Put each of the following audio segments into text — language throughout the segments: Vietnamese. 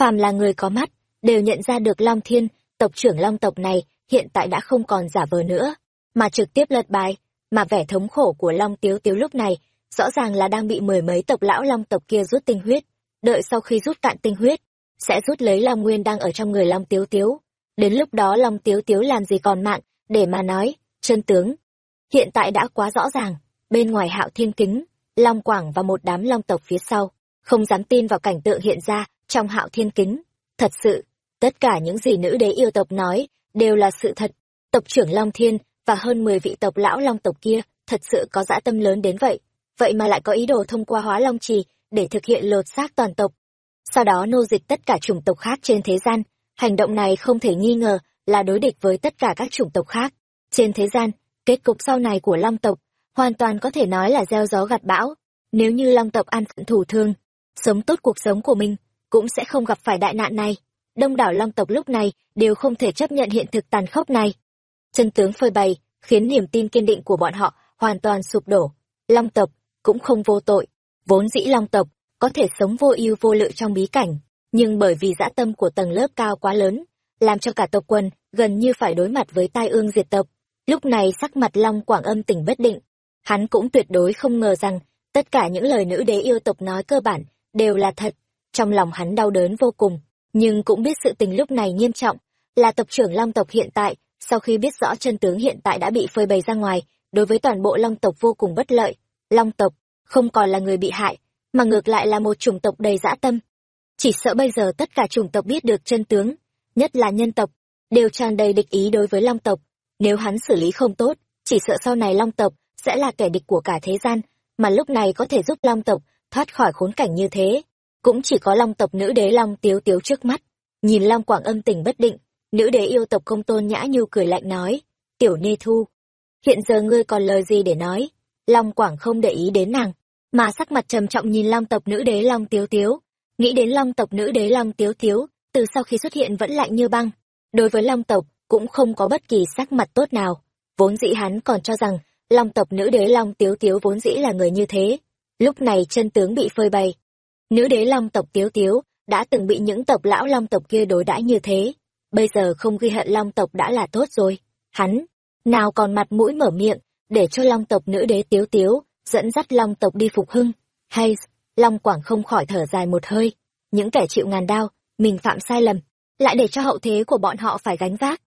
phàm là người có mắt, đều nhận ra được Long Thiên, tộc trưởng Long tộc này hiện tại đã không còn giả vờ nữa, mà trực tiếp lật bài, mà vẻ thống khổ của Long Tiếu Tiếu lúc này, rõ ràng là đang bị mười mấy tộc lão Long tộc kia rút tinh huyết, đợi sau khi rút cạn tinh huyết, sẽ rút lấy Long Nguyên đang ở trong người Long Tiếu Tiếu. Đến lúc đó Long Tiếu Tiếu làm gì còn mạng, để mà nói, chân tướng. Hiện tại đã quá rõ ràng, bên ngoài hạo thiên kính, Long Quảng và một đám Long tộc phía sau, không dám tin vào cảnh tượng hiện ra trong hạo thiên kính. Thật sự, tất cả những gì nữ đế yêu tộc nói, đều là sự thật. Tộc trưởng Long Thiên và hơn 10 vị tộc lão Long tộc kia thật sự có dã tâm lớn đến vậy. Vậy mà lại có ý đồ thông qua hóa Long Trì để thực hiện lột xác toàn tộc. Sau đó nô dịch tất cả chủng tộc khác trên thế gian. Hành động này không thể nghi ngờ là đối địch với tất cả các chủng tộc khác. Trên thế gian, kết cục sau này của Long tộc hoàn toàn có thể nói là gieo gió gặt bão. Nếu như Long tộc an phận thủ thương, sống tốt cuộc sống của mình, cũng sẽ không gặp phải đại nạn này. Đông đảo Long tộc lúc này đều không thể chấp nhận hiện thực tàn khốc này. Chân tướng phơi bày, khiến niềm tin kiên định của bọn họ hoàn toàn sụp đổ. Long tộc cũng không vô tội, vốn dĩ Long tộc có thể sống vô ưu vô lự trong bí cảnh, nhưng bởi vì dã tâm của tầng lớp cao quá lớn, làm cho cả tộc quân gần như phải đối mặt với tai ương diệt tộc. Lúc này sắc mặt Long Quảng âm tỉnh bất định, hắn cũng tuyệt đối không ngờ rằng tất cả những lời nữ đế yêu tộc nói cơ bản đều là thật. Trong lòng hắn đau đớn vô cùng, nhưng cũng biết sự tình lúc này nghiêm trọng, là tộc trưởng Long tộc hiện tại, sau khi biết rõ chân tướng hiện tại đã bị phơi bày ra ngoài, đối với toàn bộ Long tộc vô cùng bất lợi. Long tộc không còn là người bị hại, mà ngược lại là một chủng tộc đầy dã tâm. Chỉ sợ bây giờ tất cả chủng tộc biết được chân tướng, nhất là nhân tộc, đều tràn đầy địch ý đối với Long tộc. Nếu hắn xử lý không tốt, chỉ sợ sau này Long tộc sẽ là kẻ địch của cả thế gian, mà lúc này có thể giúp Long tộc thoát khỏi khốn cảnh như thế. Cũng chỉ có Long tộc nữ đế Long Tiếu Tiếu trước mắt. Nhìn Long Quảng âm tình bất định, nữ đế yêu tộc công tôn nhã nhu cười lạnh nói, tiểu nê thu. Hiện giờ ngươi còn lời gì để nói? Long Quảng không để ý đến nàng, mà sắc mặt trầm trọng nhìn Long tộc nữ đế Long Tiếu Tiếu. Nghĩ đến Long tộc nữ đế Long Tiếu Tiếu, từ sau khi xuất hiện vẫn lạnh như băng. Đối với Long tộc, cũng không có bất kỳ sắc mặt tốt nào. Vốn dĩ hắn còn cho rằng, Long tộc nữ đế Long Tiếu Tiếu vốn dĩ là người như thế. Lúc này chân tướng bị phơi bày. Nữ đế Long tộc Tiếu Tiếu đã từng bị những tộc lão Long tộc kia đối đãi như thế. Bây giờ không ghi hận Long tộc đã là tốt rồi. Hắn, nào còn mặt mũi mở miệng, để cho Long tộc nữ đế Tiếu Tiếu dẫn dắt Long tộc đi phục hưng. Hay, Long Quảng không khỏi thở dài một hơi. Những kẻ chịu ngàn đao, mình phạm sai lầm, lại để cho hậu thế của bọn họ phải gánh vác.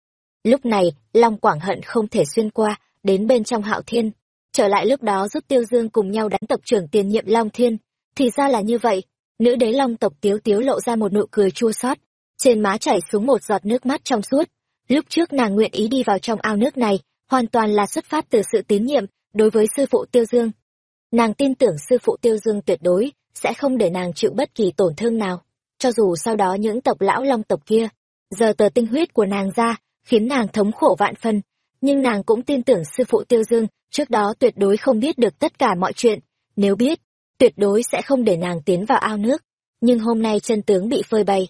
Lúc này, Long Quảng hận không thể xuyên qua, đến bên trong hạo thiên. Trở lại lúc đó giúp Tiêu Dương cùng nhau đánh tộc trưởng tiền nhiệm Long Thiên. Thì ra là như vậy, nữ đế Long tộc Tiếu Tiếu lộ ra một nụ cười chua xót trên má chảy xuống một giọt nước mắt trong suốt. Lúc trước nàng nguyện ý đi vào trong ao nước này, hoàn toàn là xuất phát từ sự tín nhiệm đối với sư phụ Tiêu Dương. Nàng tin tưởng sư phụ Tiêu Dương tuyệt đối sẽ không để nàng chịu bất kỳ tổn thương nào cho dù sau đó những tộc lão long tộc kia, giờ tờ tinh huyết của nàng ra, khiến nàng thống khổ vạn phân, nhưng nàng cũng tin tưởng sư phụ Tiêu Dương trước đó tuyệt đối không biết được tất cả mọi chuyện, nếu biết, tuyệt đối sẽ không để nàng tiến vào ao nước, nhưng hôm nay chân tướng bị phơi bày.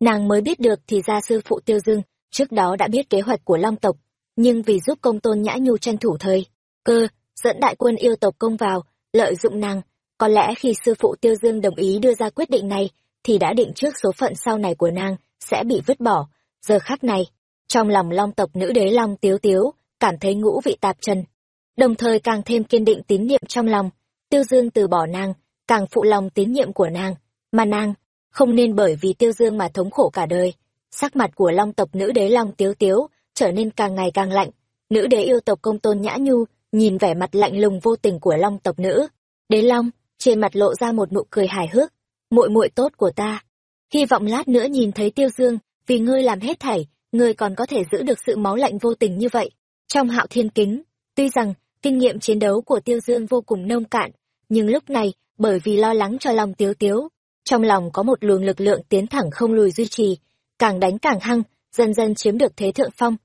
Nàng mới biết được thì ra sư phụ Tiêu Dương trước đó đã biết kế hoạch của long tộc, nhưng vì giúp công tôn nhã nhu tranh thủ thời, cơ, dẫn đại quân yêu tộc công vào, lợi dụng nàng, có lẽ khi sư phụ Tiêu Dương đồng ý đưa ra quyết định này, thì đã định trước số phận sau này của nàng sẽ bị vứt bỏ. Giờ khắc này, trong lòng long tộc nữ đế long tiếu tiếu, cảm thấy ngũ vị tạp trần. Đồng thời càng thêm kiên định tín niệm trong lòng, tiêu dương từ bỏ nàng, càng phụ lòng tín nhiệm của nàng, mà nàng, không nên bởi vì tiêu dương mà thống khổ cả đời. Sắc mặt của long tộc nữ đế long tiếu tiếu, trở nên càng ngày càng lạnh. Nữ đế yêu tộc công tôn nhã nhu, nhìn vẻ mặt lạnh lùng vô tình của long tộc nữ. Đế long, trên mặt lộ ra một nụ cười hài hước, muội muội tốt của ta. Hy vọng lát nữa nhìn thấy Tiêu Dương, vì ngươi làm hết thảy, ngươi còn có thể giữ được sự máu lạnh vô tình như vậy. Trong hạo thiên kính, tuy rằng kinh nghiệm chiến đấu của Tiêu Dương vô cùng nông cạn, nhưng lúc này, bởi vì lo lắng cho lòng Tiếu Tiếu, trong lòng có một luồng lực lượng tiến thẳng không lùi duy trì, càng đánh càng hăng, dần dần chiếm được thế thượng phong.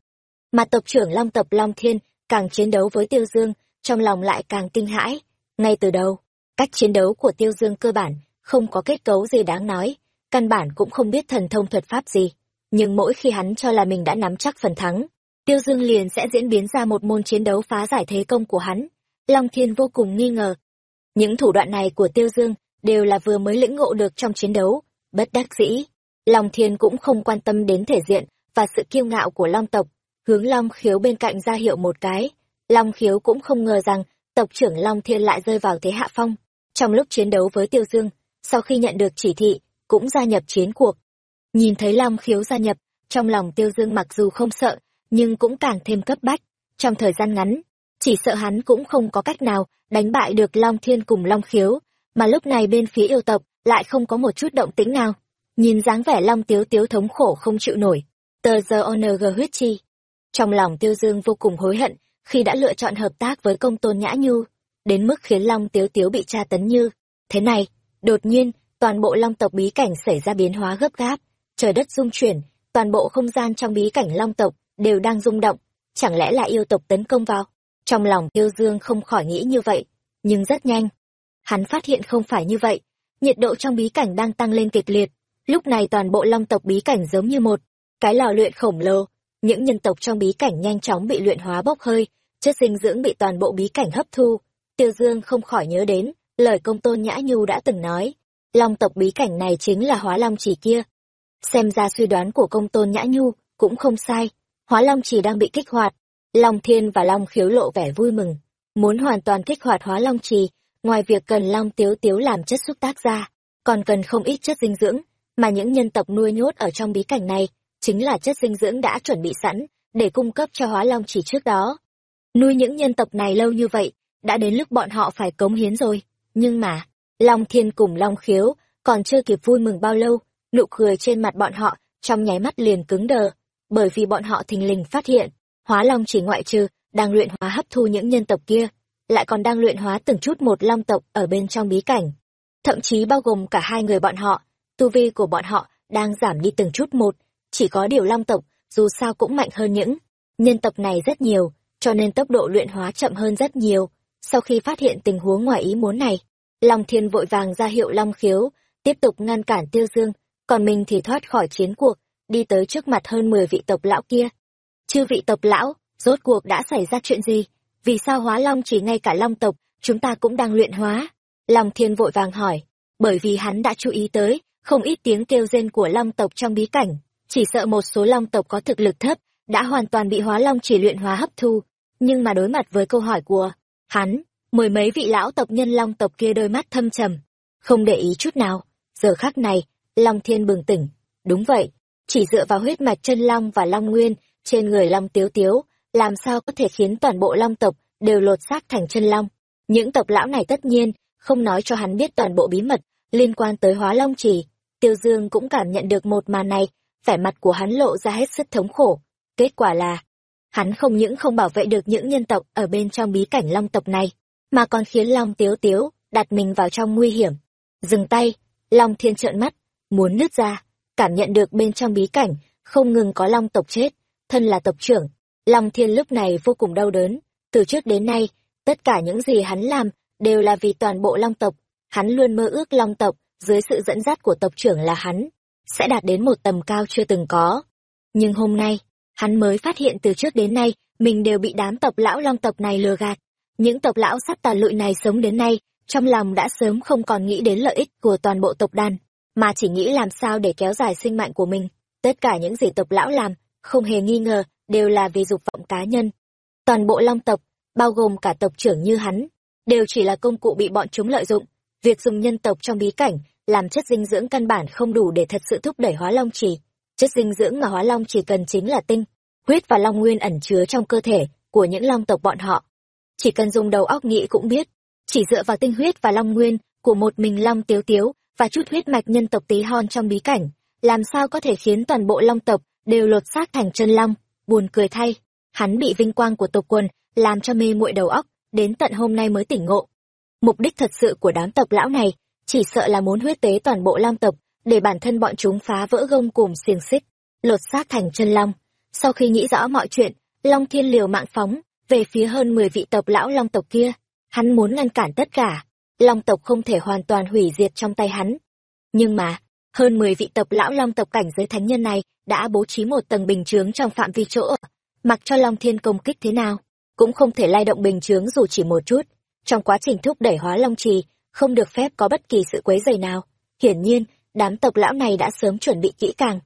Mà tộc trưởng Long tộc Long Thiên càng chiến đấu với Tiêu Dương, trong lòng lại càng kinh hãi. Ngay từ đầu, cách chiến đấu của Tiêu Dương cơ bản không có kết cấu gì đáng nói, căn bản cũng không biết thần thông thuật pháp gì. Nhưng mỗi khi hắn cho là mình đã nắm chắc phần thắng, Tiêu Dương liền sẽ diễn biến ra một môn chiến đấu phá giải thế công của hắn. Long Thiên vô cùng nghi ngờ. Những thủ đoạn này của Tiêu Dương đều là vừa mới lĩnh ngộ được trong chiến đấu, bất đắc dĩ. Long Thiên cũng không quan tâm đến thể diện và sự kiêu ngạo của Long tộc, hướng Long Khiếu bên cạnh ra hiệu một cái. Long Khiếu cũng không ngờ rằng tộc trưởng Long Thiên lại rơi vào thế hạ phong. Trong lúc chiến đấu với Tiêu Dương, sau khi nhận được chỉ thị, cũng gia nhập chiến cuộc. Nhìn thấy Long Khiếu gia nhập, trong lòng Tiêu Dương mặc dù không sợ, nhưng cũng càng thêm cấp bách. Trong thời gian ngắn, chỉ sợ hắn cũng không có cách nào đánh bại được Long Thiên cùng Long Khiếu, mà lúc này bên phía yêu tộc lại không có một chút động tĩnh nào. Nhìn dáng vẻ Long Tiếu Tiếu thống khổ không chịu nổi, tờ giờ ONG huyết chi. Trong lòng Tiêu Dương vô cùng hối hận khi đã lựa chọn hợp tác với công tôn Nhã Nhu, đến mức khiến Long Tiếu Tiếu bị tra tấn như. Thế này, đột nhiên, toàn bộ Long tộc bí cảnh xảy ra biến hóa gấp gáp, trời đất rung chuyển, toàn bộ không gian trong bí cảnh Long tộc đều đang rung động, chẳng lẽ là yêu tộc tấn công vào? Trong lòng Tiêu Dương không khỏi nghĩ như vậy, nhưng rất nhanh. Hắn phát hiện không phải như vậy, nhiệt độ trong bí cảnh đang tăng lên kịch liệt, lúc này toàn bộ long tộc bí cảnh giống như một cái lò luyện khổng lồ, những nhân tộc trong bí cảnh nhanh chóng bị luyện hóa bốc hơi, chất dinh dưỡng bị toàn bộ bí cảnh hấp thu. Tiêu Dương không khỏi nhớ đến, lời công tôn Nhã Nhu đã từng nói, long tộc bí cảnh này chính là hóa long chỉ kia. Xem ra suy đoán của công tôn Nhã Nhu cũng không sai, hóa long chỉ đang bị kích hoạt, Long Thiên và Long Khiếu lộ vẻ vui mừng. Muốn hoàn toàn kích hoạt hóa Long Trì, ngoài việc cần Long Tiếu Tiếu làm chất xúc tác ra, còn cần không ít chất dinh dưỡng, mà những nhân tộc nuôi nhốt ở trong bí cảnh này, chính là chất dinh dưỡng đã chuẩn bị sẵn, để cung cấp cho hóa Long Trì trước đó. Nuôi những nhân tộc này lâu như vậy, đã đến lúc bọn họ phải cống hiến rồi. Nhưng mà, Long Thiên cùng Long Khiếu, còn chưa kịp vui mừng bao lâu, nụ cười trên mặt bọn họ, trong nháy mắt liền cứng đờ, bởi vì bọn họ thình lình phát hiện, hóa long chỉ ngoại trừ đang luyện hóa hấp thu những nhân tộc kia lại còn đang luyện hóa từng chút một long tộc ở bên trong bí cảnh. Thậm chí bao gồm cả hai người bọn họ tu vi của bọn họ đang giảm đi từng chút một chỉ có điều long tộc dù sao cũng mạnh hơn những nhân tộc này rất nhiều cho nên tốc độ luyện hóa chậm hơn rất nhiều. Sau khi phát hiện tình huống ngoài ý muốn này long thiên vội vàng ra hiệu long khiếu tiếp tục ngăn cản tiêu dương còn mình thì thoát khỏi chiến cuộc đi tới trước mặt hơn mười vị tộc lão kia. Chư vị tộc lão, rốt cuộc đã xảy ra chuyện gì? Vì sao hóa long chỉ ngay cả long tộc, chúng ta cũng đang luyện hóa? Long thiên vội vàng hỏi. Bởi vì hắn đã chú ý tới, không ít tiếng kêu rên của long tộc trong bí cảnh. Chỉ sợ một số long tộc có thực lực thấp, đã hoàn toàn bị hóa long chỉ luyện hóa hấp thu. Nhưng mà đối mặt với câu hỏi của hắn, mười mấy vị lão tộc nhân long tộc kia đôi mắt thâm trầm. Không để ý chút nào. Giờ khắc này, long thiên bừng tỉnh. Đúng vậy chỉ dựa vào huyết mạch chân long và long nguyên trên người long tiếu tiếu, làm sao có thể khiến toàn bộ long tộc đều lột xác thành chân long. Những tộc lão này tất nhiên không nói cho hắn biết toàn bộ bí mật liên quan tới hóa long trì. Tiêu Dương cũng cảm nhận được một màn này, vẻ mặt của hắn lộ ra hết sức thống khổ. Kết quả là, hắn không những không bảo vệ được những nhân tộc ở bên trong bí cảnh long tộc này, mà còn khiến long tiếu tiếu đặt mình vào trong nguy hiểm. Dừng tay, long thiên trợn mắt, muốn nứt ra, cảm nhận được bên trong bí cảnh không ngừng có long tộc chết thân là tộc trưởng, Long Thiên lúc này vô cùng đau đớn. Từ trước đến nay, tất cả những gì hắn làm đều là vì toàn bộ Long tộc. Hắn luôn mơ ước Long tộc, dưới sự dẫn dắt của tộc trưởng là hắn, sẽ đạt đến một tầm cao chưa từng có. Nhưng hôm nay, hắn mới phát hiện từ trước đến nay, mình đều bị đám tộc lão Long tộc này lừa gạt. Những tộc lão sắp tàn lụi này sống đến nay, trong lòng đã sớm không còn nghĩ đến lợi ích của toàn bộ tộc đàn, mà chỉ nghĩ làm sao để kéo dài sinh mạng của mình. Tất cả những gì tộc lão làm không hề nghi ngờ, đều là vì dục vọng cá nhân. Toàn bộ long tộc, bao gồm cả tộc trưởng như hắn, đều chỉ là công cụ bị bọn chúng lợi dụng. Việc dùng nhân tộc trong bí cảnh, làm chất dinh dưỡng căn bản không đủ để thật sự thúc đẩy hóa long trì. Chất dinh dưỡng mà hóa long chỉ cần chính là tinh, huyết và long nguyên ẩn chứa trong cơ thể của những long tộc bọn họ. Chỉ cần dùng đầu óc nghĩ cũng biết, chỉ dựa vào tinh huyết và long nguyên của một mình long tiếu tiếu và chút huyết mạch nhân tộc tí hon trong bí cảnh, làm sao có thể khiến toàn bộ long tộc đều lột xác thành chân long, buồn cười thay, hắn bị vinh quang của tộc quần làm cho mê muội đầu óc, đến tận hôm nay mới tỉnh ngộ. Mục đích thật sự của đám tộc lão này, chỉ sợ là muốn huyết tế toàn bộ long tộc, để bản thân bọn chúng phá vỡ gông cùm xiềng xích, lột xác thành chân long. Sau khi nghĩ rõ mọi chuyện, Long Thiên liều mạng phóng về phía hơn 10 vị tộc lão long tộc kia, hắn muốn ngăn cản tất cả, long tộc không thể hoàn toàn hủy diệt trong tay hắn. Nhưng mà, hơn 10 vị tộc lão long tộc cảnh giới thánh nhân này đã bố trí một tầng bình chướng trong phạm vi chỗ ở. Mặc cho Long Thiên công kích thế nào, cũng không thể lay động bình chướng dù chỉ một chút. Trong quá trình thúc đẩy hóa Long Trì, không được phép có bất kỳ sự quấy rầy nào. Hiển nhiên, đám tộc lão này đã sớm chuẩn bị kỹ càng.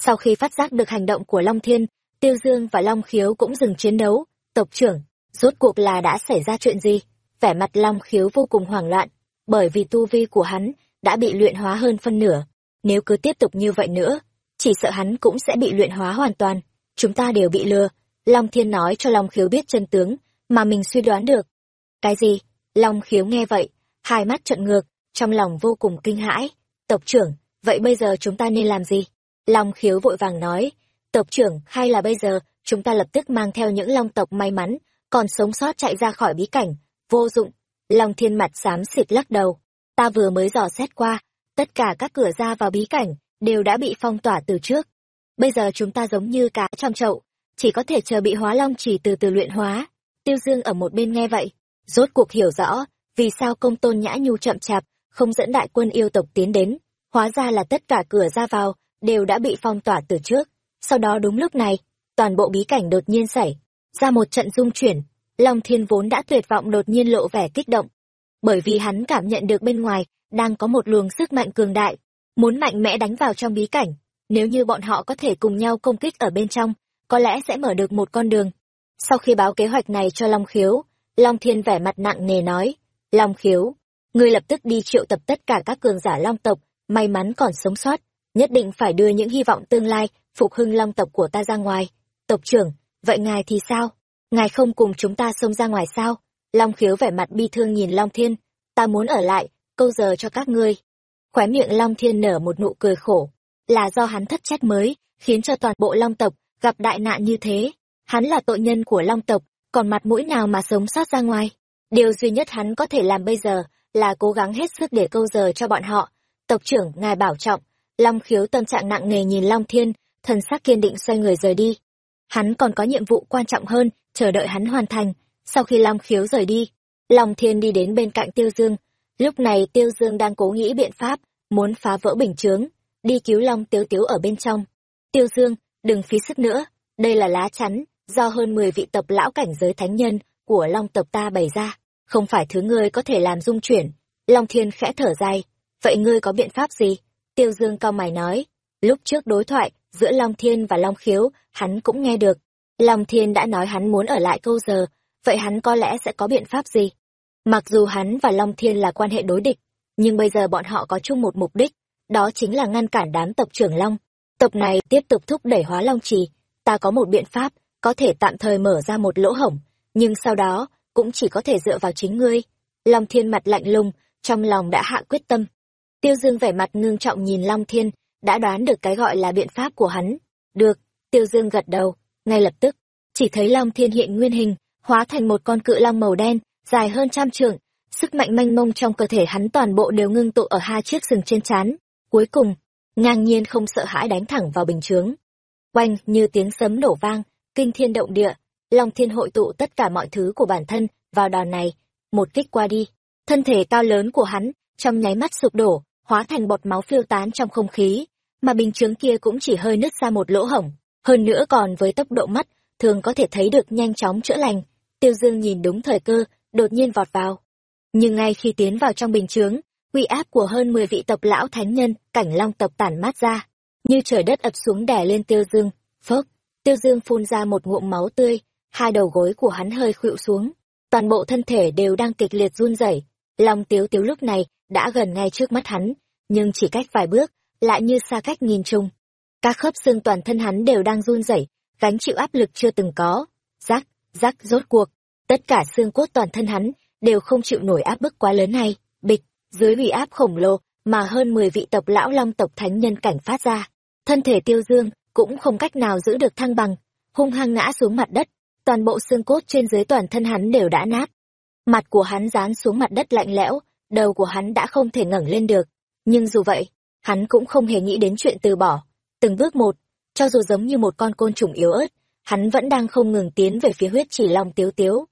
Sau khi phát giác được hành động của Long Thiên, Tiêu Dương và Long Khiếu cũng dừng chiến đấu. Tộc trưởng, rốt cuộc là đã xảy ra chuyện gì? Vẻ mặt Long Khiếu vô cùng hoảng loạn, bởi vì tu vi của hắn đã bị luyện hóa hơn phân nửa. Nếu cứ tiếp tục như vậy nữa, chỉ sợ hắn cũng sẽ bị luyện hóa hoàn toàn. Chúng ta đều bị lừa. Long Thiên nói cho Long Khiếu biết chân tướng, mà mình suy đoán được. Cái gì? Long Khiếu nghe vậy, hai mắt trợn ngược, trong lòng vô cùng kinh hãi. Tộc trưởng, vậy bây giờ chúng ta nên làm gì? Long Khiếu vội vàng nói, tộc trưởng, hay là bây giờ, chúng ta lập tức mang theo những long tộc may mắn, còn sống sót chạy ra khỏi bí cảnh, vô dụng. Long Thiên mặt xám xịt lắc đầu, ta vừa mới dò xét qua, tất cả các cửa ra vào bí cảnh, đều đã bị phong tỏa từ trước. Bây giờ chúng ta giống như cá trong chậu, chỉ có thể chờ bị hóa long chỉ từ từ luyện hóa. Tiêu Dương ở một bên nghe vậy, rốt cuộc hiểu rõ, vì sao công tôn nhã nhu chậm chạp, không dẫn đại quân yêu tộc tiến đến. Hóa ra là tất cả cửa ra vào, đều đã bị phong tỏa từ trước. Sau đó đúng lúc này, toàn bộ bí cảnh đột nhiên xảy ra một trận dung chuyển. Long thiên vốn đã tuyệt vọng đột nhiên lộ vẻ kích động. Bởi vì hắn cảm nhận được bên ngoài, đang có một luồng sức mạnh cường đại, muốn mạnh mẽ đánh vào trong bí cảnh. Nếu như bọn họ có thể cùng nhau công kích ở bên trong, có lẽ sẽ mở được một con đường. Sau khi báo kế hoạch này cho Long Khiếu, Long Thiên vẻ mặt nặng nề nói, Long Khiếu, ngươi lập tức đi triệu tập tất cả các cường giả Long tộc, may mắn còn sống sót, nhất định phải đưa những hy vọng tương lai, phục hưng Long tộc của ta ra ngoài. Tộc trưởng, vậy ngài thì sao? Ngài không cùng chúng ta xông ra ngoài sao? Long Khiếu vẻ mặt bi thương nhìn Long Thiên, ta muốn ở lại, câu giờ cho các ngươi. Khóe miệng Long Thiên nở một nụ cười khổ, là do hắn thất trách mới, khiến cho toàn bộ Long tộc gặp đại nạn như thế. Hắn là tội nhân của Long tộc, còn mặt mũi nào mà sống sót ra ngoài. Điều duy nhất hắn có thể làm bây giờ là cố gắng hết sức để câu giờ cho bọn họ. Tộc trưởng, ngài bảo trọng, Long khiếu tâm trạng nặng nề nhìn Long Thiên, thần sắc kiên định xoay người rời đi. Hắn còn có nhiệm vụ quan trọng hơn, chờ đợi hắn hoàn thành. Sau khi Long khiếu rời đi, Long Thiên đi đến bên cạnh Tiêu Dương. Lúc này Tiêu Dương đang cố nghĩ biện pháp, muốn phá vỡ bình chướng, đi cứu Long Tiếu Tiếu ở bên trong. Tiêu Dương, đừng phí sức nữa, đây là lá chắn, do hơn 10 vị tập lão cảnh giới thánh nhân của Long tộc ta bày ra, không phải thứ ngươi có thể làm dung chuyển. Long Thiên khẽ thở dài, vậy ngươi có biện pháp gì? Tiêu Dương cao mày nói, lúc trước đối thoại giữa Long Thiên và Long Khiếu, hắn cũng nghe được. Long Thiên đã nói hắn muốn ở lại câu giờ, vậy hắn có lẽ sẽ có biện pháp gì? Mặc dù hắn và Long Thiên là quan hệ đối địch, nhưng bây giờ bọn họ có chung một mục đích, đó chính là ngăn cản đám tộc trưởng Long. Tộc này tiếp tục thúc đẩy hóa Long Trì, ta có một biện pháp, có thể tạm thời mở ra một lỗ hổng, nhưng sau đó, cũng chỉ có thể dựa vào chính ngươi. Long Thiên mặt lạnh lùng, trong lòng đã hạ quyết tâm. Tiêu Dương vẻ mặt ngưng trọng nhìn Long Thiên, đã đoán được cái gọi là biện pháp của hắn. Được, Tiêu Dương gật đầu, ngay lập tức, chỉ thấy Long Thiên hiện nguyên hình, hóa thành một con cự long màu đen, dài hơn trăm trượng, sức mạnh mênh mông trong cơ thể hắn toàn bộ đều ngưng tụ ở hai chiếc sừng trên trán. Cuối cùng, ngang nhiên không sợ hãi đánh thẳng vào bình chướng. Oanh như tiếng sấm nổ vang, kinh thiên động địa, Long Thiên hội tụ tất cả mọi thứ của bản thân vào đòn này, một kích qua đi, thân thể cao lớn của hắn trong nháy mắt sụp đổ, hóa thành bọt máu phiêu tán trong không khí, mà bình chướng kia cũng chỉ hơi nứt ra một lỗ hổng, hơn nữa còn với tốc độ mắt thường có thể thấy được nhanh chóng chữa lành. Tiêu Dương nhìn đúng thời cơ, đột nhiên vọt vào. Nhưng ngay khi tiến vào trong bình chướng, uy áp của hơn 10 vị tộc lão thánh nhân, cảnh long tộc tản mát ra, như trời đất ập xuống đè lên Tiêu Dương. Phốc, Tiêu Dương phun ra một ngụm máu tươi, hai đầu gối của hắn hơi khuỵu xuống, toàn bộ thân thể đều đang kịch liệt run rẩy. Long Tiếu Tiếu lúc này đã gần ngay trước mắt hắn, nhưng chỉ cách vài bước, lại như xa cách nghìn trùng. Các khớp xương toàn thân hắn đều đang run rẩy, gánh chịu áp lực chưa từng có. Rắc, rắc rốt cuộc, tất cả xương cốt toàn thân hắn đều không chịu nổi áp bức quá lớn này, bịch, dưới bị áp khổng lồ mà hơn 10 vị tộc lão long tộc thánh nhân cảnh phát ra. Thân thể tiêu dương cũng không cách nào giữ được thăng bằng, hung hăng ngã xuống mặt đất, toàn bộ xương cốt trên dưới toàn thân hắn đều đã nát. Mặt của hắn dán xuống mặt đất lạnh lẽo, đầu của hắn đã không thể ngẩng lên được. Nhưng dù vậy, hắn cũng không hề nghĩ đến chuyện từ bỏ. Từng bước một, cho dù giống như một con côn trùng yếu ớt, hắn vẫn đang không ngừng tiến về phía huyết chỉ long tiếu tiếu.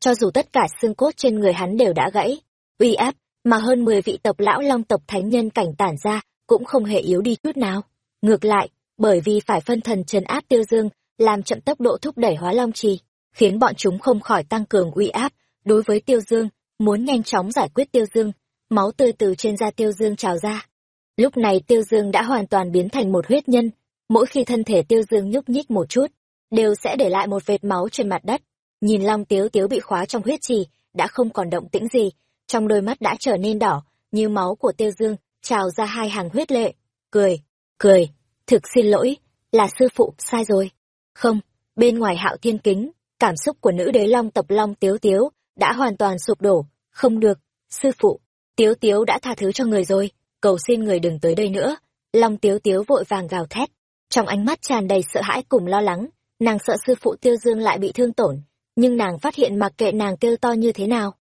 Cho dù tất cả xương cốt trên người hắn đều đã gãy, uy áp mà hơn 10 vị tộc lão long tộc thánh nhân cảnh tản ra cũng không hề yếu đi chút nào. Ngược lại, bởi vì phải phân thần trấn áp tiêu dương, làm chậm tốc độ thúc đẩy hóa long trì, khiến bọn chúng không khỏi tăng cường uy áp đối với tiêu dương, muốn nhanh chóng giải quyết tiêu dương, máu tươi từ trên da tiêu dương trào ra. Lúc này Tiêu Dương đã hoàn toàn biến thành một huyết nhân, mỗi khi thân thể Tiêu Dương nhúc nhích một chút, đều sẽ để lại một vệt máu trên mặt đất. Nhìn Long Tiếu Tiếu bị khóa trong huyết trì, đã không còn động tĩnh gì, trong đôi mắt đã trở nên đỏ, như máu của Tiêu Dương, trào ra hai hàng huyết lệ. Cười, cười, thực xin lỗi, là sư phụ, sai rồi. Không, bên ngoài hạo thiên kính, cảm xúc của nữ đế long tập long tiếu tiếu, đã hoàn toàn sụp đổ. Không được, sư phụ, tiếu tiếu đã tha thứ cho người rồi, cầu xin người đừng tới đây nữa. Long tiếu tiếu vội vàng gào thét, trong ánh mắt tràn đầy sợ hãi cùng lo lắng, nàng sợ sư phụ tiêu dương lại bị thương tổn, nhưng nàng phát hiện mặc kệ nàng kêu to như thế nào.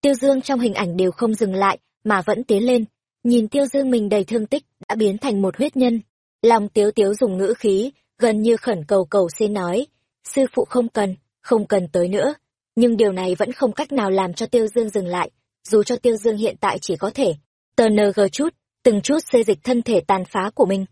Tiêu dương trong hình ảnh đều không dừng lại, mà vẫn tiến lên, nhìn tiêu dương mình đầy thương tích, đã biến thành một huyết nhân. Long tiếu tiếu dùng ngữ khí, gần như khẩn cầu cầu xin nói, sư phụ không cần, không cần tới nữa. Nhưng điều này vẫn không cách nào làm cho tiêu dương dừng lại, dù cho tiêu dương hiện tại chỉ có thể, tờ nờ gờ chút, từng chút xê dịch thân thể tàn phá của mình.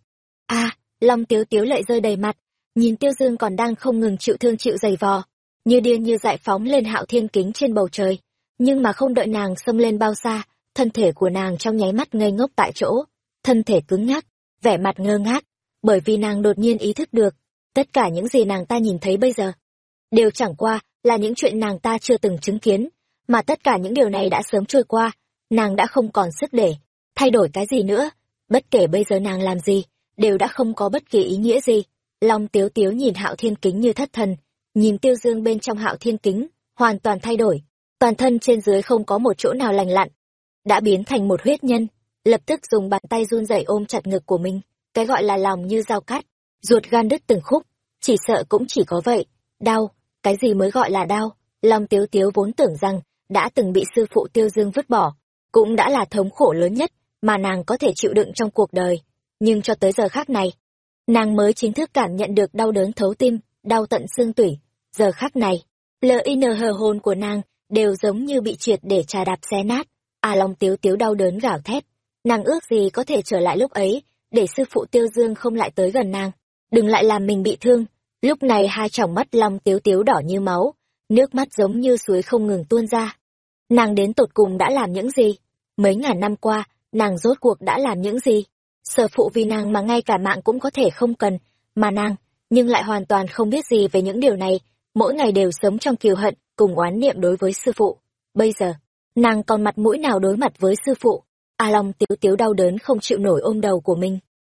a à, Long tiếu tiếu lại rơi đầy mặt, nhìn tiêu dương còn đang không ngừng chịu thương chịu dày vò, như điên như dại phóng lên hạo thiên kính trên bầu trời. Nhưng mà không đợi nàng xâm lên bao xa, thân thể của nàng trong nháy mắt ngây ngốc tại chỗ, thân thể cứng ngắc, vẻ mặt ngơ ngác, bởi vì nàng đột nhiên ý thức được, tất cả những gì nàng ta nhìn thấy bây giờ, đều chẳng qua là những chuyện nàng ta chưa từng chứng kiến, mà tất cả những điều này đã sớm trôi qua, nàng đã không còn sức để thay đổi cái gì nữa, bất kể bây giờ nàng làm gì, đều đã không có bất kỳ ý nghĩa gì. Long tiếu tiếu nhìn hạo thiên kính như thất thần, nhìn tiêu dương bên trong hạo thiên kính, hoàn toàn thay đổi, toàn thân trên dưới không có một chỗ nào lành lặn, đã biến thành một huyết nhân, lập tức dùng bàn tay run rẩy ôm chặt ngực của mình, cái gọi là lòng như dao cắt, ruột gan đứt từng khúc, chỉ sợ cũng chỉ có vậy, đau, cái gì mới gọi là đau, Long Tiếu Tiếu vốn tưởng rằng đã từng bị sư phụ Tiêu Dương vứt bỏ, cũng đã là thống khổ lớn nhất mà nàng có thể chịu đựng trong cuộc đời, nhưng cho tới giờ khác này, nàng mới chính thức cảm nhận được đau đớn thấu tim, đau tận xương tủy, giờ khác này, LIN hờ hồn của nàng đều giống như bị triệt để trà đạp xé nát, à lòng Tiếu Tiếu đau đớn gào thét, nàng ước gì có thể trở lại lúc ấy, để sư phụ Tiêu Dương không lại tới gần nàng, đừng lại làm mình bị thương. Lúc này hai tròng mắt Long Tiếu Tiếu đỏ như máu, nước mắt giống như suối không ngừng tuôn ra. Nàng đến tột cùng đã làm những gì? Mấy ngàn năm qua, nàng rốt cuộc đã làm những gì? Sở phụ vì nàng mà ngay cả mạng cũng có thể không cần, mà nàng, nhưng lại hoàn toàn không biết gì về những điều này, mỗi ngày đều sống trong kiều hận, cùng oán niệm đối với sư phụ. Bây giờ, nàng còn mặt mũi nào đối mặt với sư phụ? A Long tiếu tiếu đau đớn không chịu nổi ôm đầu của mình.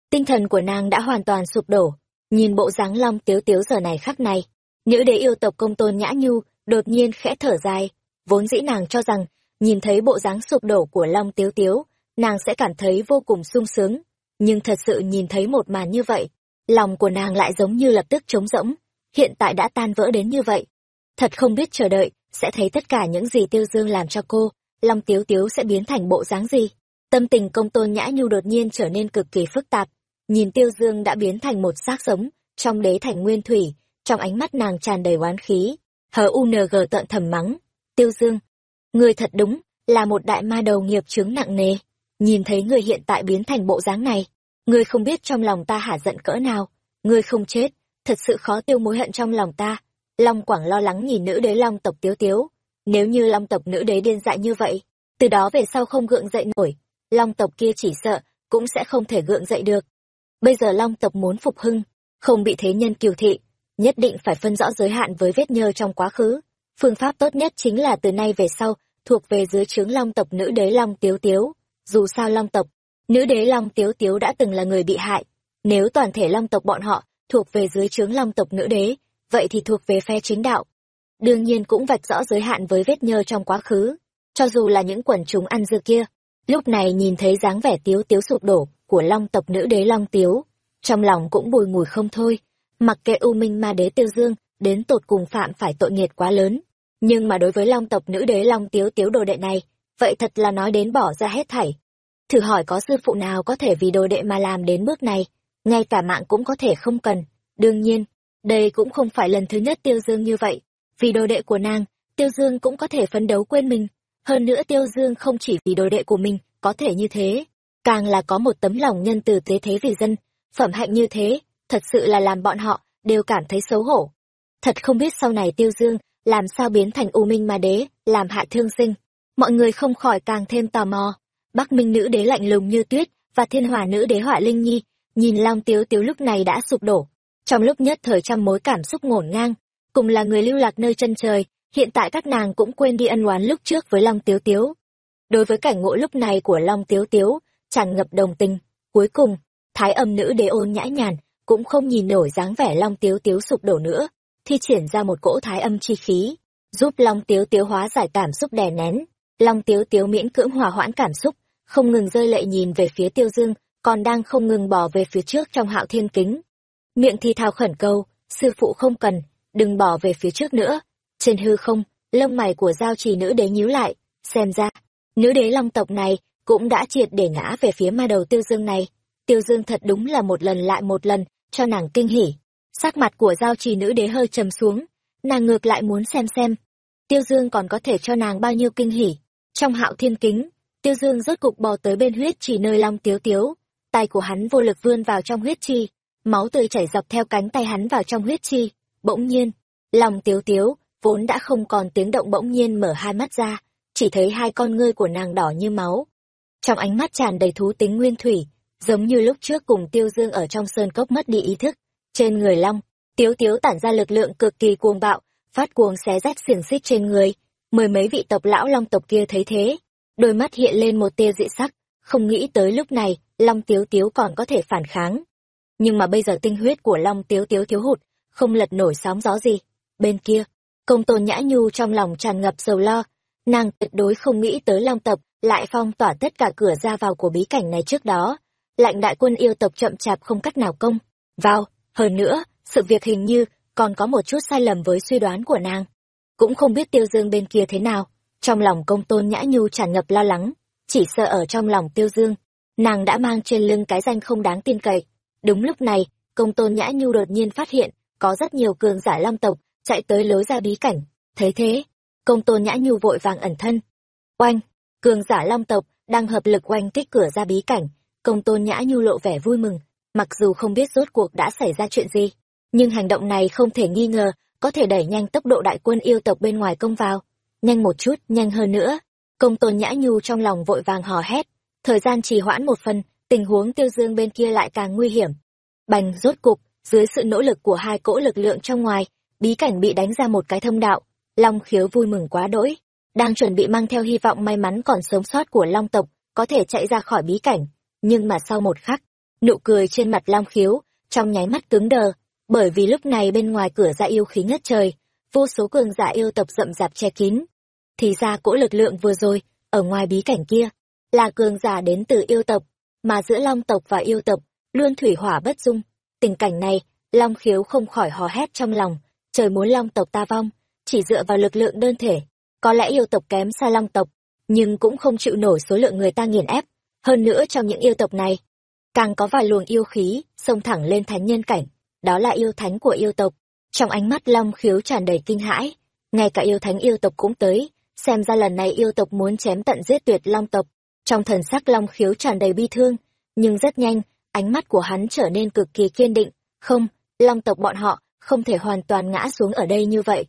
Tinh thần của nàng đã hoàn toàn sụp đổ, nhìn bộ dáng Long tiếu tiếu giờ này khắc này. Nữ đế yêu tộc công tôn nhã nhu, đột nhiên khẽ thở dài, vốn dĩ nàng cho rằng, nhìn thấy bộ dáng sụp đổ của Long tiếu tiếu, nàng sẽ cảm thấy vô cùng sung sướng. Nhưng thật sự nhìn thấy một màn như vậy, lòng của nàng lại giống như lập tức trống rỗng, hiện tại đã tan vỡ đến như vậy. Thật không biết chờ đợi, sẽ thấy tất cả những gì Tiêu Dương làm cho cô, Long Tiếu Tiếu sẽ biến thành bộ dáng gì. Tâm tình công tôn nhã nhu đột nhiên trở nên cực kỳ phức tạp. Nhìn Tiêu Dương đã biến thành một xác sống, trong đế thành nguyên thủy, trong ánh mắt nàng tràn đầy oán khí. Hờ UNG tận thầm mắng. Tiêu Dương, người thật đúng, là một đại ma đầu nghiệp chướng nặng nề. Nhìn thấy người hiện tại biến thành bộ dáng này, người không biết trong lòng ta hả giận cỡ nào. Người không chết, thật sự khó tiêu mối hận trong lòng ta. Long Quảng lo lắng nhìn nữ đế Long tộc Tiếu Tiếu. Nếu như Long tộc nữ đế điên dại như vậy, từ đó về sau không gượng dậy nổi, long tộc kia chỉ sợ cũng sẽ không thể gượng dậy được. Bây giờ long tộc muốn phục hưng, không bị thế nhân kiều thị, nhất định phải phân rõ giới hạn với vết nhơ trong quá khứ. Phương pháp tốt nhất chính là từ nay về sau, thuộc về dưới trướng long tộc nữ đế long tiếu tiếu. Dù sao long tộc, nữ đế long tiếu tiếu đã từng là người bị hại. Nếu toàn thể long tộc bọn họ thuộc về dưới trướng long tộc nữ đế, vậy thì thuộc về phe chính đạo. Đương nhiên cũng vạch rõ giới hạn với vết nhơ trong quá khứ. Cho dù là những quần chúng ăn dưa kia, lúc này nhìn thấy dáng vẻ tiếu tiếu sụp đổ của long tộc nữ đế long tiếu trong lòng cũng bùi ngùi không thôi mặc kệ u minh ma đế tiêu dương đến tột cùng phạm phải tội nghiệt quá lớn nhưng mà đối với long tộc nữ đế long tiếu tiếu đồ đệ này vậy thật là nói đến bỏ ra hết thảy thử hỏi có sư phụ nào có thể vì đồ đệ mà làm đến bước này ngay cả mạng cũng có thể không cần đương nhiên đây cũng không phải lần thứ nhất tiêu dương như vậy vì đồ đệ của nàng tiêu dương cũng có thể phấn đấu quên mình hơn nữa Tiêu Dương không chỉ vì đồ đệ của mình có thể như thế, càng là có một tấm lòng nhân từ tế thế vì dân, phẩm hạnh như thế, thật sự là làm bọn họ đều cảm thấy xấu hổ. Thật không biết sau này Tiêu Dương làm sao biến thành U Minh Ma Đế, làm hạ thương sinh. Mọi người không khỏi càng thêm tò mò. Bắc Minh nữ đế lạnh lùng như tuyết, và thiên hỏa nữ đế họa linh nhi nhìn long tiếu tiếu lúc này đã sụp đổ. Trong lúc nhất thời trăm mối cảm xúc ngổn ngang cùng là người lưu lạc nơi chân trời hiện tại các nàng cũng quên đi ân oán lúc trước với long tiếu tiếu. Đối với cảnh ngộ lúc này của long tiếu tiếu tràn ngập đồng tình. Cuối cùng thái âm nữ đế ôn nhã nhàn cũng không nhìn nổi dáng vẻ long tiếu tiếu sụp đổ nữa thi triển ra một cỗ thái âm chi khí giúp long tiếu tiếu hóa giải cảm xúc đè nén. Long tiếu tiếu miễn cưỡng hòa hoãn cảm xúc không ngừng rơi lệ nhìn về phía tiêu dương, còn đang không ngừng bỏ về phía trước trong hạo thiên kính. Miệng thì thào khẩn câu sư phụ không cần, đừng bỏ về phía trước nữa. Trên hư không, lông mày của giao trì nữ đế nhíu lại, xem ra, nữ đế long tộc này cũng đã triệt để ngã về phía ma đầu tiêu dương này. Tiêu dương thật đúng là một lần lại một lần, cho nàng kinh hỉ. Sắc mặt của giao trì nữ đế hơi trầm xuống, nàng ngược lại muốn xem xem, tiêu dương còn có thể cho nàng bao nhiêu kinh hỉ. Trong hạo thiên kính tiêu dương rốt cục bò tới bên huyết chỉ nơi long tiếu tiếu. Tay của hắn vô lực vươn vào trong huyết chi máu tươi chảy dọc theo cánh tay hắn vào trong huyết chi bỗng nhiên, Long tiếu tiếu vốn đã không còn tiếng động bỗng nhiên mở hai mắt ra. Chỉ thấy hai con ngươi của nàng đỏ như máu. Trong ánh mắt tràn đầy thú tính nguyên thủy, giống như lúc trước cùng tiêu dương ở trong sơn cốc mất đi ý thức. Trên người long tiếu tiếu tản ra lực lượng cực kỳ cuồng bạo, phát cuồng xé rách xiềng xích trên người. Mười mấy vị tộc lão long tộc kia thấy thế đôi mắt hiện lên một tia dị sắc, không nghĩ tới lúc này, long tiếu tiếu còn có thể phản kháng. Nhưng mà bây giờ tinh huyết của long tiếu tiếu thiếu hụt, không lật nổi sóng gió gì. Bên kia, công tôn nhã nhu trong lòng tràn ngập sầu lo. Nàng tuyệt đối không nghĩ tới long tộc lại phong tỏa tất cả cửa ra vào của bí cảnh này trước đó. Lạnh đại quân yêu tộc chậm chạp không cách nào công vào. Hơn nữa, sự việc hình như còn có một chút sai lầm với suy đoán của nàng. Cũng không biết tiêu dương bên kia thế nào trong lòng công tôn nhã nhu tràn ngập lo lắng, chỉ sợ ở trong lòng tiêu dương, nàng đã mang trên lưng cái danh không đáng tin cậy. Đúng lúc này, công tôn nhã nhu đột nhiên phát hiện, có rất nhiều cường giả long tộc chạy tới lối ra bí cảnh. Thấy thế, công tôn nhã nhu vội vàng ẩn thân. Oanh! Cường giả long tộc đang hợp lực oanh kích cửa ra bí cảnh. Công tôn nhã nhu lộ vẻ vui mừng, mặc dù không biết rốt cuộc đã xảy ra chuyện gì, nhưng hành động này không thể nghi ngờ có thể đẩy nhanh tốc độ đại quân yêu tộc bên ngoài công vào nhanh một chút, nhanh hơn nữa. Công tôn nhã nhu trong lòng vội vàng hò hét. Thời gian trì hoãn một phần, tình huống tiêu dương bên kia lại càng nguy hiểm. Bành, rốt cục, dưới sự nỗ lực của hai cỗ lực lượng trong ngoài, bí cảnh bị đánh ra một cái thông đạo. Long khiếu vui mừng quá đỗi. Đang chuẩn bị mang theo hy vọng may mắn còn sống sót của long tộc, có thể chạy ra khỏi bí cảnh. Nhưng mà sau một khắc, nụ cười trên mặt long khiếu, trong nháy mắt cứng đờ. Bởi vì lúc này bên ngoài cửa ra yêu khí ngất trời, vô số cường giả yêu tộc rậm rạp che kín thì ra cỗ lực lượng vừa rồi, ở ngoài bí cảnh kia, là cường giả đến từ yêu tộc, mà giữa long tộc và yêu tộc, luôn thủy hỏa bất dung. Tình cảnh này, long khiếu không khỏi hò hét trong lòng, trời muốn long tộc ta vong, chỉ dựa vào lực lượng đơn thể, có lẽ yêu tộc kém xa long tộc, nhưng cũng không chịu nổi số lượng người ta nghiền ép. Hơn nữa trong những yêu tộc này, càng có vài luồng yêu khí xông thẳng lên thánh nhân cảnh, đó là yêu thánh của yêu tộc. Trong ánh mắt long khiếu tràn đầy kinh hãi, ngay cả yêu thánh yêu tộc cũng tới xem ra lần này yêu tộc muốn chém tận giết tuyệt long tộc. Trong thần sắc long khiếu tràn đầy bi thương, nhưng rất nhanh, ánh mắt của hắn trở nên cực kỳ kiên định. Không, long tộc bọn họ không thể hoàn toàn ngã xuống ở đây như vậy.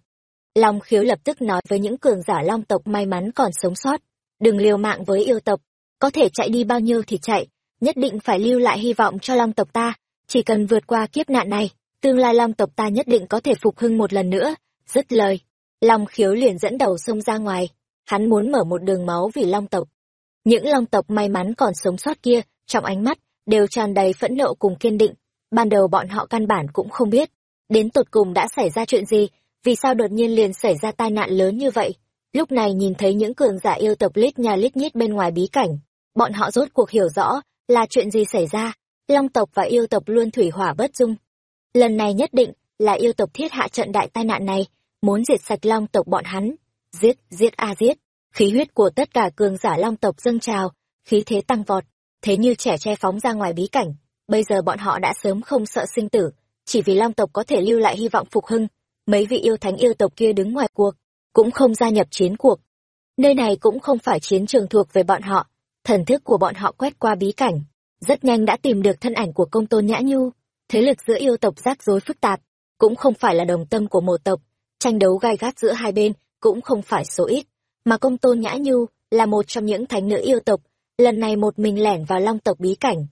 Long khiếu lập tức nói với những cường giả long tộc may mắn còn sống sót. Đừng liều mạng với yêu tộc. Có thể chạy đi bao nhiêu thì chạy. Nhất định phải lưu lại hy vọng cho long tộc ta. Chỉ cần vượt qua kiếp nạn này, tương lai long tộc ta nhất định có thể phục hưng một lần nữa. Dứt lời long khiếu liền dẫn đầu xông ra ngoài. Hắn muốn mở một đường máu vì long tộc. Những long tộc may mắn còn sống sót kia, trong ánh mắt, đều tràn đầy phẫn nộ cùng kiên định. Ban đầu bọn họ căn bản cũng không biết, đến tột cùng đã xảy ra chuyện gì, vì sao đột nhiên liền xảy ra tai nạn lớn như vậy. Lúc này nhìn thấy những cường giả yêu tộc lít nhà lít nhít bên ngoài bí cảnh, bọn họ rốt cuộc hiểu rõ là chuyện gì xảy ra. Long tộc và yêu tộc luôn thủy hỏa bất dung. Lần này nhất định là yêu tộc thiết hạ trận đại tai nạn này muốn diệt sạch long tộc bọn hắn. Giết giết a giết. Khí huyết của tất cả cường giả long tộc dâng trào, khí thế tăng vọt. Thế như trẻ che phóng ra ngoài bí cảnh, bây giờ bọn họ đã sớm không sợ sinh tử. Chỉ vì long tộc có thể lưu lại hy vọng phục hưng, mấy vị yêu thánh yêu tộc kia đứng ngoài cuộc, cũng không gia nhập chiến cuộc. Nơi này cũng không phải chiến trường thuộc về bọn họ. Thần thức của bọn họ quét qua bí cảnh, rất nhanh đã tìm được thân ảnh của công tôn nhã nhu. Thế lực giữa yêu tộc rắc rối phức tạp, cũng không phải là đồng tâm của một tộc tranh đấu gai gắt giữa hai bên cũng không phải số ít mà công tôn nhã nhu là một trong những thánh nữ yêu tộc lần này một mình lẻn vào long tộc bí cảnh.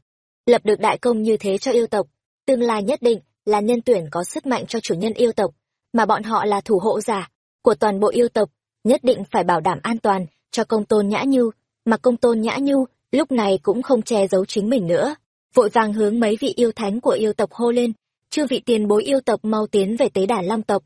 Lập được đại công như thế cho yêu tộc, tương lai nhất định là nhân tuyển có sức mạnh cho chủ nhân yêu tộc, mà bọn họ là thủ hộ giả của toàn bộ yêu tộc, nhất định phải bảo đảm an toàn cho công tôn nhã nhu, mà công tôn nhã nhu lúc này cũng không che giấu chính mình nữa, vội vàng hướng mấy vị yêu thánh của yêu tộc hô lên, chư vị tiền bối yêu tộc mau tiến về tế đàn long tộc.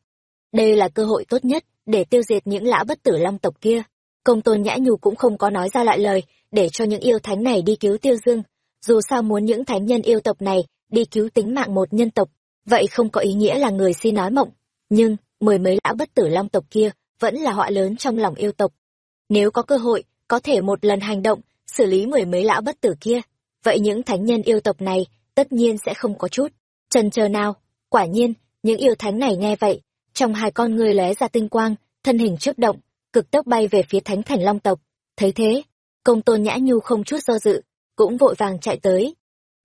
Đây là cơ hội tốt nhất để tiêu diệt những lão bất tử long tộc kia. Công tôn nhã nhu cũng không có nói ra lại lời để cho những yêu thánh này đi cứu tiêu dương. Dù sao muốn những thánh nhân yêu tộc này đi cứu tính mạng một nhân tộc, vậy không có ý nghĩa là người si nói mộng. Nhưng, mười mấy lão bất tử long tộc kia vẫn là họa lớn trong lòng yêu tộc. Nếu có cơ hội, có thể một lần hành động, xử lý mười mấy lão bất tử kia, vậy những thánh nhân yêu tộc này tất nhiên sẽ không có chút. Trần chờ nào, quả nhiên, những yêu thánh này nghe vậy, trong hai con người lóe ra tinh quang, thân hình chớp động, cực tốc bay về phía thánh thành long tộc. Thấy thế, công tôn nhã nhu không chút do dự, cũng vội vàng chạy tới.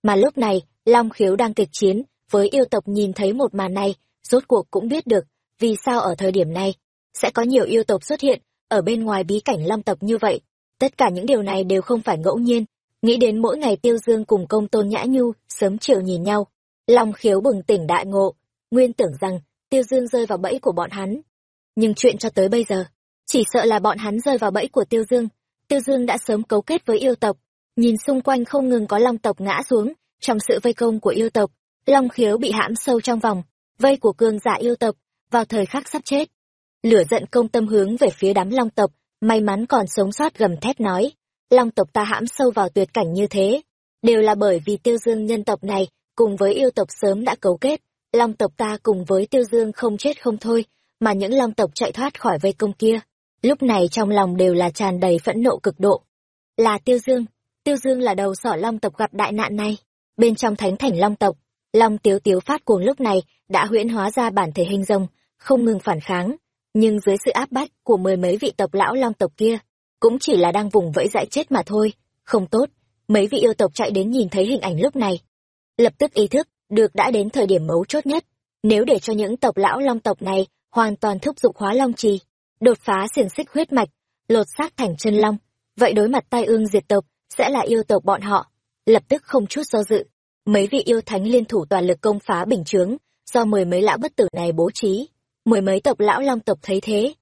Mà lúc này, Long khiếu đang kịch chiến, với yêu tộc nhìn thấy một màn này, rốt cuộc cũng biết được, vì sao ở thời điểm này, sẽ có nhiều yêu tộc xuất hiện, ở bên ngoài bí cảnh long tộc như vậy. Tất cả những điều này đều không phải ngẫu nhiên, nghĩ đến mỗi ngày tiêu dương cùng công tôn nhã nhu, sớm chiều nhìn nhau. Long khiếu bừng tỉnh đại ngộ, nguyên tưởng rằng, tiêu dương rơi vào bẫy của bọn hắn. Nhưng chuyện cho tới bây giờ, chỉ sợ là bọn hắn rơi vào bẫy của tiêu dương. Tiêu dương đã sớm cấu kết với yêu tộc, nhìn xung quanh không ngừng có long tộc ngã xuống, trong sự vây công của yêu tộc, long khiếu bị hãm sâu trong vòng, vây của cương giả yêu tộc, vào thời khắc sắp chết. Lửa giận công tâm hướng về phía đám long tộc, may mắn còn sống sót gầm thét nói, long tộc ta hãm sâu vào tuyệt cảnh như thế, đều là bởi vì tiêu dương nhân tộc này, cùng với yêu tộc sớm đã cấu kết, long tộc ta cùng với tiêu dương không chết không thôi, mà những long tộc chạy thoát khỏi vây công kia, lúc này trong lòng đều là tràn đầy phẫn nộ cực độ. Là tiêu dương, tiêu dương là đầu sỏ long tộc gặp đại nạn này, bên trong thánh thành long tộc, long tiếu tiếu phát cuồng lúc này đã huyễn hóa ra bản thể hình rồng, không ngừng phản kháng, nhưng dưới sự áp bách của mười mấy vị tộc lão long tộc kia, cũng chỉ là đang vùng vẫy dại chết mà thôi, không tốt, mấy vị yêu tộc chạy đến nhìn thấy hình ảnh lúc này. Lập tức ý thức, được đã đến thời điểm mấu chốt nhất, nếu để cho những tộc lão long tộc này hoàn toàn thúc giục hóa long trì, đột phá xiềng xích huyết mạch, lột xác thành chân long, vậy đối mặt tai ương diệt tộc sẽ là yêu tộc bọn họ. Lập tức không chút do dự, mấy vị yêu thánh liên thủ toàn lực công phá bình chướng, do mười mấy lão bất tử này bố trí. Mười mấy tộc lão long tộc thấy thế,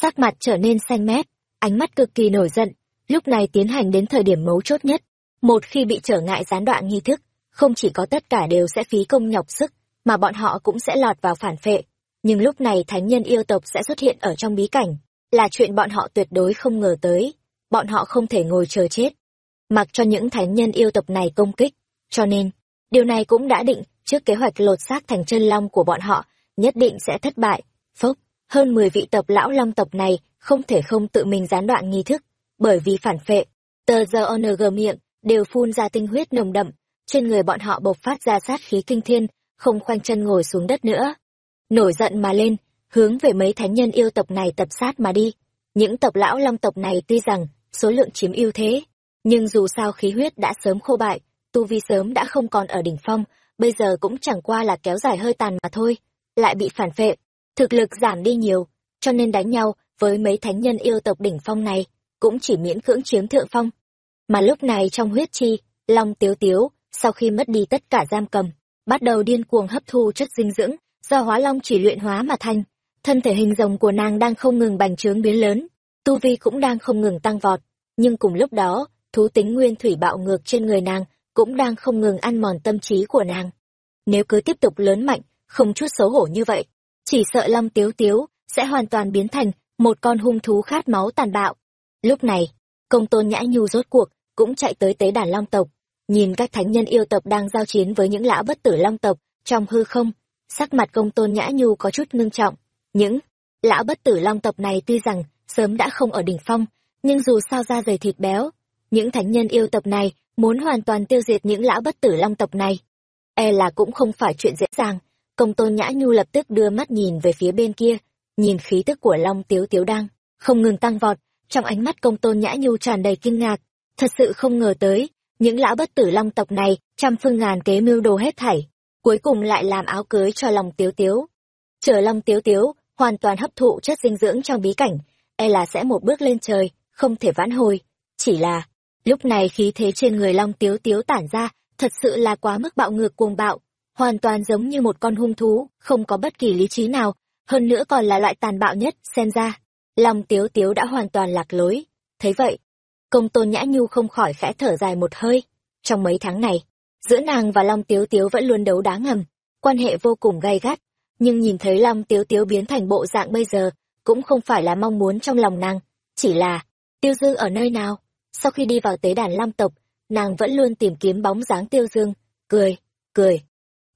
sắc mặt trở nên xanh mét, ánh mắt cực kỳ nổi giận, lúc này tiến hành đến thời điểm mấu chốt nhất. Một khi bị trở ngại gián đoạn nghi thức, không chỉ có tất cả đều sẽ phí công nhọc sức, mà bọn họ cũng sẽ lọt vào phản phệ. Nhưng lúc này thánh nhân yêu tộc sẽ xuất hiện ở trong bí cảnh, là chuyện bọn họ tuyệt đối không ngờ tới. Bọn họ không thể ngồi chờ chết. Mặc cho những thánh nhân yêu tộc này công kích. Cho nên, điều này cũng đã định trước kế hoạch lột xác thành chân long của bọn họ, nhất định sẽ thất bại. Phốc, hơn 10 vị tộc lão long tộc này không thể không tự mình gián đoạn nghi thức, bởi vì phản phệ. Tờ giờ ONG miệng đều phun ra tinh huyết nồng đậm, trên người bọn họ bộc phát ra sát khí kinh thiên, không khoanh chân ngồi xuống đất nữa. Nổi giận mà lên, hướng về mấy thánh nhân yêu tộc này tập sát mà đi. Những tộc lão long tộc này tuy rằng số lượng chiếm ưu thế, nhưng dù sao khí huyết đã sớm khô bại, tu vi sớm đã không còn ở đỉnh phong, bây giờ cũng chẳng qua là kéo dài hơi tàn mà thôi, lại bị phản phệ, thực lực giảm đi nhiều, cho nên đánh nhau với mấy thánh nhân yêu tộc đỉnh phong này, cũng chỉ miễn cưỡng chiếm thượng phong. Mà lúc này trong huyết chi, Long Tiếu Tiếu, sau khi mất đi tất cả giam cầm, bắt đầu điên cuồng hấp thu chất dinh dưỡng, do hóa long chỉ luyện hóa mà thành. Thân thể hình rồng của nàng đang không ngừng bành trướng biến lớn, tu vi cũng đang không ngừng tăng vọt, nhưng cùng lúc đó, thú tính nguyên thủy bạo ngược trên người nàng cũng đang không ngừng ăn mòn tâm trí của nàng. Nếu cứ tiếp tục lớn mạnh, không chút xấu hổ như vậy, chỉ sợ Long Tiếu Tiếu sẽ hoàn toàn biến thành một con hung thú khát máu tàn bạo. Lúc này, công tôn nhã nhu rốt cuộc cũng chạy tới tế đàn long tộc, nhìn các thánh nhân yêu tộc đang giao chiến với những lão bất tử long tộc trong hư không, sắc mặt công tôn nhã nhu có chút ngưng trọng. Những lão bất tử long tộc này tuy rằng sớm đã không ở đỉnh phong, nhưng dù sao da dày thịt béo, những thánh nhân yêu tộc này muốn hoàn toàn tiêu diệt những lão bất tử long tộc này. E là cũng không phải chuyện dễ dàng, công tôn nhã nhu lập tức đưa mắt nhìn về phía bên kia, nhìn khí tức của long tiếu tiếu đang, không ngừng tăng vọt, trong ánh mắt công tôn nhã nhu tràn đầy kinh ngạc, thật sự không ngờ tới, những lão bất tử long tộc này trăm phương ngàn kế mưu đồ hết thảy, cuối cùng lại làm áo cưới cho lòng tiếu tiếu. Chờ long tiếu tiếu, hoàn toàn hấp thụ chất dinh dưỡng trong bí cảnh, e là sẽ một bước lên trời, không thể vãn hồi. Chỉ là, Lúc này khí thế trên người Long Tiếu Tiếu tản ra, thật sự là quá mức bạo ngược cuồng bạo, hoàn toàn giống như một con hung thú, không có bất kỳ lý trí nào, hơn nữa còn là loại tàn bạo nhất, xem ra. Long Tiếu Tiếu đã hoàn toàn lạc lối. Thấy vậy, công tôn nhã nhu không khỏi khẽ thở dài một hơi. Trong mấy tháng này, giữa nàng và Long Tiếu Tiếu vẫn luôn đấu đá ngầm, quan hệ vô cùng gay gắt, nhưng nhìn thấy Long Tiếu Tiếu biến thành bộ dạng bây giờ, cũng không phải là mong muốn trong lòng nàng, chỉ là, Tiêu Dương ở nơi nào? Sau khi đi vào tế đàn Long tộc, nàng vẫn luôn tìm kiếm bóng dáng Tiêu Dương, cười, cười.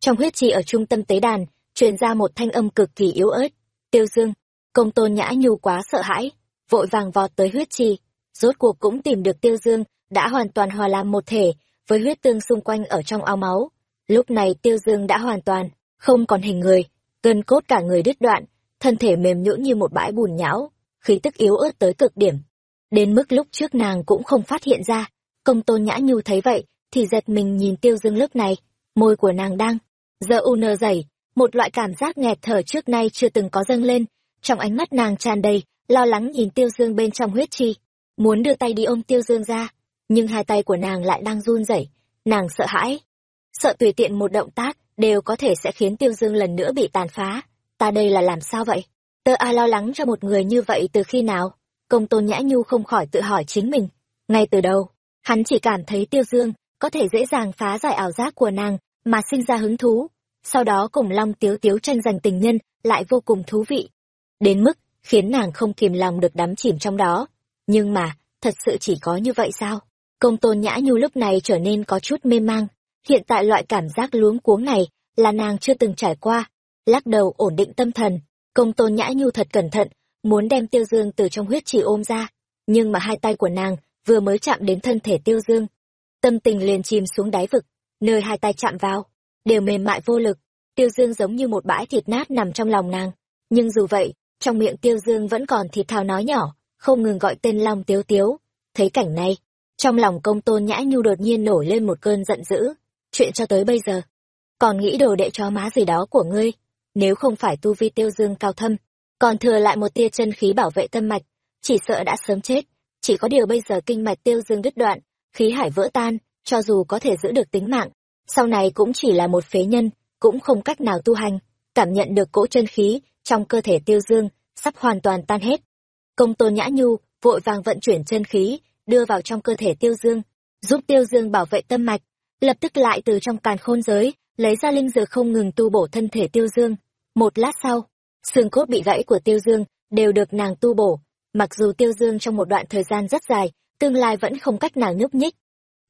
Trong huyết chi ở trung tâm tế đàn, truyền ra một thanh âm cực kỳ yếu ớt. Tiêu Dương, công tôn nhã nhu quá sợ hãi, vội vàng vọt tới huyết chi, rốt cuộc cũng tìm được Tiêu Dương, đã hoàn toàn hòa làm một thể, với huyết tương xung quanh ở trong ao máu. Lúc này Tiêu Dương đã hoàn toàn, không còn hình người, gân cốt cả người đứt đoạn, thân thể mềm nhũn như một bãi bùn nhão, khí tức yếu ớt tới cực điểm. Đến mức lúc trước nàng cũng không phát hiện ra, công tôn nhã nhu thấy vậy, thì giật mình nhìn tiêu dương lúc này, môi của nàng đang, giờ u nơ dày, một loại cảm giác nghẹt thở trước nay chưa từng có dâng lên, trong ánh mắt nàng tràn đầy, lo lắng nhìn tiêu dương bên trong huyết chi, muốn đưa tay đi ôm tiêu dương ra, nhưng hai tay của nàng lại đang run rẩy, nàng sợ hãi, sợ tùy tiện một động tác đều có thể sẽ khiến tiêu dương lần nữa bị tàn phá. Ta đây là làm sao vậy? Tơ a lo lắng cho một người như vậy từ khi nào? Công tôn nhã nhu không khỏi tự hỏi chính mình. Ngay từ đầu hắn chỉ cảm thấy tiêu dương có thể dễ dàng phá giải ảo giác của nàng mà sinh ra hứng thú. Sau đó cùng long tiếu tiếu tranh giành tình nhân lại vô cùng thú vị. Đến mức khiến nàng không kìm lòng được đắm chìm trong đó nhưng mà, thật sự chỉ có như vậy sao? Công tôn nhã nhu lúc này trở nên có chút mê mang. Hiện tại loại cảm giác luống cuống này là nàng chưa từng trải qua. Lắc đầu ổn định tâm thần, công tôn nhã nhu thật cẩn thận, muốn đem tiêu dương từ trong huyết trì ôm ra. Nhưng mà hai tay của nàng vừa mới chạm đến thân thể tiêu dương, tâm tình liền chìm xuống đáy vực, nơi hai tay chạm vào, đều mềm mại vô lực. Tiêu dương giống như một bãi thịt nát nằm trong lòng nàng. Nhưng dù vậy, trong miệng tiêu dương vẫn còn thịt thào nói nhỏ không ngừng gọi tên long tiếu tiếu thấy cảnh này trong lòng công tôn nhã nhu đột nhiên nổi lên một cơn giận dữ chuyện cho tới bây giờ còn nghĩ đồ đệ chó má gì đó của ngươi nếu không phải tu vi tiêu dương cao thâm, còn thừa lại một tia chân khí bảo vệ tâm mạch, chỉ sợ đã sớm chết. Chỉ có điều bây giờ kinh mạch tiêu dương đứt đoạn, khí hải vỡ tan, cho dù có thể giữ được tính mạng, sau này cũng chỉ là một phế nhân, cũng không cách nào tu hành, cảm nhận được cỗ chân khí trong cơ thể tiêu dương, sắp hoàn toàn tan hết. Công tôn nhã nhu, vội vàng vận chuyển chân khí, đưa vào trong cơ thể tiêu dương, giúp tiêu dương bảo vệ tâm mạch, lập tức lại từ trong càn khôn giới, lấy ra linh dược không ngừng tu bổ thân thể tiêu dương một lát sau, xương cốt bị gãy của Tiêu Dương đều được nàng tu bổ, mặc dù Tiêu Dương trong một đoạn thời gian rất dài, tương lai vẫn không cách nào nhúc nhích.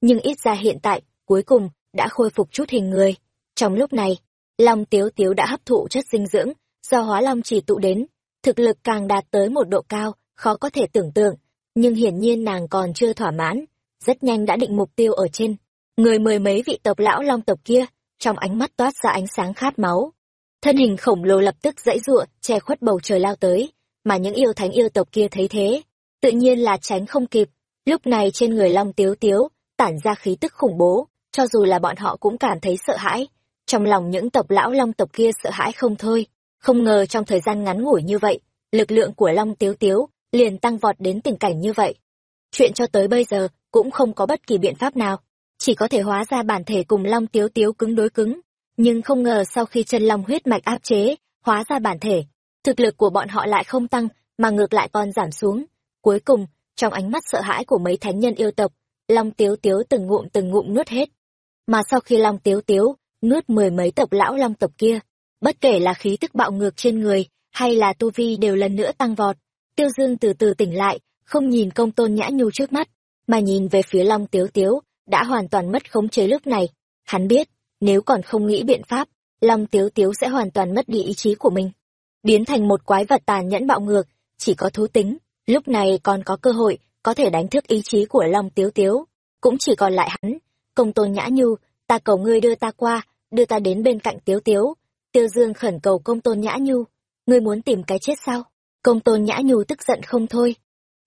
Nhưng ít ra hiện tại, cuối cùng, đã khôi phục chút hình người. Trong lúc này, Long Tiếu Tiếu đã hấp thụ chất dinh dưỡng, do hóa long chỉ tụ đến, thực lực càng đạt tới một độ cao, khó có thể tưởng tượng, nhưng hiển nhiên nàng còn chưa thỏa mãn, rất nhanh đã định mục tiêu ở trên. Người mười mấy vị tộc lão long tộc kia, trong ánh mắt toát ra ánh sáng khát máu, thân hình khổng lồ lập tức dãy giụa che khuất bầu trời lao tới mà những yêu thánh yêu tộc kia thấy thế tự nhiên là tránh không kịp. Lúc này trên người long tiếu tiếu tản ra khí tức khủng bố cho dù là bọn họ cũng cảm thấy sợ hãi. Trong lòng những tộc lão long tộc kia sợ hãi không thôi. Không ngờ trong thời gian ngắn ngủi như vậy lực lượng của long tiếu tiếu liền tăng vọt đến tình cảnh như vậy chuyện cho tới bây giờ cũng không có bất kỳ biện pháp nào chỉ có thể hóa ra bản thể cùng long tiếu tiếu cứng đối cứng nhưng không ngờ sau khi chân long huyết mạch áp chế, hóa ra bản thể, thực lực của bọn họ lại không tăng, mà ngược lại còn giảm xuống. Cuối cùng, trong ánh mắt sợ hãi của mấy thánh nhân yêu tộc, Long Tiếu Tiếu từng ngụm từng ngụm nuốt hết. Mà sau khi Long Tiếu Tiếu nuốt mười mấy tộc lão long tộc kia, bất kể là khí tức bạo ngược trên người, hay là tu vi đều lần nữa tăng vọt, Tiêu Dương từ từ tỉnh lại, không nhìn công tôn nhã nhu trước mắt, mà nhìn về phía Long Tiếu Tiếu, đã hoàn toàn mất khống chế lúc này. Hắn biết, nếu còn không nghĩ biện pháp, Long Tiếu Tiếu sẽ hoàn toàn mất đi ý chí của mình. Biến thành một quái vật tàn nhẫn bạo ngược, chỉ có thú tính, lúc này còn có cơ hội, có thể đánh thức ý chí của Long Tiếu Tiếu. Cũng chỉ còn lại hắn, công tôn nhã nhu, ta cầu ngươi đưa ta qua, đưa ta đến bên cạnh Tiếu Tiếu. Tiêu Dương khẩn cầu công tôn nhã nhu, ngươi muốn tìm cái chết sao? Công tôn nhã nhu tức giận không thôi.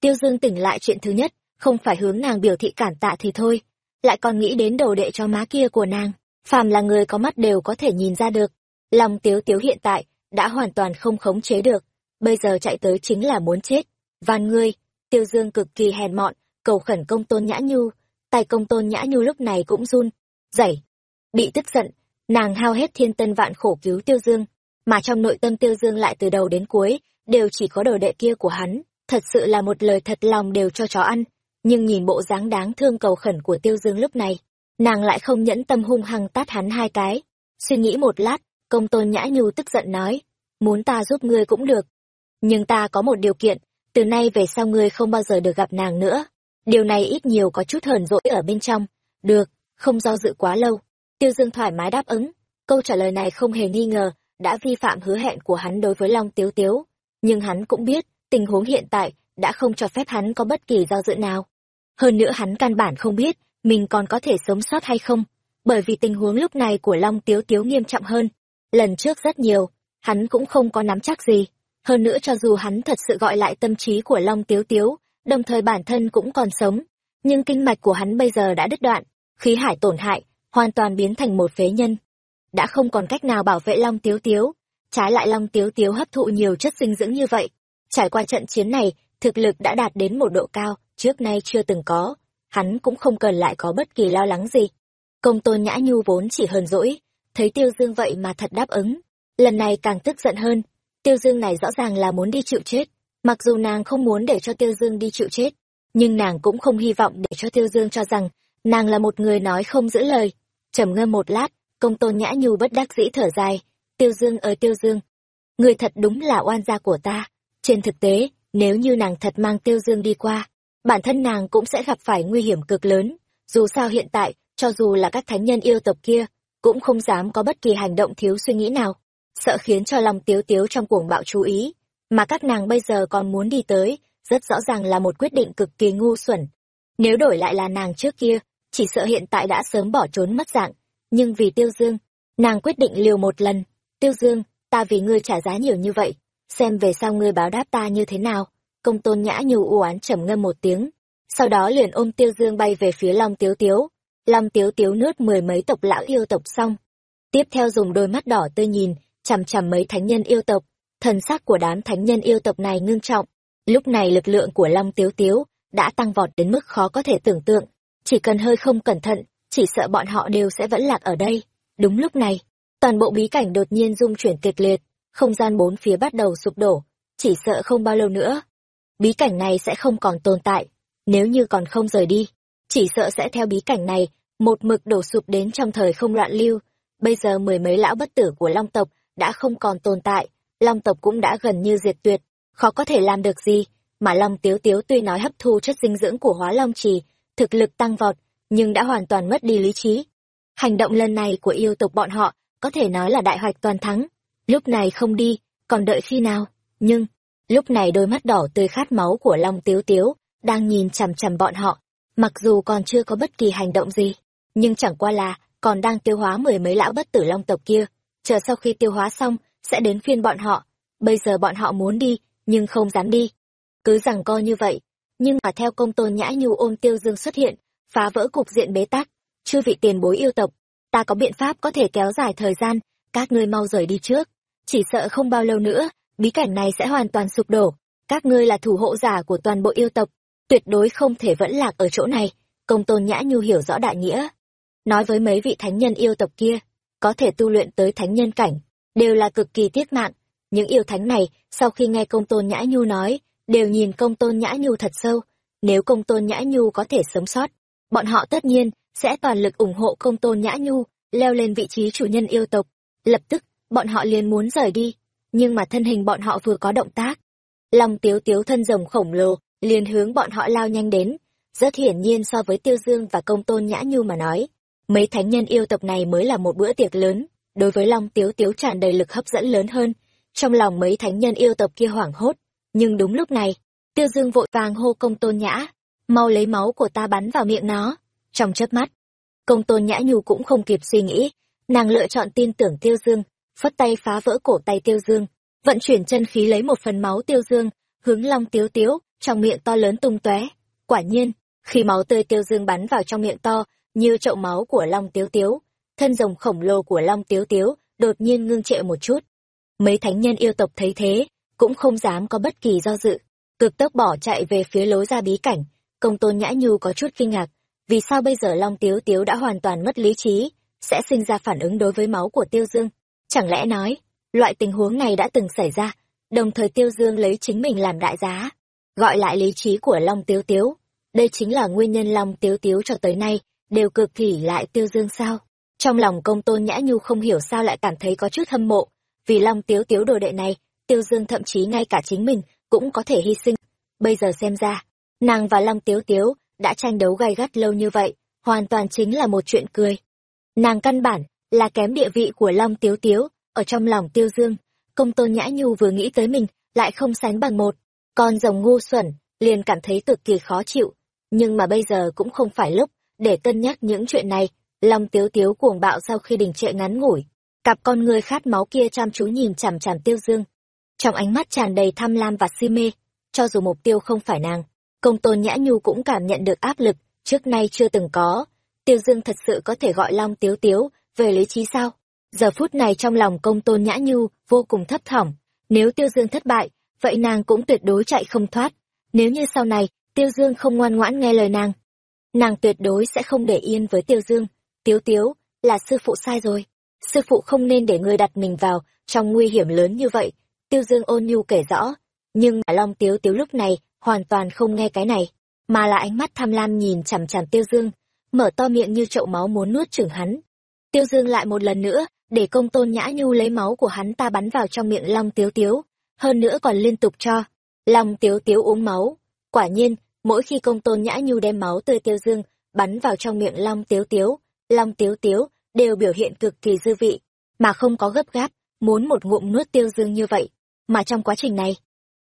Tiêu Dương tỉnh lại chuyện thứ nhất, không phải hướng nàng biểu thị cản tạ thì thôi, lại còn nghĩ đến đồ đệ cho má kia của nàng phàm là người có mắt đều có thể nhìn ra được lòng tiếu tiếu hiện tại đã hoàn toàn không khống chế được bây giờ chạy tới chính là muốn chết van ngươi tiêu dương cực kỳ hèn mọn cầu khẩn công tôn nhã nhu tay công tôn nhã nhu lúc này cũng run rẩy bị tức giận nàng hao hết thiên tân vạn khổ cứu tiêu dương mà trong nội tâm tiêu dương lại từ đầu đến cuối đều chỉ có đồ đệ kia của hắn, thật sự là một lời thật lòng đều cho chó ăn. Nhưng nhìn bộ dáng đáng thương cầu khẩn của tiêu dương lúc này, nàng lại không nhẫn tâm hung hăng tát hắn hai cái. Suy nghĩ một lát, công tôn nhã nhu tức giận nói, muốn ta giúp ngươi cũng được, nhưng ta có một điều kiện, từ nay về sau ngươi không bao giờ được gặp nàng nữa. Điều này ít nhiều có chút hờn dỗi ở bên trong. Được, không do dự quá lâu. Tiêu dương thoải mái đáp ứng, câu trả lời này không hề nghi ngờ, đã vi phạm hứa hẹn của hắn đối với long tiếu tiếu nhưng hắn cũng biết, tình huống hiện tại đã không cho phép hắn có bất kỳ do dự nào. Hơn nữa hắn căn bản không biết mình còn có thể sống sót hay không, bởi vì tình huống lúc này của long tiếu tiếu nghiêm trọng hơn. Lần trước rất nhiều, hắn cũng không có nắm chắc gì. Hơn nữa cho dù hắn thật sự gọi lại tâm trí của long tiếu tiếu, đồng thời bản thân cũng còn sống, nhưng kinh mạch của hắn bây giờ đã đứt đoạn, khí hải tổn hại hoàn toàn biến thành một phế nhân. Đã không còn cách nào bảo vệ long tiếu tiếu trái lại long tiếu tiếu hấp thụ nhiều chất dinh dưỡng như vậy. Trải qua trận chiến này, thực lực đã đạt đến một độ cao, trước nay chưa từng có. Hắn cũng không cần lại có bất kỳ lo lắng gì. Công tôn nhã nhu vốn chỉ hờn dỗi, thấy tiêu dương vậy mà thật đáp ứng. Lần này càng tức giận hơn. Tiêu dương này rõ ràng là muốn đi chịu chết, mặc dù nàng không muốn để cho tiêu dương đi chịu chết, nhưng nàng cũng không hy vọng để cho tiêu dương cho rằng nàng là một người nói không giữ lời. Trầm ngâm một lát, công tôn nhã nhu bất đắc dĩ thở dài tiêu dương ơi, tiêu dương, người thật đúng là oan gia của ta. Trên thực tế, nếu như nàng thật mang tiêu dương đi qua, bản thân nàng cũng sẽ gặp phải nguy hiểm cực lớn. Dù sao hiện tại, cho dù là các thánh nhân yêu tộc kia, cũng không dám có bất kỳ hành động thiếu suy nghĩ nào. Sợ khiến cho lòng tiếu tiếu trong cuồng bạo chú ý. Mà các nàng bây giờ còn muốn đi tới, rất rõ ràng là một quyết định cực kỳ ngu xuẩn. Nếu đổi lại là nàng trước kia, chỉ sợ hiện tại đã sớm bỏ trốn mất dạng. Nhưng vì tiêu dương, nàng quyết định liều một lần tiêu dương, ta vì ngươi trả giá nhiều như vậy, xem về sau ngươi báo đáp ta như thế nào. Công tôn nhã nhu u án trầm ngâm một tiếng, sau đó liền ôm tiêu dương bay về phía long tiếu tiếu. Long tiếu tiếu nuốt mười mấy tộc lão yêu tộc xong. Tiếp theo dùng đôi mắt đỏ tươi nhìn, chằm chằm mấy thánh nhân yêu tộc. Thần sắc của đám thánh nhân yêu tộc này ngưng trọng. Lúc này lực lượng của long tiếu tiếu đã tăng vọt đến mức khó có thể tưởng tượng. Chỉ cần hơi không cẩn thận, chỉ sợ bọn họ đều sẽ vẫn lạc ở đây. Đúng lúc này toàn bộ bí cảnh đột nhiên rung chuyển kịch liệt, không gian bốn phía bắt đầu sụp đổ, chỉ sợ không bao lâu nữa. Bí cảnh này sẽ không còn tồn tại, nếu như còn không rời đi, chỉ sợ sẽ theo bí cảnh này, một mực đổ sụp đến trong thời không loạn lưu. Bây giờ mười mấy lão bất tử của long tộc đã không còn tồn tại, long tộc cũng đã gần như diệt tuyệt, khó có thể làm được gì, mà long tiếu tiếu tuy nói hấp thu chất dinh dưỡng của hóa long trì, thực lực tăng vọt, nhưng đã hoàn toàn mất đi lý trí. Hành động lần này của yêu tộc bọn họ có thể nói là đại hoạch toàn thắng. Lúc này không đi, còn đợi khi nào? Nhưng, lúc này đôi mắt đỏ tươi khát máu của long tiếu tiếu đang nhìn chằm chằm bọn họ. Mặc dù còn chưa có bất kỳ hành động gì, nhưng chẳng qua là còn đang tiêu hóa mười mấy lão bất tử long tộc kia. Chờ sau khi tiêu hóa xong, sẽ đến phiên bọn họ. Bây giờ bọn họ muốn đi, nhưng không dám đi. Cứ rằng co như vậy, nhưng mà theo công tôn nhã nhu ôm tiêu dương xuất hiện, phá vỡ cục diện bế tắc, chư vị tiền bối yêu tộc ta có biện pháp có thể kéo dài thời gian, các ngươi mau rời đi trước. Chỉ sợ không bao lâu nữa, bí cảnh này sẽ hoàn toàn sụp đổ. Các ngươi là thủ hộ giả của toàn bộ yêu tộc, tuyệt đối không thể vẫn lạc ở chỗ này. Công tôn nhã nhu hiểu rõ đại nghĩa. Nói với mấy vị thánh nhân yêu tộc kia, có thể tu luyện tới thánh nhân cảnh, đều là cực kỳ tiếc mạng. Những yêu thánh này, sau khi nghe công tôn nhã nhu nói, đều nhìn công tôn nhã nhu thật sâu. Nếu công tôn nhã nhu có thể sống sót, bọn họ tất nhiên sẽ toàn lực ủng hộ công tôn nhã nhu, leo lên vị trí chủ nhân yêu tộc. Lập tức, bọn họ liền muốn rời đi, nhưng mà thân hình bọn họ vừa có động tác. Long tiếu tiếu thân rồng khổng lồ, liền hướng bọn họ lao nhanh đến, rất hiển nhiên so với tiêu dương và công tôn nhã nhu mà nói, mấy thánh nhân yêu tộc này mới là một bữa tiệc lớn, đối với long tiếu tiếu tràn đầy lực hấp dẫn lớn hơn, trong lòng mấy thánh nhân yêu tộc kia hoảng hốt. Nhưng đúng lúc này, tiêu dương vội vàng hô công tôn nhã, mau lấy máu của ta bắn vào miệng nó trong chớp mắt. Công tôn nhã nhu cũng không kịp suy nghĩ, nàng lựa chọn tin tưởng tiêu dương, phất tay phá vỡ cổ tay tiêu dương, vận chuyển chân khí lấy một phần máu tiêu dương, hướng long tiếu tiếu, trong miệng to lớn tung tóe. Quả nhiên, khi máu tươi tiêu dương bắn vào trong miệng to, như chậu máu của long tiếu tiếu, thân rồng khổng lồ của long tiếu tiếu đột nhiên ngưng trệ một chút. Mấy thánh nhân yêu tộc thấy thế, cũng không dám có bất kỳ do dự, cực tốc bỏ chạy về phía lối ra bí cảnh. Công tôn nhã nhu có chút kinh ngạc vì sao bây giờ Long Tiếu Tiếu đã hoàn toàn mất lý trí, sẽ sinh ra phản ứng đối với máu của Tiêu Dương. Chẳng lẽ nói, loại tình huống này đã từng xảy ra, đồng thời Tiêu Dương lấy chính mình làm đại giá, gọi lại lý trí của Long Tiếu Tiếu. Đây chính là nguyên nhân Long Tiếu Tiếu cho tới nay, đều cực kỳ lại Tiêu Dương sao. Trong lòng công tôn Nhã Nhu không hiểu sao lại cảm thấy có chút hâm mộ, vì Long Tiếu Tiếu đồ đệ này, Tiêu Dương thậm chí ngay cả chính mình cũng có thể hy sinh. Bây giờ xem ra, nàng và Long Tiếu Tiếu đã tranh đấu gay gắt lâu như vậy, hoàn toàn chính là một chuyện cười. Nàng căn bản là kém địa vị của Long Tiếu Tiếu, ở trong lòng Tiêu Dương, công tôn Nhã Nhu vừa nghĩ tới mình, lại không sánh bằng một. Con rồng ngu xuẩn, liền cảm thấy cực kỳ khó chịu, nhưng mà bây giờ cũng không phải lúc để cân nhắc những chuyện này. Long Tiếu Tiếu cuồng bạo sau khi đình trệ ngắn ngủi, cặp con người khát máu kia chăm chú nhìn chằm chằm Tiêu Dương. Trong ánh mắt tràn đầy tham lam và si mê, cho dù mục tiêu không phải nàng, công tôn Nhã Nhu cũng cảm nhận được áp lực, trước nay chưa từng có. Tiêu Dương thật sự có thể gọi Long Tiếu Tiếu về lý trí sao? Giờ phút này trong lòng công tôn Nhã Nhu vô cùng thấp thỏm, nếu Tiêu Dương thất bại, vậy nàng cũng tuyệt đối chạy không thoát. Nếu như sau này, Tiêu Dương không ngoan ngoãn nghe lời nàng, nàng tuyệt đối sẽ không để yên với Tiêu Dương. Tiếu Tiếu, là sư phụ sai rồi. Sư phụ không nên để ngươi đặt mình vào trong nguy hiểm lớn như vậy. Tiêu Dương ôn nhu kể rõ. Nhưng mà Long Tiếu Tiếu lúc này hoàn toàn không nghe cái này, mà là ánh mắt tham lam nhìn chằm chằm Tiêu Dương, mở to miệng như chậu máu muốn nuốt chửng hắn. Tiêu Dương lại một lần nữa, để công tôn nhã nhu lấy máu của hắn ta bắn vào trong miệng Long Tiếu Tiếu, hơn nữa còn liên tục cho. Long Tiếu Tiếu uống máu. Quả nhiên, mỗi khi công tôn nhã nhu đem máu tươi Tiêu Dương bắn vào trong miệng Long Tiếu Tiếu, Long Tiếu Tiếu đều biểu hiện cực kỳ dư vị, mà không có gấp gáp, muốn một ngụm nuốt Tiêu Dương như vậy. Mà trong quá trình này,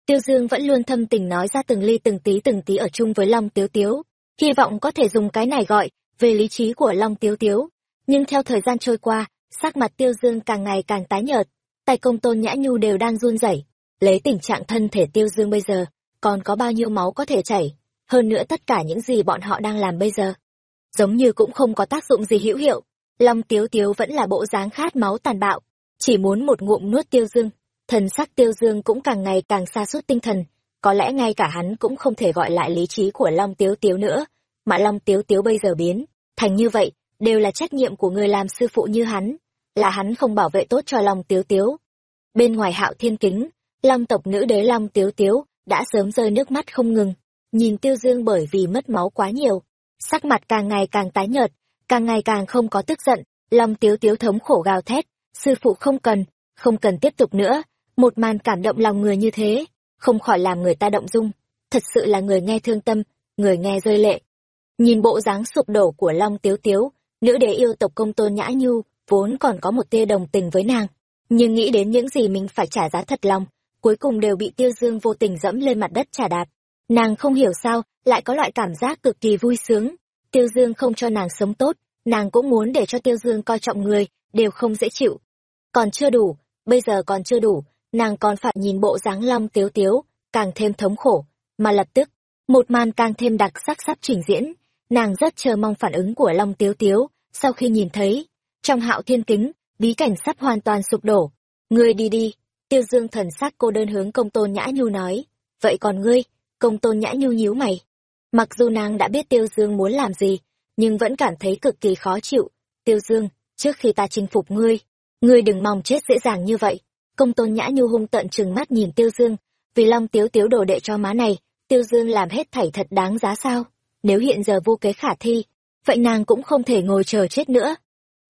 Tiêu Dương vẫn luôn thâm tình nói ra từng ly từng tí từng tí ở chung với Long Tiếu Tiếu, hy vọng có thể dùng cái này gọi về lý trí của Long Tiếu Tiếu. Nhưng theo thời gian trôi qua, sắc mặt Tiêu Dương càng ngày càng tái nhợt, tay công tôn nhã nhu đều đang run rẩy. Lấy tình trạng thân thể Tiêu Dương bây giờ, còn có bao nhiêu máu có thể chảy, hơn nữa tất cả những gì bọn họ đang làm bây giờ. Giống như cũng không có tác dụng gì hữu hiệu, Long Tiếu Tiếu vẫn là bộ dáng khát máu tàn bạo, chỉ muốn một ngụm nuốt Tiêu Dương. Thần sắc Tiêu Dương cũng càng ngày càng xa suốt tinh thần, có lẽ ngay cả hắn cũng không thể gọi lại lý trí của Long Tiếu Tiếu nữa, mà Long Tiếu Tiếu bây giờ biến, thành như vậy, đều là trách nhiệm của người làm sư phụ như hắn, là hắn không bảo vệ tốt cho Long Tiếu Tiếu. Bên ngoài hạo thiên kính, Long tộc nữ đế Long Tiếu Tiếu đã sớm rơi nước mắt không ngừng, nhìn Tiêu Dương bởi vì mất máu quá nhiều, sắc mặt càng ngày càng tái nhợt, càng ngày càng không có tức giận, Long Tiếu Tiếu thống khổ gào thét, sư phụ không cần, không cần tiếp tục nữa, một màn cảm động lòng người như thế, không khỏi làm người ta động dung, thật sự là người nghe thương tâm, người nghe rơi lệ. Nhìn bộ dáng sụp đổ của Long Tiếu Tiếu, nữ đế yêu tộc công tôn nhã nhu, vốn còn có một tia đồng tình với nàng, nhưng nghĩ đến những gì mình phải trả giá thật lòng, cuối cùng đều bị Tiêu Dương vô tình dẫm lên mặt đất trả đạp. Nàng không hiểu sao, lại có loại cảm giác cực kỳ vui sướng. Tiêu Dương không cho nàng sống tốt, nàng cũng muốn để cho Tiêu Dương coi trọng người, đều không dễ chịu. Còn chưa đủ, bây giờ còn chưa đủ, nàng còn phải nhìn bộ dáng long tiếu tiếu, càng thêm thống khổ, mà lập tức, một màn càng thêm đặc sắc sắp trình diễn, nàng rất chờ mong phản ứng của long tiếu tiếu, sau khi nhìn thấy, trong hạo thiên kính, bí cảnh sắp hoàn toàn sụp đổ. Ngươi đi đi, tiêu dương thần sắc cô đơn hướng công tôn nhã nhu nói, vậy còn ngươi, công tôn nhã nhu nhíu mày. Mặc dù nàng đã biết tiêu dương muốn làm gì, nhưng vẫn cảm thấy cực kỳ khó chịu. Tiêu dương, trước khi ta chinh phục ngươi, ngươi đừng mong chết dễ dàng như vậy công tôn nhã nhu hung tận chừng mắt nhìn tiêu dương, vì long tiếu tiếu đồ đệ cho má này, tiêu dương làm hết thảy thật đáng giá sao? Nếu hiện giờ vô kế khả thi, vậy nàng cũng không thể ngồi chờ chết nữa.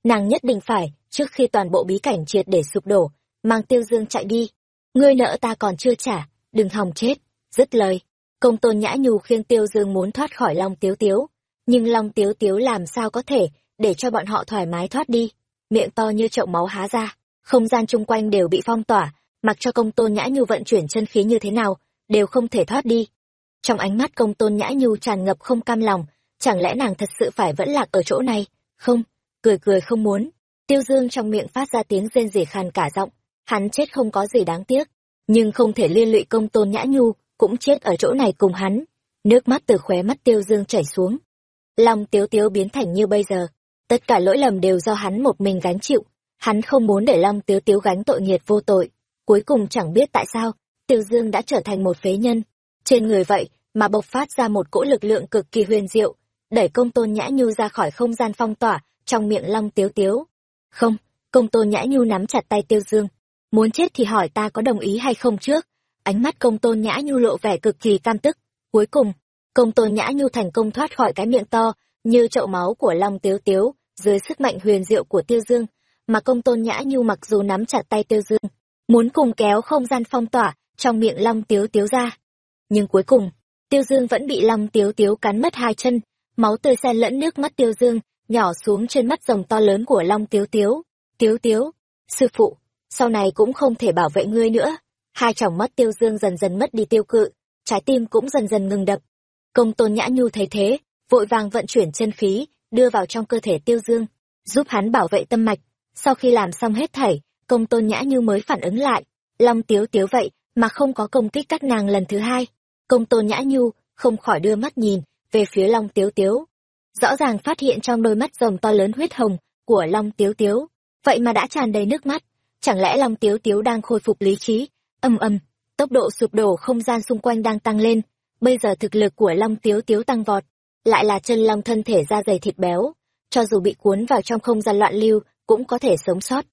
Nàng nhất định phải, trước khi toàn bộ bí cảnh triệt để sụp đổ, mang tiêu dương chạy đi. Ngươi nợ ta còn chưa trả, đừng hòng chết, dứt lời. Công tôn nhã nhu khiêng tiêu dương muốn thoát khỏi long tiếu tiếu, nhưng long tiếu tiếu làm sao có thể để cho bọn họ thoải mái thoát đi? Miệng to như chậu máu há ra không gian chung quanh đều bị phong tỏa, mặc cho công tôn nhã nhu vận chuyển chân khí như thế nào, đều không thể thoát đi. Trong ánh mắt công tôn nhã nhu tràn ngập không cam lòng, chẳng lẽ nàng thật sự phải vẫn lạc ở chỗ này? Không, cười cười không muốn. Tiêu Dương trong miệng phát ra tiếng rên rỉ khàn cả giọng, hắn chết không có gì đáng tiếc, nhưng không thể liên lụy công tôn nhã nhu, cũng chết ở chỗ này cùng hắn. Nước mắt từ khóe mắt Tiêu Dương chảy xuống. Lòng Tiếu Tiếu biến thành như bây giờ, tất cả lỗi lầm đều do hắn một mình gánh chịu, Hắn không muốn để Long Tiếu Tiếu gánh tội nghiệt vô tội. Cuối cùng chẳng biết tại sao, Tiêu Dương đã trở thành một phế nhân. Trên người vậy mà bộc phát ra một cỗ lực lượng cực kỳ huyền diệu. đẩy công tôn nhã nhu ra khỏi không gian phong tỏa trong miệng long tiếu tiếu không công tôn nhã nhu nắm chặt tay tiêu dương muốn chết thì hỏi ta có đồng ý hay không trước ánh mắt công tôn nhã nhu lộ vẻ cực kỳ cam tức cuối cùng công tôn nhã nhu thành công thoát khỏi cái miệng to như chậu máu của long tiếu tiếu dưới sức mạnh huyền diệu của tiêu dương mà công tôn nhã nhu mặc dù nắm chặt tay tiêu dương, muốn cùng kéo không gian phong tỏa, trong miệng long tiếu tiếu ra. Nhưng cuối cùng, tiêu dương vẫn bị long tiếu tiếu cắn mất hai chân, máu tươi xen lẫn nước mắt tiêu dương, nhỏ xuống trên mắt rồng to lớn của long tiếu tiếu. Tiếu tiếu, sư phụ, sau này cũng không thể bảo vệ ngươi nữa. Hai tròng mắt tiêu dương dần dần mất đi tiêu cự, trái tim cũng dần dần ngừng đập. Công tôn nhã nhu thấy thế, vội vàng vận chuyển chân khí, đưa vào trong cơ thể tiêu dương, giúp hắn bảo vệ tâm mạch sau khi làm xong hết thảy, công tôn nhã nhu mới phản ứng lại. Long tiếu tiếu vậy mà không có công kích các nàng lần thứ hai. Công tôn nhã nhu không khỏi đưa mắt nhìn về phía long tiếu tiếu. Rõ ràng phát hiện trong đôi mắt rồng to lớn huyết hồng của long tiếu tiếu. Vậy mà đã tràn đầy nước mắt. Chẳng lẽ long tiếu tiếu đang khôi phục lý trí? Âm âm, tốc độ sụp đổ không gian xung quanh đang tăng lên. Bây giờ thực lực của long tiếu tiếu tăng vọt. Lại là chân long thân thể da dày thịt béo. Cho dù bị cuốn vào trong không gian loạn lưu cũng có thể sống sót.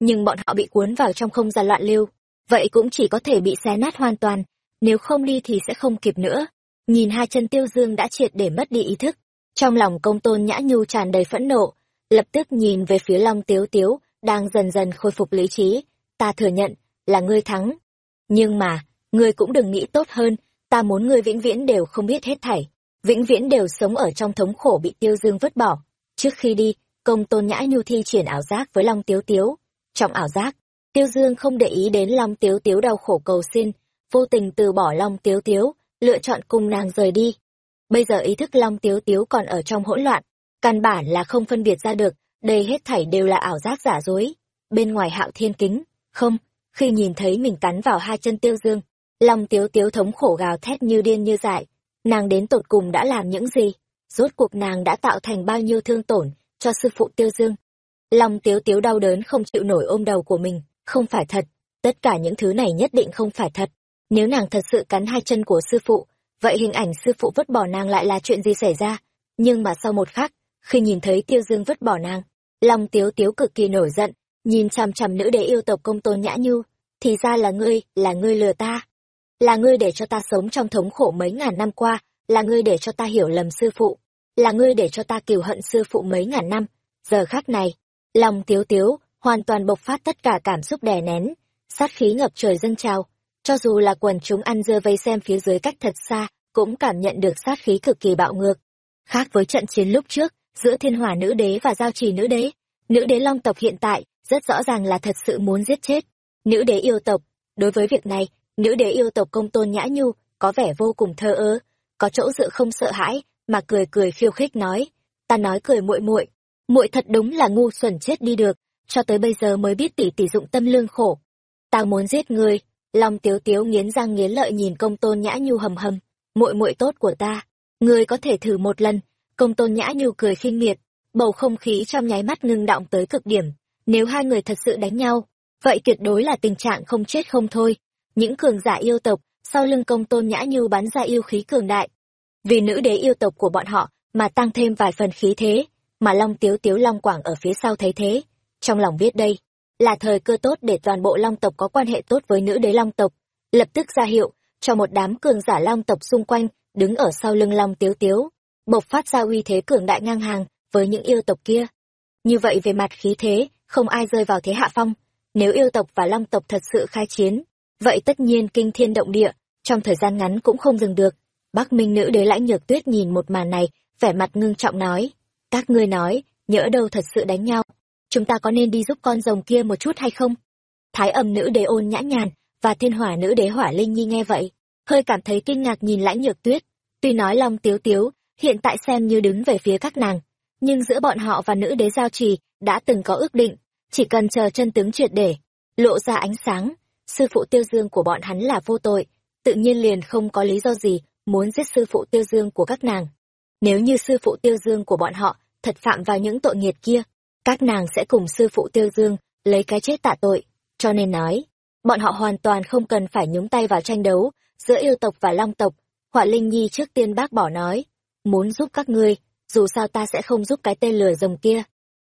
Nhưng bọn họ bị cuốn vào trong không gian loạn lưu, vậy cũng chỉ có thể bị xé nát hoàn toàn, nếu không đi thì sẽ không kịp nữa. Nhìn hai chân tiêu dương đã triệt để mất đi ý thức, trong lòng công tôn nhã nhu tràn đầy phẫn nộ, lập tức nhìn về phía long tiếu tiếu, đang dần dần khôi phục lý trí. Ta thừa nhận, là ngươi thắng. Nhưng mà, ngươi cũng đừng nghĩ tốt hơn, ta muốn ngươi vĩnh viễn đều không biết hết thảy. Vĩnh viễn đều sống ở trong thống khổ bị tiêu dương vứt bỏ. Trước khi đi công tôn nhã nhu thi triển ảo giác với long tiếu tiếu. Trong ảo giác, tiêu dương không để ý đến long tiếu tiếu đau khổ cầu xin, vô tình từ bỏ long tiếu tiếu, lựa chọn cùng nàng rời đi. Bây giờ ý thức long tiếu tiếu còn ở trong hỗn loạn, căn bản là không phân biệt ra được, đây hết thảy đều là ảo giác giả dối. Bên ngoài hạo thiên kính, không, khi nhìn thấy mình cắn vào hai chân tiêu dương, long tiếu tiếu thống khổ gào thét như điên như dại. Nàng đến tột cùng đã làm những gì? Rốt cuộc nàng đã tạo thành bao nhiêu thương tổn? Cho sư phụ tiêu dương. Long tiếu tiếu đau đớn không chịu nổi ôm đầu của mình, không phải thật, tất cả những thứ này nhất định không phải thật. Nếu nàng thật sự cắn hai chân của sư phụ, vậy hình ảnh sư phụ vứt bỏ nàng lại là chuyện gì xảy ra? Nhưng mà sau một khắc, khi nhìn thấy tiêu dương vứt bỏ nàng, long tiếu tiếu cực kỳ nổi giận, nhìn chằm chằm nữ đế yêu tộc công tôn nhã nhu, thì ra là ngươi là ngươi lừa ta. Là ngươi để cho ta sống trong thống khổ mấy ngàn năm qua, là ngươi để cho ta hiểu lầm sư phụ là ngươi để cho ta kiều hận sư phụ mấy ngàn năm. Giờ khác này, lòng tiếu tiếu hoàn toàn bộc phát tất cả cảm xúc đè nén, sát khí ngập trời dâng trào. Cho dù là quần chúng ăn dưa vây xem phía dưới cách thật xa, cũng cảm nhận được sát khí cực kỳ bạo ngược. Khác với trận chiến lúc trước, giữa thiên hỏa nữ đế và giao trì nữ đế nữ đế long tộc hiện tại rất rõ ràng là thật sự muốn giết chết. Nữ đế yêu tộc, đối với việc này, nữ đế yêu tộc công tôn nhã nhu có vẻ vô cùng thơ ơ, có chỗ dựa không sợ hãi mà cười cười khiêu khích nói, ta nói cười muội muội muội thật đúng là ngu xuẩn chết đi được, cho tới bây giờ mới biết tỷ tỷ dụng tâm lương khổ. Ta muốn giết ngươi. Long tiếu tiếu nghiến răng nghiến lợi nhìn công tôn nhã nhu hầm hầm, muội muội tốt của ta, ngươi có thể thử một lần. Công tôn nhã nhu cười khinh miệt, bầu không khí trong nháy mắt ngưng động tới cực điểm. Nếu hai người thật sự đánh nhau, vậy tuyệt đối là tình trạng không chết không thôi. Những cường giả yêu tộc, sau lưng công tôn nhã nhu bắn ra yêu khí cường đại vì nữ đế yêu tộc của bọn họ mà tăng thêm vài phần khí thế, mà long tiếu tiếu long quảng ở phía sau thấy thế. Trong lòng biết đây là thời cơ tốt để toàn bộ long tộc có quan hệ tốt với nữ đế long tộc, lập tức ra hiệu cho một đám cường giả long tộc xung quanh đứng ở sau lưng long tiếu tiếu, bộc phát ra uy thế cường đại ngang hàng với những yêu tộc kia. Như vậy về mặt khí thế, không ai rơi vào thế hạ phong. Nếu yêu tộc và long tộc thật sự khai chiến, vậy tất nhiên kinh thiên động địa trong thời gian ngắn cũng không dừng được bắc minh nữ đế lãnh nhược tuyết nhìn một màn này, vẻ mặt ngưng trọng nói, các ngươi nói, nhỡ đâu thật sự đánh nhau, chúng ta có nên đi giúp con rồng kia một chút hay không? Thái âm nữ đế ôn nhã nhàn và thiên hỏa nữ đế hỏa linh nhi nghe vậy, hơi cảm thấy kinh ngạc nhìn lãnh nhược tuyết. Tuy nói long tiếu tiếu hiện tại xem như đứng về phía các nàng, nhưng giữa bọn họ và nữ đế giao trì đã từng có ước định, chỉ cần chờ chân tướng triệt để, lộ ra ánh sáng, sư phụ tiêu dương của bọn hắn là vô tội, tự nhiên liền không có lý do gì muốn giết sư phụ tiêu dương của các nàng nếu như sư phụ tiêu dương của bọn họ thật phạm vào những tội nghiệt kia các nàng sẽ cùng sư phụ tiêu dương lấy cái chết tạ tội cho nên nói bọn họ hoàn toàn không cần phải nhúng tay vào tranh đấu giữa yêu tộc và long tộc họa linh nhi trước tiên bác bỏ nói muốn giúp các ngươi dù sao ta sẽ không giúp cái tên lừa rồng kia.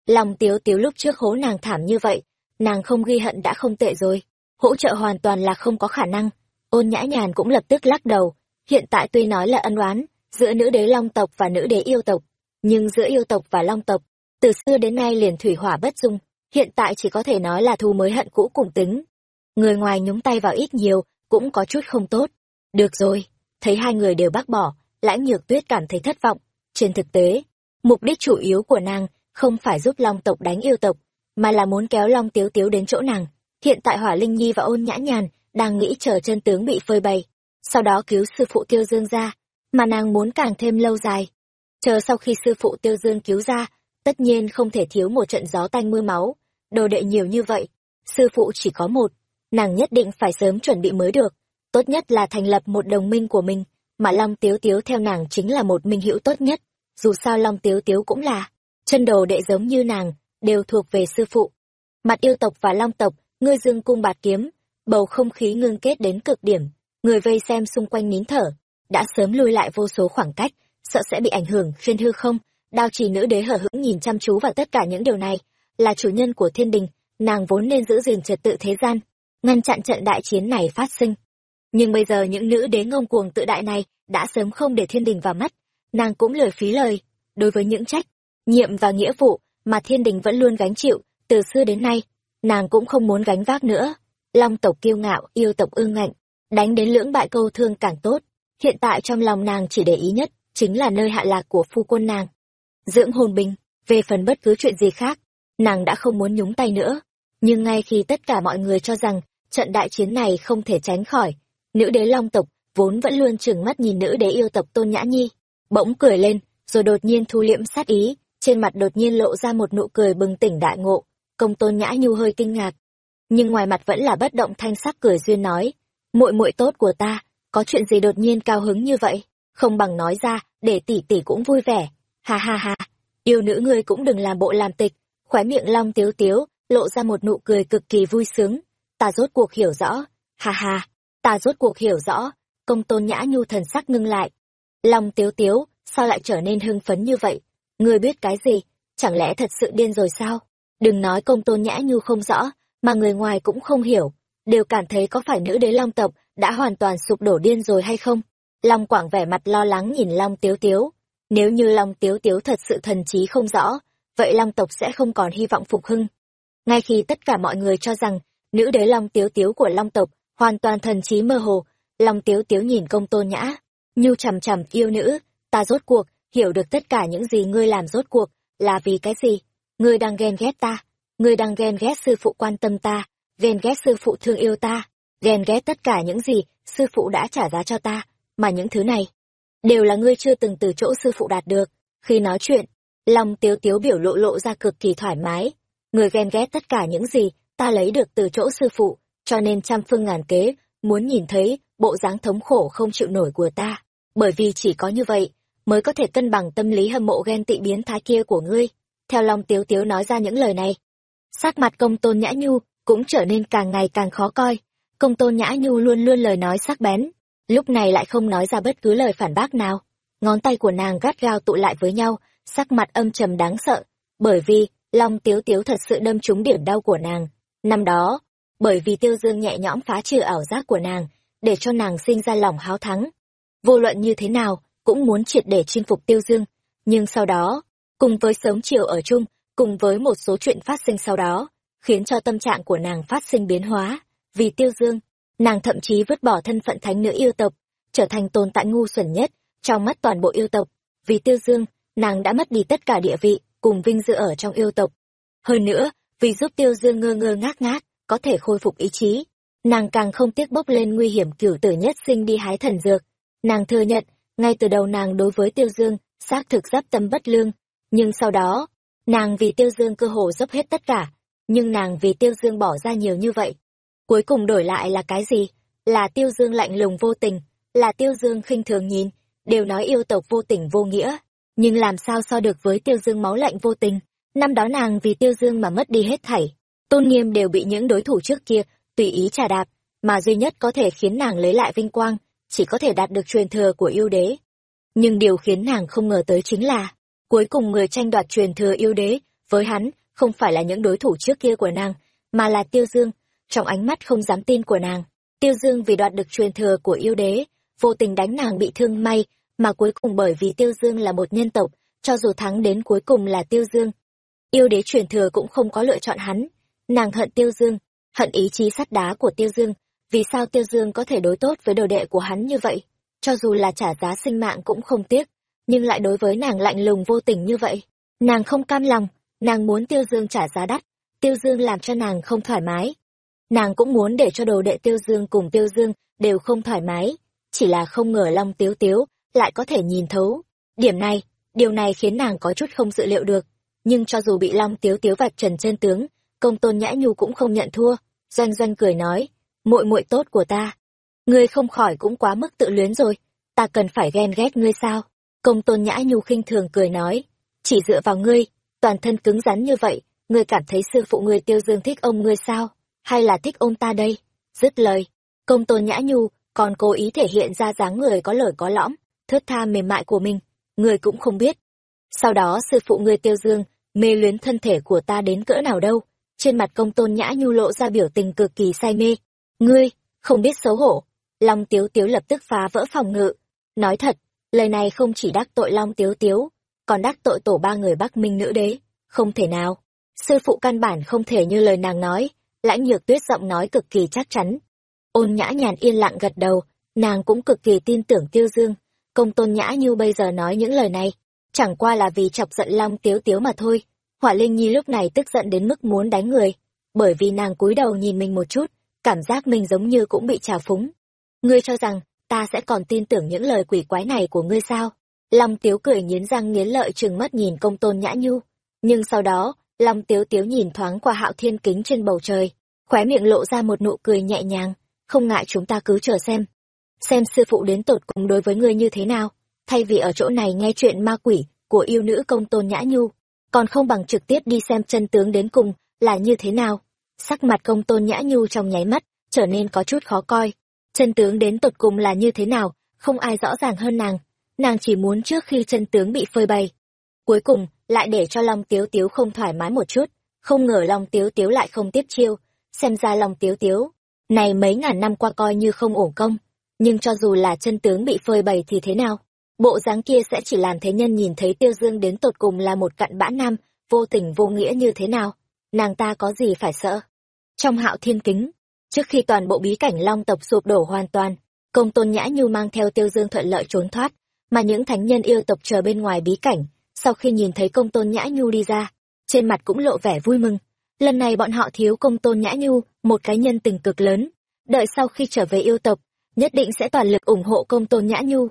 Lòng tiếu tiếu lúc trước hố nàng thảm như vậy, nàng không ghi hận đã không tệ rồi. Hỗ trợ hoàn toàn là không có khả năng. Ôn nhã nhàn cũng lập tức lắc đầu. Hiện tại tuy nói là ân oán, giữa nữ đế long tộc và nữ đế yêu tộc, nhưng giữa yêu tộc và long tộc, từ xưa đến nay liền thủy hỏa bất dung, hiện tại chỉ có thể nói là thù mới hận cũ cùng tính. Người ngoài nhúng tay vào ít nhiều, cũng có chút không tốt. Được rồi, thấy hai người đều bác bỏ, lãnh nhược tuyết cảm thấy thất vọng. Trên thực tế, mục đích chủ yếu của nàng không phải giúp long tộc đánh yêu tộc, mà là muốn kéo long tiếu tiếu đến chỗ nàng. Hiện tại hỏa linh nhi và ôn nhã nhàn đang nghĩ chờ chân tướng bị phơi bày, sau đó cứu sư phụ tiêu dương ra, mà nàng muốn càng thêm lâu dài. Chờ sau khi sư phụ tiêu dương cứu ra, tất nhiên không thể thiếu một trận gió tanh mưa máu, đồ đệ nhiều như vậy, sư phụ chỉ có một, nàng nhất định phải sớm chuẩn bị mới được, tốt nhất là thành lập một đồng minh của mình, mà Long Tiếu Tiếu theo nàng chính là một minh hữu tốt nhất, dù sao Long Tiếu Tiếu cũng là, chân đồ đệ giống như nàng, đều thuộc về sư phụ. Mặt yêu tộc và Long tộc, ngươi dương cung bạt kiếm, bầu không khí ngưng kết đến cực điểm, người vây xem xung quanh nín thở, đã sớm lui lại vô số khoảng cách, sợ sẽ bị ảnh hưởng phiên hư không, đao trì nữ đế hở hững nhìn chăm chú vào tất cả những điều này, là chủ nhân của thiên đình, nàng vốn nên giữ gìn trật tự thế gian, ngăn chặn trận đại chiến này phát sinh. Nhưng bây giờ những nữ đế ngông cuồng tự đại này đã sớm không để thiên đình vào mắt, nàng cũng lời phí lời, đối với những trách, nhiệm và nghĩa vụ mà thiên đình vẫn luôn gánh chịu, từ xưa đến nay, nàng cũng không muốn gánh vác nữa. Long tộc kiêu ngạo, yêu tộc ương ngạnh, đánh đến lưỡng bại câu thương càng tốt. Hiện tại trong lòng nàng chỉ để ý nhất, chính là nơi hạ lạc của phu quân nàng. Dưỡng hồn bình, về phần bất cứ chuyện gì khác, nàng đã không muốn nhúng tay nữa. Nhưng ngay khi tất cả mọi người cho rằng trận đại chiến này không thể tránh khỏi, nữ đế long tộc vốn vẫn luôn trừng mắt nhìn nữ đế yêu tộc tôn nhã nhi, bỗng cười lên, rồi đột nhiên thu liễm sát ý, trên mặt đột nhiên lộ ra một nụ cười bừng tỉnh đại ngộ, công tôn nhã nhu hơi kinh ngạc. Nhưng ngoài mặt vẫn là bất động thanh sắc cười duyên nói, muội muội tốt của ta, có chuyện gì đột nhiên cao hứng như vậy, không bằng nói ra, để tỷ tỷ cũng vui vẻ. Ha ha ha, yêu nữ ngươi cũng đừng làm bộ làm tịch, khóe miệng long tiếu tiếu, lộ ra một nụ cười cực kỳ vui sướng. Ta rốt cuộc hiểu rõ, ha ha, ta rốt cuộc hiểu rõ, công tôn nhã nhu thần sắc ngưng lại. Long tiếu tiếu, sao lại trở nên hưng phấn như vậy? Ngươi biết cái gì? Chẳng lẽ thật sự điên rồi sao? Đừng nói công tôn nhã nhu không rõ, mà người ngoài cũng không hiểu, đều cảm thấy có phải nữ đế long tộc đã hoàn toàn sụp đổ điên rồi hay không? Long Quảng vẻ mặt lo lắng nhìn Long Tiếu Tiếu. Nếu như Long Tiếu Tiếu thật sự thần trí không rõ, vậy Long tộc sẽ không còn hy vọng phục hưng. Ngay khi tất cả mọi người cho rằng, nữ đế Long Tiếu Tiếu của Long tộc hoàn toàn thần trí mơ hồ, Long Tiếu Tiếu nhìn công tôn nhã, nhu chằm chằm yêu nữ, ta rốt cuộc, hiểu được tất cả những gì ngươi làm rốt cuộc, là vì cái gì? Ngươi đang ghen ghét ta, ngươi đang ghen ghét sư phụ quan tâm ta, ghen ghét sư phụ thương yêu ta, ghen ghét tất cả những gì sư phụ đã trả giá cho ta, mà những thứ này đều là ngươi chưa từng từ chỗ sư phụ đạt được. Khi nói chuyện, lòng tiếu tiếu biểu lộ lộ ra cực kỳ thoải mái. Người ghen ghét tất cả những gì ta lấy được từ chỗ sư phụ, cho nên trăm phương ngàn kế, muốn nhìn thấy bộ dáng thống khổ không chịu nổi của ta. Bởi vì chỉ có như vậy, mới có thể cân bằng tâm lý hâm mộ ghen tị biến thái kia của ngươi. Theo lòng tiếu tiếu nói ra những lời này. Sắc mặt công tôn nhã nhu cũng trở nên càng ngày càng khó coi. Công tôn nhã nhu luôn luôn lời nói sắc bén, lúc này lại không nói ra bất cứ lời phản bác nào. Ngón tay của nàng gắt gao tụ lại với nhau, sắc mặt âm trầm đáng sợ, bởi vì, Long Tiếu Tiếu thật sự đâm trúng điểm đau của nàng. Năm đó, bởi vì Tiêu Dương nhẹ nhõm phá trừ ảo giác của nàng, để cho nàng sinh ra lòng háo thắng. Vô luận như thế nào, cũng muốn triệt để chinh phục Tiêu Dương. Nhưng sau đó, cùng với sớm chiều ở chung, cùng với một số chuyện phát sinh sau đó, khiến cho tâm trạng của nàng phát sinh biến hóa. Vì Tiêu Dương, nàng thậm chí vứt bỏ thân phận thánh nữ yêu tộc, trở thành tồn tại ngu xuẩn nhất trong mắt toàn bộ yêu tộc. Vì Tiêu Dương, nàng đã mất đi tất cả địa vị cùng vinh dự ở trong yêu tộc. Hơn nữa, vì giúp Tiêu Dương ngơ ngơ ngác ngác, có thể khôi phục ý chí, nàng càng không tiếc bốc lên nguy hiểm cửu tử nhất sinh đi hái thần dược. Nàng thừa nhận, ngay từ đầu nàng đối với Tiêu Dương, xác thực giáp tâm bất lương, nhưng sau đó, nàng vì Tiêu Dương cơ hồ dốc hết tất cả, nhưng nàng vì Tiêu Dương bỏ ra nhiều như vậy, Cuối cùng đổi lại là cái gì? Là tiêu dương lạnh lùng vô tình, là tiêu dương khinh thường nhìn, đều nói yêu tộc vô tình vô nghĩa. Nhưng làm sao so được với tiêu dương máu lạnh vô tình? Năm đó nàng vì tiêu dương mà mất đi hết thảy. Tôn nghiêm đều bị những đối thủ trước kia, tùy ý trà đạp, mà duy nhất có thể khiến nàng lấy lại vinh quang, chỉ có thể đạt được truyền thừa của yêu đế. Nhưng điều khiến nàng không ngờ tới chính là, Cuối cùng người tranh đoạt truyền thừa yêu đế, với hắn, không phải là những đối thủ trước kia của nàng, mà là Tiêu Dương. Trong ánh mắt không dám tin của nàng, Tiêu Dương vì đoạt được truyền thừa của yêu đế, vô tình đánh nàng bị thương may, mà cuối cùng bởi vì Tiêu Dương là một nhân tộc, cho dù thắng đến cuối cùng là Tiêu Dương. Yêu đế truyền thừa cũng không có lựa chọn hắn, nàng hận Tiêu Dương, hận ý chí sắt đá của Tiêu Dương, vì sao Tiêu Dương có thể đối tốt với đồ đệ của hắn như vậy, cho dù là trả giá sinh mạng cũng không tiếc, nhưng lại đối với nàng lạnh lùng vô tình như vậy. Nàng không cam lòng, nàng muốn Tiêu Dương trả giá đắt, Tiêu Dương làm cho nàng không thoải mái. Nàng cũng muốn để cho đồ đệ Tiêu Dương cùng Tiêu Dương đều không thoải mái, chỉ là không ngờ Long Tiếu Tiếu lại có thể nhìn thấu. Điểm này, điều này khiến nàng có chút không dự liệu được, nhưng cho dù bị Long Tiếu Tiếu vạch trần chân tướng, công tôn nhã nhu cũng không nhận thua, doanh doanh cười nói, muội muội tốt của ta. Ngươi không khỏi cũng quá mức tự luyến rồi, ta cần phải ghen ghét ngươi sao? Công tôn nhã nhu khinh thường cười nói, chỉ dựa vào ngươi, toàn thân cứng rắn như vậy, ngươi cảm thấy sư phụ ngươi tiêu dương thích ông ngươi sao? Hay là thích ông ta đây? Dứt lời, công tôn nhã nhu còn cố ý thể hiện ra dáng người có lời có lõm, thớt tha mềm mại của mình, ngươi cũng không biết. Sau đó sư phụ ngươi tiêu dương, mê luyến thân thể của ta đến cỡ nào đâu, trên mặt công tôn nhã nhu lộ ra biểu tình cực kỳ say mê. Ngươi, không biết xấu hổ. Long Tiếu Tiếu lập tức phá vỡ phòng ngự. Nói thật, lời này không chỉ đắc tội Long Tiếu Tiếu, còn đắc tội tổ ba người Bắc Minh nữ đế. Không thể nào. Sư phụ căn bản không thể như lời nàng nói, lãnh nhược tuyết giọng nói cực kỳ chắc chắn. Ôn nhã nhàn yên lặng gật đầu, nàng cũng cực kỳ tin tưởng tiêu dương. Công tôn nhã như bây giờ nói những lời này, chẳng qua là vì chọc giận Long Tiếu Tiếu mà thôi. Hỏa Linh Nhi lúc này tức giận đến mức muốn đánh người, bởi vì nàng cúi đầu nhìn mình một chút, cảm giác mình giống như cũng bị trào phúng. Ngươi cho rằng, ta sẽ còn tin tưởng những lời quỷ quái này của ngươi sao? Long Tiếu cười nghiến răng nghiến lợi trừng mắt nhìn công tôn nhã nhu. Nhưng sau đó, Long Tiếu Tiếu nhìn thoáng qua hạo thiên kính trên bầu trời, khóe miệng lộ ra một nụ cười nhẹ nhàng, không ngại chúng ta cứ chờ xem. Xem sư phụ đến tột cùng đối với ngươi như thế nào, thay vì ở chỗ này nghe chuyện ma quỷ của yêu nữ công tôn nhã nhu, còn không bằng trực tiếp đi xem chân tướng đến cùng là như thế nào. Sắc mặt công tôn nhã nhu trong nháy mắt, trở nên có chút khó coi. Chân tướng đến tột cùng là như thế nào, không ai rõ ràng hơn nàng. Nàng chỉ muốn trước khi chân tướng bị phơi bày. Cuối cùng, lại để cho Long Tiếu Tiếu không thoải mái một chút. Không ngờ Long Tiếu Tiếu lại không tiếp chiêu. Xem ra Long Tiếu Tiếu, này mấy ngàn năm qua coi như không ổn công. Nhưng cho dù là chân tướng bị phơi bày thì thế nào? bộ dáng kia sẽ chỉ làm thế nhân nhìn thấy tiêu dương đến tột cùng là một cặn bã nam vô tình vô nghĩa như thế nào nàng ta có gì phải sợ trong hạo thiên kính trước khi toàn bộ bí cảnh long tộc sụp đổ hoàn toàn công tôn nhã nhu mang theo tiêu dương thuận lợi trốn thoát mà những thánh nhân yêu tộc chờ bên ngoài bí cảnh sau khi nhìn thấy công tôn nhã nhu đi ra trên mặt cũng lộ vẻ vui mừng lần này bọn họ thiếu công tôn nhã nhu một cái nhân tình cực lớn đợi sau khi trở về yêu tộc nhất định sẽ toàn lực ủng hộ công tôn nhã nhu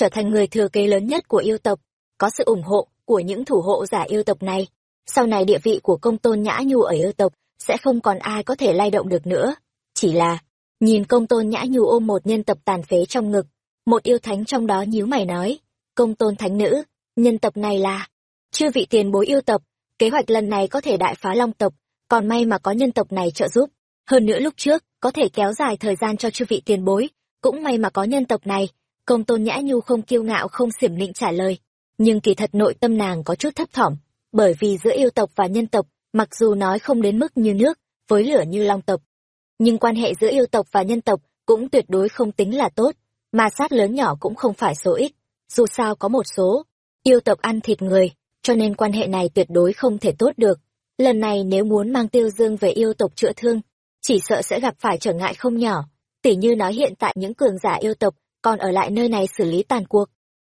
trở thành người thừa kế lớn nhất của yêu tộc, có sự ủng hộ của những thủ hộ giả yêu tộc này. Sau này địa vị của công tôn nhã nhu ở yêu tộc sẽ không còn ai có thể lay động được nữa. Chỉ là, nhìn công tôn nhã nhu ôm một nhân tập tàn phế trong ngực, một yêu thánh trong đó nhíu mày nói, công tôn thánh nữ, nhân tộc này là, chư vị tiền bối yêu tộc, kế hoạch lần này có thể đại phá long tộc, còn may mà có nhân tộc này trợ giúp. Hơn nữa lúc trước, có thể kéo dài thời gian cho chư vị tiền bối, cũng may mà có nhân tộc này, công tôn nhã nhu không kiêu ngạo không xiểm nịnh trả lời. Nhưng kỳ thật nội tâm nàng có chút thấp thỏm bởi vì giữa yêu tộc và nhân tộc mặc dù nói không đến mức như nước với lửa như long tộc nhưng quan hệ giữa yêu tộc và nhân tộc cũng tuyệt đối không tính là tốt mà sát lớn nhỏ cũng không phải số ít dù sao có một số yêu tộc ăn thịt người cho nên quan hệ này tuyệt đối không thể tốt được lần này nếu muốn mang tiêu dương về yêu tộc chữa thương chỉ sợ sẽ gặp phải trở ngại không nhỏ tỉ như nói hiện tại những cường giả yêu tộc còn ở lại nơi này xử lý tàn cuộc.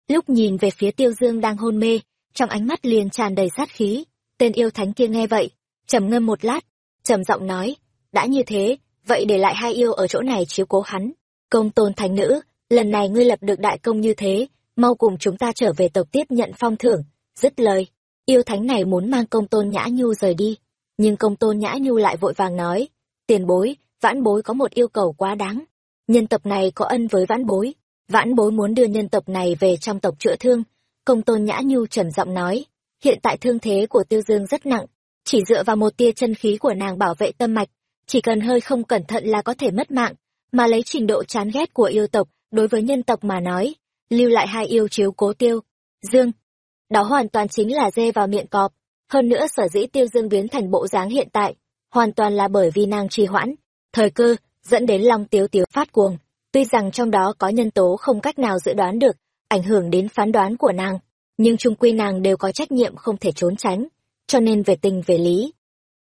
Lúc nhìn về phía Tiêu Dương đang hôn mê, trong ánh mắt liền tràn đầy sát khí, tên yêu thánh kia nghe vậy, trầm ngâm một lát, trầm giọng nói, đã như thế, vậy để lại hai yêu ở chỗ này chiếu cố hắn. Công tôn thánh nữ, lần này ngươi lập được đại công như thế, mau cùng chúng ta trở về tộc tiếp nhận phong thưởng, dứt lời. Yêu thánh này muốn mang công tôn nhã nhu rời đi, nhưng công tôn nhã nhu lại vội vàng nói, tiền bối, vãn bối có một yêu cầu quá đáng. Nhân tộc này có ân với vãn bối. Vãn bối muốn đưa nhân tộc này về trong tộc chữa thương. Công tôn nhã nhu trầm giọng nói hiện tại thương thế của tiêu dương rất nặng. Chỉ dựa vào một tia chân khí của nàng bảo vệ tâm mạch chỉ cần hơi không cẩn thận là có thể mất mạng mà lấy trình độ chán ghét của yêu tộc đối với nhân tộc mà nói lưu lại hai yêu chiếu cố tiêu dương đó hoàn toàn chính là dê vào miệng cọp. Hơn nữa sở dĩ tiêu dương biến thành bộ dáng hiện tại, hoàn toàn là bởi vì nàng trì hoãn, thời cơ, dẫn đến long tiếu tiếu phát cuồng. Tuy rằng trong đó có nhân tố không cách nào dự đoán được, ảnh hưởng đến phán đoán của nàng, nhưng trung quy nàng đều có trách nhiệm không thể trốn tránh, cho nên về tình về lý.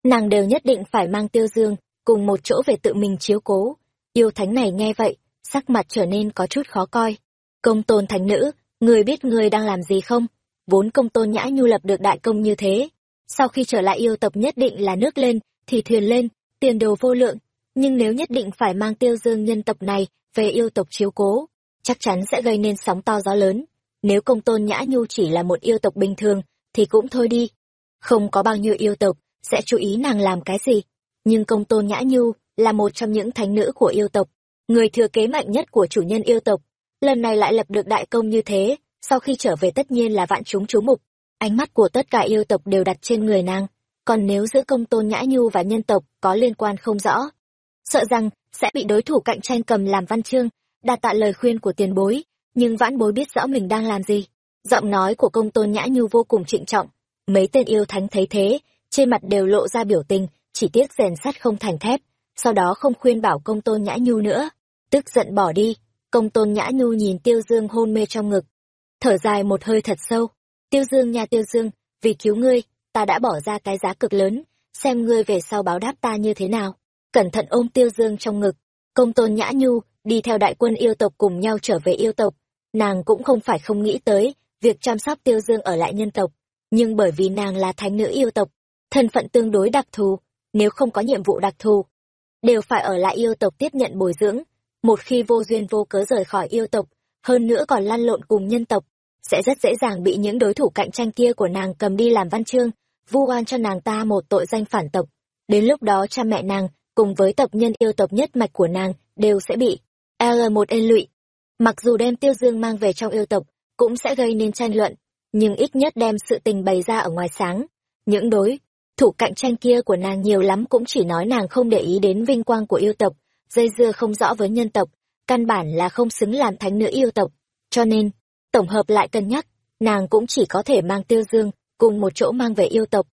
Nàng đều nhất định phải mang tiêu dương, cùng một chỗ về tự mình chiếu cố. Yêu thánh này nghe vậy, sắc mặt trở nên có chút khó coi. Công tôn thánh nữ, người biết người đang làm gì không? Vốn công tôn nhã nhu lập được đại công như thế. Sau khi trở lại yêu tập nhất định là nước lên, thì thuyền lên, tiền đồ vô lượng. Nhưng nếu nhất định phải mang tiêu dương nhân tộc này về yêu tộc chiếu cố, chắc chắn sẽ gây nên sóng to gió lớn. Nếu công tôn nhã nhu chỉ là một yêu tộc bình thường, thì cũng thôi đi. Không có bao nhiêu yêu tộc sẽ chú ý nàng làm cái gì. Nhưng công tôn nhã nhu là một trong những thánh nữ của yêu tộc, người thừa kế mạnh nhất của chủ nhân yêu tộc. Lần này lại lập được đại công như thế, sau khi trở về tất nhiên là vạn chúng chú mục. Ánh mắt của tất cả yêu tộc đều đặt trên người nàng. Còn nếu giữa công tôn nhã nhu và nhân tộc có liên quan không rõ, sợ rằng sẽ bị đối thủ cạnh tranh cầm làm văn chương, đạt tạ lời khuyên của tiền bối, nhưng vãn bối biết rõ mình đang làm gì. Giọng nói của công tôn nhã nhu vô cùng trịnh trọng, mấy tên yêu thánh thấy thế, trên mặt đều lộ ra biểu tình, chỉ tiếc rèn sắt không thành thép, sau đó không khuyên bảo công tôn nhã nhu nữa, tức giận bỏ đi, công tôn nhã nhu nhìn tiêu dương hôn mê trong ngực, thở dài một hơi thật sâu, tiêu dương nha tiêu dương, vì cứu ngươi, ta đã bỏ ra cái giá cực lớn, xem ngươi về sau báo đáp ta như thế nào. Cẩn thận ôm tiêu dương trong ngực, công tôn nhã nhu, đi theo đại quân yêu tộc cùng nhau trở về yêu tộc, nàng cũng không phải không nghĩ tới việc chăm sóc tiêu dương ở lại nhân tộc, nhưng bởi vì nàng là thánh nữ yêu tộc, thân phận tương đối đặc thù, nếu không có nhiệm vụ đặc thù, đều phải ở lại yêu tộc tiếp nhận bồi dưỡng, một khi vô duyên vô cớ rời khỏi yêu tộc, hơn nữa còn lăn lộn cùng nhân tộc, sẽ rất dễ dàng bị những đối thủ cạnh tranh kia của nàng cầm đi làm văn chương, vu oan cho nàng ta một tội danh phản tộc. Đến lúc đó cha mẹ nàng, cùng với tộc nhân yêu tộc nhất mạch của nàng, đều sẽ bị l một ên lụy. Mặc dù đem tiêu dương mang về trong yêu tộc, cũng sẽ gây nên tranh luận, nhưng ít nhất đem sự tình bày ra ở ngoài sáng. Những đối thủ cạnh tranh kia của nàng nhiều lắm cũng chỉ nói nàng không để ý đến vinh quang của yêu tộc, dây dưa không rõ với nhân tộc, căn bản là không xứng làm thánh nữ yêu tộc. Cho nên, tổng hợp lại cân nhắc, nàng cũng chỉ có thể mang tiêu dương, cùng một chỗ mang về yêu tộc.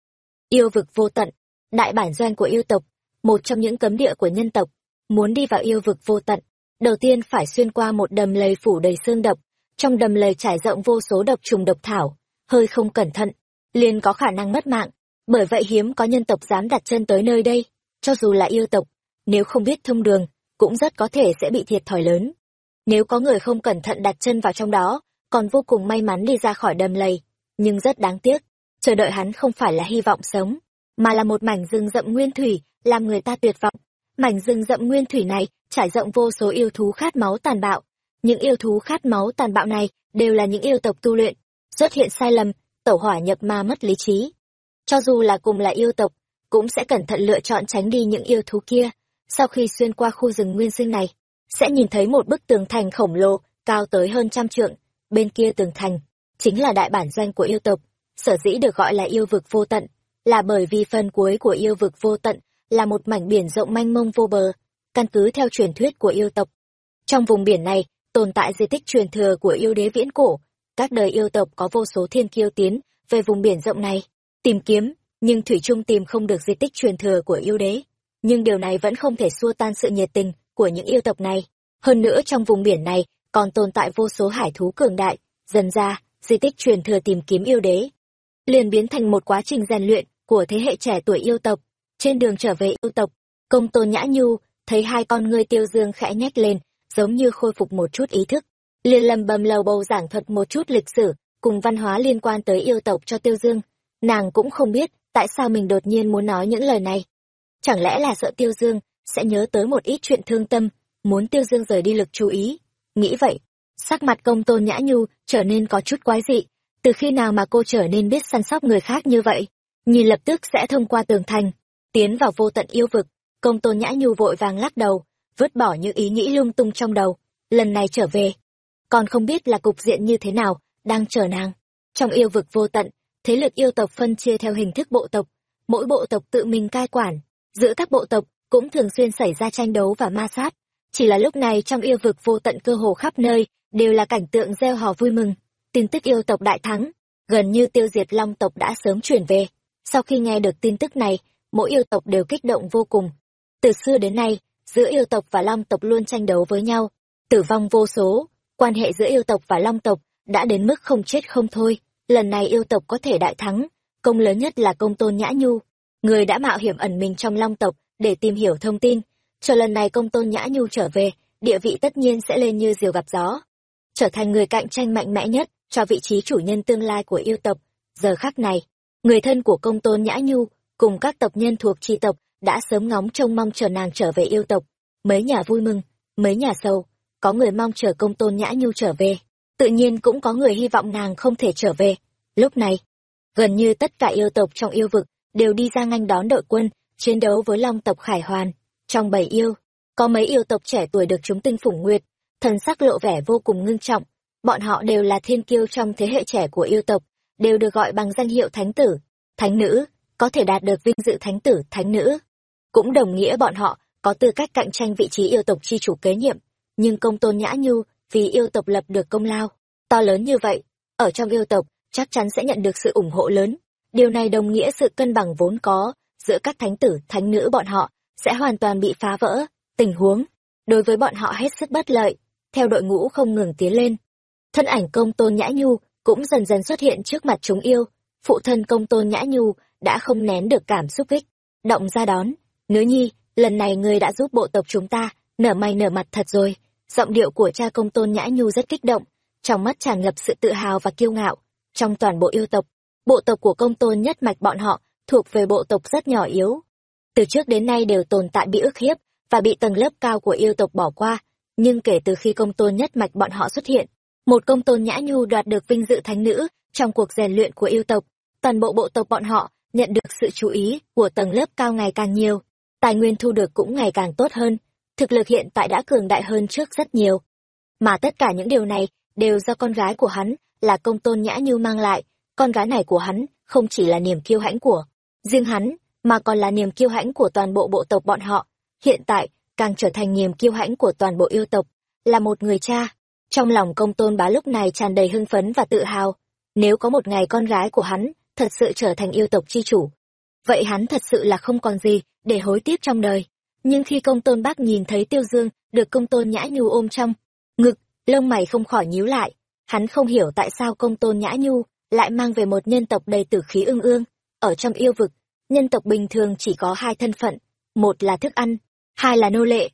Yêu vực vô tận, đại bản doanh của yêu tộc, một trong những cấm địa của nhân tộc, muốn đi vào yêu vực vô tận, đầu tiên phải xuyên qua một đầm lầy phủ đầy xương độc, trong đầm lầy trải rộng vô số độc trùng độc thảo, hơi không cẩn thận, liền có khả năng mất mạng, bởi vậy hiếm có nhân tộc dám đặt chân tới nơi đây, cho dù là yêu tộc, nếu không biết thông đường, cũng rất có thể sẽ bị thiệt thòi lớn. Nếu có người không cẩn thận đặt chân vào trong đó, còn vô cùng may mắn đi ra khỏi đầm lầy, nhưng rất đáng tiếc, chờ đợi hắn không phải là hy vọng sống, mà là một mảnh rừng rậm nguyên thủy, làm người ta tuyệt vọng. Mảnh rừng rậm nguyên thủy này trải rộng vô số yêu thú khát máu tàn bạo. Những yêu thú khát máu tàn bạo này đều là những yêu tộc tu luyện, xuất hiện sai lầm, tẩu hỏa nhập ma mất lý trí. Cho dù là cùng là yêu tộc, cũng sẽ cẩn thận lựa chọn tránh đi những yêu thú kia. Sau khi xuyên qua khu rừng nguyên sinh này, sẽ nhìn thấy một bức tường thành khổng lồ, cao tới hơn trăm trượng. Bên kia tường thành, chính là đại bản doanh của yêu tộc. Sở dĩ được gọi là yêu vực vô tận, là bởi vì phần cuối của yêu vực vô tận là một mảnh biển rộng mênh mông vô bờ, căn cứ theo truyền thuyết của yêu tộc. Trong vùng biển này, tồn tại di tích truyền thừa của yêu đế viễn cổ, các đời yêu tộc có vô số thiên kiêu tiến về vùng biển rộng này, tìm kiếm, nhưng thủy trung tìm không được di tích truyền thừa của yêu đế. Nhưng điều này vẫn không thể xua tan sự nhiệt tình của những yêu tộc này. Hơn nữa trong vùng biển này còn tồn tại vô số hải thú cường đại, dần ra, di tích truyền thừa tìm kiếm yêu đế liền biến thành một quá trình rèn luyện của thế hệ trẻ tuổi yêu tộc. Trên đường trở về yêu tộc, công tôn nhã nhu thấy hai con ngươi tiêu dương khẽ nhét lên, giống như khôi phục một chút ý thức. Liền lầm bầm lầu bầu giảng thuật một chút lịch sử, cùng văn hóa liên quan tới yêu tộc cho tiêu dương. Nàng cũng không biết tại sao mình đột nhiên muốn nói những lời này. Chẳng lẽ là sợ tiêu dương sẽ nhớ tới một ít chuyện thương tâm, muốn tiêu dương rời đi lực chú ý. Nghĩ vậy, sắc mặt công tôn nhã nhu trở nên có chút quái dị. Từ khi nào mà cô trở nên biết săn sóc người khác như vậy? Nhìn lập tức sẽ thông qua tường thành, tiến vào vô tận yêu vực. Công tôn nhã nhu vội vàng lắc đầu, vứt bỏ những ý nghĩ lung tung trong đầu. Lần này trở về, còn không biết là cục diện như thế nào, đang chờ nàng. Trong yêu vực vô tận, thế lực yêu tộc phân chia theo hình thức bộ tộc, mỗi bộ tộc tự mình cai quản, giữa các bộ tộc cũng thường xuyên xảy ra tranh đấu và ma sát. Chỉ là lúc này trong yêu vực vô tận cơ hồ khắp nơi, đều là cảnh tượng gieo hò vui mừng. Tin tức yêu tộc đại thắng, gần như tiêu diệt long tộc đã sớm chuyển về. Sau khi nghe được tin tức này, mỗi yêu tộc đều kích động vô cùng. Từ xưa đến nay, giữa yêu tộc và long tộc luôn tranh đấu với nhau, tử vong vô số, quan hệ giữa yêu tộc và long tộc đã đến mức không chết không thôi. Lần này yêu tộc có thể đại thắng, công lớn nhất là công tôn nhã nhu, người đã mạo hiểm ẩn mình trong long tộc để tìm hiểu thông tin. Cho lần này công tôn nhã nhu trở về, địa vị tất nhiên sẽ lên như diều gặp gió. Trở thành người cạnh tranh mạnh mẽ nhất cho vị trí chủ nhân tương lai của yêu tộc. Giờ khắc này, người thân của công tôn nhã nhu cùng các tộc nhân thuộc tri tộc đã sớm ngóng trông mong chờ nàng trở về yêu tộc. Mấy nhà vui mừng, mấy nhà sâu, có người mong chờ công tôn nhã nhu trở về. Tự nhiên cũng có người hy vọng nàng không thể trở về. Lúc này, gần như tất cả yêu tộc trong yêu vực đều đi ra nganh đón đội quân, chiến đấu với long tộc Khải Hoàn. Trong bầy yêu, có mấy yêu tộc trẻ tuổi được chúng tinh phủng nguyệt, thần sắc lộ vẻ vô cùng ngưng trọng. Bọn họ đều là thiên kiêu trong thế hệ trẻ của yêu tộc, đều được gọi bằng danh hiệu thánh tử, thánh nữ, có thể đạt được vinh dự thánh tử, thánh nữ. Cũng đồng nghĩa bọn họ có tư cách cạnh tranh vị trí yêu tộc chi chủ kế nhiệm. Nhưng công tôn nhã nhu, vì yêu tộc lập được công lao, to lớn như vậy, ở trong yêu tộc, chắc chắn sẽ nhận được sự ủng hộ lớn. Điều này đồng nghĩa sự cân bằng vốn có giữa các thánh tử, thánh nữ bọn họ sẽ hoàn toàn bị phá vỡ. Tình huống, đối với bọn họ hết sức bất lợi, theo đội ngũ không ngừng tiến lên. Thân ảnh công tôn nhã nhu cũng dần dần xuất hiện trước mặt chúng yêu. Phụ thân công tôn nhã nhu đã không nén được cảm xúc kích. Động ra đón, nữ nhi, lần này ngươi đã giúp bộ tộc chúng ta, nở mày nở mặt thật rồi. Giọng điệu của cha công tôn nhã nhu rất kích động, trong mắt tràn ngập sự tự hào và kiêu ngạo. Trong toàn bộ yêu tộc, bộ tộc của công tôn nhất mạch bọn họ thuộc về bộ tộc rất nhỏ yếu. Từ trước đến nay đều tồn tại bị ức hiếp và bị tầng lớp cao của yêu tộc bỏ qua, nhưng kể từ khi công tôn nhất mạch bọn họ xuất hiện, một công tôn nhã nhu đoạt được vinh dự thánh nữ trong cuộc rèn luyện của yêu tộc, toàn bộ bộ tộc bọn họ nhận được sự chú ý của tầng lớp cao ngày càng nhiều, tài nguyên thu được cũng ngày càng tốt hơn, thực lực hiện tại đã cường đại hơn trước rất nhiều. Mà tất cả những điều này đều do con gái của hắn là công tôn nhã Như mang lại, con gái này của hắn không chỉ là niềm kiêu hãnh của riêng hắn, mà còn là niềm kiêu hãnh của toàn bộ bộ tộc bọn họ. Hiện tại, càng trở thành niềm kiêu hãnh của toàn bộ yêu tộc, là một người cha. Trong lòng công tôn bá lúc này tràn đầy hưng phấn và tự hào. Nếu có một ngày con gái của hắn thật sự trở thành yêu tộc chi chủ, vậy hắn thật sự là không còn gì để hối tiếc trong đời. Nhưng khi công tôn bác nhìn thấy tiêu dương được công tôn nhã nhu ôm trong ngực, lông mày không khỏi nhíu lại. Hắn không hiểu tại sao công tôn nhã nhu lại mang về một nhân tộc đầy tử khí ương ương. Ở trong yêu vực, nhân tộc bình thường chỉ có hai thân phận, một là thức ăn, hai là nô lệ.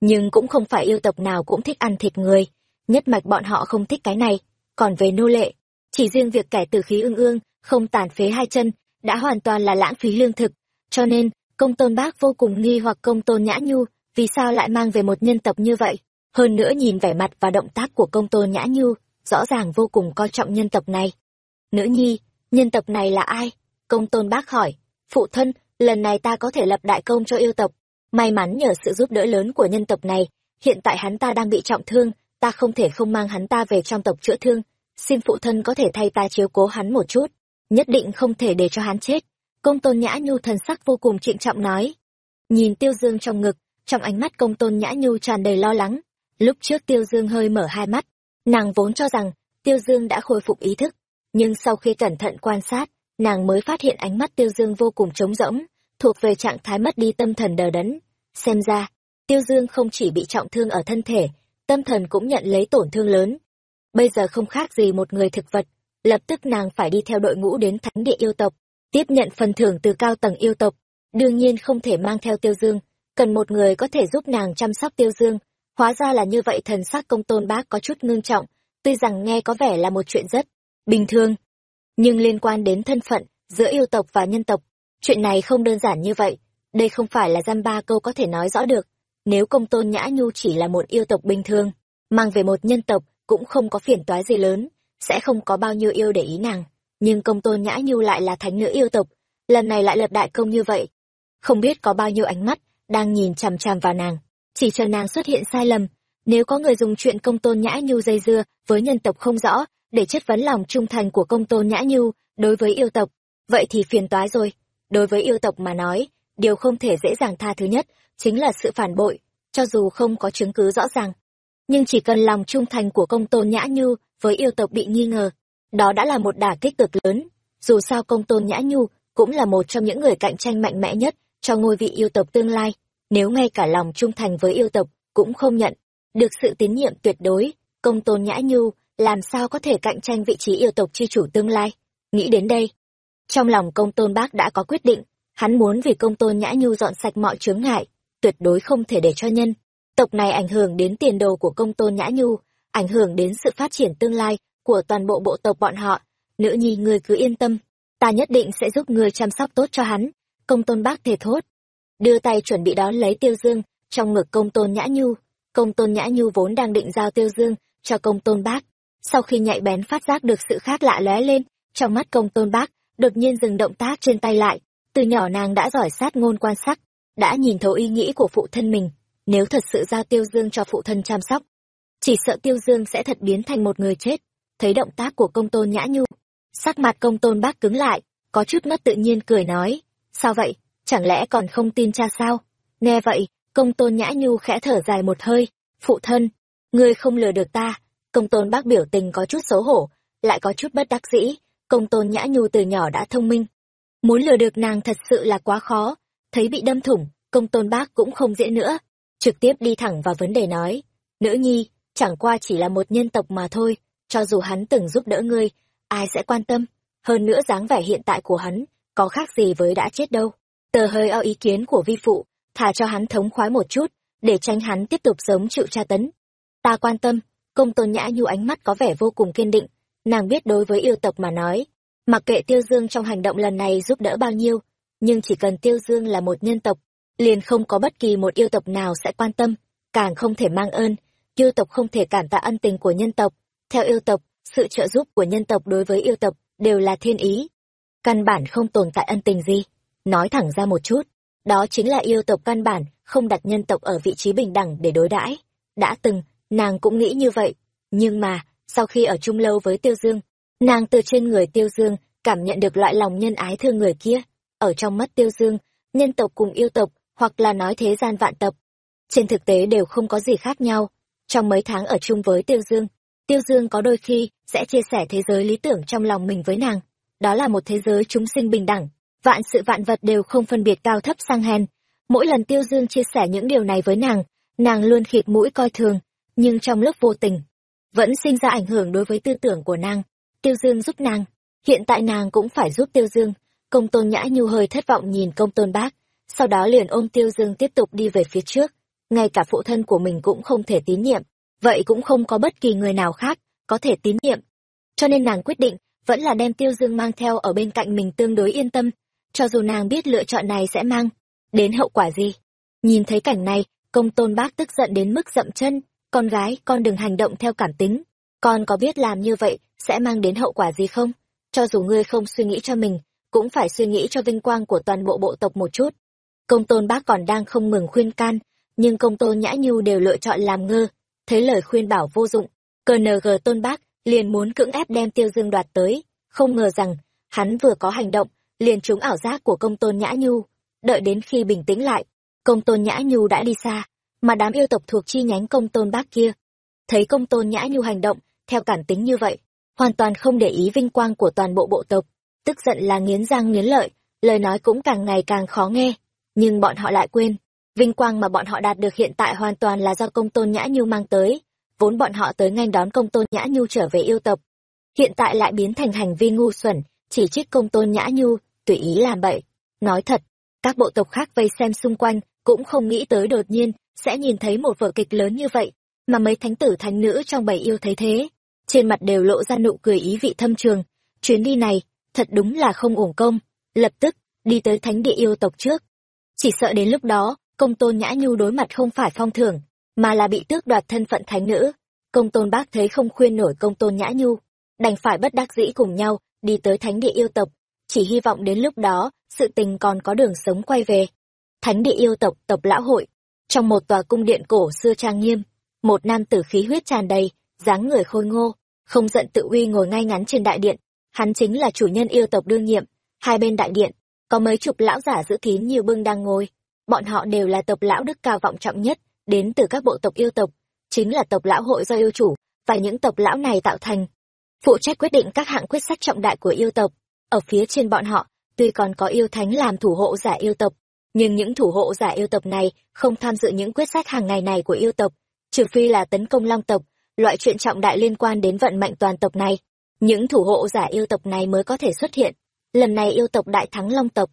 Nhưng cũng không phải yêu tộc nào cũng thích ăn thịt người, nhất mạch bọn họ không thích cái này. Còn về nô lệ, chỉ riêng việc kẻ tử khí ương ương, không tàn phế hai chân, đã hoàn toàn là lãng phí lương thực. Cho nên, công tôn bác vô cùng nghi hoặc công tôn nhã nhu, vì sao lại mang về một nhân tộc như vậy. Hơn nữa nhìn vẻ mặt và động tác của công tôn nhã nhu, rõ ràng vô cùng coi trọng nhân tộc này. Nữ nhi, nhân tộc này là ai? Công tôn bác hỏi. Phụ thân, lần này ta có thể lập đại công cho yêu tộc. May mắn nhờ sự giúp đỡ lớn của nhân tộc này, hiện tại hắn ta đang bị trọng thương, ta không thể không mang hắn ta về trong tộc chữa thương. Xin phụ thân có thể thay ta chiếu cố hắn một chút, nhất định không thể để cho hắn chết. Công tôn nhã nhu thần sắc vô cùng trịnh trọng nói. Nhìn tiêu dương trong ngực, trong ánh mắt công tôn nhã nhu tràn đầy lo lắng. Lúc trước tiêu dương hơi mở hai mắt, nàng vốn cho rằng tiêu dương đã khôi phục ý thức, nhưng sau khi cẩn thận quan sát, nàng mới phát hiện ánh mắt tiêu dương vô cùng trống rỗng, thuộc về trạng thái mất đi tâm thần đờ đẫn. Xem ra, tiêu dương không chỉ bị trọng thương ở thân thể, tâm thần cũng nhận lấy tổn thương lớn. Bây giờ không khác gì một người thực vật, lập tức nàng phải đi theo đội ngũ đến thánh địa yêu tộc, tiếp nhận phần thưởng từ cao tầng yêu tộc. Đương nhiên không thể mang theo tiêu dương, cần một người có thể giúp nàng chăm sóc tiêu dương. Hóa ra là như vậy thần sắc công tôn bác có chút ngưng trọng, tuy rằng nghe có vẻ là một chuyện rất bình thường, nhưng liên quan đến thân phận giữa yêu tộc và nhân tộc, chuyện này không đơn giản như vậy. Đây không phải là giam ba câu có thể nói rõ được. Nếu công tôn nhã nhu chỉ là một yêu tộc bình thường, mang về một nhân tộc cũng không có phiền toái gì lớn, sẽ không có bao nhiêu yêu để ý nàng. Nhưng công tôn nhã nhu lại là thánh nữ yêu tộc, lần này lại lập đại công như vậy. Không biết có bao nhiêu ánh mắt đang nhìn chằm chằm vào nàng, chỉ chờ nàng xuất hiện sai lầm. Nếu có người dùng chuyện công tôn nhã nhu dây dưa với nhân tộc không rõ, để chất vấn lòng trung thành của công tôn nhã nhu đối với yêu tộc vậy thì phiền toái rồi đối với yêu tộc mà nói điều không thể dễ dàng tha thứ nhất chính là sự phản bội cho dù không có chứng cứ rõ ràng nhưng chỉ cần lòng trung thành của công tôn nhã nhu với yêu tộc bị nghi ngờ đó đã là một đả kích cực lớn. Dù sao công tôn Nhã Nhu cũng là một trong những người cạnh tranh mạnh mẽ nhất cho ngôi vị yêu tộc tương lai. Nếu ngay cả lòng trung thành với yêu tộc cũng không nhận, được sự tín nhiệm tuyệt đối, công tôn Nhã Nhu làm sao có thể cạnh tranh vị trí yêu tộc chi chủ tương lai. Nghĩ đến đây, trong lòng công tôn bác đã có quyết định, hắn muốn vì công tôn Nhã Nhu dọn sạch mọi chướng ngại, tuyệt đối không thể để cho nhân. Tộc này ảnh hưởng đến tiền đồ của công tôn Nhã Nhu, ảnh hưởng đến sự phát triển tương lai của toàn bộ bộ tộc bọn họ. Nữ nhi ngươi cứ yên tâm, ta nhất định sẽ giúp ngươi chăm sóc tốt cho hắn. Công tôn bác thề thốt. Đưa tay chuẩn bị đón lấy tiêu dương, trong ngực công tôn Nhã Nhu. Công tôn Nhã Nhu vốn đang định giao tiêu dương cho công tôn bác. Sau khi nhạy bén phát giác được sự khác lạ lóe lên, trong mắt công tôn bác, đột nhiên dừng động tác trên tay lại. Từ nhỏ nàng đã giỏi sát ngôn quan sắc, đã nhìn thấu ý nghĩ của phụ thân mình. Nếu thật sự giao tiêu dương cho phụ thân chăm sóc, chỉ sợ tiêu dương sẽ thật biến thành một người chết thấy động tác của công tôn nhã nhu. Sắc mặt công tôn bác cứng lại có chút mất tự nhiên cười nói sao vậy? Chẳng lẽ còn không tin cha sao? Nghe vậy công tôn nhã nhu khẽ thở dài một hơi phụ thân ngươi không lừa được ta. Công tôn bác biểu tình có chút xấu hổ lại có chút bất đắc dĩ. Công tôn nhã nhu từ nhỏ đã thông minh. Muốn lừa được nàng thật sự là quá khó thấy bị đâm thủng công tôn bác cũng không dễ nữa. Trực tiếp đi thẳng vào vấn đề nói nữ nhi chẳng qua chỉ là một nhân tộc mà thôi, cho dù hắn từng giúp đỡ ngươi, ai sẽ quan tâm, hơn nữa dáng vẻ hiện tại của hắn, có khác gì với đã chết đâu. Tờ hơi ao ý kiến của vi phụ, thả cho hắn thống khoái một chút, để tránh hắn tiếp tục sống chịu tra tấn. Ta quan tâm, công tôn nhã nhu ánh mắt có vẻ vô cùng kiên định, nàng biết đối với yêu tộc mà nói, mặc kệ tiêu dương trong hành động lần này giúp đỡ bao nhiêu, nhưng chỉ cần tiêu dương là một nhân tộc, liền không có bất kỳ một yêu tộc nào sẽ quan tâm, càng không thể mang ơn, yêu tộc không thể cảm tạ ân tình của nhân tộc. Theo yêu tộc, sự trợ giúp của nhân tộc đối với yêu tộc đều là thiên ý. Căn bản không tồn tại ân tình gì. Nói thẳng ra một chút, đó chính là yêu tộc căn bản không đặt nhân tộc ở vị trí bình đẳng để đối đãi. Đã từng, nàng cũng nghĩ như vậy. Nhưng mà, sau khi ở chung lâu với Tiêu Dương, nàng từ trên người Tiêu Dương cảm nhận được loại lòng nhân ái thương người kia. Ở trong mắt Tiêu Dương, nhân tộc cùng yêu tộc, hoặc là nói thế gian vạn tộc. Trên thực tế đều không có gì khác nhau, trong mấy tháng ở chung với Tiêu Dương, Tiêu Dương có đôi khi sẽ chia sẻ thế giới lý tưởng trong lòng mình với nàng. Đó là một thế giới chúng sinh bình đẳng, vạn sự vạn vật đều không phân biệt cao thấp sang hèn. Mỗi lần Tiêu Dương chia sẻ những điều này với nàng, nàng luôn khịt mũi coi thường, nhưng trong lúc vô tình, vẫn sinh ra ảnh hưởng đối với tư tưởng của nàng. Tiêu Dương giúp nàng, hiện tại nàng cũng phải giúp Tiêu Dương. Công tôn nhã nhu hơi thất vọng nhìn công tôn bác, sau đó liền ôm Tiêu Dương tiếp tục đi về phía trước ngay cả phụ thân của mình cũng không thể tín nhiệm, vậy cũng không có bất kỳ người nào khác có thể tín nhiệm. Cho nên nàng quyết định, vẫn là đem Tiêu Dương mang theo ở bên cạnh mình tương đối yên tâm, cho dù nàng biết lựa chọn này sẽ mang đến hậu quả gì. Nhìn thấy cảnh này, công tôn bác tức giận đến mức dậm chân, con gái, con đừng hành động theo cảm tính, con có biết làm như vậy sẽ mang đến hậu quả gì không? Cho dù ngươi không suy nghĩ cho mình, cũng phải suy nghĩ cho vinh quang của toàn bộ bộ tộc một chút. Công tôn bác còn đang không ngừng khuyên can, nhưng công tôn nhã nhu đều lựa chọn làm ngơ thấy lời khuyên bảo vô dụng cng tôn bác liền muốn cưỡng ép đem tiêu dương đoạt tới. Không ngờ rằng, hắn vừa có hành động, liền trúng ảo giác của công tôn nhã nhu. Đợi đến khi bình tĩnh lại, công tôn nhã nhu đã đi xa, mà đám yêu tộc thuộc chi nhánh công tôn bác kia. Thấy công tôn nhã nhu hành động, theo cảm tính như vậy, hoàn toàn không để ý vinh quang của toàn bộ bộ tộc. Tức giận là nghiến răng nghiến lợi, lời nói cũng càng ngày càng khó nghe, nhưng bọn họ lại quên. Vinh quang mà bọn họ đạt được hiện tại hoàn toàn là do công tôn Nhã Nhu mang tới, vốn bọn họ tới ngay đón công tôn Nhã Nhu trở về yêu tộc. Hiện tại lại biến thành hành vi ngu xuẩn, chỉ trích công tôn Nhã Nhu, tùy ý làm bậy. Nói thật, các bộ tộc khác vây xem xung quanh, cũng không nghĩ tới đột nhiên, sẽ nhìn thấy một vở kịch lớn như vậy, mà mấy thánh tử thánh nữ trong bầy yêu thấy thế. Trên mặt đều lộ ra nụ cười ý vị thâm trường. Chuyến đi này, thật đúng là không uổng công. Lập tức, đi tới thánh địa yêu tộc trước. Chỉ sợ đến lúc đó, công tôn nhã nhu đối mặt không phải phong thưởng mà là bị tước đoạt thân phận thánh nữ. Công tôn bác thấy không khuyên nổi công tôn nhã nhu, đành phải bất đắc dĩ cùng nhau đi tới thánh địa yêu tộc. Chỉ hy vọng đến lúc đó, sự tình còn có đường sống quay về. Thánh địa yêu tộc tộc lão hội. Trong một tòa cung điện cổ xưa trang nghiêm, một nam tử khí huyết tràn đầy, dáng người khôi ngô, không giận tự uy ngồi ngay ngắn trên đại điện. Hắn chính là chủ nhân yêu tộc đương nhiệm, hai bên đại điện, có mấy chục lão giả giữ kín như bưng đang ngồi bọn họ đều là tộc lão đức cao vọng trọng nhất, đến từ các bộ tộc yêu tộc, chính là tộc lão hội do yêu chủ, và những tộc lão này tạo thành. phụ trách quyết định các hạng quyết sách trọng đại của yêu tộc. Ở phía trên bọn họ, tuy còn có yêu thánh làm thủ hộ giả yêu tộc, nhưng những thủ hộ giả yêu tộc này không tham dự những quyết sách hàng ngày này của yêu tộc, trừ phi là tấn công long tộc, loại chuyện trọng đại liên quan đến vận mệnh toàn tộc này. Những thủ hộ giả yêu tộc này mới có thể xuất hiện. Lần này yêu tộc đại thắng long tộc.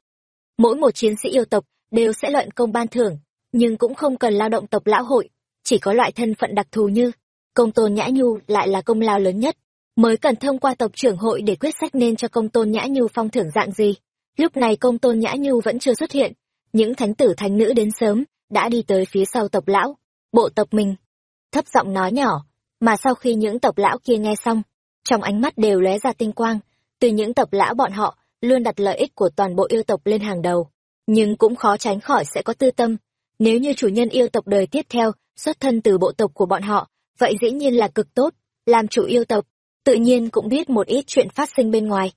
Mỗi một chiến sĩ yêu tộc đều sẽ luận công ban thưởng, nhưng cũng không cần lao động tộc lão hội, chỉ có loại thân phận đặc thù như công tôn nhã nhu lại là công lao lớn nhất. Mới cần thông qua tộc trưởng hội để quyết sách nên cho công tôn nhã nhu phong thưởng dạng gì. Lúc này công tôn nhã nhu vẫn chưa xuất hiện những thánh tử thánh nữ đến sớm đã đi tới phía sau tộc lão bộ tộc mình. Thấp giọng nói nhỏ mà sau khi những tộc lão kia nghe xong trong ánh mắt đều lóe ra tinh quang từ những tộc lão bọn họ luôn đặt lợi ích của toàn bộ yêu tộc lên hàng đầu nhưng cũng khó tránh khỏi sẽ có tư tâm. Nếu như chủ nhân yêu tộc đời tiếp theo, xuất thân từ bộ tộc của bọn họ, vậy dĩ nhiên là cực tốt, làm chủ yêu tộc, tự nhiên cũng biết một ít chuyện phát sinh bên ngoài.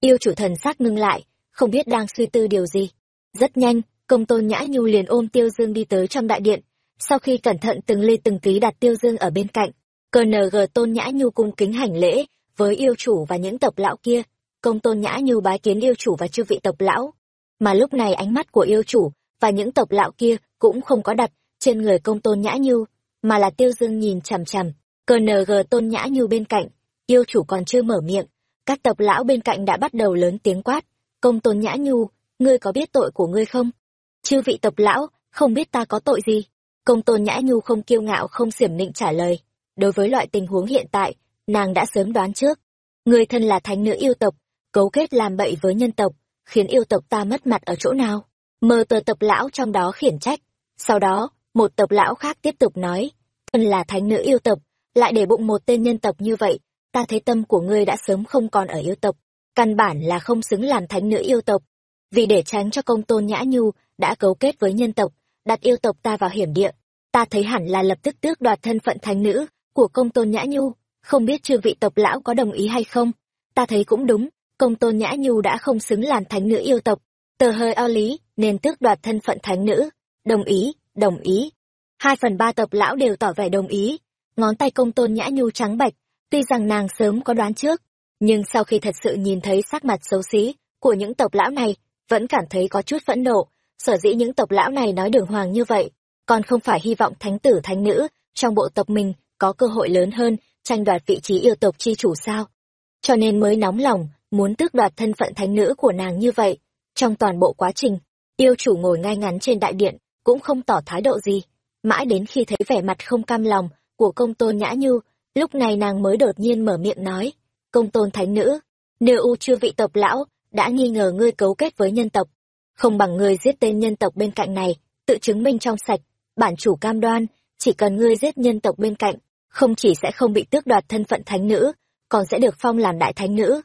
Yêu chủ thần sắc ngưng lại, không biết đang suy tư điều gì. Rất nhanh, công tôn nhã nhu liền ôm tiêu dương đi tới trong đại điện. Sau khi cẩn thận từng ly từng tí đặt tiêu dương ở bên cạnh cờ ng tôn nhã nhu cung kính hành lễ với yêu chủ và những tộc lão kia. Công tôn nhã nhu bái kiến yêu chủ và chư vị tộc lão mà lúc này ánh mắt của yêu chủ và những tộc lão kia cũng không có đặt trên người công tôn nhã nhu, mà là tiêu dương nhìn chằm chằm. Cờ nờ gờ tôn nhã nhu bên cạnh, yêu chủ còn chưa mở miệng, các tộc lão bên cạnh đã bắt đầu lớn tiếng quát. Công tôn nhã nhu, ngươi có biết tội của ngươi không? Chư vị tộc lão, không biết ta có tội gì? Công tôn nhã nhu không kiêu ngạo, không xiểm nịnh trả lời. Đối với loại tình huống hiện tại, nàng đã sớm đoán trước. Người thân là thánh nữ yêu tộc, cấu kết làm bậy với nhân tộc khiến yêu tộc ta mất mặt ở chỗ nào? Mờ tờ tộc lão trong đó khiển trách. Sau đó, một tộc lão khác tiếp tục nói, thân là thánh nữ yêu tộc, lại để bụng một tên nhân tộc như vậy, ta thấy tâm của ngươi đã sớm không còn ở yêu tộc, căn bản là không xứng làm thánh nữ yêu tộc. Vì để tránh cho công tôn nhã nhu đã cấu kết với nhân tộc, đặt yêu tộc ta vào hiểm địa, ta thấy hẳn là lập tức tước đoạt thân phận thánh nữ của công tôn nhã nhu. Không biết chư vị tộc lão có đồng ý hay không? Ta thấy cũng đúng công tôn nhã nhu đã không xứng làm thánh nữ yêu tộc. Tờ hơi o lý, nên tước đoạt thân phận thánh nữ. Đồng ý đồng ý. Hai phần ba tộc lão đều tỏ vẻ đồng ý. Ngón tay công tôn nhã nhu trắng bạch, tuy rằng nàng sớm có đoán trước, nhưng sau khi thật sự nhìn thấy sắc mặt xấu xí của những tộc lão này, vẫn cảm thấy có chút phẫn nộ. Sở dĩ những tộc lão này nói đường hoàng như vậy, còn không phải hy vọng thánh tử, thánh nữ trong bộ tộc mình có cơ hội lớn hơn, tranh đoạt vị trí yêu tộc chi chủ sao? Cho nên mới nóng lòng muốn tước đoạt thân phận thánh nữ của nàng như vậy. Trong toàn bộ quá trình, yêu chủ ngồi ngay ngắn trên đại điện, cũng không tỏ thái độ gì. Mãi đến khi thấy vẻ mặt không cam lòng của công tôn nhã nhu, lúc này nàng mới đột nhiên mở miệng nói, công tôn thánh nữ nếu u chưa vị tộc lão, đã nghi ngờ ngươi cấu kết với nhân tộc. Không bằng ngươi giết tên nhân tộc bên cạnh này, tự chứng minh trong sạch, bản chủ cam đoan, chỉ cần ngươi giết nhân tộc bên cạnh, không chỉ sẽ không bị tước đoạt thân phận thánh nữ, còn sẽ được phong làm đại thánh nữ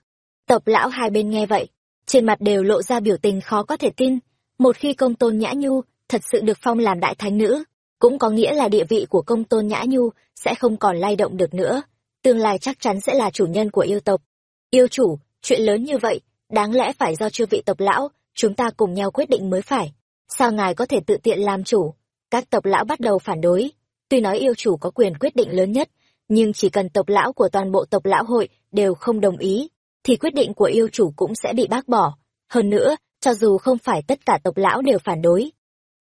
tộc lão hai bên nghe vậy, trên mặt đều lộ ra biểu tình khó có thể tin. Một khi công tôn nhã nhu thật sự được phong làm đại thánh nữ, cũng có nghĩa là địa vị của công tôn nhã nhu sẽ không còn lay động được nữa. Tương lai chắc chắn sẽ là chủ nhân của yêu tộc. Yêu chủ, chuyện lớn như vậy, đáng lẽ phải do chư vị tộc lão, chúng ta cùng nhau quyết định mới phải. Sao ngài có thể tự tiện làm chủ? Các tộc lão bắt đầu phản đối. Tuy nói yêu chủ có quyền quyết định lớn nhất, nhưng chỉ cần tộc lão của toàn bộ tộc lão hội đều không đồng ý thì quyết định của yêu chủ cũng sẽ bị bác bỏ. Hơn nữa, cho dù không phải tất cả tộc lão đều phản đối,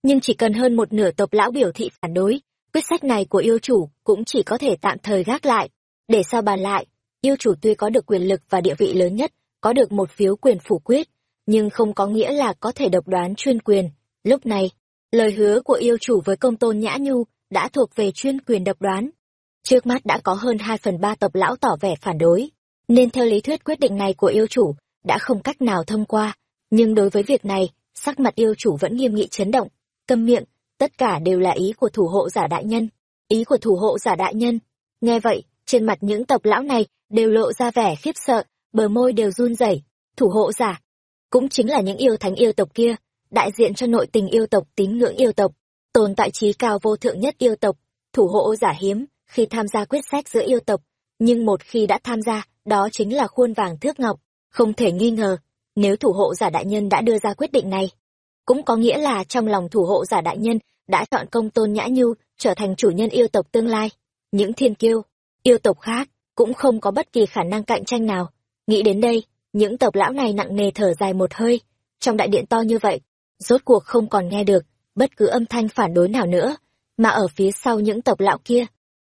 nhưng chỉ cần hơn một nửa tộc lão biểu thị phản đối, quyết sách này của yêu chủ cũng chỉ có thể tạm thời gác lại. Để sau bàn lại, yêu chủ tuy có được quyền lực và địa vị lớn nhất, có được một phiếu quyền phủ quyết, nhưng không có nghĩa là có thể độc đoán chuyên quyền. Lúc này, lời hứa của yêu chủ với công tôn nhã nhu đã thuộc về chuyên quyền độc đoán. Trước mắt đã có hơn hai phần ba tộc lão tỏ vẻ phản đối nên theo lý thuyết quyết định này của yêu chủ đã không cách nào thông qua, nhưng đối với việc này, sắc mặt yêu chủ vẫn nghiêm nghị chấn động, câm miệng, tất cả đều là ý của thủ hộ giả đại nhân. Ý của thủ hộ giả đại nhân? Nghe vậy, trên mặt những tộc lão này đều lộ ra vẻ khiếp sợ, bờ môi đều run rẩy. Thủ hộ giả cũng chính là những yêu thánh yêu tộc kia, đại diện cho nội tình yêu tộc, tín ngưỡng yêu tộc, tồn tại trí cao vô thượng nhất yêu tộc. Thủ hộ giả hiếm khi tham gia quyết sách giữa yêu tộc, nhưng một khi đã tham gia đó chính là khuôn vàng thước ngọc không thể nghi ngờ nếu thủ hộ giả đại nhân đã đưa ra quyết định này cũng có nghĩa là trong lòng thủ hộ giả đại nhân đã chọn công tôn nhã nhu trở thành chủ nhân yêu tộc tương lai những thiên kiêu yêu tộc khác cũng không có bất kỳ khả năng cạnh tranh nào. Nghĩ đến đây, những tộc lão này nặng nề thở dài một hơi. Trong đại điện to như vậy, rốt cuộc không còn nghe được bất cứ âm thanh phản đối nào nữa, mà ở phía sau những tộc lão kia.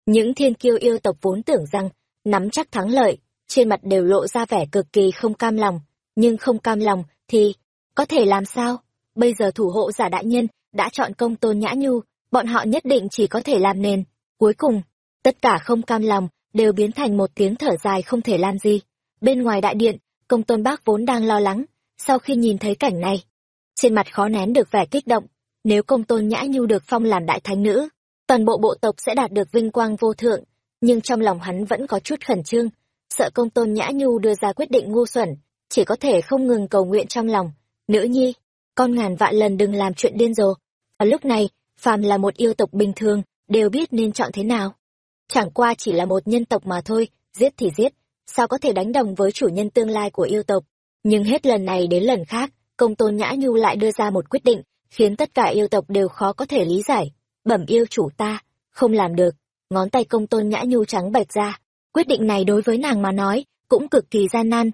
Những thiên kiêu yêu tộc vốn tưởng rằng, nắm chắc thắng lợi, trên mặt đều lộ ra vẻ cực kỳ không cam lòng, nhưng không cam lòng thì có thể làm sao? Bây giờ thủ hộ giả đại nhân đã chọn công tôn nhã nhu, bọn họ nhất định chỉ có thể làm nền. Cuối cùng, tất cả không cam lòng đều biến thành một tiếng thở dài không thể làm gì. Bên ngoài đại điện, công tôn bác vốn đang lo lắng, sau khi nhìn thấy cảnh này, trên mặt khó nén được vẻ kích động. Nếu công tôn nhã nhu được phong làm đại thánh nữ, toàn bộ bộ tộc sẽ đạt được vinh quang vô thượng, nhưng trong lòng hắn vẫn có chút khẩn trương, sợ công tôn nhã nhu đưa ra quyết định ngu xuẩn, chỉ có thể không ngừng cầu nguyện trong lòng. Nữ nhi, con ngàn vạn lần đừng làm chuyện điên rồ. Ở lúc này, phàm là một yêu tộc bình thường, đều biết nên chọn thế nào. Chẳng qua chỉ là một nhân tộc mà thôi, giết thì giết, sao có thể đánh đồng với chủ nhân tương lai của yêu tộc. Nhưng hết lần này đến lần khác, công tôn nhã nhu lại đưa ra một quyết định, khiến tất cả yêu tộc đều khó có thể lý giải. Bẩm yêu chủ ta, không làm được, ngón tay công tôn nhã nhu trắng bạch ra. Quyết định này đối với nàng mà nói, cũng cực kỳ gian nan.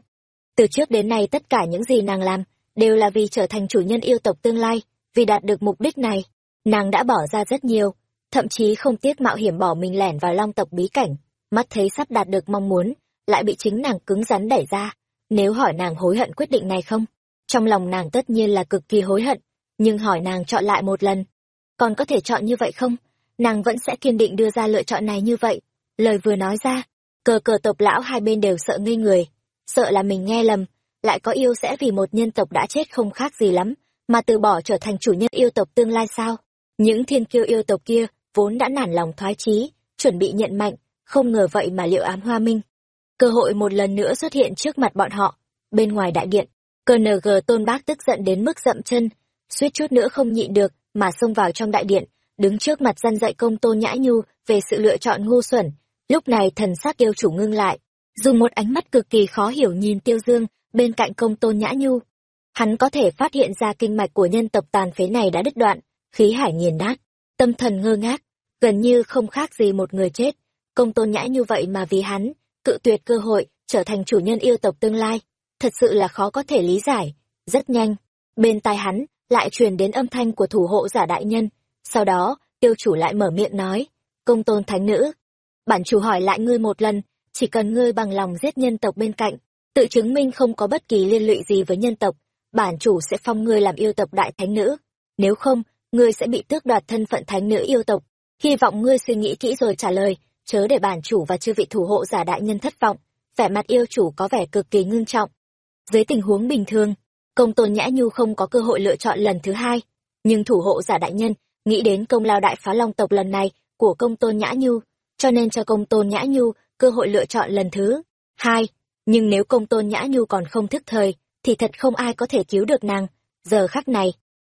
Từ trước đến nay tất cả những gì nàng làm, đều là vì trở thành chủ nhân yêu tộc tương lai, vì đạt được mục đích này. Nàng đã bỏ ra rất nhiều, thậm chí không tiếc mạo hiểm bỏ mình lẻn vào long tộc bí cảnh, mắt thấy sắp đạt được mong muốn, lại bị chính nàng cứng rắn đẩy ra. Nếu hỏi nàng hối hận quyết định này không? Trong lòng nàng tất nhiên là cực kỳ hối hận, nhưng hỏi nàng chọn lại một lần. Còn có thể chọn như vậy không? Nàng vẫn sẽ kiên định đưa ra lựa chọn này như vậy. Lời vừa nói ra, cờ cờ tộc lão hai bên đều sợ ngây người. Sợ là mình nghe lầm, lại có yêu sẽ vì một nhân tộc đã chết không khác gì lắm, mà từ bỏ trở thành chủ nhân yêu tộc tương lai sao? Những thiên kiêu yêu tộc kia vốn đã nản lòng thoái chí, chuẩn bị nhận mạnh, không ngờ vậy mà liệu ám hoa minh. Cơ hội một lần nữa xuất hiện trước mặt bọn họ, bên ngoài đại điện, cờ NG tôn bác tức giận đến mức dậm chân, suýt chút nữa không nhịn được, mà xông vào trong đại điện, đứng trước mặt dân dạy công tôn nhã nhu về sự lựa chọn ngu xuẩn. Lúc này thần sắc yêu chủ ngưng lại, dùng một ánh mắt cực kỳ khó hiểu nhìn tiêu dương, bên cạnh công tôn nhã nhu. Hắn có thể phát hiện ra kinh mạch của nhân tộc tàn phế này đã đứt đoạn, khí hải nghiền nát, tâm thần ngơ ngác, gần như không khác gì một người chết. Công tôn nhã như vậy mà vì hắn, cự tuyệt cơ hội, trở thành chủ nhân yêu tộc tương lai, thật sự là khó có thể lý giải. Rất nhanh, bên tai hắn, lại truyền đến âm thanh của thủ hộ giả đại nhân. Sau đó, tiêu chủ lại mở miệng nói, công tôn thánh nữ. Bản chủ hỏi lại ngươi một lần, chỉ cần ngươi bằng lòng giết nhân tộc bên cạnh, tự chứng minh không có bất kỳ liên lụy gì với nhân tộc, bản chủ sẽ phong ngươi làm yêu tộc đại thánh nữ. Nếu không, ngươi sẽ bị tước đoạt thân phận thánh nữ yêu tộc. Hy vọng ngươi suy nghĩ kỹ rồi trả lời, chớ để bản chủ và chư vị thủ hộ giả đại nhân thất vọng. Vẻ mặt yêu chủ có vẻ cực kỳ ngưng trọng. Dưới tình huống bình thường, công tôn nhã nhu không có cơ hội lựa chọn lần thứ hai. Nhưng thủ hộ giả đại nhân nghĩ đến công lao đại phá long tộc lần này của công tôn nhã nhu, cho nên cho công tôn nhã nhu cơ hội lựa chọn lần thứ hai. Nhưng nếu công tôn nhã nhu còn không thức thời, thì thật không ai có thể cứu được nàng. Giờ khắc này,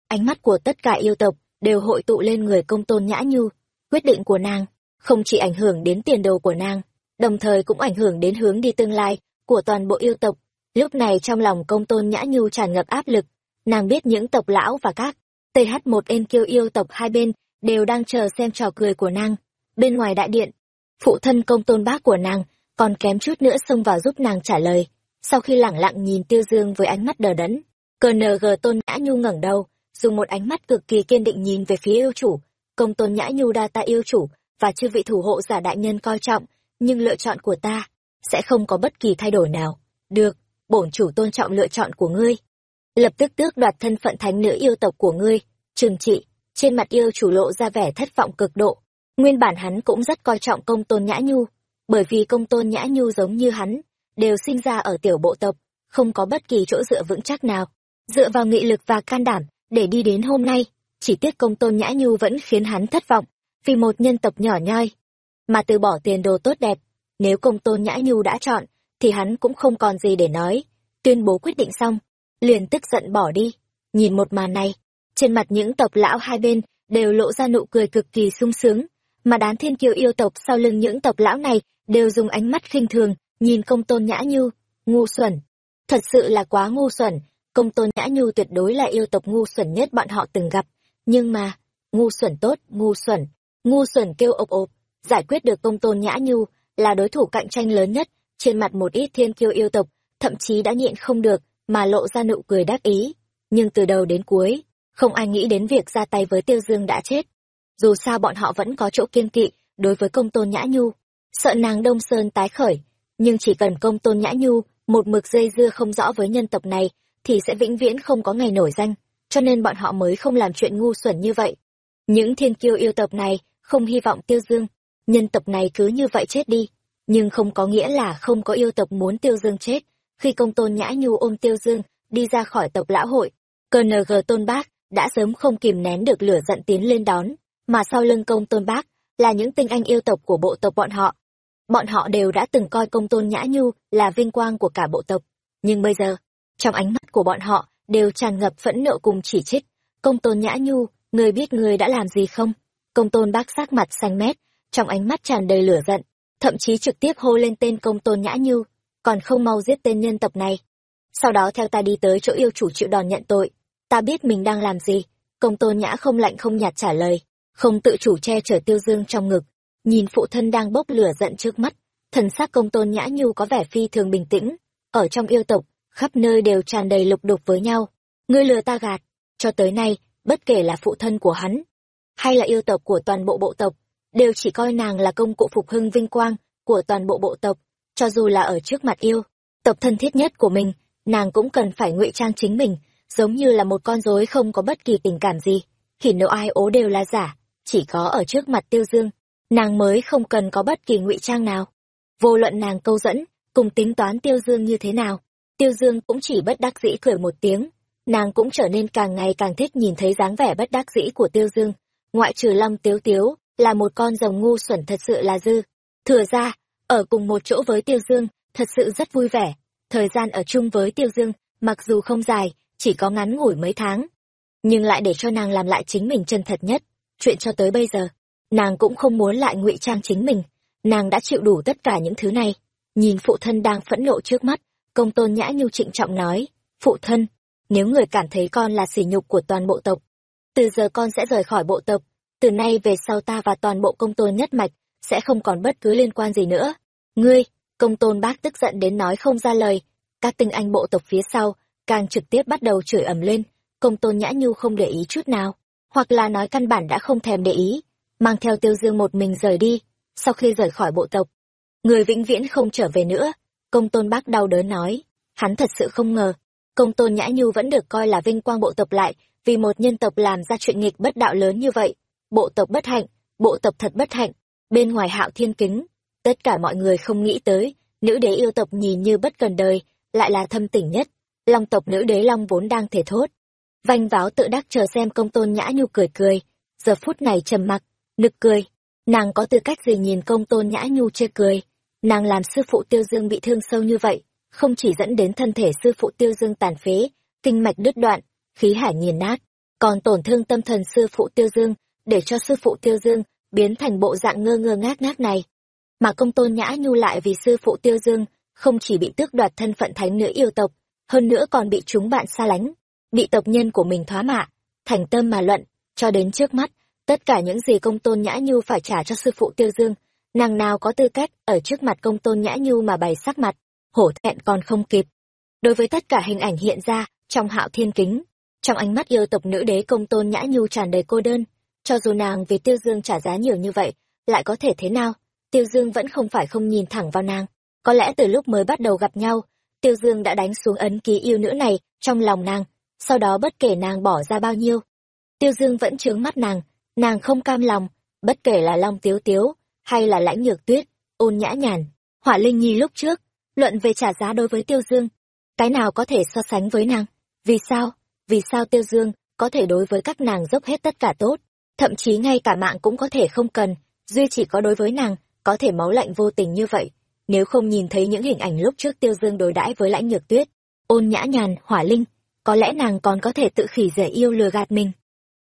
ánh mắt của tất cả yêu tộc đều hội tụ lên người công tôn nhã nhu. Quyết định của nàng không chỉ ảnh hưởng đến tiền đồ của nàng, đồng thời cũng ảnh hưởng đến hướng đi tương lai của toàn bộ yêu tộc. Lúc này trong lòng công tôn nhã nhu tràn ngập áp lực, nàng biết những tộc lão và các TH1 ên kiêu yêu tộc hai bên đều đang chờ xem trò cười của nàng. Bên ngoài đại điện, phụ thân công tôn bác của nàng còn kém chút nữa xông vào giúp nàng trả lời. Sau khi lẳng lặng nhìn Tiêu Dương với ánh mắt đờ đẫn, cờ NG tôn nhã nhu ngẩng đầu, dùng một ánh mắt cực kỳ kiên định nhìn về phía yêu chủ. Công tôn nhã nhu đa ta yêu chủ, và chư vị thủ hộ giả đại nhân coi trọng, nhưng lựa chọn của ta sẽ không có bất kỳ thay đổi nào. Được, bổn chủ tôn trọng lựa chọn của ngươi. Lập tức tước đoạt thân phận thánh nữ yêu tộc của ngươi, trừng trị, trên mặt yêu chủ lộ ra vẻ thất vọng cực độ. Nguyên bản hắn cũng rất coi trọng công tôn nhã nhu, bởi vì công tôn nhã nhu giống như hắn, đều sinh ra ở tiểu bộ tộc, không có bất kỳ chỗ dựa vững chắc nào. Dựa vào nghị lực và can đảm, để đi đến hôm nay, chỉ tiếc công tôn nhã nhu vẫn khiến hắn thất vọng, vì một nhân tộc nhỏ nhoi, mà từ bỏ tiền đồ tốt đẹp. Nếu công tôn nhã nhu đã chọn, thì hắn cũng không còn gì để nói. Tuyên bố quyết định xong, liền tức giận bỏ đi. Nhìn một màn này, trên mặt những tộc lão hai bên đều lộ ra nụ cười cực kỳ sung sướng, mà đám thiên kiêu yêu tộc sau lưng những tộc lão này đều dùng ánh mắt khinh thường, nhìn công tôn nhã nhu, ngu xuẩn. Thật sự là quá ngu xuẩn, công tôn nhã nhu tuyệt đối là yêu tộc ngu xuẩn nhất bọn họ từng gặp. Nhưng mà, ngu xuẩn tốt, ngu xuẩn, ngu xuẩn kêu ộp ộp, giải quyết được công tôn nhã nhu, là đối thủ cạnh tranh lớn nhất, trên mặt một ít thiên kiêu yêu tộc, thậm chí đã nhịn không được, mà lộ ra nụ cười đắc ý. Nhưng từ đầu đến cuối, không ai nghĩ đến việc ra tay với Tiêu Dương đã chết. Dù sao bọn họ vẫn có chỗ kiên kỵ đối với công tôn Nhã Nhu, sợ nàng Đông Sơn tái khởi, nhưng chỉ cần công tôn Nhã Nhu một mực dây dưa không rõ với nhân tộc này, thì sẽ vĩnh viễn không có ngày nổi danh, cho nên bọn họ mới không làm chuyện ngu xuẩn như vậy. Những thiên kiêu yêu tộc này không hy vọng Tiêu Dương, nhân tộc này cứ như vậy chết đi, nhưng không có nghĩa là không có yêu tộc muốn Tiêu Dương chết. Khi công tôn Nhã Nhu ôm Tiêu Dương đi ra khỏi tộc lão hội, CNG Tôn Bác đã sớm không kìm nén được lửa giận tiến lên đón, mà sau lưng công tôn bác là những tinh anh yêu tộc của bộ tộc bọn họ. Bọn họ đều đã từng coi công tôn nhã nhu là vinh quang của cả bộ tộc, nhưng bây giờ, trong ánh mắt của bọn họ đều tràn ngập phẫn nộ cùng chỉ trích. Công tôn nhã nhu, người biết người đã làm gì không? Công tôn bác sắc mặt xanh mét, trong ánh mắt tràn đầy lửa giận, thậm chí trực tiếp hô lên tên công tôn nhã nhu, còn không mau giết tên nhân tộc này. Sau đó theo ta đi tới chỗ yêu chủ chịu đòn nhận tội, ta biết mình đang làm gì công tôn nhã không lạnh không nhạt trả lời không tự chủ che chở tiêu dương trong ngực. Nhìn phụ thân đang bốc lửa giận trước mắt, thần sắc công tôn nhã nhu có vẻ phi thường bình tĩnh. Ở trong yêu tộc, khắp nơi đều tràn đầy lục đục với nhau. Ngươi lừa ta gạt, cho tới nay, bất kể là phụ thân của hắn, hay là yêu tộc của toàn bộ bộ tộc, đều chỉ coi nàng là công cụ phục hưng vinh quang của toàn bộ bộ tộc, cho dù là ở trước mặt yêu tộc thân thiết nhất của mình, nàng cũng cần phải ngụy trang chính mình, giống như là một con rối không có bất kỳ tình cảm gì. Khỉ nộ ai ố đều là giả chỉ có ở trước mặt tiêu dương, nàng mới không cần có bất kỳ ngụy trang nào. Vô luận nàng câu dẫn, cùng tính toán tiêu dương như thế nào, tiêu dương cũng chỉ bất đắc dĩ cười một tiếng. Nàng cũng trở nên càng ngày càng thích nhìn thấy dáng vẻ bất đắc dĩ của tiêu dương. Ngoại trừ long tiếu tiếu, là một con rồng ngu xuẩn thật sự là dư. Thừa ra, ở cùng một chỗ với tiêu dương, thật sự rất vui vẻ. Thời gian ở chung với tiêu dương, mặc dù không dài, chỉ có ngắn ngủi mấy tháng. Nhưng lại để cho nàng làm lại chính mình chân thật nhất chuyện cho tới bây giờ, nàng cũng không muốn lại ngụy trang chính mình. Nàng đã chịu đủ tất cả những thứ này. Nhìn phụ thân đang phẫn nộ trước mắt, công tôn nhã nhu trịnh trọng nói, phụ thân, nếu người cảm thấy con là sỉ nhục của toàn bộ tộc, từ giờ con sẽ rời khỏi bộ tộc. Từ nay về sau ta và toàn bộ công tôn nhất mạch sẽ không còn bất cứ liên quan gì nữa. Ngươi, công tôn bác tức giận đến nói không ra lời. Các tinh anh bộ tộc phía sau càng trực tiếp bắt đầu chửi ầm lên. Công tôn nhã nhu không để ý chút nào hoặc là nói căn bản đã không thèm để ý, mang theo tiêu dương một mình rời đi, sau khi rời khỏi bộ tộc. Người vĩnh viễn không trở về nữa, công tôn bác đau đớn nói, hắn thật sự không ngờ, công tôn nhã nhu vẫn được coi là vinh quang bộ tộc lại, vì một nhân tộc làm ra chuyện nghịch bất đạo lớn như vậy, bộ tộc bất hạnh, bộ tộc thật bất hạnh, bên ngoài hạo thiên kính, tất cả mọi người không nghĩ tới, nữ đế yêu tộc nhìn như bất cần đời, lại là thâm tỉnh nhất, long tộc nữ đế long vốn đang thể thốt vanh váo tự đắc chờ xem công tôn nhã nhu cười cười. Giờ phút này trầm mặc nực cười. Nàng có tư cách gì nhìn công tôn nhã nhu chê cười? Nàng làm sư phụ tiêu dương bị thương sâu như vậy không chỉ dẫn đến thân thể sư phụ tiêu dương tàn phế kinh mạch đứt đoạn khí hải nghiền nát còn tổn thương tâm thần sư phụ tiêu dương để cho sư phụ tiêu dương biến thành bộ dạng ngơ ngơ ngác ngác này. Mà công tôn nhã nhu lại vì sư phụ tiêu dương không chỉ bị tước đoạt thân phận thánh nữ yêu tộc hơn nữa còn bị chúng bạn xa lánh, bị tộc nhân của mình thoá mạ, thành tâm mà luận, cho đến trước mắt, tất cả những gì công tôn nhã nhu phải trả cho sư phụ tiêu dương, nàng nào có tư cách ở trước mặt công tôn nhã nhu mà bày sắc mặt, hổ thẹn còn không kịp. Đối với tất cả hình ảnh hiện ra trong hạo thiên kính, trong ánh mắt yêu tộc nữ đế công tôn nhã nhu tràn đầy cô đơn, cho dù nàng vì tiêu dương trả giá nhiều như vậy, lại có thể thế nào, tiêu dương vẫn không phải không nhìn thẳng vào nàng. Có lẽ từ lúc mới bắt đầu gặp nhau, Tiêu Dương đã đánh xuống ấn ký yêu nữ này trong lòng nàng, sau đó bất kể nàng bỏ ra bao nhiêu. Tiêu Dương vẫn trướng mắt nàng, nàng không cam lòng, bất kể là Long Tiếu Tiếu, hay là Lãnh Nhược Tuyết, ôn nhã nhàn, Hỏa Linh Nhi lúc trước, luận về trả giá đối với Tiêu Dương. Cái nào có thể so sánh với nàng? Vì sao? Vì sao Tiêu Dương có thể đối với các nàng dốc hết tất cả tốt, thậm chí ngay cả mạng cũng có thể không cần, duy chỉ có đối với nàng, có thể máu lạnh vô tình như vậy nếu không nhìn thấy những hình ảnh lúc trước tiêu dương đối đãi với lãnh nhược tuyết ôn nhã nhàn hỏa linh có lẽ nàng còn có thể tự khỉ rẻ yêu lừa gạt mình.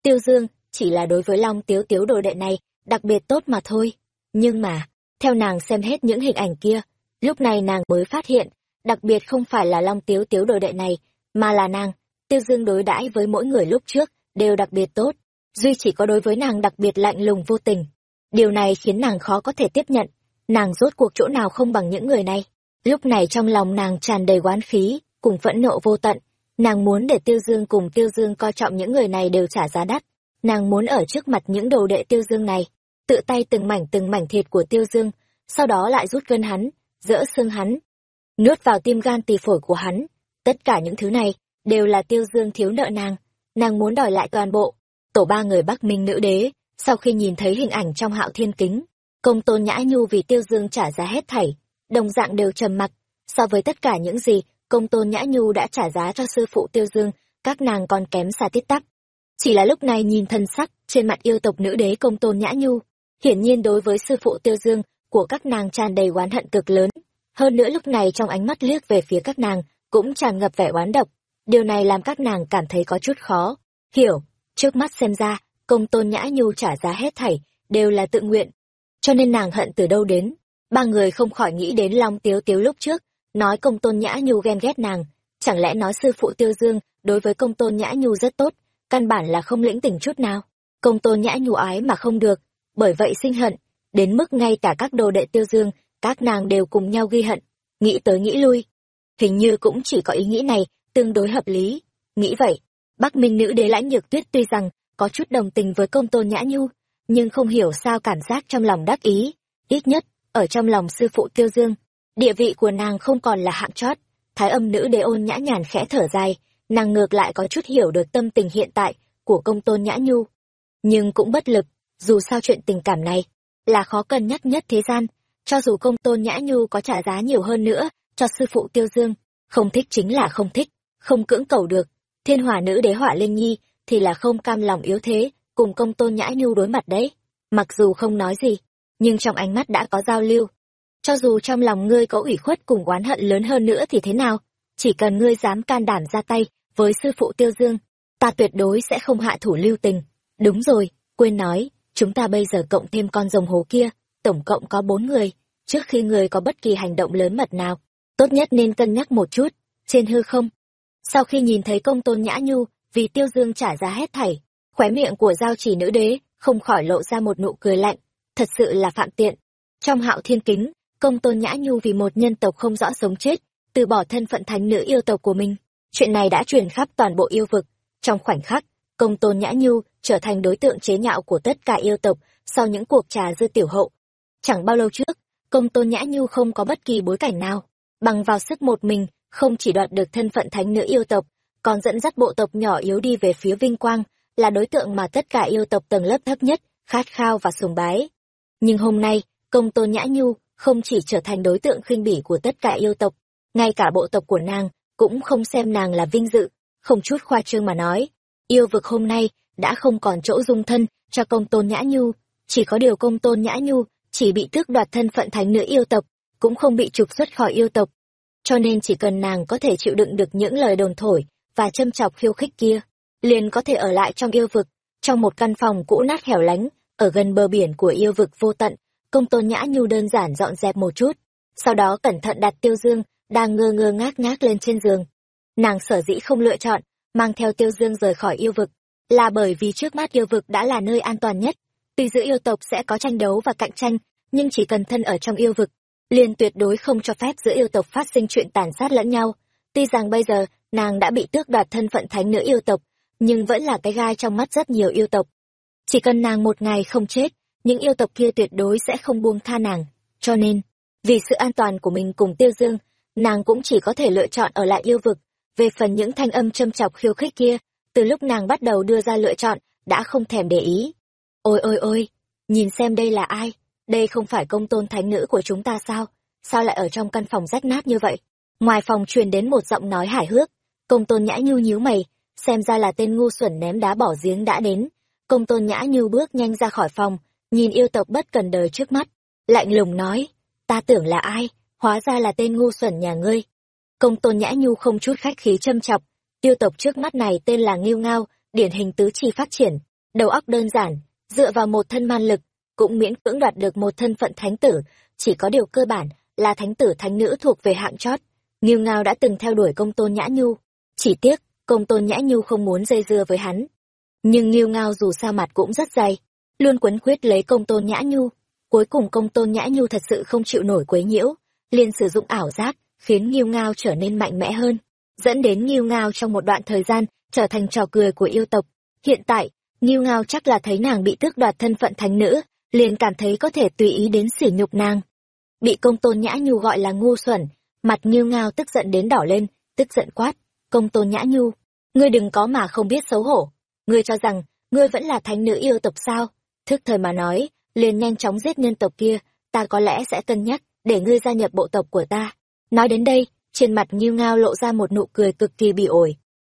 Tiêu dương chỉ là đối với long tiếu tiếu đồ đệ này đặc biệt tốt mà thôi. Nhưng mà theo nàng xem hết những hình ảnh kia lúc này nàng mới phát hiện đặc biệt không phải là long tiếu tiếu đồ đệ này mà là nàng. Tiêu dương đối đãi với mỗi người lúc trước đều đặc biệt tốt. Duy chỉ có đối với nàng đặc biệt lạnh lùng vô tình. Điều này khiến nàng khó có thể tiếp nhận. Nàng rốt cuộc chỗ nào không bằng những người này. Lúc này trong lòng nàng tràn đầy oán khí, cùng phẫn nộ vô tận. Nàng muốn để Tiêu Dương cùng Tiêu Dương coi trọng những người này đều trả giá đắt. Nàng muốn ở trước mặt những đồ đệ Tiêu Dương này, tự tay từng mảnh từng mảnh thịt của Tiêu Dương, sau đó lại rút gân hắn, dỡ xương hắn, nuốt vào tim gan tỳ phổi của hắn. Tất cả những thứ này đều là Tiêu Dương thiếu nợ nàng, nàng muốn đòi lại toàn bộ. Tổ ba người Bắc Minh nữ đế, sau khi nhìn thấy hình ảnh trong Hạo Thiên kính, công tôn nhã nhu vì Tiêu Dương trả giá hết thảy, đồng dạng đều trầm mặc, so với tất cả những gì công tôn nhã nhu đã trả giá cho sư phụ Tiêu Dương, các nàng còn kém xa tiết tắc. Chỉ là lúc này nhìn thân sắc trên mặt yêu tộc nữ đế công tôn nhã nhu, hiển nhiên đối với sư phụ Tiêu Dương của các nàng tràn đầy oán hận cực lớn. Hơn nữa lúc này trong ánh mắt liếc về phía các nàng, cũng tràn ngập vẻ oán độc. Điều này làm các nàng cảm thấy có chút khó. Hiểu, trước mắt xem ra, công tôn nhã nhu trả giá hết thảy, đều là tự nguyện. Cho nên nàng hận từ đâu đến. Ba người không khỏi nghĩ đến Long Tiếu Tiếu lúc trước, nói công tôn nhã nhu ghen ghét nàng. Chẳng lẽ nói sư phụ Tiêu Dương đối với công tôn nhã nhu rất tốt, căn bản là không lĩnh tỉnh chút nào. Công tôn nhã nhu ái mà không được, bởi vậy sinh hận, đến mức ngay cả các đồ đệ Tiêu Dương, các nàng đều cùng nhau ghi hận, nghĩ tới nghĩ lui. Hình như cũng chỉ có ý nghĩ này, tương đối hợp lý. Nghĩ vậy, Bắc Minh nữ đế lãnh nhược tuyết tuy rằng có chút đồng tình với công tôn nhã nhu, nhưng không hiểu sao cảm giác trong lòng đắc ý. Ít nhất, ở trong lòng sư phụ Tiêu Dương, địa vị của nàng không còn là hạng chót. Thái âm nữ đế ôn nhã nhàn khẽ thở dài, nàng ngược lại có chút hiểu được tâm tình hiện tại của công tôn nhã nhu. Nhưng cũng bất lực, dù sao chuyện tình cảm này là khó cân nhắc nhất thế gian, cho dù công tôn nhã nhu có trả giá nhiều hơn nữa cho sư phụ tiêu dương, không thích chính là không thích, không cưỡng cầu được. Thiên hỏa nữ đế hỏa linh nhi thì là không cam lòng yếu thế, cùng công tôn nhã nhu đối mặt đấy. Mặc dù không nói gì, nhưng trong ánh mắt đã có giao lưu. Cho dù trong lòng ngươi có ủy khuất cùng oán hận lớn hơn nữa thì thế nào, chỉ cần ngươi dám can đảm ra tay với sư phụ tiêu dương, ta tuyệt đối sẽ không hạ thủ lưu tình. Đúng rồi, quên nói, chúng ta bây giờ cộng thêm con rồng hồ kia, tổng cộng có bốn người. Trước khi người có bất kỳ hành động lớn mật nào, tốt nhất nên cân nhắc một chút, trên hư không. Sau khi nhìn thấy công tôn nhã nhu, vì tiêu dương trả giá hết thảy, khóe miệng của giao chỉ nữ đế không khỏi lộ ra một nụ cười lạnh, thật sự là phạm tiện. Trong hạo thiên kính, công tôn nhã nhu vì một nhân tộc không rõ sống chết, từ bỏ thân phận thánh nữ yêu tộc của mình. Chuyện này đã truyền khắp toàn bộ yêu vực. Trong khoảnh khắc, công tôn nhã nhu trở thành đối tượng chế nhạo của tất cả yêu tộc sau những cuộc trà dư tiểu hậu. Chẳng bao lâu trước, công tôn nhã nhu không có bất kỳ bối cảnh nào, bằng vào sức một mình, không chỉ đoạt được thân phận thánh nữ yêu tộc, còn dẫn dắt bộ tộc nhỏ yếu đi về phía vinh quang, là đối tượng mà tất cả yêu tộc tầng lớp thấp nhất, khát khao và sùng bái. Nhưng hôm nay, công tôn nhã nhu không chỉ trở thành đối tượng khinh bỉ của tất cả yêu tộc, ngay cả bộ tộc của nàng cũng không xem nàng là vinh dự, không chút khoa trương mà nói. Yêu vực hôm nay đã không còn chỗ dung thân cho công tôn nhã nhu, chỉ có điều công tôn nhã nhu chỉ bị tước đoạt thân phận thánh nữ yêu tộc, cũng không bị trục xuất khỏi yêu tộc. Cho nên chỉ cần nàng có thể chịu đựng được những lời đồn thổi và châm chọc khiêu khích kia, liền có thể ở lại trong yêu vực, trong một căn phòng cũ nát hẻo lánh, ở gần bờ biển của yêu vực vô tận, công tôn nhã nhu đơn giản dọn dẹp một chút, sau đó cẩn thận đặt tiêu dương, đang ngơ ngơ ngác ngác lên trên giường. Nàng sở dĩ không lựa chọn, mang theo tiêu dương rời khỏi yêu vực, là bởi vì trước mắt yêu vực đã là nơi an toàn nhất. Tuy giữa yêu tộc sẽ có tranh đấu và cạnh tranh, nhưng chỉ cần thân ở trong yêu vực, liền tuyệt đối không cho phép giữa yêu tộc phát sinh chuyện tàn sát lẫn nhau. Tuy rằng bây giờ, nàng đã bị tước đoạt thân phận thánh nữ yêu tộc, nhưng vẫn là cái gai trong mắt rất nhiều yêu tộc. Chỉ cần nàng một ngày không chết, những yêu tộc kia tuyệt đối sẽ không buông tha nàng. Cho nên, vì sự an toàn của mình cùng Tiêu Dương, nàng cũng chỉ có thể lựa chọn ở lại yêu vực. Về phần những thanh âm châm chọc khiêu khích kia, từ lúc nàng bắt đầu đưa ra lựa chọn, đã không thèm để ý. Ôi ôi ôi, nhìn xem đây là ai? Đây không phải công tôn thánh nữ của chúng ta sao? Sao lại ở trong căn phòng rách nát như vậy? Ngoài phòng truyền đến một giọng nói hài hước, công tôn nhã nhu nhíu mày, xem ra là tên ngu xuẩn ném đá bỏ giếng đã đến. Công tôn nhã nhu bước nhanh ra khỏi phòng, nhìn yêu tộc bất cần đời trước mắt, lạnh lùng nói, ta tưởng là ai, hóa ra là tên ngu xuẩn nhà ngươi. Công tôn nhã nhu không chút khách khí châm chọc, tiêu tộc trước mắt này tên là Nghiêu Ngao, điển hình tứ chi phát triển, đầu óc đơn giản, dựa vào một thân man lực, cũng miễn cưỡng đoạt được một thân phận thánh tử, chỉ có điều cơ bản là thánh tử thánh nữ thuộc về hạng chót. Nghiêu Ngao đã từng theo đuổi công tôn nhã nhu, chỉ tiếc, công tôn nhã nhu không muốn dây dưa với hắn. Nhưng Nghiêu Ngao dù sao mặt cũng rất dày, luôn quấn quyết lấy công tôn nhã nhu. cuối cùng công tôn nhã nhu thật sự không chịu nổi quấy nhiễu, liền sử dụng ảo giác, khiến nghiêu ngao trở nên mạnh mẽ hơn, dẫn đến nghiêu ngao trong một đoạn thời gian trở thành trò cười của yêu tộc. Hiện tại, nghiêu ngao chắc là thấy nàng bị tước đoạt thân phận thánh nữ, liền cảm thấy có thể tùy ý đến sỉ nhục nàng. Bị công tôn nhã nhu gọi là ngu xuẩn, mặt nghiêu ngao tức giận đến đỏ lên, tức giận quát, công tôn nhã nhu, ngươi đừng có mà không biết xấu hổ. Ngươi cho rằng, ngươi vẫn là thánh nữ yêu tộc sao? Thức thời mà nói, liền nhanh chóng giết nhân tộc kia, ta có lẽ sẽ cân nhắc để ngươi gia nhập bộ tộc của ta. Nói đến đây, trên mặt nghiêu ngao lộ ra một nụ cười cực kỳ bị ổi.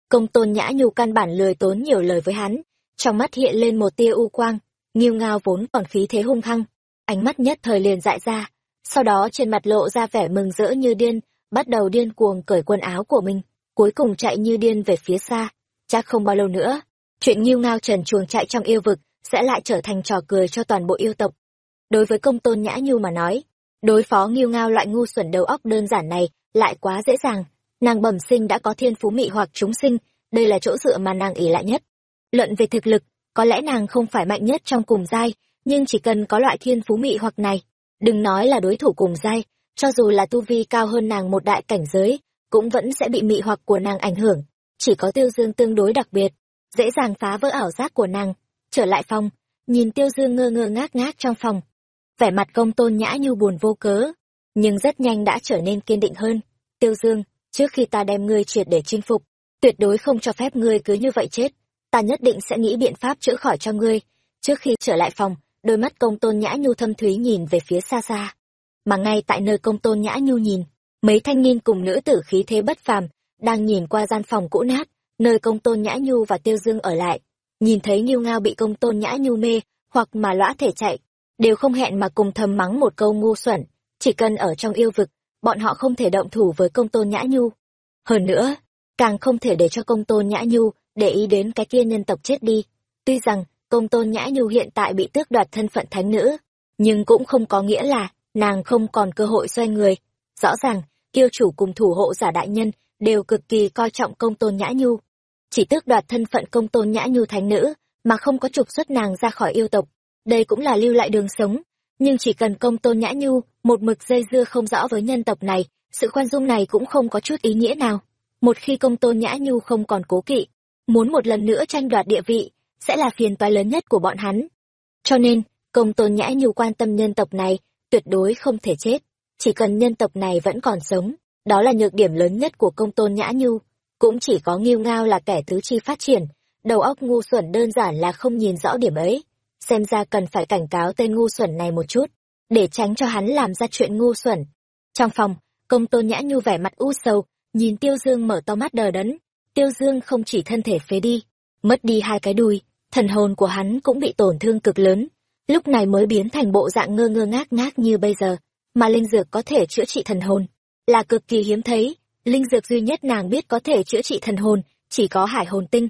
Công tôn nhã nhu căn bản lười tốn nhiều lời với hắn, trong mắt hiện lên một tia u quang nghiêu ngao vốn còn khí thế hung hăng, ánh mắt nhất thời liền dại ra, sau đó trên mặt lộ ra vẻ mừng rỡ như điên, bắt đầu điên cuồng cởi quần áo của mình, cuối cùng chạy như điên về phía xa, chắc không bao lâu nữa, chuyện nghiêu ngao trần chuồng chạy trong yêu vực sẽ lại trở thành trò cười cho toàn bộ yêu tộc. Đối với công tôn nhã nhu mà nói, đối phó nghiêu ngao loại ngu xuẩn đầu óc đơn giản này lại quá dễ dàng. Nàng bẩm sinh đã có thiên phú mị hoặc chúng sinh, đây là chỗ dựa mà nàng ỷ lại nhất. Luận về thực lực, có lẽ nàng không phải mạnh nhất trong cùng giai, nhưng chỉ cần có loại thiên phú mị hoặc này, đừng nói là đối thủ cùng giai, cho dù là tu vi cao hơn nàng một đại cảnh giới, cũng vẫn sẽ bị mị hoặc của nàng ảnh hưởng. Chỉ có tiêu dương tương đối đặc biệt, dễ dàng phá vỡ ảo giác của nàng trở lại phòng, nhìn tiêu dương ngơ ngơ ngác ngác trong phòng. Vẻ mặt công tôn nhã như buồn vô cớ, nhưng rất nhanh đã trở nên kiên định hơn. Tiêu dương trước khi ta đem ngươi triệt để chinh phục, tuyệt đối không cho phép ngươi cứ như vậy chết. Ta nhất định sẽ nghĩ biện pháp chữa khỏi cho ngươi. Trước khi trở lại phòng, đôi mắt công tôn nhã nhu thâm thúy nhìn về phía xa xa. Mà ngay tại nơi công tôn nhã nhu nhìn, mấy thanh niên cùng nữ tử khí thế bất phàm đang nhìn qua gian phòng cũ nát, nơi công tôn nhã nhu và tiêu dương ở lại nhìn thấy nghiêu ngao bị công tôn nhã nhu mê, hoặc mà lõa thể chạy, đều không hẹn mà cùng thầm mắng một câu ngu xuẩn. Chỉ cần ở trong yêu vực, bọn họ không thể động thủ với công tôn nhã nhu. Hơn nữa, càng không thể để cho công tôn nhã nhu để ý đến cái kia nhân tộc chết đi. Tuy rằng, công tôn nhã nhu hiện tại bị tước đoạt thân phận thánh nữ, nhưng cũng không có nghĩa là nàng không còn cơ hội xoay người. Rõ ràng kiêu chủ cùng thủ hộ giả đại nhân đều cực kỳ coi trọng công tôn nhã nhu chỉ tước đoạt thân phận công tôn nhã nhu thánh nữ, mà không có trục xuất nàng ra khỏi yêu tộc. Đây cũng là lưu lại đường sống. Nhưng chỉ cần công tôn nhã nhu, một mực dây dưa không rõ với nhân tộc này, sự khoan dung này cũng không có chút ý nghĩa nào. Một khi công tôn nhã nhu không còn cố kỵ, muốn một lần nữa tranh đoạt địa vị, sẽ là phiền toái lớn nhất của bọn hắn. Cho nên, công tôn nhã nhu quan tâm nhân tộc này, tuyệt đối không thể chết. Chỉ cần nhân tộc này vẫn còn sống, đó là nhược điểm lớn nhất của công tôn nhã nhu cũng chỉ có nghiêu ngao là kẻ tứ chi phát triển, đầu óc ngu xuẩn đơn giản là không nhìn rõ điểm ấy. Xem ra cần phải cảnh cáo tên ngu xuẩn này một chút, để tránh cho hắn làm ra chuyện ngu xuẩn. Trong phòng, công tôn nhã nhu vẻ mặt u sầu, nhìn tiêu dương mở to mắt đờ đẫn. Tiêu dương không chỉ thân thể phế đi, mất đi hai cái đùi, thần hồn của hắn cũng bị tổn thương cực lớn. Lúc này mới biến thành bộ dạng ngơ ngơ ngác ngác như bây giờ, mà linh dược có thể chữa trị thần hồn, là cực kỳ hiếm thấy linh dược duy nhất nàng biết có thể chữa trị thần hồn, chỉ có hải hồn tinh.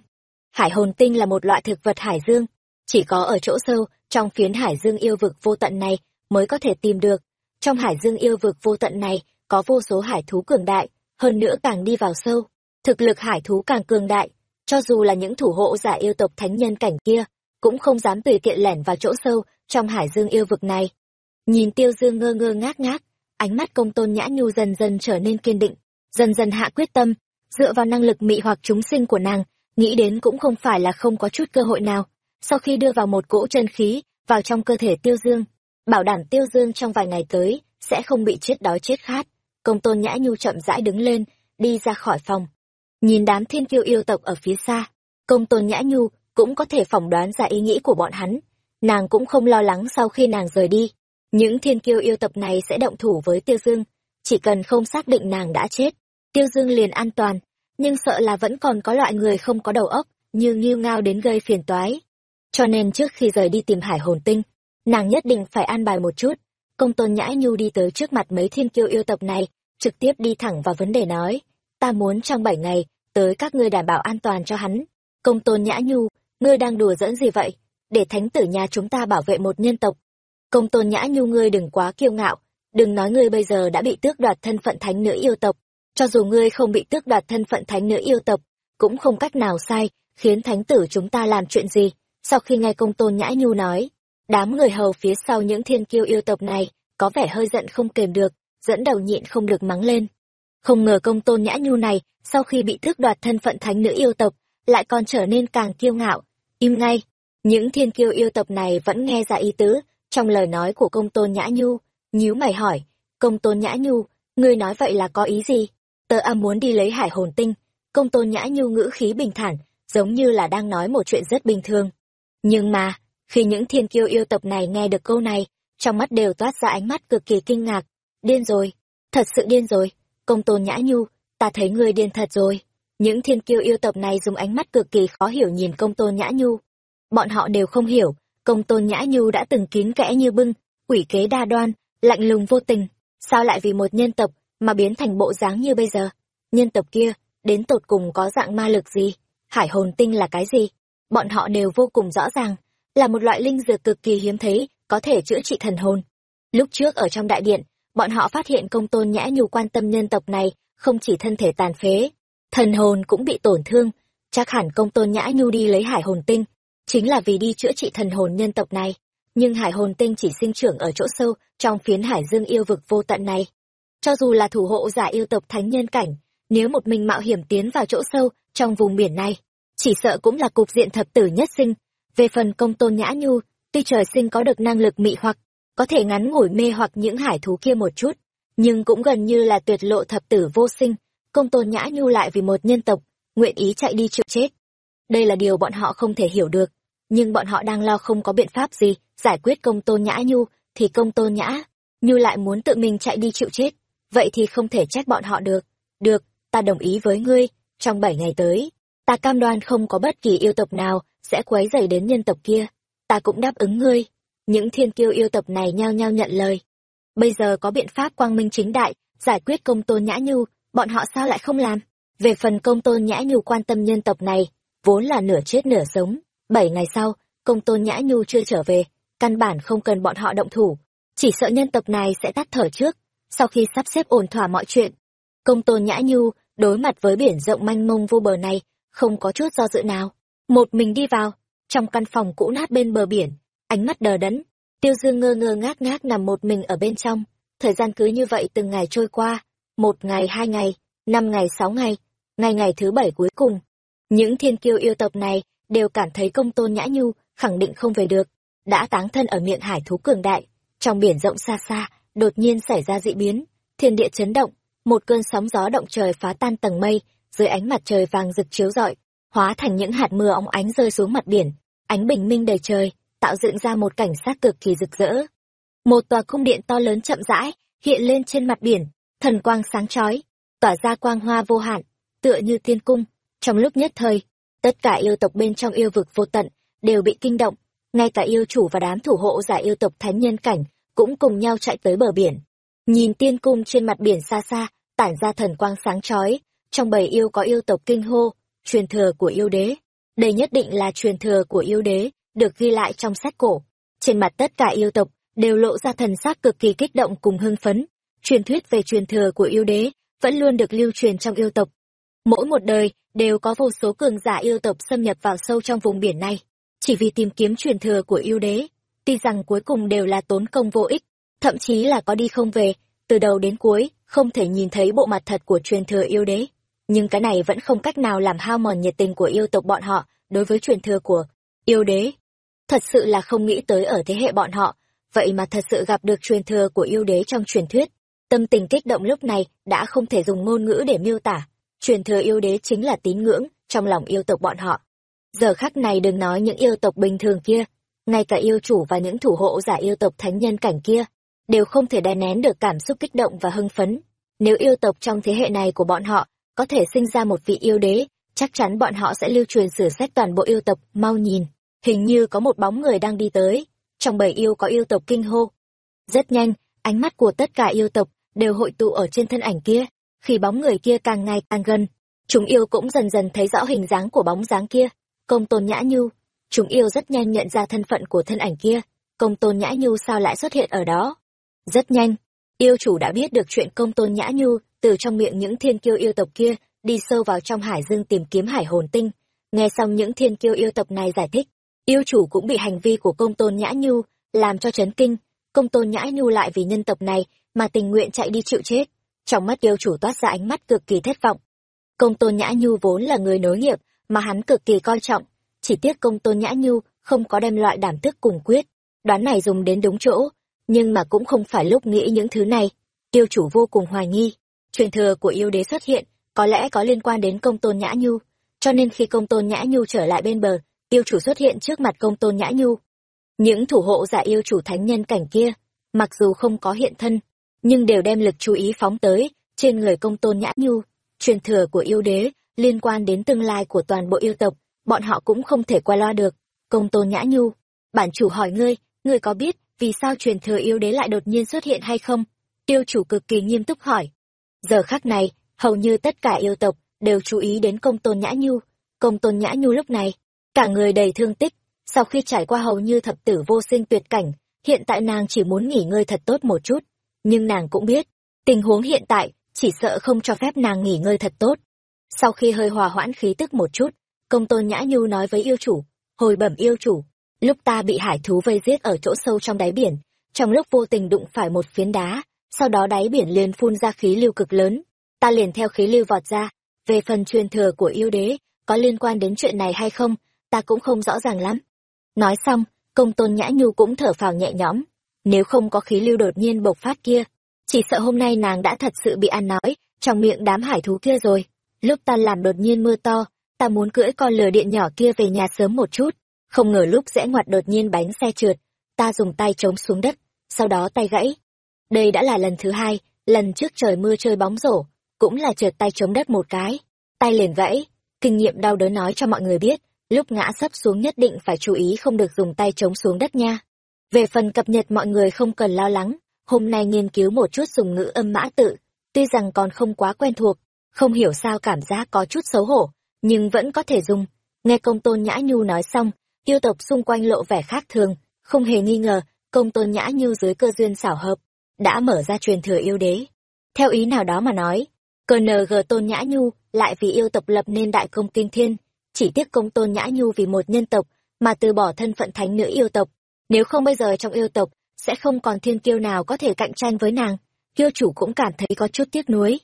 Hải hồn tinh là một loại thực vật hải dương, chỉ có ở chỗ sâu, trong phiến hải dương yêu vực vô tận này mới có thể tìm được. Trong hải dương yêu vực vô tận này có vô số hải thú cường đại, hơn nữa càng đi vào sâu, thực lực hải thú càng cường đại. Cho dù là những thủ hộ giả yêu tộc thánh nhân cảnh kia, cũng không dám tùy tiện lẻn vào chỗ sâu trong hải dương yêu vực này. Nhìn tiêu dương ngơ ngơ ngác ngác, ánh mắt công tôn nhã nhu dần dần trở nên kiên định dần dần hạ quyết tâm, dựa vào năng lực mị hoặc chúng sinh của nàng, nghĩ đến cũng không phải là không có chút cơ hội nào. Sau khi đưa vào một cỗ chân khí, vào trong cơ thể tiêu dương, bảo đảm tiêu dương trong vài ngày tới sẽ không bị chết đói chết khát, công tôn nhã nhu chậm rãi đứng lên, đi ra khỏi phòng. Nhìn đám thiên kiêu yêu tộc ở phía xa, công tôn nhã nhu cũng có thể phỏng đoán ra ý nghĩ của bọn hắn. Nàng cũng không lo lắng sau khi nàng rời đi, những thiên kiêu yêu tộc này sẽ động thủ với tiêu dương, chỉ cần không xác định nàng đã chết tiêu dương liền an toàn, nhưng sợ là vẫn còn có loại người không có đầu óc, như nghiêu ngao đến gây phiền toái. Cho nên trước khi rời đi tìm hải hồn tinh, nàng nhất định phải an bài một chút. Công tôn nhã nhu đi tới trước mặt mấy thiên kiêu yêu tộc này, trực tiếp đi thẳng vào vấn đề nói, ta muốn trong bảy ngày tới các ngươi đảm bảo an toàn cho hắn. Công tôn nhã nhu, ngươi đang đùa giỡn gì vậy? Để thánh tử nhà chúng ta bảo vệ một nhân tộc. Công tôn nhã nhu, ngươi đừng quá kiêu ngạo, đừng nói ngươi bây giờ đã bị tước đoạt thân phận thánh nữ yêu tộc cho dù ngươi không bị tước đoạt thân phận thánh nữ yêu tộc cũng không cách nào sai khiến thánh tử chúng ta làm chuyện gì sau khi nghe công tôn nhã nhu nói Đám người hầu phía sau những thiên kiêu yêu tộc này có vẻ hơi giận không kềm được, dẫn đầu nhịn không được mắng lên. Không ngờ công tôn nhã nhu này, sau khi bị tước đoạt thân phận thánh nữ yêu tộc, lại còn trở nên càng kiêu ngạo. Im ngay, những thiên kiêu yêu tộc này vẫn nghe ra ý tứ trong lời nói của công tôn nhã nhu, nhíu mày hỏi, công tôn nhã nhu, ngươi nói vậy là có ý gì? Tớ am muốn đi lấy hải hồn tinh, công tôn nhã nhu ngữ khí bình thản, giống như là đang nói một chuyện rất bình thường. Nhưng mà, khi những thiên kiêu yêu tộc này nghe được câu này, trong mắt đều toát ra ánh mắt cực kỳ kinh ngạc. Điên rồi, thật sự điên rồi, công tôn nhã nhu, ta thấy ngươi điên thật rồi. Những thiên kiêu yêu tộc này dùng ánh mắt cực kỳ khó hiểu nhìn công tôn nhã nhu. Bọn họ đều không hiểu, công tôn nhã nhu đã từng kín kẽ như bưng, quỷ kế đa đoan, lạnh lùng vô tình, sao lại vì một nhân tộc mà biến thành bộ dáng như bây giờ? Nhân tộc kia, đến tột cùng có dạng ma lực gì? Hải hồn tinh là cái gì? Bọn họ đều vô cùng rõ ràng, là một loại linh dược cực kỳ hiếm thấy, có thể chữa trị thần hồn. Lúc trước ở trong đại điện, bọn họ phát hiện công tôn nhã nhu quan tâm nhân tộc này, không chỉ thân thể tàn phế, thần hồn cũng bị tổn thương, chắc hẳn công tôn nhã nhu đi lấy hải hồn tinh, chính là vì đi chữa trị thần hồn nhân tộc này. Nhưng hải hồn tinh chỉ sinh trưởng ở chỗ sâu, trong phiến hải dương yêu vực vô tận này. Cho dù là thủ hộ giả yêu tộc thánh nhân cảnh, nếu một mình mạo hiểm tiến vào chỗ sâu, trong vùng biển này, chỉ sợ cũng là cục diện thập tử nhất sinh. Về phần công tôn nhã nhu, tuy trời sinh có được năng lực mị hoặc, có thể ngắn ngủi mê hoặc những hải thú kia một chút, nhưng cũng gần như là tuyệt lộ thập tử vô sinh, công tôn nhã nhu lại vì một nhân tộc, nguyện ý chạy đi chịu chết. Đây là điều bọn họ không thể hiểu được, nhưng bọn họ đang lo không có biện pháp gì giải quyết công tôn nhã nhu, thì công tôn nhã, nhu lại muốn tự mình chạy đi chịu chết, vậy thì không thể trách bọn họ được. Được, ta đồng ý với ngươi, trong bảy ngày tới, ta cam đoan không có bất kỳ yêu tộc nào sẽ quấy rầy đến nhân tộc kia. Ta cũng đáp ứng ngươi. Những thiên kiêu yêu tộc này nhao nhao nhận lời. Bây giờ có biện pháp quang minh chính đại, giải quyết công tôn nhã nhu, bọn họ sao lại không làm? Về phần công tôn nhã nhu quan tâm nhân tộc này, vốn là nửa chết nửa sống. Bảy ngày sau, công tôn nhã nhu chưa trở về, căn bản không cần bọn họ động thủ. Chỉ sợ nhân tộc này sẽ tắt thở trước, sau khi sắp xếp ổn thỏa mọi chuyện. Công tôn nhã nhu, đối mặt với biển rộng manh mông vô bờ này, không có chút do dự nào. Một mình đi vào, trong căn phòng cũ nát bên bờ biển, ánh mắt đờ đẫn, tiêu dương ngơ ngơ ngác ngác nằm một mình ở bên trong. Thời gian cứ như vậy từng ngày trôi qua, một ngày hai ngày, năm ngày sáu ngày, ngày ngày thứ bảy cuối cùng. Những thiên kiêu yêu tộc này đều cảm thấy công tôn nhã nhu khẳng định không về được, đã táng thân ở miệng hải thú cường đại. Trong biển rộng xa xa, đột nhiên xảy ra dị biến, thiên địa chấn động, một cơn sóng gió động trời phá tan tầng mây, dưới ánh mặt trời vàng rực chiếu rọi, hóa thành những hạt mưa óng ánh rơi xuống mặt biển, ánh bình minh đầy trời, tạo dựng ra một cảnh sát cực kỳ rực rỡ. Một tòa cung điện to lớn chậm rãi hiện lên trên mặt biển, thần quang sáng chói, tỏa ra quang hoa vô hạn, tựa như thiên cung. Trong lúc nhất thời, tất cả yêu tộc bên trong yêu vực vô tận đều bị kinh động, ngay cả yêu chủ và đám thủ hộ giả yêu tộc thánh nhân cảnh cũng cùng nhau chạy tới bờ biển. Nhìn tiên cung trên mặt biển xa xa, tản ra thần quang sáng chói, trong bầy yêu có yêu tộc kinh hô, truyền thừa của yêu đế. Đây nhất định là truyền thừa của yêu đế, được ghi lại trong sách cổ. Trên mặt tất cả yêu tộc đều lộ ra thần sắc cực kỳ kích động cùng hưng phấn. Truyền thuyết về truyền thừa của yêu đế vẫn luôn được lưu truyền trong yêu tộc. Mỗi một đời đều có vô số cường giả yêu tộc xâm nhập vào sâu trong vùng biển này, chỉ vì tìm kiếm truyền thừa của yêu đế. Tuy rằng cuối cùng đều là tốn công vô ích, thậm chí là có đi không về, từ đầu đến cuối, không thể nhìn thấy bộ mặt thật của truyền thừa yêu đế. Nhưng cái này vẫn không cách nào làm hao mòn nhiệt tình của yêu tộc bọn họ đối với truyền thừa của yêu đế. Thật sự là không nghĩ tới ở thế hệ bọn họ, vậy mà thật sự gặp được truyền thừa của yêu đế trong truyền thuyết. Tâm tình kích động lúc này đã không thể dùng ngôn ngữ để miêu tả. Truyền thừa yêu đế chính là tín ngưỡng trong lòng yêu tộc bọn họ. Giờ khắc này đừng nói những yêu tộc bình thường kia, ngay cả yêu chủ và những thủ hộ giả yêu tộc thánh nhân cảnh kia, đều không thể đè nén được cảm xúc kích động và hưng phấn. Nếu yêu tộc trong thế hệ này của bọn họ có thể sinh ra một vị yêu đế, chắc chắn bọn họ sẽ lưu truyền sử sách toàn bộ yêu tộc, mau nhìn, hình như có một bóng người đang đi tới, trong bầy yêu có yêu tộc kinh hô. Rất nhanh, ánh mắt của tất cả yêu tộc đều hội tụ ở trên thân ảnh kia, khi bóng người kia càng ngày càng gần, chúng yêu cũng dần dần thấy rõ hình dáng của bóng dáng kia, công tôn nhã nhu, chúng yêu rất nhanh nhận ra thân phận của thân ảnh kia, công tôn nhã nhu sao lại xuất hiện ở đó. Rất nhanh, yêu chủ đã biết được chuyện công tôn nhã nhu từ trong miệng những thiên kiêu yêu tộc kia đi sâu vào trong hải dương tìm kiếm hải hồn tinh. Nghe xong những thiên kiêu yêu tộc này giải thích, yêu chủ cũng bị hành vi của công tôn nhã nhu làm cho chấn kinh, công tôn nhã nhu lại vì nhân tộc này mà tình nguyện chạy đi chịu chết. Trong mắt yêu chủ toát ra ánh mắt cực kỳ thất vọng. Công tôn nhã nhu vốn là người nối nghiệp mà hắn cực kỳ coi trọng, chỉ tiếc công tôn nhã nhu không có đem loại đảm tức cùng quyết. Đoán này dùng đến đúng chỗ, nhưng mà cũng không phải lúc nghĩ những thứ này. Tiêu chủ vô cùng hoài nghi, truyền thừa của yêu đế xuất hiện, có lẽ có liên quan đến công tôn nhã nhu, cho nên khi công tôn nhã nhu trở lại bên bờ, yêu chủ xuất hiện trước mặt công tôn nhã nhu. Những thủ hộ giả yêu chủ thánh nhân cảnh kia, mặc dù không có hiện thân, nhưng đều đem lực chú ý phóng tới trên người công tôn nhã nhu. Truyền thừa của yêu đế liên quan đến tương lai của toàn bộ yêu tộc, bọn họ cũng không thể qua loa được. Công tôn nhã nhu, bản chủ hỏi ngươi, ngươi có biết vì sao truyền thừa yêu đế lại đột nhiên xuất hiện hay không? Tiêu chủ cực kỳ nghiêm túc hỏi. Giờ khắc này, hầu như tất cả yêu tộc đều chú ý đến công tôn nhã nhu. Công tôn nhã nhu lúc này, cả người đầy thương tích, sau khi trải qua hầu như thập tử vô sinh tuyệt cảnh, hiện tại nàng chỉ muốn nghỉ ngơi thật tốt một chút. Nhưng nàng cũng biết, tình huống hiện tại chỉ sợ không cho phép nàng nghỉ ngơi thật tốt. Sau khi hơi hòa hoãn khí tức một chút, công tôn nhã nhu nói với yêu chủ, hồi bẩm yêu chủ, lúc ta bị hải thú vây giết ở chỗ sâu trong đáy biển, trong lúc vô tình đụng phải một phiến đá, sau đó đáy biển liền phun ra khí lưu cực lớn, ta liền theo khí lưu vọt ra, về phần truyền thừa của yêu đế, có liên quan đến chuyện này hay không, ta cũng không rõ ràng lắm. Nói xong, công tôn nhã nhu cũng thở phào nhẹ nhõm, nếu không có khí lưu đột nhiên bộc phát kia, chỉ sợ hôm nay nàng đã thật sự bị ăn nói, trong miệng đám hải thú kia rồi. Lúc ta làm đột nhiên mưa to, ta muốn cưỡi con lừa điện nhỏ kia về nhà sớm một chút, không ngờ lúc rẽ ngoặt đột nhiên bánh xe trượt, ta dùng tay chống xuống đất, sau đó tay gãy. Đây đã là lần thứ hai, lần trước trời mưa chơi bóng rổ, cũng là trượt tay chống đất một cái, tay liền gãy. Kinh nghiệm đau đớn nói cho mọi người biết, lúc ngã sấp xuống nhất định phải chú ý không được dùng tay chống xuống đất nha. Về phần cập nhật mọi người không cần lo lắng, hôm nay nghiên cứu một chút dùng ngữ âm mã tự, tuy rằng còn không quá quen thuộc, không hiểu sao cảm giác có chút xấu hổ, nhưng vẫn có thể dùng. Nghe công tôn nhã nhu nói xong, tiêu tộc xung quanh lộ vẻ khác thường, không hề nghi ngờ, công tôn nhã nhu dưới cơ duyên xảo hợp, đã mở ra truyền thừa yêu đế. Theo ý nào đó mà nói, cờ NG tôn nhã nhu lại vì yêu tộc lập nên đại công kinh thiên, chỉ tiếc công tôn nhã nhu vì một nhân tộc mà từ bỏ thân phận thánh nữ yêu tộc. Nếu không bây giờ trong yêu tộc, sẽ không còn thiên kiêu nào có thể cạnh tranh với nàng. Kiêu chủ cũng cảm thấy có chút tiếc nuối.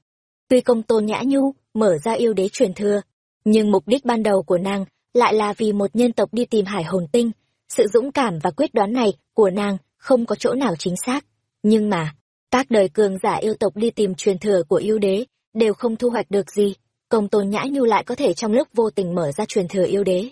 Tuy công tôn nhã nhu mở ra yêu đế truyền thừa, nhưng mục đích ban đầu của nàng lại là vì một nhân tộc đi tìm hải hồn tinh. Sự dũng cảm và quyết đoán này của nàng không có chỗ nào chính xác. Nhưng mà, các đời cường giả yêu tộc đi tìm truyền thừa của yêu đế đều không thu hoạch được gì. Công tôn nhã nhu lại có thể trong lúc vô tình mở ra truyền thừa yêu đế.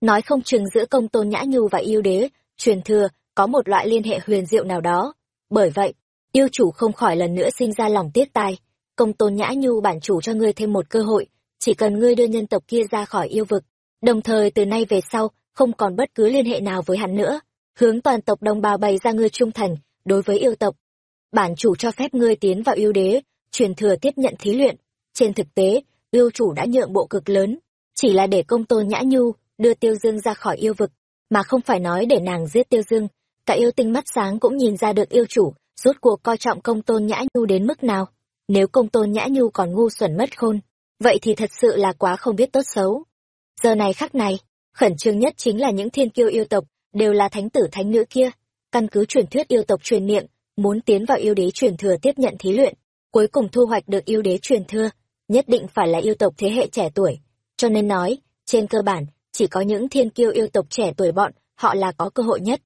Nói không chừng giữa công tôn nhã nhu và yêu đế, truyền thừa có một loại liên hệ huyền diệu nào đó. Bởi vậy, yêu chủ không khỏi lần nữa sinh ra lòng tiếc tai. Công tôn nhã nhu bản chủ cho ngươi thêm một cơ hội, chỉ cần ngươi đưa nhân tộc kia ra khỏi yêu vực. Đồng thời từ nay về sau, không còn bất cứ liên hệ nào với hắn nữa. Hướng toàn tộc đồng bào bày ra ngươi trung thành, đối với yêu tộc. Bản chủ cho phép ngươi tiến vào yêu đế, truyền thừa tiếp nhận thí luyện. Trên thực tế, yêu chủ đã nhượng bộ cực lớn, chỉ là để công tôn nhã nhu đưa tiêu dương ra khỏi yêu vực, mà không phải nói để nàng giết tiêu dương, cả yêu tinh mắt sáng cũng nhìn ra được yêu chủ rốt cuộc coi trọng công tôn nhã nhu đến mức nào nếu công tôn nhã nhu còn ngu xuẩn mất khôn vậy thì thật sự là quá không biết tốt xấu. Giờ này khắc này, khẩn trương nhất chính là những thiên kiêu yêu tộc, đều là thánh tử thánh nữ kia. Căn cứ truyền thuyết yêu tộc truyền miệng muốn tiến vào yêu đế truyền thừa tiếp nhận thí luyện, cuối cùng thu hoạch được yêu đế truyền thừa, nhất định phải là yêu tộc thế hệ trẻ tuổi. Cho nên nói, trên cơ bản, chỉ có những thiên kiêu yêu tộc trẻ tuổi bọn, họ là có cơ hội nhất.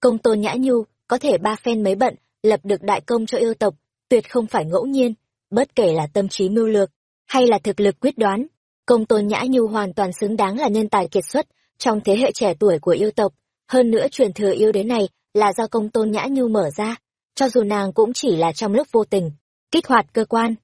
Công tôn nhã nhu, có thể ba phen mấy bận, lập được đại công cho yêu tộc, tuyệt không phải ngẫu nhiên, bất kể là tâm trí mưu lược hay là thực lực quyết đoán. Công tôn nhã nhu hoàn toàn xứng đáng là nhân tài kiệt xuất trong thế hệ trẻ tuổi của yêu tộc. Hơn nữa truyền thừa yêu đế này là do công tôn nhã nhu mở ra, cho dù nàng cũng chỉ là trong lúc vô tình, kích hoạt cơ quan.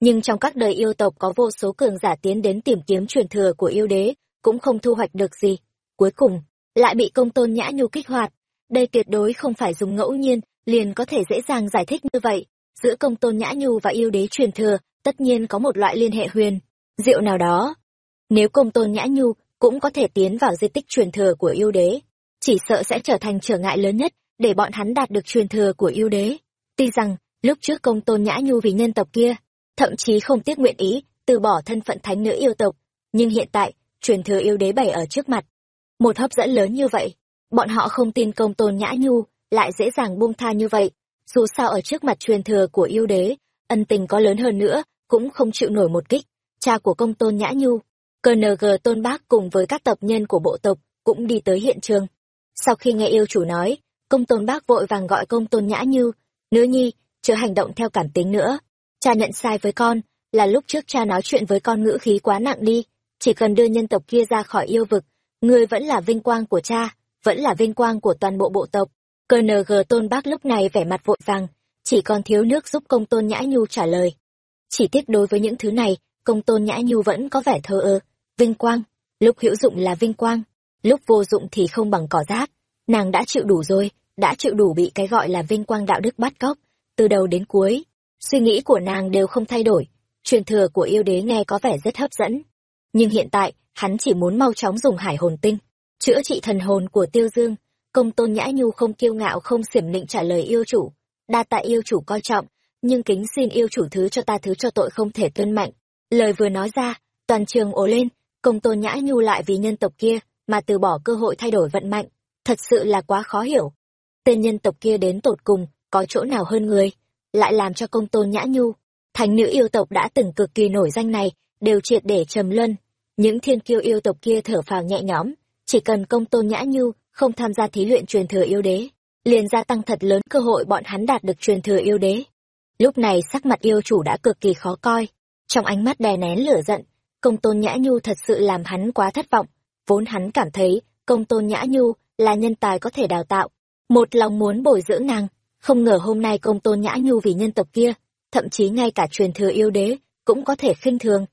Nhưng trong các đời yêu tộc có vô số cường giả tiến đến tìm kiếm truyền thừa của yêu đế, cũng không thu hoạch được gì. Cuối cùng, lại bị công tôn nhã nhu kích hoạt. Đây tuyệt đối không phải dùng ngẫu nhiên, liền có thể dễ dàng giải thích như vậy. Giữa công tôn nhã nhu và yêu đế truyền thừa tất nhiên có một loại liên hệ huyền diệu nào đó. Nếu công tôn nhã nhu cũng có thể tiến vào di tích truyền thừa của yêu đế chỉ sợ sẽ trở thành trở ngại lớn nhất để bọn hắn đạt được truyền thừa của yêu đế. Tuy rằng lúc trước công tôn nhã nhu vì nhân tộc kia thậm chí không tiếc nguyện ý từ bỏ thân phận thánh nữ yêu tộc nhưng hiện tại truyền thừa yêu đế bày ở trước mặt. Một hấp dẫn lớn như vậy bọn họ không tin công tôn nhã nhu lại dễ dàng buông tha như vậy. Dù sao ở trước mặt truyền thừa của yêu đế, ân tình có lớn hơn nữa, cũng không chịu nổi một kích. Cha của công tôn Nhã Nhu, KNG Tôn Bác cùng với các tộc nhân của bộ tộc cũng đi tới hiện trường. Sau khi nghe yêu chủ nói, công tôn bác vội vàng gọi công tôn Nhã Nhu, nữ nhi, chưa hành động theo cảm tính nữa. Cha nhận sai với con, là lúc trước cha nói chuyện với con ngữ khí quá nặng đi, chỉ cần đưa nhân tộc kia ra khỏi yêu vực, ngươi vẫn là vinh quang của cha, vẫn là vinh quang của toàn bộ bộ tộc. KNG Tôn Bác lúc này vẻ mặt vội vàng, chỉ còn thiếu nước giúp công tôn Nhã Nhu trả lời. Chỉ tiếc đối với những thứ này, công tôn Nhã Nhu vẫn có vẻ thờ ơ, vinh quang, lúc hữu dụng là vinh quang, lúc vô dụng thì không bằng cỏ rác. Nàng đã chịu đủ rồi, đã chịu đủ bị cái gọi là vinh quang đạo đức bắt cóc, từ đầu đến cuối. Suy nghĩ của nàng đều không thay đổi, truyền thừa của yêu đế nghe có vẻ rất hấp dẫn. Nhưng hiện tại, hắn chỉ muốn mau chóng dùng hải hồn tinh, chữa trị thần hồn của tiêu dương. Công tôn nhã nhu không kiêu ngạo không xiểm nịnh trả lời yêu chủ. Đa tạ yêu chủ coi trọng, nhưng kính xin yêu chủ thứ cho ta thứ cho tội không thể tuân mạnh. Lời vừa nói ra, toàn trường ồ lên, công tôn nhã nhu lại vì nhân tộc kia mà từ bỏ cơ hội thay đổi vận mạnh. Thật sự là quá khó hiểu. Tên nhân tộc kia đến tột cùng, có chỗ nào hơn người, lại làm cho công tôn nhã nhu thành nữ yêu tộc đã từng cực kỳ nổi danh này đều triệt để trầm luân những thiên kiêu yêu tộc kia thở phào nhẹ nhõm chỉ cần công tôn nhã nhu không tham gia thí luyện truyền thừa yêu đế liền gia tăng thật lớn cơ hội bọn hắn đạt được truyền thừa yêu đế. Lúc này sắc mặt yêu chủ đã cực kỳ khó coi, trong ánh mắt đè nén lửa giận, công tôn nhã nhu thật sự làm hắn quá thất vọng, vốn hắn cảm thấy công tôn nhã nhu là nhân tài có thể đào tạo, một lòng muốn bồi dưỡng nàng, không ngờ hôm nay công tôn nhã nhu vì nhân tộc kia, thậm chí ngay cả truyền thừa yêu đế cũng có thể khinh thường.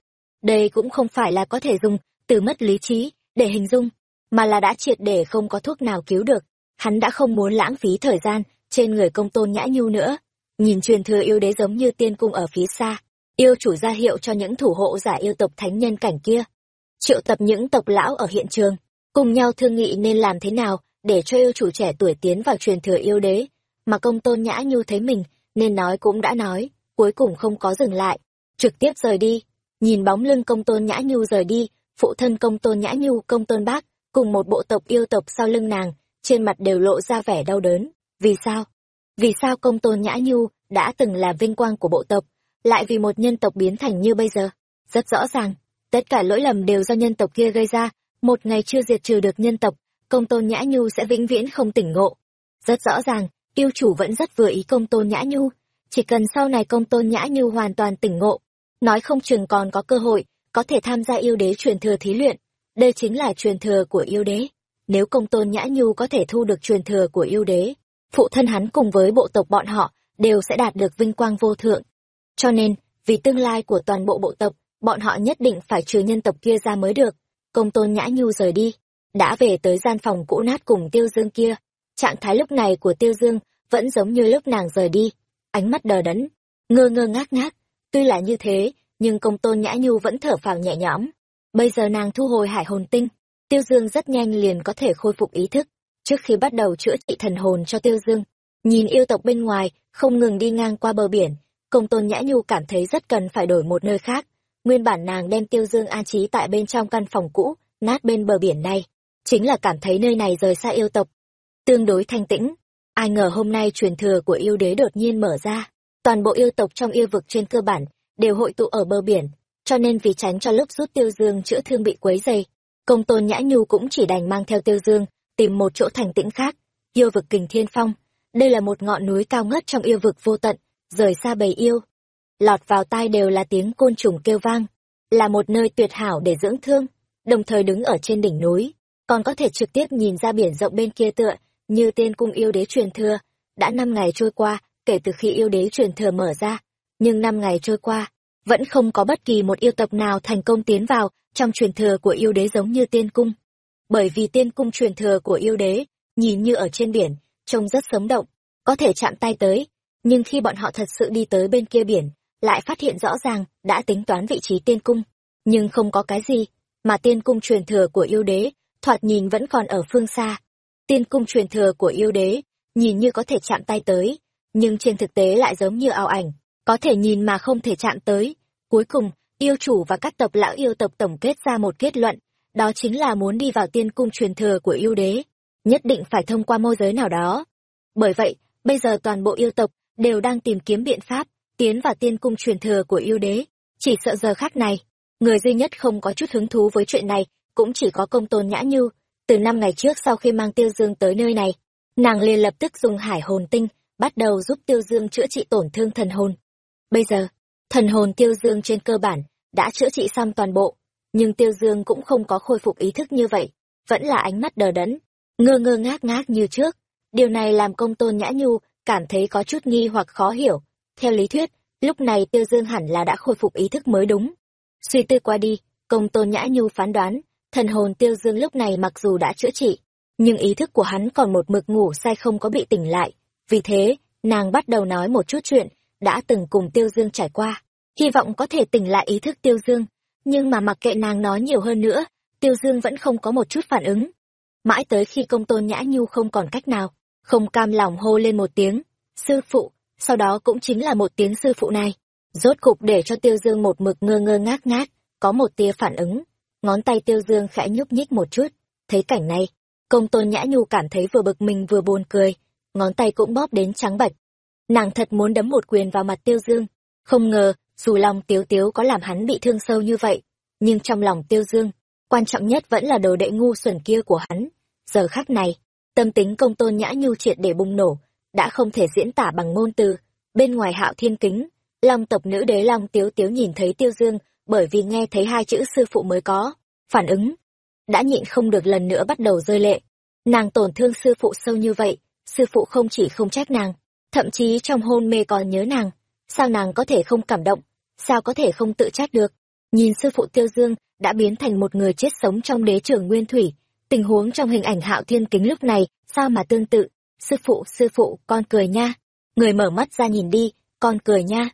Đây cũng không phải là có thể dùng từ mất lý trí để hình dung, mà là đã triệt để không có thuốc nào cứu được hắn đã không muốn lãng phí thời gian trên người công tôn nhã nhu nữa. Nhìn truyền thừa yêu đế giống như tiên cung ở phía xa, yêu chủ ra hiệu cho những thủ hộ giả yêu tộc thánh nhân cảnh kia. Triệu tập những tộc lão ở hiện trường, cùng nhau thương nghị nên làm thế nào để cho yêu chủ trẻ tuổi tiến vào truyền thừa yêu đế. Mà công tôn nhã nhu thấy mình, nên nói cũng đã nói, cuối cùng không có dừng lại, trực tiếp rời đi. Nhìn bóng lưng công tôn nhã nhu rời đi, phụ thân công tôn nhã nhu, công tôn bác, cùng một bộ tộc yêu tộc sau lưng nàng trên mặt đều lộ ra vẻ đau đớn. Vì sao? Vì sao công tôn nhã nhu đã từng là vinh quang của bộ tộc, lại vì một nhân tộc biến thành như bây giờ? Rất rõ ràng, tất cả lỗi lầm đều do nhân tộc kia gây ra. Một ngày chưa diệt trừ được nhân tộc, công tôn nhã nhu sẽ vĩnh viễn không tỉnh ngộ. Rất rõ ràng, yêu chủ vẫn rất vừa ý công tôn nhã nhu. Chỉ cần sau này công tôn nhã nhu hoàn toàn tỉnh ngộ, nói không chừng còn có cơ hội có thể tham gia yêu đế truyền thừa thí luyện. Đây chính là truyền thừa của yêu đế nếu công tôn nhã nhu có thể thu được truyền thừa của yêu đế, phụ thân hắn cùng với bộ tộc bọn họ đều sẽ đạt được vinh quang vô thượng. Cho nên, vì tương lai của toàn bộ bộ tộc, bọn họ nhất định phải trừ nhân tộc kia ra mới được. Công tôn nhã nhu rời đi, đã về tới gian phòng cũ nát cùng tiêu dương kia. Trạng thái lúc này của tiêu dương vẫn giống như lúc nàng rời đi, ánh mắt đờ đẫn, ngơ ngơ ngác ngác. Tuy là như thế, nhưng công tôn nhã nhu vẫn thở phào nhẹ nhõm. Bây giờ nàng thu hồi hải hồn tinh tiêu dương rất nhanh liền có thể khôi phục ý thức, trước khi bắt đầu chữa trị thần hồn cho tiêu dương. Nhìn yêu tộc bên ngoài, không ngừng đi ngang qua bờ biển, công tôn nhã nhu cảm thấy rất cần phải đổi một nơi khác. Nguyên bản nàng đem tiêu dương an trí tại bên trong căn phòng cũ, nát bên bờ biển này, chính là cảm thấy nơi này rời xa yêu tộc. Tương đối thanh tĩnh, ai ngờ hôm nay truyền thừa của yêu đế đột nhiên mở ra. Toàn bộ yêu tộc trong yêu vực trên cơ bản, đều hội tụ ở bờ biển, cho nên vì tránh cho lúc rút tiêu dương chữa thương bị quấy dày công tôn nhã nhu cũng chỉ đành mang theo tiêu dương, tìm một chỗ thành tĩnh khác, yêu vực kình thiên phong. Đây là một ngọn núi cao ngất trong yêu vực vô tận, rời xa bầy yêu. Lọt vào tai đều là tiếng côn trùng kêu vang, là một nơi tuyệt hảo để dưỡng thương, đồng thời đứng ở trên đỉnh núi. Còn có thể trực tiếp nhìn ra biển rộng bên kia tựa như tiên cung yêu đế truyền thừa. Đã năm ngày trôi qua, kể từ khi yêu đế truyền thừa mở ra, nhưng năm ngày trôi qua vẫn không có bất kỳ một yêu tộc nào thành công tiến vào trong truyền thừa của yêu đế giống như tiên cung. Bởi vì tiên cung truyền thừa của yêu đế, nhìn như ở trên biển, trông rất sống động, có thể chạm tay tới. Nhưng khi bọn họ thật sự đi tới bên kia biển, lại phát hiện rõ ràng đã tính toán vị trí tiên cung. Nhưng không có cái gì, mà tiên cung truyền thừa của yêu đế, thoạt nhìn vẫn còn ở phương xa. Tiên cung truyền thừa của yêu đế, nhìn như có thể chạm tay tới, nhưng trên thực tế lại giống như ảo ảnh, có thể nhìn mà không thể chạm tới cuối cùng yêu chủ và các tộc lão yêu tộc tổng kết ra một kết luận đó chính là muốn đi vào tiên cung truyền thừa của yêu đế nhất định phải thông qua môi giới nào đó Bởi vậy, bây giờ toàn bộ yêu tộc đều đang tìm kiếm biện pháp tiến vào tiên cung truyền thừa của yêu đế. Chỉ sợ giờ khắc này, người duy nhất không có chút hứng thú với chuyện này cũng chỉ có công tôn nhã như. Từ năm ngày trước sau khi mang Tiêu Dương tới nơi này, nàng liền lập tức dùng hải hồn tinh, bắt đầu giúp Tiêu Dương chữa trị tổn thương thần hồn. Bây giờ, thần hồn Tiêu Dương trên cơ bản đã chữa trị xong toàn bộ, nhưng Tiêu Dương cũng không có khôi phục ý thức như vậy, vẫn là ánh mắt đờ đẫn, ngơ ngơ ngác ngác như trước. Điều này làm công tôn nhã nhu cảm thấy có chút nghi hoặc khó hiểu. Theo lý thuyết, lúc này Tiêu Dương hẳn là đã khôi phục ý thức mới đúng. Suy tư qua đi, công tôn nhã nhu phán đoán, thần hồn Tiêu Dương lúc này mặc dù đã chữa trị, nhưng ý thức của hắn còn một mực ngủ say không có bị tỉnh lại. Vì thế, nàng bắt đầu nói một chút chuyện, đã từng cùng Tiêu Dương trải qua, hy vọng có thể tỉnh lại ý thức Tiêu Dương. Nhưng mà mặc kệ nàng nói nhiều hơn nữa, Tiêu Dương vẫn không có một chút phản ứng. Mãi tới khi công tôn nhã nhu không còn cách nào, không cam lòng hô lên một tiếng, sư phụ, sau đó cũng chính là một tiếng sư phụ này. Rốt cục để cho Tiêu Dương một mực ngơ ngơ ngác ngác, có một tia phản ứng. Ngón tay Tiêu Dương khẽ nhúc nhích một chút, thấy cảnh này, công tôn nhã nhu cảm thấy vừa bực mình vừa buồn cười, ngón tay cũng bóp đến trắng bạch. Nàng thật muốn đấm một quyền vào mặt Tiêu Dương, không ngờ, dù lòng Tiếu Tiếu có làm hắn bị thương sâu như vậy, nhưng trong lòng Tiêu Dương, quan trọng nhất vẫn là đồ đệ ngu xuẩn kia của hắn. Giờ khắc này, tâm tính công tôn nhã nhu triệt để bùng nổ, đã không thể diễn tả bằng ngôn từ. Bên ngoài hạo thiên kính, long tộc nữ đế long tiếu tiếu nhìn thấy tiêu dương, bởi vì nghe thấy hai chữ sư phụ mới có. Phản ứng, đã nhịn không được lần nữa bắt đầu rơi lệ. Nàng tổn thương sư phụ sâu như vậy, sư phụ không chỉ không trách nàng, thậm chí trong hôn mê còn nhớ nàng. Sao nàng có thể không cảm động, sao có thể không tự trách được? Nhìn sư phụ tiêu dương, đã biến thành một người chết sống trong đế trường nguyên thủy. Tình huống trong hình ảnh hạo thiên kính lúc này, sao mà tương tự? Sư phụ, sư phụ, con cười nha. Người mở mắt ra nhìn đi, con cười nha.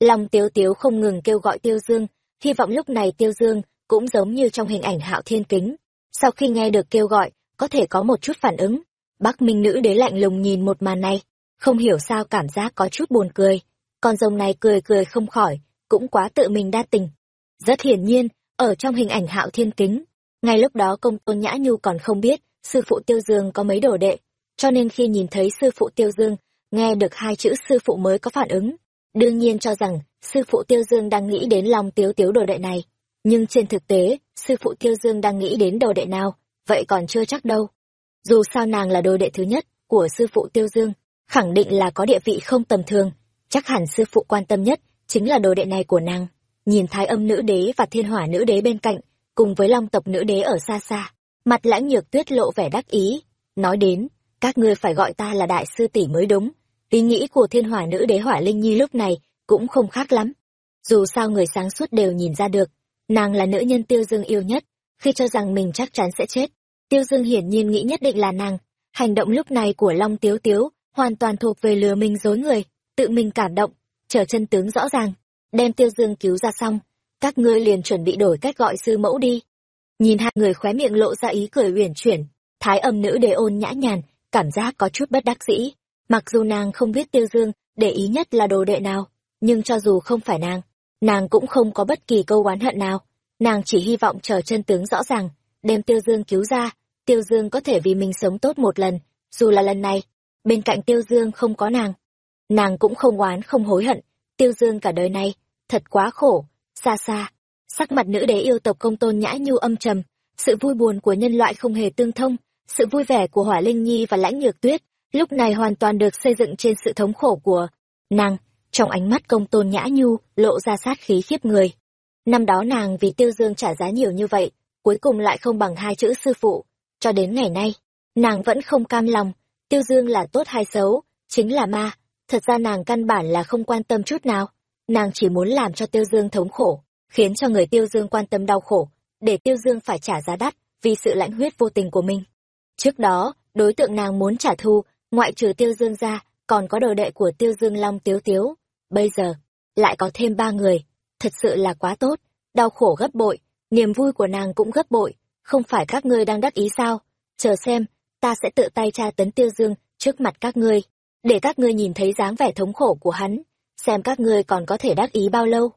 Lòng tiếu tiếu không ngừng kêu gọi tiêu dương, hy vọng lúc này tiêu dương cũng giống như trong hình ảnh hạo thiên kính. Sau khi nghe được kêu gọi, có thể có một chút phản ứng. Bắc Minh nữ đế lạnh lùng nhìn một màn này, không hiểu sao cảm giác có chút buồn cười. Con rồng này cười cười không khỏi, cũng quá tự mình đa tình. Rất hiển nhiên, ở trong hình ảnh hạo thiên kính, ngay lúc đó công tôn nhã nhu còn không biết sư phụ tiêu dương có mấy đồ đệ, cho nên khi nhìn thấy sư phụ tiêu dương, nghe được hai chữ sư phụ mới có phản ứng. Đương nhiên cho rằng, sư phụ tiêu dương đang nghĩ đến lòng tiếu tiếu đồ đệ này. Nhưng trên thực tế, sư phụ tiêu dương đang nghĩ đến đồ đệ nào, vậy còn chưa chắc đâu. Dù sao nàng là đồ đệ thứ nhất của sư phụ tiêu dương, khẳng định là có địa vị không tầm thường, chắc hẳn sư phụ quan tâm nhất chính là đồ đệ này của nàng nhìn thái âm nữ đế và thiên hỏa nữ đế bên cạnh, cùng với long tộc nữ đế ở xa xa. Mặt lãnh nhược tuyết lộ vẻ đắc ý, nói đến, các ngươi phải gọi ta là đại sư tỷ mới đúng. Ý nghĩ của thiên hỏa nữ đế hỏa linh nhi lúc này cũng không khác lắm. Dù sao người sáng suốt đều nhìn ra được, nàng là nữ nhân tiêu dương yêu nhất, khi cho rằng mình chắc chắn sẽ chết. Tiêu dương hiển nhiên nghĩ nhất định là nàng, hành động lúc này của Long Tiếu Tiếu hoàn toàn thuộc về lừa mình dối người, tự mình cảm động, chờ chân tướng rõ ràng. Đem tiêu dương cứu ra xong các ngươi liền chuẩn bị đổi cách gọi sư mẫu đi. Nhìn hai người khóe miệng lộ ra ý cười uyển chuyển thái âm nữ đề ôn nhã nhàn cảm giác có chút bất đắc dĩ. Mặc dù nàng không biết tiêu dương để ý nhất là đồ đệ nào nhưng cho dù không phải nàng nàng cũng không có bất kỳ câu oán hận nào. Nàng chỉ hy vọng chờ chân tướng rõ ràng đem tiêu dương cứu ra tiêu dương có thể vì mình sống tốt một lần dù là lần này bên cạnh tiêu dương không có nàng nàng cũng không oán không hối hận Tiêu Dương cả đời này, thật quá khổ, xa xa. Sắc mặt nữ đế yêu tộc công tôn nhã nhu âm trầm, sự vui buồn của nhân loại không hề tương thông, sự vui vẻ của hỏa linh nhi và lãnh nhược tuyết, lúc này hoàn toàn được xây dựng trên sự thống khổ của nàng. Trong ánh mắt công tôn nhã nhu, lộ ra sát khí khiếp người. Năm đó nàng vì tiêu dương trả giá nhiều như vậy, cuối cùng lại không bằng hai chữ sư phụ. Cho đến ngày nay, nàng vẫn không cam lòng, tiêu dương là tốt hay xấu, chính là ma, Thật ra nàng căn bản là không quan tâm chút nào, nàng chỉ muốn làm cho Tiêu Dương thống khổ, khiến cho người Tiêu Dương quan tâm đau khổ, để Tiêu Dương phải trả giá đắt vì sự lãnh huyết vô tình của mình. Trước đó, đối tượng nàng muốn trả thù, ngoại trừ Tiêu Dương ra, còn có đồ đệ của Tiêu Dương Long Tiếu Tiếu. Bây giờ, lại có thêm ba người, thật sự là quá tốt, đau khổ gấp bội, niềm vui của nàng cũng gấp bội, không phải các ngươi đang đắc ý sao? Chờ xem, ta sẽ tự tay tra tấn Tiêu Dương trước mặt các ngươi để các ngươi nhìn thấy dáng vẻ thống khổ của hắn, xem các ngươi còn có thể đắc ý bao lâu.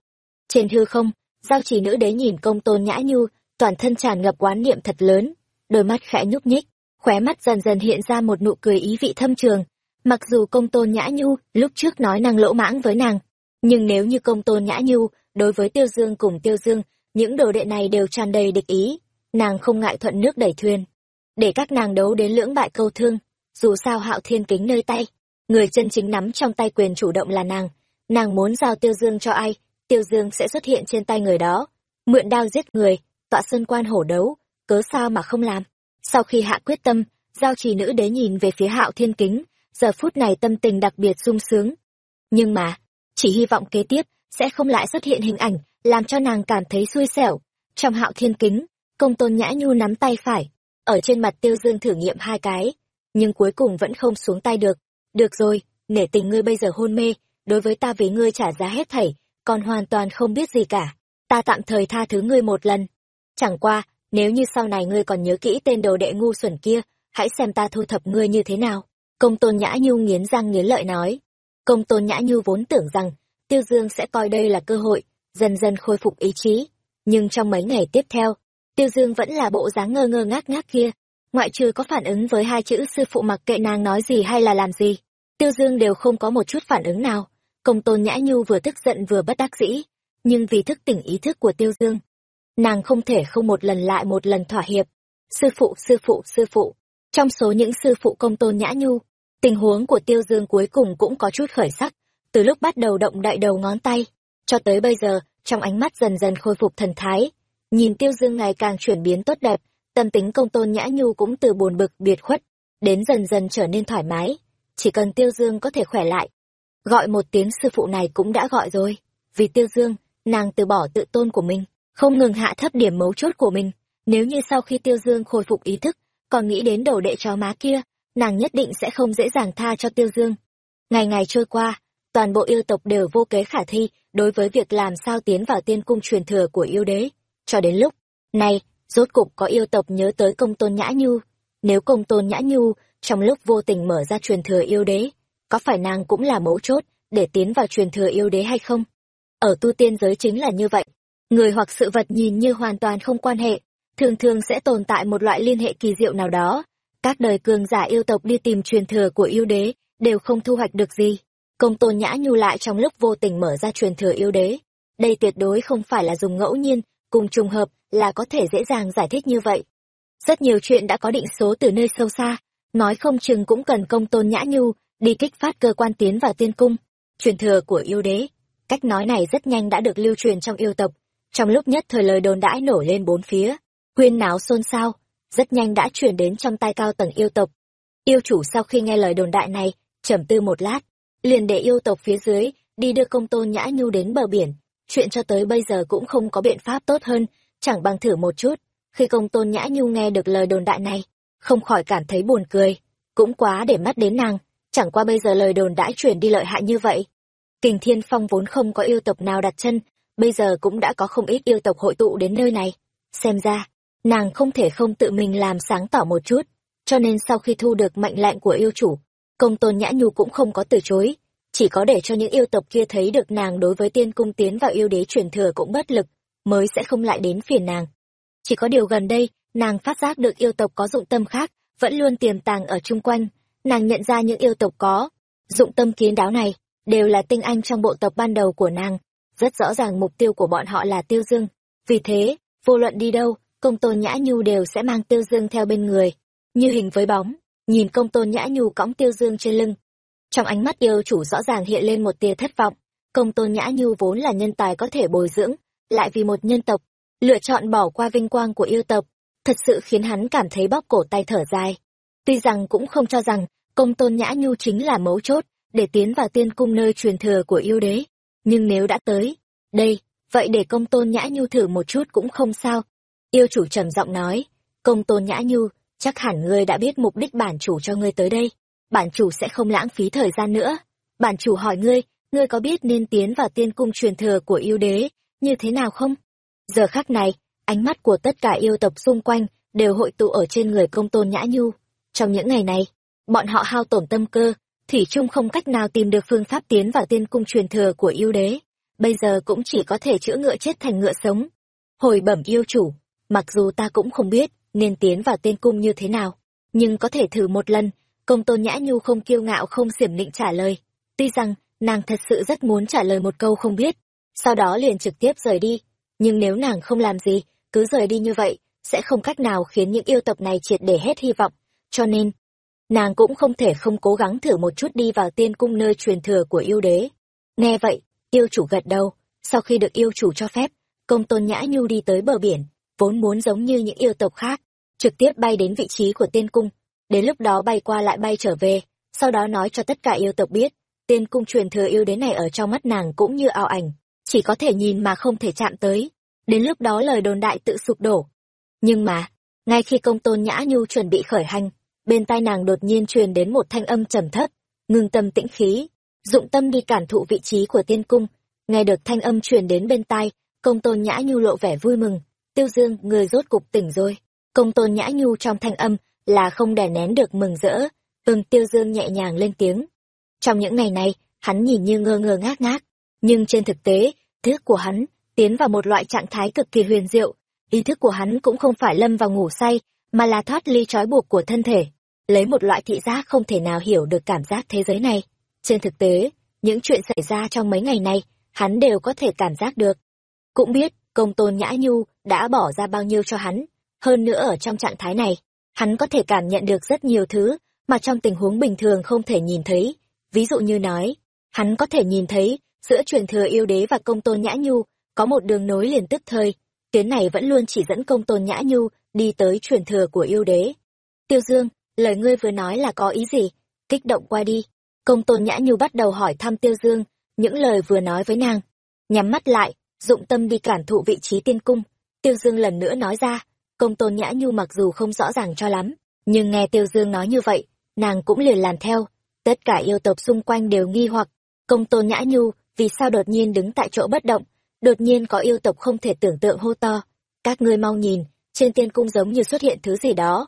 Trên hư không, giao trì nữ đế nhìn công tôn nhã nhu, toàn thân tràn ngập quán niệm thật lớn, đôi mắt khẽ nhúc nhích, khóe mắt dần dần hiện ra một nụ cười ý vị thâm trường, Mặc dù công tôn nhã nhu lúc trước nói năng lỗ mãng với nàng, nhưng nếu như công tôn nhã nhu đối với tiêu dương cùng tiêu dương, những đồ đệ này đều tràn đầy địch ý, nàng không ngại thuận nước đẩy thuyền. Để các nàng đấu đến lưỡng bại câu thương, dù sao hạo thiên kính nơi tay, người chân chính nắm trong tay quyền chủ động là nàng, nàng muốn giao tiêu dương cho ai, tiêu dương sẽ xuất hiện trên tay người đó. Mượn đao giết người, tọa sơn quan hổ đấu, cớ sao mà không làm. Sau khi hạ quyết tâm, giao trì nữ đế nhìn về phía hạo thiên kính, giờ phút này tâm tình đặc biệt sung sướng. Nhưng mà, chỉ hy vọng kế tiếp sẽ không lại xuất hiện hình ảnh làm cho nàng cảm thấy xui xẻo. Trong hạo thiên kính, công tôn nhã nhu nắm tay phải, ở trên mặt tiêu dương thử nghiệm hai cái, nhưng cuối cùng vẫn không xuống tay được. Được rồi, nể tình ngươi bây giờ hôn mê, đối với ta vì ngươi trả giá hết thảy, còn hoàn toàn không biết gì cả. Ta tạm thời tha thứ ngươi một lần. Chẳng qua, nếu như sau này ngươi còn nhớ kỹ tên đồ đệ ngu xuẩn kia, hãy xem ta thu thập ngươi như thế nào. Công tôn nhã nhu nghiến răng nghiến lợi nói. Công tôn nhã nhu vốn tưởng rằng, tiêu dương sẽ coi đây là cơ hội, dần dần khôi phục ý chí. Nhưng trong mấy ngày tiếp theo, tiêu dương vẫn là bộ dáng ngơ ngơ ngác ngác kia. Ngoại trừ có phản ứng với hai chữ sư phụ mặc kệ nàng nói gì hay là làm gì. Tiêu dương đều không có một chút phản ứng nào. Công tôn nhã nhu vừa tức giận vừa bất đắc dĩ. Nhưng vì thức tỉnh ý thức của tiêu dương, nàng không thể không một lần lại một lần thỏa hiệp. Sư phụ, sư phụ, sư phụ. Trong số những sư phụ công tôn nhã nhu, tình huống của tiêu dương cuối cùng cũng có chút khởi sắc. Từ lúc bắt đầu động đại đầu ngón tay, cho tới bây giờ, trong ánh mắt dần dần khôi phục thần thái. Nhìn tiêu dương ngày càng chuyển biến tốt đẹp, tâm tính công tôn nhã nhu cũng từ buồn bực biệt khuất, đến dần dần trở nên thoải mái. Chỉ cần tiêu dương có thể khỏe lại. Gọi một tiếng sư phụ này cũng đã gọi rồi. Vì tiêu dương, nàng từ bỏ tự tôn của mình, không ngừng hạ thấp điểm mấu chốt của mình. Nếu như sau khi tiêu dương khôi phục ý thức, còn nghĩ đến đầu đệ chó má kia, nàng nhất định sẽ không dễ dàng tha cho tiêu dương. Ngày ngày trôi qua, toàn bộ yêu tộc đều vô kế khả thi đối với việc làm sao tiến vào tiên cung truyền thừa của yêu đế. Cho đến lúc này, rốt cục có yêu tộc nhớ tới công tôn nhã nhu. Nếu công tôn nhã nhu trong lúc vô tình mở ra truyền thừa yêu đế, có phải nàng cũng là mấu chốt để tiến vào truyền thừa yêu đế hay không? Ở tu tiên giới chính là như vậy. Người hoặc sự vật nhìn như hoàn toàn không quan hệ, thường thường sẽ tồn tại một loại liên hệ kỳ diệu nào đó. Các đời cường giả yêu tộc đi tìm truyền thừa của yêu đế, đều không thu hoạch được gì. Công tôn nhã nhu lại trong lúc vô tình mở ra truyền thừa yêu đế. Đây tuyệt đối không phải là dùng ngẫu nhiên, cùng trùng hợp là có thể dễ dàng giải thích như vậy. Rất nhiều chuyện đã có định số từ nơi sâu xa, nói không chừng cũng cần công tôn nhã nhu đi kích phát cơ quan tiến vào tiên cung. Truyền thừa của yêu đế. Cách nói này rất nhanh đã được lưu truyền trong yêu tộc. Trong lúc nhất thời lời đồn đãi nổi lên bốn phía, huyên náo xôn xao, rất nhanh đã chuyển đến trong tai cao tầng yêu tộc. Yêu chủ sau khi nghe lời đồn đại này, trầm tư một lát, liền để yêu tộc phía dưới đi đưa công tôn nhã nhu đến bờ biển chuyện cho tới bây giờ cũng không có biện pháp tốt hơn, chẳng bằng thử một chút. Khi công tôn nhã nhu nghe được lời đồn đại này, không khỏi cảm thấy buồn cười. Cũng quá để mắt đến nàng, chẳng qua bây giờ lời đồn đã chuyển đi lợi hại như vậy. Kình thiên phong vốn không có yêu tộc nào đặt chân, bây giờ cũng đã có không ít yêu tộc hội tụ đến nơi này. Xem ra, nàng không thể không tự mình làm sáng tỏ một chút. Cho nên sau khi thu được mệnh lệnh của yêu chủ, công tôn nhã nhu cũng không có từ chối chỉ có để cho những yêu tộc kia thấy được nàng đối với tiên cung tiến vào yêu đế truyền thừa cũng bất lực, mới sẽ không lại đến phiền nàng. Chỉ có điều gần đây, nàng phát giác được yêu tộc có dụng tâm khác, vẫn luôn tiềm tàng ở chung quanh. Nàng nhận ra những yêu tộc có dụng tâm kiến đáo này, đều là tinh anh trong bộ tộc ban đầu của nàng. Rất rõ ràng mục tiêu của bọn họ là tiêu dương. Vì thế, vô luận đi đâu, công tôn nhã nhu đều sẽ mang tiêu dương theo bên người. Như hình với bóng, nhìn công tôn nhã nhu cõng tiêu dương trên lưng trong ánh mắt yêu chủ rõ ràng hiện lên một tia thất vọng. Công tôn nhã nhu vốn là nhân tài có thể bồi dưỡng, lại vì một nhân tộc, lựa chọn bỏ qua vinh quang của yêu tộc, thật sự khiến hắn cảm thấy bóp cổ tay thở dài. Tuy rằng cũng không cho rằng công tôn nhã nhu chính là mấu chốt để tiến vào tiên cung nơi truyền thừa của yêu đế, nhưng nếu đã tới đây, vậy để công tôn nhã nhu thử một chút cũng không sao. Yêu chủ trầm giọng nói, công tôn nhã nhu, chắc hẳn ngươi đã biết mục đích bản chủ cho ngươi tới đây. Bản chủ sẽ không lãng phí thời gian nữa. Bản chủ hỏi ngươi, ngươi có biết nên tiến vào tiên cung truyền thừa của yêu đế, như thế nào không? Giờ khắc này, ánh mắt của tất cả yêu tộc xung quanh đều hội tụ ở trên người công tôn nhã nhu. Trong những ngày này, bọn họ hao tổn tâm cơ, thủy chung không cách nào tìm được phương pháp tiến vào tiên cung truyền thừa của yêu đế. Bây giờ cũng chỉ có thể chữa ngựa chết thành ngựa sống. Hồi bẩm yêu chủ, mặc dù ta cũng không biết nên tiến vào tiên cung như thế nào nhưng có thể thử một lần công tôn nhã nhu không kiêu ngạo, không xiểm nịnh trả lời. Tuy rằng, nàng thật sự rất muốn trả lời một câu không biết, sau đó liền trực tiếp rời đi. Nhưng nếu nàng không làm gì, cứ rời đi như vậy, sẽ không cách nào khiến những yêu tộc này triệt để hết hy vọng. Cho nên, nàng cũng không thể không cố gắng thử một chút đi vào tiên cung nơi truyền thừa của yêu đế. Nghe vậy, yêu chủ gật đầu. Sau khi được yêu chủ cho phép, công tôn nhã nhu đi tới bờ biển, vốn muốn giống như những yêu tộc khác, trực tiếp bay đến vị trí của tiên cung đến lúc đó bay qua lại bay trở về, sau đó nói cho tất cả yêu tộc biết, tiên cung truyền thừa yêu đế này ở trong mắt nàng cũng như ảo ảnh, chỉ có thể nhìn mà không thể chạm tới. Đến lúc đó lời đồn đại tự sụp đổ. Nhưng mà, ngay khi công tôn nhã nhu chuẩn bị khởi hành, bên tai nàng đột nhiên truyền đến một thanh âm trầm thấp, ngưng tâm tĩnh khí, dụng tâm đi cản thụ vị trí của tiên cung. Nghe được thanh âm truyền đến bên tai, công tôn nhã nhu lộ vẻ vui mừng. Tiêu dương, người rốt cục tỉnh rồi. Công tôn nhã nhu trong thanh âm là không đè nén được mừng rỡ. Ưng tiêu dương nhẹ nhàng lên tiếng. Trong những ngày này, hắn nhìn như ngơ ngơ ngác ngác. Nhưng trên thực tế, thức của hắn tiến vào một loại trạng thái cực kỳ huyền diệu. Ý thức của hắn cũng không phải lâm vào ngủ say, mà là thoát ly trói buộc của thân thể. Lấy một loại thị giác không thể nào hiểu được cảm giác thế giới này. Trên thực tế, những chuyện xảy ra trong mấy ngày này, hắn đều có thể cảm giác được. Cũng biết, công tôn nhã nhu đã bỏ ra bao nhiêu cho hắn. Hơn nữa ở trong trạng thái này hắn có thể cảm nhận được rất nhiều thứ mà trong tình huống bình thường không thể nhìn thấy. Ví dụ như nói, hắn có thể nhìn thấy giữa truyền thừa yêu đế và công tôn nhã nhu có một đường nối liền tức thời. Tuyến này vẫn luôn chỉ dẫn công tôn nhã nhu đi tới truyền thừa của yêu đế. Tiêu dương, lời ngươi vừa nói là có ý gì? Kích động qua đi. Công tôn nhã nhu bắt đầu hỏi thăm tiêu dương những lời vừa nói với nàng. Nhắm mắt lại, dụng tâm đi cản thụ vị trí tiên cung. Tiêu dương lần nữa nói ra công tôn nhã nhu mặc dù không rõ ràng cho lắm, nhưng nghe tiêu dương nói như vậy, nàng cũng liền làm theo. Tất cả yêu tộc xung quanh đều nghi hoặc, công tôn nhã nhu, vì sao đột nhiên đứng tại chỗ bất động? Đột nhiên có yêu tộc không thể tưởng tượng hô to. Các ngươi mau nhìn, trên tiên cung giống như xuất hiện thứ gì đó.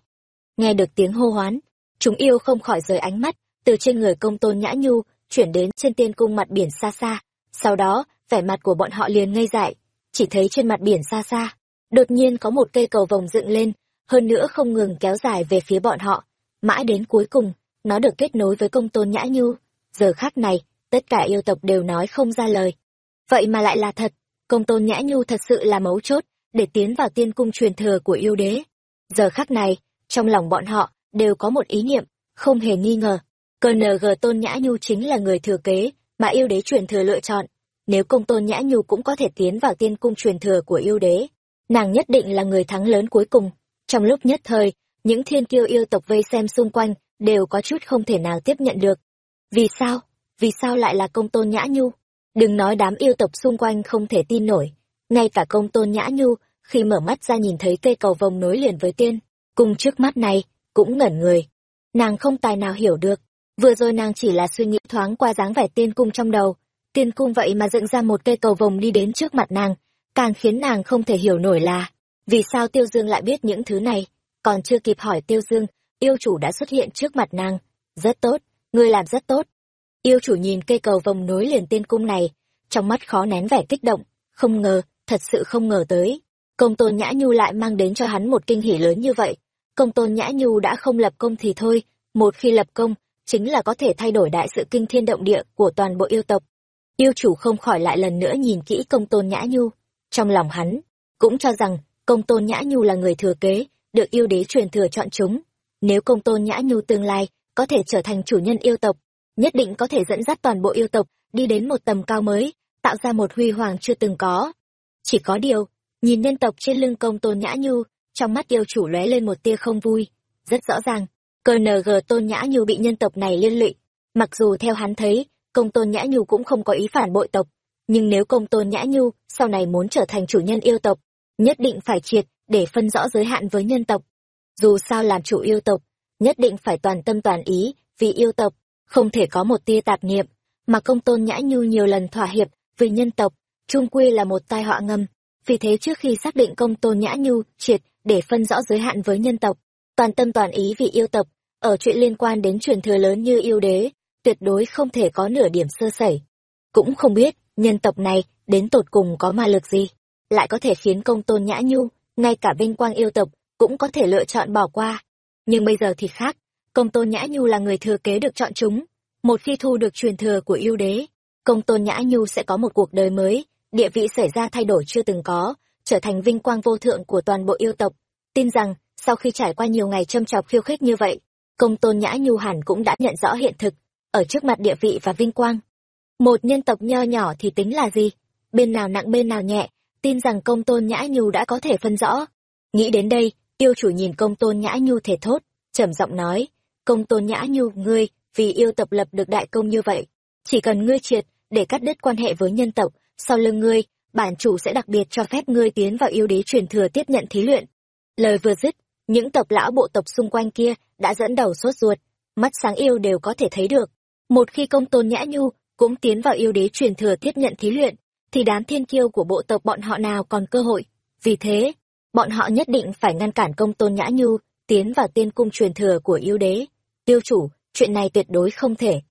Nghe được tiếng hô hoán, chúng yêu không khỏi rời ánh mắt, từ trên người công tôn nhã nhu chuyển đến trên tiên cung mặt biển xa xa. Sau đó, vẻ mặt của bọn họ liền ngây dại, chỉ thấy trên mặt biển xa xa đột nhiên có một cây cầu vồng dựng lên, hơn nữa không ngừng kéo dài về phía bọn họ. Mãi đến cuối cùng, nó được kết nối với công tôn nhã nhu. Giờ khác này, tất cả yêu tộc đều nói không ra lời. Vậy mà lại là thật, công tôn nhã nhu thật sự là mấu chốt để tiến vào tiên cung truyền thừa của yêu đế. Giờ khắc này, trong lòng bọn họ đều có một ý niệm, không hề nghi ngờ. Cờ ng tôn nhã nhu chính là người thừa kế mà yêu đế truyền thừa lựa chọn. Nếu công tôn nhã nhu cũng có thể tiến vào tiên cung truyền thừa của yêu đế nàng nhất định là người thắng lớn cuối cùng. Trong lúc nhất thời, những thiên kiêu yêu tộc vây xem xung quanh đều có chút không thể nào tiếp nhận được. Vì sao? Vì sao lại là công tôn nhã nhu? Đừng nói đám yêu tộc xung quanh không thể tin nổi. Ngay cả công tôn nhã nhu, khi mở mắt ra nhìn thấy cây cầu vồng nối liền với tiên, cùng trước mắt này, cũng ngẩn người. Nàng không tài nào hiểu được. Vừa rồi nàng chỉ là suy nghĩ thoáng qua dáng vẻ tiên cung trong đầu. Tiên cung vậy mà dựng ra một cây cầu vồng đi đến trước mặt nàng càng khiến nàng không thể hiểu nổi là, vì sao tiêu dương lại biết những thứ này. Còn chưa kịp hỏi tiêu dương, yêu chủ đã xuất hiện trước mặt nàng. Rất tốt, ngươi làm rất tốt. Yêu chủ nhìn cây cầu vồng nối liền tiên cung này, trong mắt khó nén vẻ kích động. Không ngờ, thật sự không ngờ tới. Công tôn nhã nhu lại mang đến cho hắn một kinh hỉ lớn như vậy. Công tôn nhã nhu đã không lập công thì thôi. Một khi lập công, chính là có thể thay đổi đại sự kinh thiên động địa của toàn bộ yêu tộc. Yêu chủ không khỏi lại lần nữa nhìn kỹ công tôn nhã nhu trong lòng hắn, cũng cho rằng công tôn nhã nhu là người thừa kế, được yêu đế truyền thừa chọn chúng. Nếu công tôn nhã nhu tương lai có thể trở thành chủ nhân yêu tộc, nhất định có thể dẫn dắt toàn bộ yêu tộc đi đến một tầm cao mới, tạo ra một huy hoàng chưa từng có. Chỉ có điều, nhìn nhân tộc trên lưng công tôn nhã nhu, trong mắt yêu chủ lóe lên một tia không vui. Rất rõ ràng cờ ng tôn nhã nhu bị nhân tộc này liên lụy. Mặc dù theo hắn thấy, công tôn nhã nhu cũng không có ý phản bội tộc nhưng nếu công tôn nhã nhu sau này muốn trở thành chủ nhân yêu tộc, nhất định phải triệt để phân rõ giới hạn với nhân tộc. Dù sao làm chủ yêu tộc, nhất định phải toàn tâm toàn ý, vì yêu tộc không thể có một tia tạp niệm, mà công tôn nhã nhu nhiều lần thỏa hiệp vì nhân tộc trung quy là một tai họa ngầm. Vì thế trước khi xác định công tôn nhã nhu triệt để phân rõ giới hạn với nhân tộc, toàn tâm toàn ý vì yêu tộc, ở chuyện liên quan đến truyền thừa lớn như yêu đế, tuyệt đối không thể có nửa điểm sơ sẩy. Cũng không biết nhân tộc này đến tột cùng có ma lực gì? Lại có thể khiến công tôn nhã nhu, ngay cả vinh quang yêu tộc, cũng có thể lựa chọn bỏ qua. Nhưng bây giờ thì khác, công tôn nhã nhu là người thừa kế được chọn chúng. Một khi thu được truyền thừa của yêu đế, công tôn nhã nhu sẽ có một cuộc đời mới. Địa vị xảy ra thay đổi chưa từng có, trở thành vinh quang vô thượng của toàn bộ yêu tộc. Tin rằng, sau khi trải qua nhiều ngày châm chọc khiêu khích như vậy, công tôn nhã nhu hẳn cũng đã nhận rõ hiện thực, ở trước mặt địa vị và vinh quang một nhân tộc nho nhỏ thì tính là gì? Bên nào nặng bên nào nhẹ, tin rằng công tôn nhã nhu đã có thể phân rõ. Nghĩ đến đây, yêu chủ nhìn công tôn nhã nhu thể thốt, trầm giọng nói, công tôn nhã nhu, ngươi, vì yêu tập lập được đại công như vậy, chỉ cần ngươi triệt để cắt đứt quan hệ với nhân tộc, sau lưng ngươi, bản chủ sẽ đặc biệt cho phép ngươi tiến vào yêu đế truyền thừa tiếp nhận thí luyện. Lời vừa dứt, những tộc lão bộ tộc xung quanh kia đã dẫn đầu sốt ruột, mắt sáng yêu đều có thể thấy được. Một khi công tôn nhã nhu cũng tiến vào yêu đế truyền thừa tiếp nhận thí luyện, thì đám thiên kiêu của bộ tộc bọn họ nào còn cơ hội? Vì thế, bọn họ nhất định phải ngăn cản công tôn nhã nhu tiến vào tiên cung truyền thừa của yêu đế. Tiêu chủ, chuyện này tuyệt đối không thể.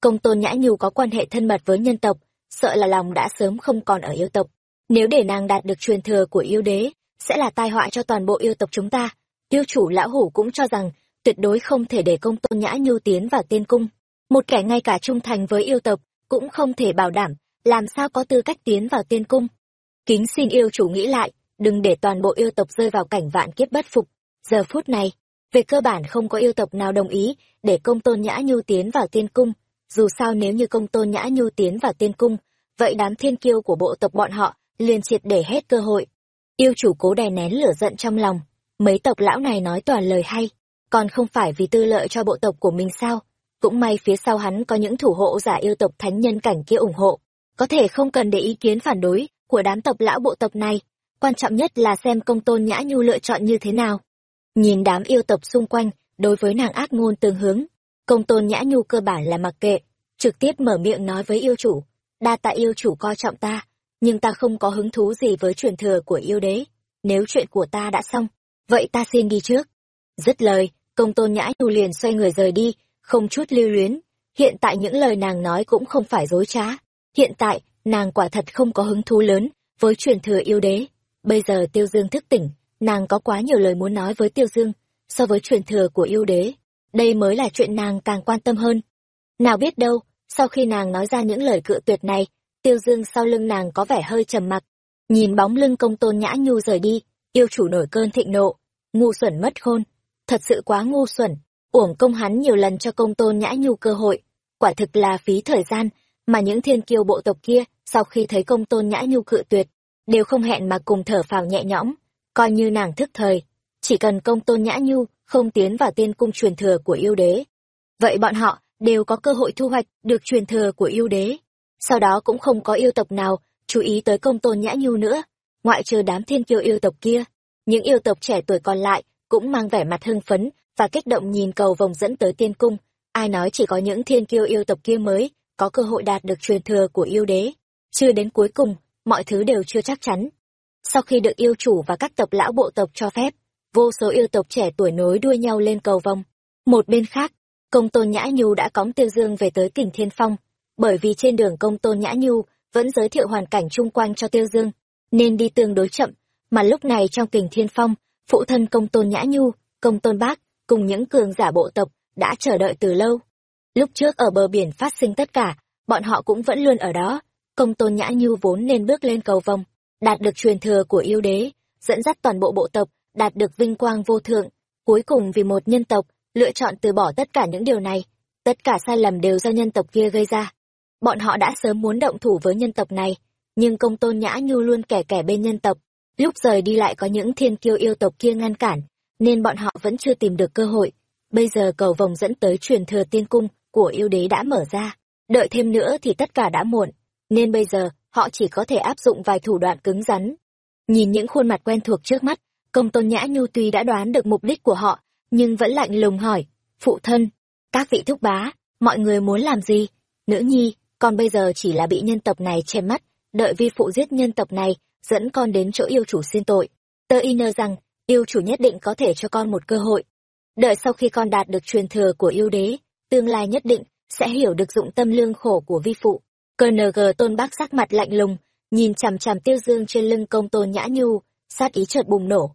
Công tôn nhã nhu có quan hệ thân mật với nhân tộc, sợ là lòng đã sớm không còn ở yêu tộc. Nếu để nàng đạt được truyền thừa của yêu đế, sẽ là tai họa cho toàn bộ yêu tộc chúng ta. Tiêu chủ lão hủ cũng cho rằng, tuyệt đối không thể để công tôn nhã nhu tiến vào tiên cung. Một kẻ ngay cả trung thành với yêu tộc cũng không thể bảo đảm, làm sao có tư cách tiến vào tiên cung. Kính xin yêu chủ nghĩ lại, đừng để toàn bộ yêu tộc rơi vào cảnh vạn kiếp bất phục. Giờ phút này, về cơ bản không có yêu tộc nào đồng ý để công tôn nhã nhu tiến vào tiên cung. Dù sao nếu như công tôn nhã nhu tiến vào tiên cung, vậy đám thiên kiêu của bộ tộc bọn họ liền triệt để hết cơ hội. Yêu chủ cố đè nén lửa giận trong lòng. Mấy tộc lão này nói toàn lời hay, còn không phải vì tư lợi cho bộ tộc của mình sao? Cũng may phía sau hắn có những thủ hộ giả yêu tộc thánh nhân cảnh kia ủng hộ. Có thể không cần để ý kiến phản đối của đám tộc lão bộ tộc này. Quan trọng nhất là xem công tôn nhã nhu lựa chọn như thế nào. Nhìn đám yêu tộc xung quanh, đối với nàng ác ngôn tương hướng, công tôn nhã nhu cơ bản là mặc kệ, trực tiếp mở miệng nói với yêu chủ, đa tạ yêu chủ coi trọng ta, nhưng ta không có hứng thú gì với truyền thừa của yêu đế. Nếu chuyện của ta đã xong, vậy ta xin đi trước. Dứt lời, công tôn nhã nhu liền xoay người rời đi không chút lưu luyến. Hiện tại những lời nàng nói cũng không phải dối trá. Hiện tại, nàng quả thật không có hứng thú lớn với truyền thừa yêu đế. Bây giờ tiêu dương thức tỉnh, nàng có quá nhiều lời muốn nói với tiêu dương so với truyền thừa của yêu đế. Đây mới là chuyện nàng càng quan tâm hơn. Nào biết đâu, sau khi nàng nói ra những lời cự tuyệt này, tiêu dương sau lưng nàng có vẻ hơi trầm mặc. Nhìn bóng lưng công tôn nhã nhu rời đi, yêu chủ nổi cơn thịnh nộ, ngu xuẩn mất khôn. Thật sự quá ngu xuẩn uổng công hắn nhiều lần cho công tôn nhã nhu cơ hội. Quả thực là phí thời gian, mà những thiên kiêu bộ tộc kia, sau khi thấy công tôn nhã nhu cự tuyệt, đều không hẹn mà cùng thở phào nhẹ nhõm, coi như nàng thức thời. Chỉ cần công tôn nhã nhu không tiến vào tiên cung truyền thừa của yêu đế, vậy bọn họ đều có cơ hội thu hoạch được truyền thừa của yêu đế. Sau đó cũng không có yêu tộc nào chú ý tới công tôn nhã nhu nữa, ngoại trừ đám thiên kiêu yêu tộc kia. Những yêu tộc trẻ tuổi còn lại cũng mang vẻ mặt hưng phấn và kích động nhìn cầu vòng dẫn tới tiên cung. Ai nói chỉ có những thiên kiêu yêu tộc kia mới có cơ hội đạt được truyền thừa của yêu đế? Chưa đến cuối cùng, mọi thứ đều chưa chắc chắn. Sau khi được yêu chủ và các tộc lão bộ tộc cho phép, vô số yêu tộc trẻ tuổi nối đuôi nhau lên cầu vòng một bên khác, công tôn nhã nhu đã cõng tiêu dương về tới kình thiên phong. Bởi vì trên đường công tôn nhã nhu vẫn giới thiệu hoàn cảnh chung quanh cho tiêu dương, nên đi tương đối chậm. Mà lúc này trong kình thiên phong, phụ thân công tôn nhã nhu, công tôn bác cùng những cường giả bộ tộc đã chờ đợi từ lâu. Lúc trước ở bờ biển phát sinh tất cả, bọn họ cũng vẫn luôn ở đó. Công tôn nhã nhu vốn nên bước lên cầu vòng, đạt được truyền thừa của yêu đế, dẫn dắt toàn bộ bộ tộc, đạt được vinh quang vô thượng. Cuối cùng vì một nhân tộc, lựa chọn từ bỏ tất cả những điều này. Tất cả sai lầm đều do nhân tộc kia gây ra. Bọn họ đã sớm muốn động thủ với nhân tộc này, nhưng công tôn nhã nhu luôn kẻ kẻ bên nhân tộc. Lúc rời đi lại có những thiên kiêu yêu tộc kia ngăn cản nên bọn họ vẫn chưa tìm được cơ hội. Bây giờ cầu vòng dẫn tới truyền thừa tiên cung của yêu đế đã mở ra. Đợi thêm nữa thì tất cả đã muộn, nên bây giờ họ chỉ có thể áp dụng vài thủ đoạn cứng rắn. Nhìn những khuôn mặt quen thuộc trước mắt, công tôn nhã nhu tuy đã đoán được mục đích của họ, nhưng vẫn lạnh lùng hỏi, phụ thân, các vị thúc bá, mọi người muốn làm gì? Nữ nhi, con bây giờ chỉ là bị nhân tộc này che mắt, đợi vi phụ giết nhân tộc này, dẫn con đến chỗ yêu chủ xin tội. Tơ y nơ rằng yêu chủ nhất định có thể cho con một cơ hội. Đợi sau khi con đạt được truyền thừa của yêu đế, tương lai nhất định sẽ hiểu được dụng tâm lương khổ của vi phụ. Cng tôn bác sắc mặt lạnh lùng, nhìn chằm chằm tiêu dương trên lưng công tôn nhã nhu, sát ý chợt bùng nổ.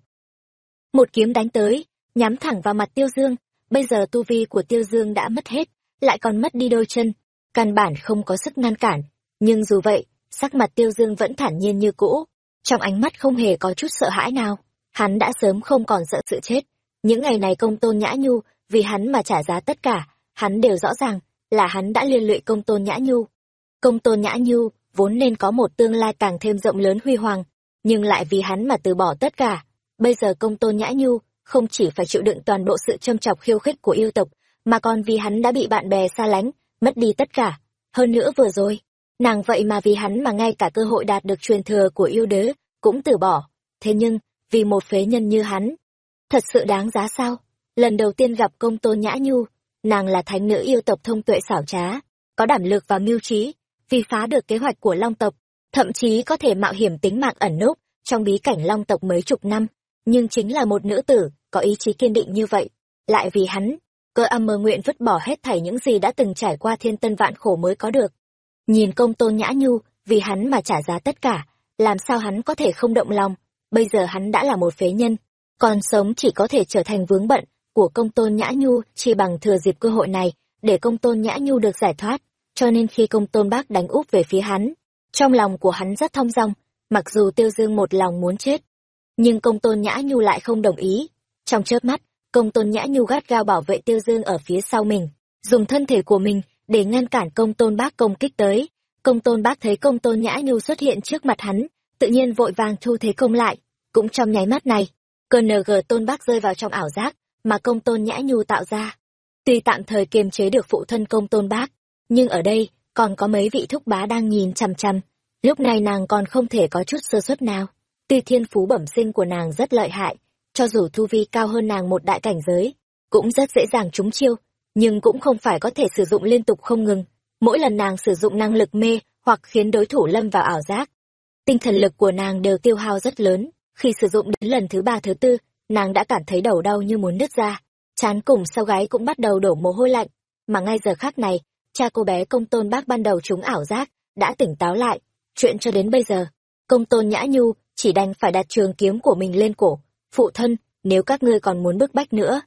Một kiếm đánh tới, nhắm thẳng vào mặt tiêu dương, bây giờ tu vi của tiêu dương đã mất hết, lại còn mất đi đôi chân, căn bản không có sức ngăn cản. Nhưng dù vậy, sắc mặt tiêu dương vẫn thản nhiên như cũ, trong ánh mắt không hề có chút sợ hãi nào hắn đã sớm không còn sợ sự chết. Những ngày này công tôn nhã nhu, vì hắn mà trả giá tất cả, hắn đều rõ ràng là hắn đã liên lụy công tôn nhã nhu. Công tôn nhã nhu vốn nên có một tương lai càng thêm rộng lớn huy hoàng, nhưng lại vì hắn mà từ bỏ tất cả. Bây giờ công tôn nhã nhu không chỉ phải chịu đựng toàn bộ sự châm chọc khiêu khích của yêu tộc, mà còn vì hắn đã bị bạn bè xa lánh, mất đi tất cả. Hơn nữa vừa rồi, nàng vậy mà vì hắn mà ngay cả cơ hội đạt được truyền thừa của yêu đế cũng từ bỏ. Thế nhưng vì một phế nhân như hắn. Thật sự đáng giá sao? Lần đầu tiên gặp công tôn nhã nhu, nàng là thánh nữ yêu tộc thông tuệ xảo trá, có đảm lực và mưu trí, vì phá được kế hoạch của long tộc, thậm chí có thể mạo hiểm tính mạng ẩn núp trong bí cảnh long tộc mấy chục năm. Nhưng chính là một nữ tử, có ý chí kiên định như vậy, lại vì hắn, cơ âm mơ nguyện vứt bỏ hết thảy những gì đã từng trải qua thiên tân vạn khổ mới có được. Nhìn công tôn nhã nhu, vì hắn mà trả giá tất cả, làm sao hắn có thể không động lòng? Bây giờ hắn đã là một phế nhân, còn sống chỉ có thể trở thành vướng bận của công tôn nhã nhu chỉ bằng thừa dịp cơ hội này để công tôn nhã nhu được giải thoát. Cho nên khi công tôn bác đánh úp về phía hắn, trong lòng của hắn rất thong dong, mặc dù tiêu dương một lòng muốn chết, nhưng công tôn nhã nhu lại không đồng ý. Trong chớp mắt, công tôn nhã nhu gắt gao bảo vệ tiêu dương ở phía sau mình, dùng thân thể của mình để ngăn cản công tôn bác công kích tới. Công tôn bác thấy công tôn nhã nhu xuất hiện trước mặt hắn, tự nhiên vội vàng thu thế công lại cũng trong nháy mắt này cơn ng tôn bác rơi vào trong ảo giác mà công tôn nhã nhu tạo ra. Tuy tạm thời kiềm chế được phụ thân công tôn bác, nhưng ở đây còn có mấy vị thúc bá đang nhìn chằm chằm. Lúc này nàng còn không thể có chút sơ suất nào. Tuy thiên phú bẩm sinh của nàng rất lợi hại, cho dù thu vi cao hơn nàng một đại cảnh giới, cũng rất dễ dàng trúng chiêu, nhưng cũng không phải có thể sử dụng liên tục không ngừng. Mỗi lần nàng sử dụng năng lực mê hoặc khiến đối thủ lâm vào ảo giác, tinh thần lực của nàng đều tiêu hao rất lớn khi sử dụng đến lần thứ ba, thứ tư, nàng đã cảm thấy đầu đau như muốn nứt ra. Chán cùng sau gáy cũng bắt đầu đổ mồ hôi lạnh. Mà ngay giờ khác này, cha cô bé công tôn bác ban đầu chúng ảo giác, đã tỉnh táo lại. Chuyện cho đến bây giờ, công tôn nhã nhu chỉ đành phải đặt trường kiếm của mình lên cổ. Phụ thân, nếu các ngươi còn muốn bức bách nữa,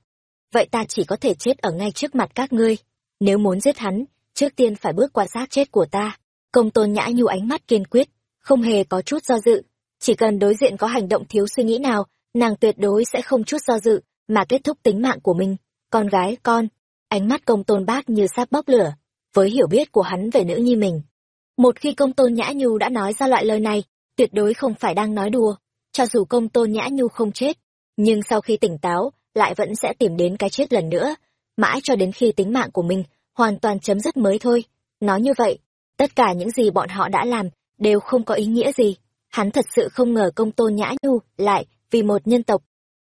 vậy ta chỉ có thể chết ở ngay trước mặt các ngươi. Nếu muốn giết hắn, trước tiên phải bước qua xác chết của ta. Công tôn nhã nhu ánh mắt kiên quyết, không hề có chút do dự chỉ cần đối diện có hành động thiếu suy nghĩ nào, nàng tuyệt đối sẽ không chút do dự mà kết thúc tính mạng của mình. Con gái, con. Ánh mắt công tôn bác như sắp bốc lửa, với hiểu biết của hắn về nữ nhi mình. Một khi công tôn nhã nhu đã nói ra loại lời này, tuyệt đối không phải đang nói đùa. Cho dù công tôn nhã nhu không chết, nhưng sau khi tỉnh táo, lại vẫn sẽ tìm đến cái chết lần nữa. Mãi cho đến khi tính mạng của mình hoàn toàn chấm dứt mới thôi. Nói như vậy, tất cả những gì bọn họ đã làm đều không có ý nghĩa gì hắn thật sự không ngờ công tôn nhã nhu lại vì một nhân tộc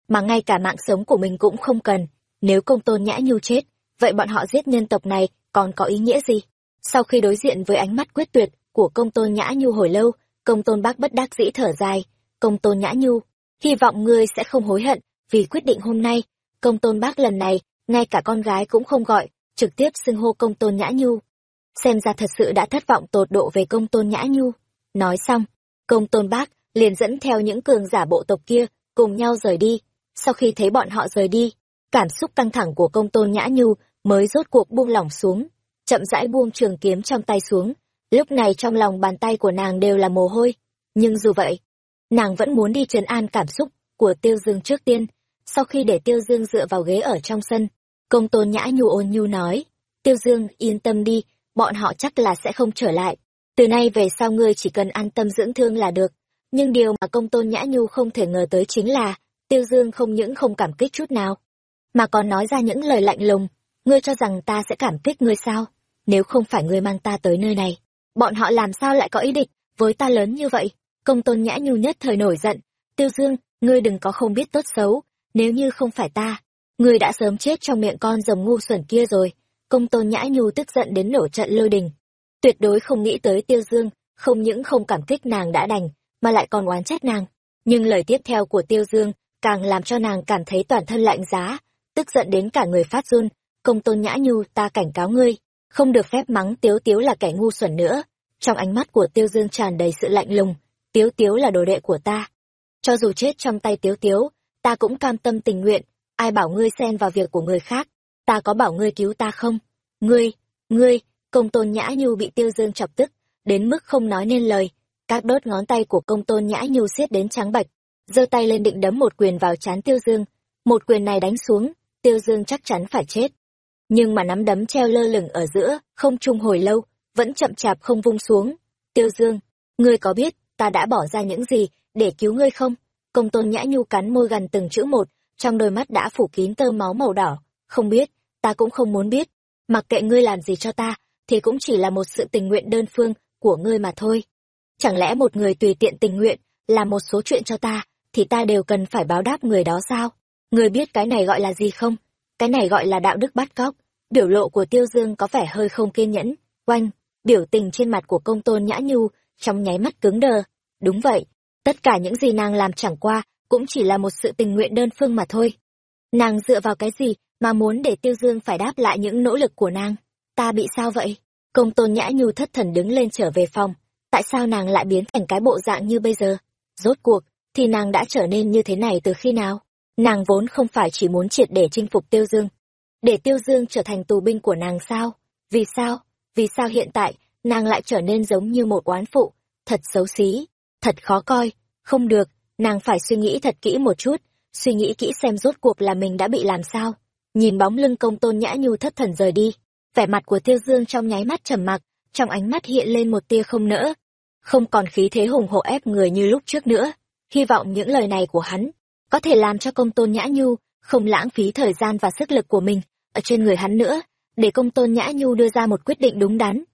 mà ngay cả mạng sống của mình cũng không cần. Nếu công tôn nhã nhu chết, vậy bọn họ giết nhân tộc này còn có ý nghĩa gì? Sau khi đối diện với ánh mắt quyết tuyệt của công tôn nhã nhu hồi lâu, công tôn bác bất đắc dĩ thở dài. Công tôn nhã nhu, hy vọng ngươi sẽ không hối hận vì quyết định hôm nay. Công tôn bác lần này, ngay cả con gái cũng không gọi, trực tiếp xưng hô công tôn nhã nhu. Xem ra thật sự đã thất vọng tột độ về công tôn nhã nhu. Nói xong công tôn bác liền dẫn theo những cường giả bộ tộc kia cùng nhau rời đi. Sau khi thấy bọn họ rời đi, cảm xúc căng thẳng của công tôn nhã nhu mới rốt cuộc buông lỏng xuống, chậm rãi buông trường kiếm trong tay xuống. Lúc này trong lòng bàn tay của nàng đều là mồ hôi, nhưng dù vậy, nàng vẫn muốn đi trấn an cảm xúc của tiêu dương trước tiên. Sau khi để tiêu dương dựa vào ghế ở trong sân, công tôn nhã nhu ôn nhu nói, tiêu dương, yên tâm đi, bọn họ chắc là sẽ không trở lại từ nay về sau ngươi chỉ cần an tâm dưỡng thương là được. Nhưng điều mà công tôn nhã nhu không thể ngờ tới chính là, tiêu dương không những không cảm kích chút nào, mà còn nói ra những lời lạnh lùng. Ngươi cho rằng ta sẽ cảm kích ngươi sao? Nếu không phải ngươi mang ta tới nơi này, bọn họ làm sao lại có ý định với ta lớn như vậy? Công tôn nhã nhu nhất thời nổi giận. Tiêu dương, ngươi đừng có không biết tốt xấu. Nếu như không phải ta, ngươi đã sớm chết trong miệng con rồng ngu xuẩn kia rồi. Công tôn nhã nhu tức giận đến nổ trận lôi đình tuyệt đối không nghĩ tới tiêu dương không những không cảm kích nàng đã đành mà lại còn oán trách nàng. Nhưng lời tiếp theo của tiêu dương càng làm cho nàng cảm thấy toàn thân lạnh giá tức giận đến cả người phát run. Công tôn nhã nhu ta cảnh cáo ngươi không được phép mắng tiếu tiếu là kẻ ngu xuẩn nữa. Trong ánh mắt của tiêu dương tràn đầy sự lạnh lùng tiếu tiếu là đồ đệ của ta. Cho dù chết trong tay tiếu tiếu ta cũng cam tâm tình nguyện ai bảo ngươi xen vào việc của người khác ta có bảo ngươi cứu ta không? Ngươi, ngươi, công tôn nhã nhu bị tiêu dương chọc tức, đến mức không nói nên lời. Các đốt ngón tay của công tôn nhã nhu siết đến trắng bạch, giơ tay lên định đấm một quyền vào trán tiêu dương. Một quyền này đánh xuống, tiêu dương chắc chắn phải chết. Nhưng mà nắm đấm treo lơ lửng ở giữa, không trung hồi lâu, vẫn chậm chạp không vung xuống. Tiêu dương, ngươi có biết, ta đã bỏ ra những gì, để cứu ngươi không? Công tôn nhã nhu cắn môi gần từng chữ một, trong đôi mắt đã phủ kín tơ máu màu đỏ. Không biết, ta cũng không muốn biết. Mặc kệ ngươi làm gì cho ta, thì cũng chỉ là một sự tình nguyện đơn phương của ngươi mà thôi. Chẳng lẽ một người tùy tiện tình nguyện, làm một số chuyện cho ta, thì ta đều cần phải báo đáp người đó sao? Ngươi biết cái này gọi là gì không? Cái này gọi là đạo đức bắt cóc. Biểu lộ của Tiêu Dương có vẻ hơi không kiên nhẫn. Oanh, biểu tình trên mặt của công tôn nhã nhu, trong nháy mắt cứng đờ. Đúng vậy, tất cả những gì nàng làm chẳng qua, cũng chỉ là một sự tình nguyện đơn phương mà thôi. Nàng dựa vào cái gì mà muốn để Tiêu Dương phải đáp lại những nỗ lực của nàng? Ta bị sao vậy? Công tôn nhã nhu thất thần đứng lên trở về phòng. Tại sao nàng lại biến thành cái bộ dạng như bây giờ? Rốt cuộc, thì nàng đã trở nên như thế này từ khi nào? Nàng vốn không phải chỉ muốn triệt để chinh phục Tiêu Dương. Để Tiêu Dương trở thành tù binh của nàng sao? Vì sao? Vì sao hiện tại, nàng lại trở nên giống như một oán phụ? Thật xấu xí, thật khó coi. Không được, nàng phải suy nghĩ thật kỹ một chút, suy nghĩ kỹ xem rốt cuộc là mình đã bị làm sao. Nhìn bóng lưng công tôn nhã nhu thất thần rời đi, vẻ mặt của Tiêu Dương trong nháy mắt trầm mặc, trong ánh mắt hiện lên một tia không nỡ. Không còn khí thế hùng hộ ép người như lúc trước nữa. Hy vọng những lời này của hắn có thể làm cho công tôn nhã nhu không lãng phí thời gian và sức lực của mình ở trên người hắn nữa, để công tôn nhã nhu đưa ra một quyết định đúng đắn.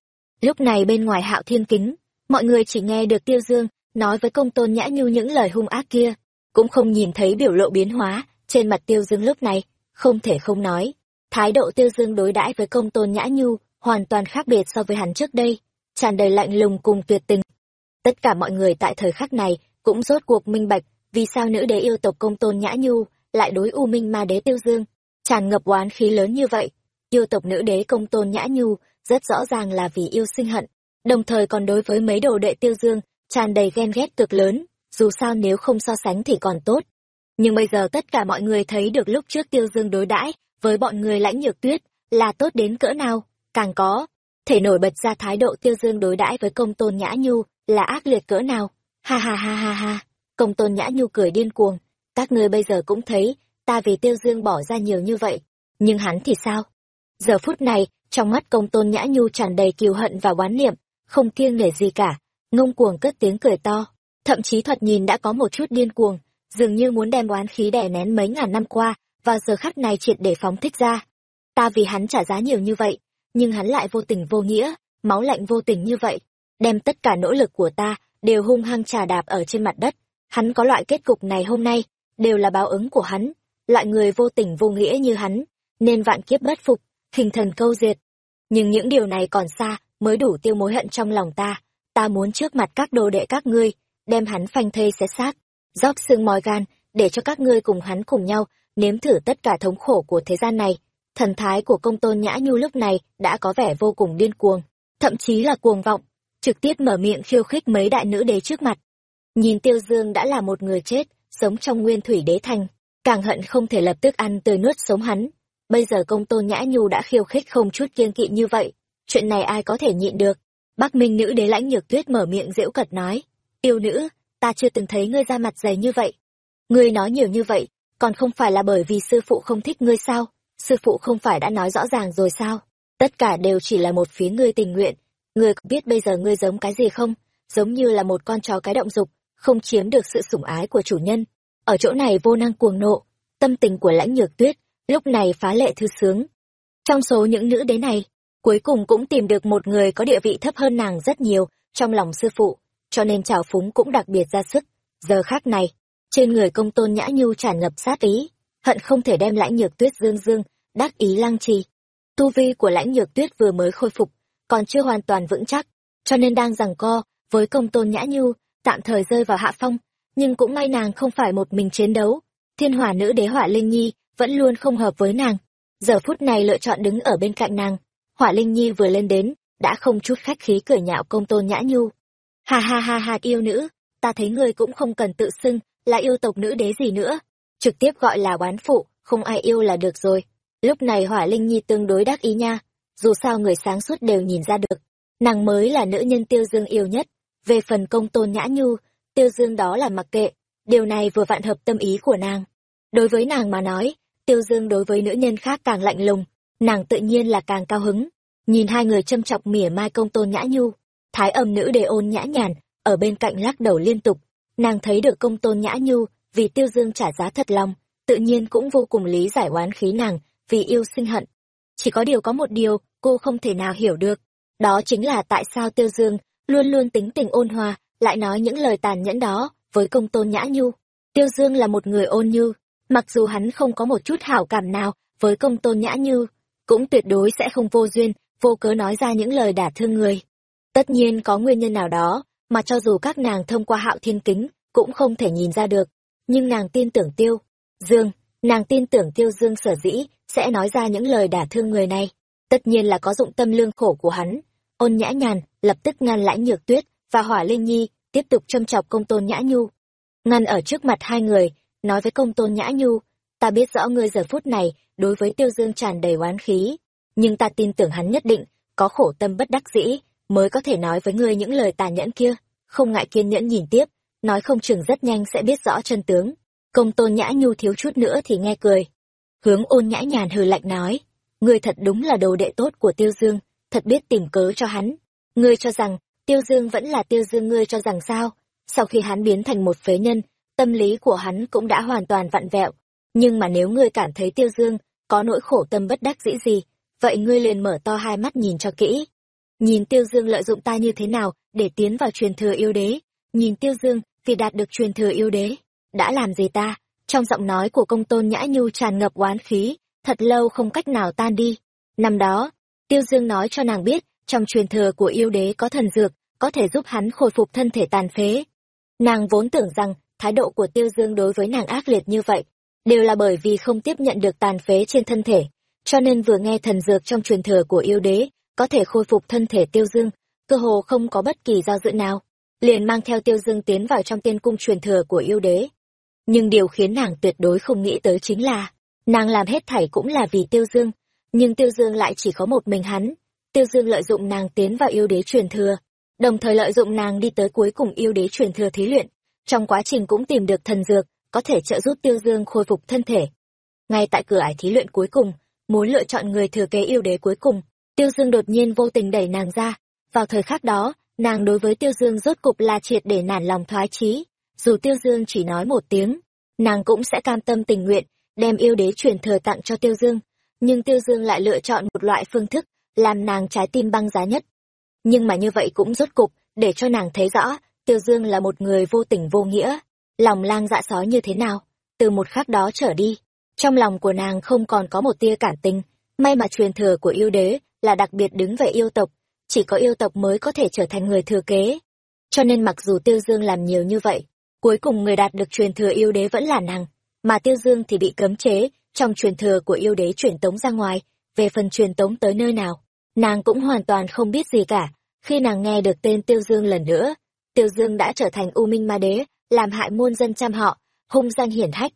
Lúc này bên ngoài hạo thiên kính, mọi người chỉ nghe được Tiêu Dương nói với công tôn nhã nhu những lời hung ác kia, cũng không nhìn thấy biểu lộ biến hóa trên mặt Tiêu Dương lúc này, không thể không nói. Thái độ Tiêu Dương đối đãi với công tôn nhã nhu hoàn toàn khác biệt so với hắn trước đây, tràn đầy lạnh lùng cùng tuyệt tình. Tất cả mọi người tại thời khắc này cũng rốt cuộc minh bạch vì sao nữ đế yêu tộc công tôn nhã nhu lại đối u minh ma đế tiêu dương tràn ngập oán khí lớn như vậy yêu tộc nữ đế công tôn nhã nhu rất rõ ràng là vì yêu sinh hận đồng thời còn đối với mấy đồ đệ tiêu dương tràn đầy ghen ghét cực lớn dù sao nếu không so sánh thì còn tốt nhưng bây giờ tất cả mọi người thấy được lúc trước tiêu dương đối đãi với bọn người lãnh nhược tuyết là tốt đến cỡ nào càng có thể nổi bật ra thái độ tiêu dương đối đãi với công tôn nhã nhu là ác liệt cỡ nào ha ha ha ha ha Công tôn nhã nhu cười điên cuồng. Các ngươi bây giờ cũng thấy, ta vì tiêu dương bỏ ra nhiều như vậy. Nhưng hắn thì sao? Giờ phút này, trong mắt công tôn nhã nhu tràn đầy kiều hận và oán niệm, không kiêng nể gì cả. Ngông cuồng cất tiếng cười to. Thậm chí thoạt nhìn đã có một chút điên cuồng, dường như muốn đem oán khí đè nén mấy ngàn năm qua, và giờ khắc này triệt để phóng thích ra. Ta vì hắn trả giá nhiều như vậy, nhưng hắn lại vô tình vô nghĩa, máu lạnh vô tình như vậy, đem tất cả nỗ lực của ta đều hung hăng trà đạp ở trên mặt đất, Hắn có loại kết cục này hôm nay, đều là báo ứng của hắn, loại người vô tình vô nghĩa như hắn, nên vạn kiếp bất phục, hình thần câu diệt. Nhưng những điều này còn xa, mới đủ tiêu mối hận trong lòng ta, ta muốn trước mặt các đồ đệ các ngươi, đem hắn phanh thây xé xác, rót xương mòi gan, để cho các ngươi cùng hắn cùng nhau, nếm thử tất cả thống khổ của thế gian này. Thần thái của công tôn nhã nhu lúc này đã có vẻ vô cùng điên cuồng, thậm chí là cuồng vọng, trực tiếp mở miệng khiêu khích mấy đại nữ đế trước mặt. Nhìn Tiêu Dương đã là một người chết, sống trong nguyên thủy đế thành, càng hận không thể lập tức ăn tươi nuốt sống hắn. Bây giờ công tôn nhã nhu đã khiêu khích không chút kiêng kỵ như vậy, chuyện này ai có thể nhịn được. Bắc Minh nữ đế lãnh nhược tuyết mở miệng giễu cật nói, yêu nữ, ta chưa từng thấy ngươi ra mặt dày như vậy. Ngươi nói nhiều như vậy, còn không phải là bởi vì sư phụ không thích ngươi sao? Sư phụ không phải đã nói rõ ràng rồi sao? Tất cả đều chỉ là một phía ngươi tình nguyện. Ngươi có biết bây giờ ngươi giống cái gì không? Giống như là một con chó cái động dục, không chiếm được sự sủng ái của chủ nhân. Ở chỗ này vô năng cuồng nộ, tâm tình của lãnh nhược tuyết, lúc này phá lệ thư sướng. Trong số những nữ đế này, cuối cùng cũng tìm được một người có địa vị thấp hơn nàng rất nhiều trong lòng sư phụ, cho nên trào phúng cũng đặc biệt ra sức. Giờ khác này, trên người công tôn nhã nhu tràn ngập sát ý, hận không thể đem lãnh nhược tuyết dương dương, đắc ý lăng trì. Tu vi của lãnh nhược tuyết vừa mới khôi phục, còn chưa hoàn toàn vững chắc, cho nên đang giằng co với công tôn nhã nhu tạm thời rơi vào hạ phong, nhưng cũng may nàng không phải một mình chiến đấu. Thiên hỏa nữ đế hỏa Linh Nhi vẫn luôn không hợp với nàng. Giờ phút này lựa chọn đứng ở bên cạnh nàng. Hỏa Linh Nhi vừa lên đến, đã không chút khách khí cười nhạo công tôn nhã nhu. Ha ha ha ha yêu nữ, ta thấy ngươi cũng không cần tự xưng là yêu tộc nữ đế gì nữa. Trực tiếp gọi là oán phụ, không ai yêu là được rồi. Lúc này Hỏa Linh Nhi tương đối đắc ý nha, dù sao người sáng suốt đều nhìn ra được, nàng mới là nữ nhân Tiêu Dương yêu nhất. Về phần công tôn nhã nhu, Tiêu Dương đó là mặc kệ, điều này vừa vặn hợp tâm ý của nàng. Đối với nàng mà nói, Tiêu Dương đối với nữ nhân khác càng lạnh lùng, nàng tự nhiên là càng cao hứng. Nhìn hai người châm chọc mỉa mai công tôn nhã nhu, thái âm nữ đề ôn nhã nhàn, ở bên cạnh lắc đầu liên tục. Nàng thấy được công tôn nhã nhu, vì Tiêu Dương trả giá thật lòng, tự nhiên cũng vô cùng lý giải oán khí nàng, vì yêu sinh hận. Chỉ có điều có một điều, cô không thể nào hiểu được. Đó chính là tại sao Tiêu Dương luôn luôn tính tình ôn hòa, lại nói những lời tàn nhẫn đó với công tôn nhã nhu. Tiêu Dương là một người ôn nhu, mặc dù hắn không có một chút hảo cảm nào với công tôn nhã nhu, cũng tuyệt đối sẽ không vô duyên, vô cớ nói ra những lời đả thương người. Tất nhiên có nguyên nhân nào đó, mà cho dù các nàng thông qua hạo thiên kính, cũng không thể nhìn ra được. Nhưng nàng tin tưởng Tiêu Dương, nàng tin tưởng Tiêu Dương sở dĩ sẽ nói ra những lời đả thương người này. Tất nhiên là có dụng tâm lương khổ của hắn. Ôn nhã nhàn, lập tức ngăn lãnh nhược tuyết, và hỏa linh nhi, tiếp tục châm chọc công tôn nhã nhu. Ngăn ở trước mặt hai người, nói với công tôn nhã nhu, ta biết rõ ngươi giờ phút này, đối với tiêu dương tràn đầy oán khí. Nhưng ta tin tưởng hắn nhất định, có khổ tâm bất đắc dĩ, mới có thể nói với ngươi những lời tàn nhẫn kia. Không ngại kiên nhẫn nhìn tiếp, nói không chừng rất nhanh sẽ biết rõ chân tướng. Công tôn nhã nhu thiếu chút nữa thì nghe cười. Hướng ôn nhã nhàn hừ lạnh nói, ngươi thật đúng là đồ đệ tốt của Tiêu Dương, thật biết tìm cớ cho hắn. Ngươi cho rằng, Tiêu Dương vẫn là Tiêu Dương ngươi cho rằng sao? Sau khi hắn biến thành một phế nhân, tâm lý của hắn cũng đã hoàn toàn vặn vẹo. Nhưng mà nếu ngươi cảm thấy Tiêu Dương có nỗi khổ tâm bất đắc dĩ gì, vậy ngươi liền mở to hai mắt nhìn cho kỹ. Nhìn Tiêu Dương lợi dụng ta như thế nào để tiến vào truyền thừa yêu đế. Nhìn Tiêu Dương vì đạt được truyền thừa yêu đế. Đã làm gì ta? Trong giọng nói của công tôn nhã nhu tràn ngập oán khí, thật lâu không cách nào tan đi. Năm đó, Tiêu Dương nói cho nàng biết, trong truyền thừa của yêu đế có thần dược, có thể giúp hắn khôi phục thân thể tàn phế. Nàng vốn tưởng rằng, thái độ của Tiêu Dương đối với nàng ác liệt như vậy, đều là bởi vì không tiếp nhận được tàn phế trên thân thể, cho nên vừa nghe thần dược trong truyền thừa của yêu đế, có thể khôi phục thân thể Tiêu Dương, cơ hồ không có bất kỳ do dự nào, liền mang theo Tiêu Dương tiến vào trong tiên cung truyền thừa của yêu đế. Nhưng điều khiến nàng tuyệt đối không nghĩ tới chính là, Nàng làm hết thảy cũng là vì Tiêu Dương, nhưng Tiêu Dương lại chỉ có một mình hắn. Tiêu Dương lợi dụng nàng tiến vào yêu đế truyền thừa, đồng thời lợi dụng nàng đi tới cuối cùng yêu đế truyền thừa thí luyện. Trong quá trình cũng tìm được thần dược, có thể trợ giúp Tiêu Dương khôi phục thân thể. Ngay tại cửa ải thí luyện cuối cùng, muốn lựa chọn người thừa kế yêu đế cuối cùng, Tiêu Dương đột nhiên vô tình đẩy nàng ra. Vào thời khắc đó, nàng đối với Tiêu Dương rốt cục là triệt để nản lòng thoái chí. Dù Tiêu Dương chỉ nói một tiếng, nàng cũng sẽ cam tâm tình nguyện đem yêu đế truyền thừa tặng cho Tiêu Dương, nhưng Tiêu Dương lại lựa chọn một loại phương thức, làm nàng trái tim băng giá nhất. Nhưng mà như vậy cũng rốt cục, để cho nàng thấy rõ, Tiêu Dương là một người vô tình vô nghĩa, lòng lang dạ sói như thế nào. Từ một khắc đó trở đi, trong lòng của nàng không còn có một tia cảm tình, may mà truyền thừa của yêu đế là đặc biệt đứng về yêu tộc, chỉ có yêu tộc mới có thể trở thành người thừa kế. Cho nên mặc dù Tiêu Dương làm nhiều như vậy, cuối cùng người đạt được truyền thừa yêu đế vẫn là nàng mà Tiêu Dương thì bị cấm chế, trong truyền thừa của yêu đế truyền tống ra ngoài, về phần truyền tống tới nơi nào, nàng cũng hoàn toàn không biết gì cả. Khi nàng nghe được tên Tiêu Dương lần nữa, Tiêu Dương đã trở thành U Minh Ma Đế, làm hại muôn dân trăm họ, hung danh hiển hách.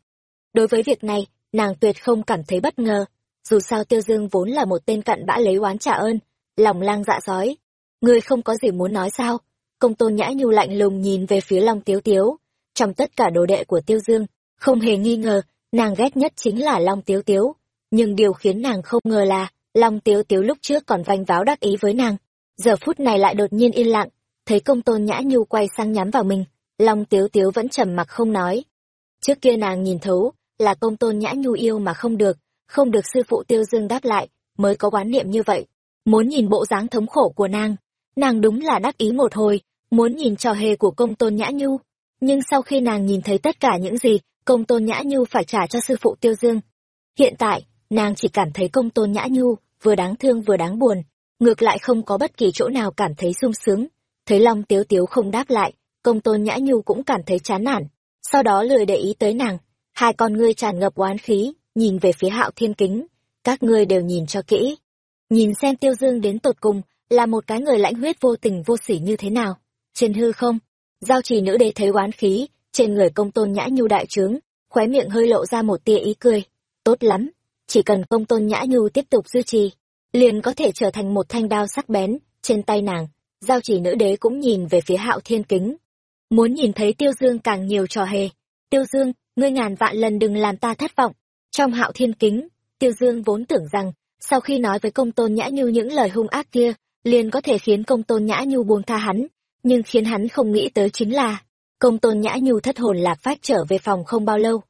Đối với việc này, nàng tuyệt không cảm thấy bất ngờ, dù sao Tiêu Dương vốn là một tên cặn bã lấy oán trả ơn, lòng lang dạ sói. Ngươi không có gì muốn nói sao? Công tôn nhã nhu lạnh lùng nhìn về phía Long Tiếu Tiếu. Trong tất cả đồ đệ của Tiêu Dương, không hề nghi ngờ, nàng ghét nhất chính là Long Tiếu Tiếu. Nhưng điều khiến nàng không ngờ là, Long Tiếu Tiếu lúc trước còn vanh váo đắc ý với nàng. Giờ phút này lại đột nhiên yên lặng, thấy công tôn nhã nhu quay sang nhắm vào mình. Long Tiếu Tiếu vẫn trầm mặc không nói. Trước kia nàng nhìn thấu, là công tôn nhã nhu yêu mà không được, không được sư phụ tiêu dương đáp lại, mới có quán niệm như vậy. Muốn nhìn bộ dáng thống khổ của nàng, nàng đúng là đắc ý một hồi, muốn nhìn trò hề của công tôn nhã nhu. Nhưng sau khi nàng nhìn thấy tất cả những gì công tôn nhã nhu phải trả cho sư phụ tiêu dương hiện tại nàng chỉ cảm thấy công tôn nhã nhu vừa đáng thương vừa đáng buồn ngược lại không có bất kỳ chỗ nào cảm thấy sung sướng thấy long tiếu tiếu không đáp lại công tôn nhã nhu cũng cảm thấy chán nản sau đó lười để ý tới nàng hai con ngươi tràn ngập oán khí nhìn về phía hạo thiên kính các ngươi đều nhìn cho kỹ nhìn xem tiêu dương đến tột cùng là một cái người lãnh huyết vô tình vô sỉ như thế nào trên hư không giao trì nữ đế thấy oán khí trên người công tôn nhã nhu đại trướng khóe miệng hơi lộ ra một tia ý cười tốt lắm chỉ cần công tôn nhã nhu tiếp tục duy trì, liền có thể trở thành một thanh đao sắc bén trên tay nàng. Giao chỉ nữ đế cũng nhìn về phía hạo thiên kính. Muốn nhìn thấy tiêu dương càng nhiều trò hề. Tiêu dương, ngươi ngàn vạn lần đừng làm ta thất vọng. Trong hạo thiên kính, tiêu dương vốn tưởng rằng, sau khi nói với công tôn nhã nhu những lời hung ác kia, liền có thể khiến công tôn nhã nhu buông tha hắn. Nhưng khiến hắn không nghĩ tới chính là, công tôn nhã nhu thất hồn lạc phách trở về phòng không bao lâu.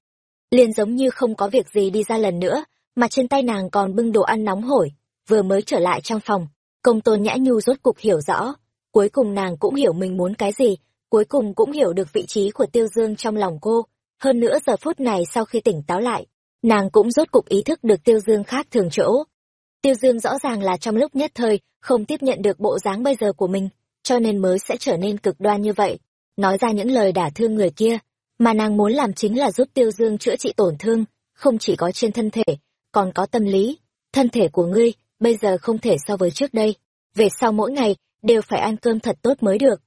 Liền giống như không có việc gì đi ra lần nữa, mà trên tay nàng còn bưng đồ ăn nóng hổi, vừa mới trở lại trong phòng, công tôn nhã nhu rốt cục hiểu rõ, cuối cùng nàng cũng hiểu mình muốn cái gì, cuối cùng cũng hiểu được vị trí của tiêu dương trong lòng cô, hơn nữa giờ phút này sau khi tỉnh táo lại, nàng cũng rốt cục ý thức được tiêu dương khác thường chỗ. Tiêu dương rõ ràng là trong lúc nhất thời, không tiếp nhận được bộ dáng bây giờ của mình, cho nên mới sẽ trở nên cực đoan như vậy, nói ra những lời đả thương người kia, mà nàng muốn làm chính là giúp tiêu dương chữa trị tổn thương, không chỉ có trên thân thể, còn có tâm lý. Thân thể của ngươi, bây giờ không thể so với trước đây. Về sau mỗi ngày, đều phải ăn cơm thật tốt mới được.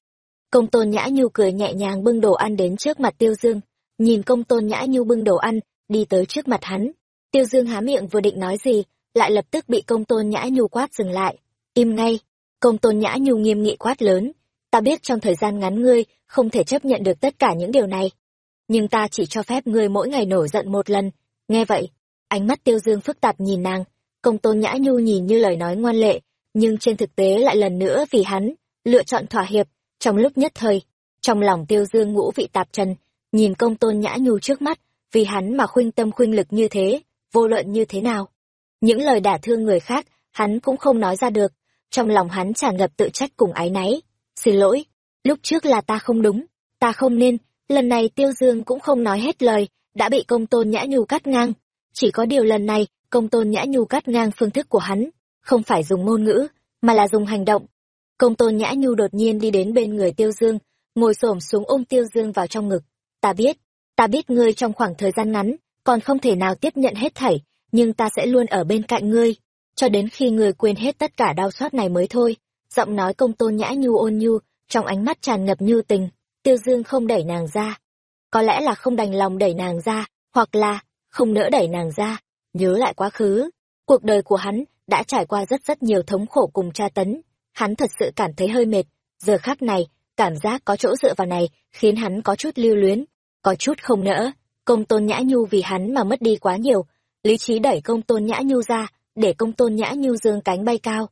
Công tôn nhã nhu cười nhẹ nhàng bưng đồ ăn đến trước mặt tiêu dương. Nhìn công tôn nhã nhu bưng đồ ăn, đi tới trước mặt hắn. Tiêu dương há miệng vừa định nói gì, lại lập tức bị công tôn nhã nhu quát dừng lại. Im ngay. Công tôn nhã nhu nghiêm nghị quát lớn. Ta biết trong thời gian ngắn ngươi, không thể chấp nhận được tất cả những điều này. Nhưng ta chỉ cho phép ngươi mỗi ngày nổi giận một lần. Nghe vậy, ánh mắt tiêu dương phức tạp nhìn nàng công tôn nhã nhu nhìn như lời nói ngoan lệ nhưng trên thực tế lại lần nữa vì hắn lựa chọn thỏa hiệp trong lúc nhất thời trong lòng tiêu dương ngũ vị tạp trần nhìn công tôn nhã nhu trước mắt vì hắn mà khuynh tâm khuynh lực như thế vô luận như thế nào những lời đả thương người khác hắn cũng không nói ra được trong lòng hắn tràn ngập tự trách cùng ái náy xin lỗi lúc trước là ta không đúng ta không nên lần này tiêu dương cũng không nói hết lời đã bị công tôn nhã nhu cắt ngang chỉ có điều lần này, công tôn nhã nhu cắt ngang phương thức của hắn, không phải dùng ngôn ngữ, mà là dùng hành động. Công tôn nhã nhu đột nhiên đi đến bên người tiêu dương, ngồi xổm xuống ôm tiêu dương vào trong ngực. Ta biết, ta biết ngươi trong khoảng thời gian ngắn, còn không thể nào tiếp nhận hết thảy, nhưng ta sẽ luôn ở bên cạnh ngươi, cho đến khi ngươi quên hết tất cả đau xót này mới thôi. Giọng nói công tôn nhã nhu ôn nhu, trong ánh mắt tràn ngập nhu tình, tiêu dương không đẩy nàng ra. Có lẽ là không đành lòng đẩy nàng ra, hoặc là, không nỡ đẩy nàng ra, nhớ lại quá khứ. Cuộc đời của hắn đã trải qua rất rất nhiều thống khổ cùng tra tấn, hắn thật sự cảm thấy hơi mệt, giờ khắc này, cảm giác có chỗ dựa vào này khiến hắn có chút lưu luyến, có chút không nỡ. Công tôn nhã nhu vì hắn mà mất đi quá nhiều, lý trí đẩy công tôn nhã nhu ra, để công tôn nhã nhu dương cánh bay cao,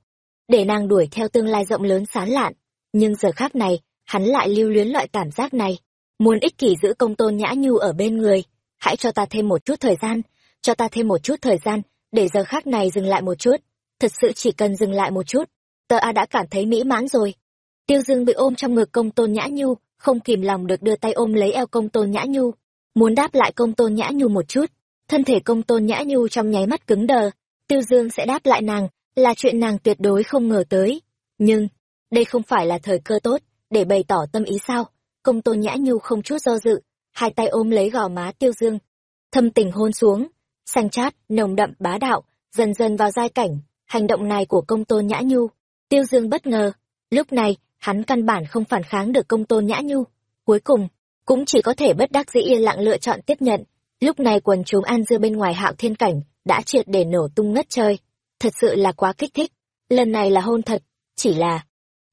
để nàng đuổi theo tương lai rộng lớn sán lạn. Nhưng giờ khắc này, hắn lại lưu luyến loại cảm giác này, muốn ích kỷ giữ công tôn nhã nhu ở bên người hãy cho ta thêm một chút thời gian, cho ta thêm một chút thời gian, để giờ khác này dừng lại một chút. Thật sự chỉ cần dừng lại một chút, tờ A đã cảm thấy mỹ mãn rồi. Tiêu Dương bị ôm trong ngực công tôn nhã nhu, không kìm lòng được đưa tay ôm lấy eo công tôn nhã nhu, muốn đáp lại công tôn nhã nhu một chút. Thân thể công tôn nhã nhu trong nháy mắt cứng đờ, Tiêu Dương sẽ đáp lại nàng, là chuyện nàng tuyệt đối không ngờ tới. Nhưng, đây không phải là thời cơ tốt, để bày tỏ tâm ý sao? Công tôn nhã nhu không chút do dự, hai tay ôm lấy gò má tiêu dương thâm tình hôn xuống xanh chát nồng đậm bá đạo dần dần vào giai cảnh hành động này của công tôn nhã nhu tiêu dương bất ngờ lúc này hắn căn bản không phản kháng được công tôn nhã nhu. Cuối cùng cũng chỉ có thể bất đắc dĩ yên lặng lựa chọn tiếp nhận. Lúc này quần chúng an dưa bên ngoài hạo thiên cảnh đã triệt để nổ tung ngất trời. Thật sự là quá kích thích. Lần này là hôn thật chỉ là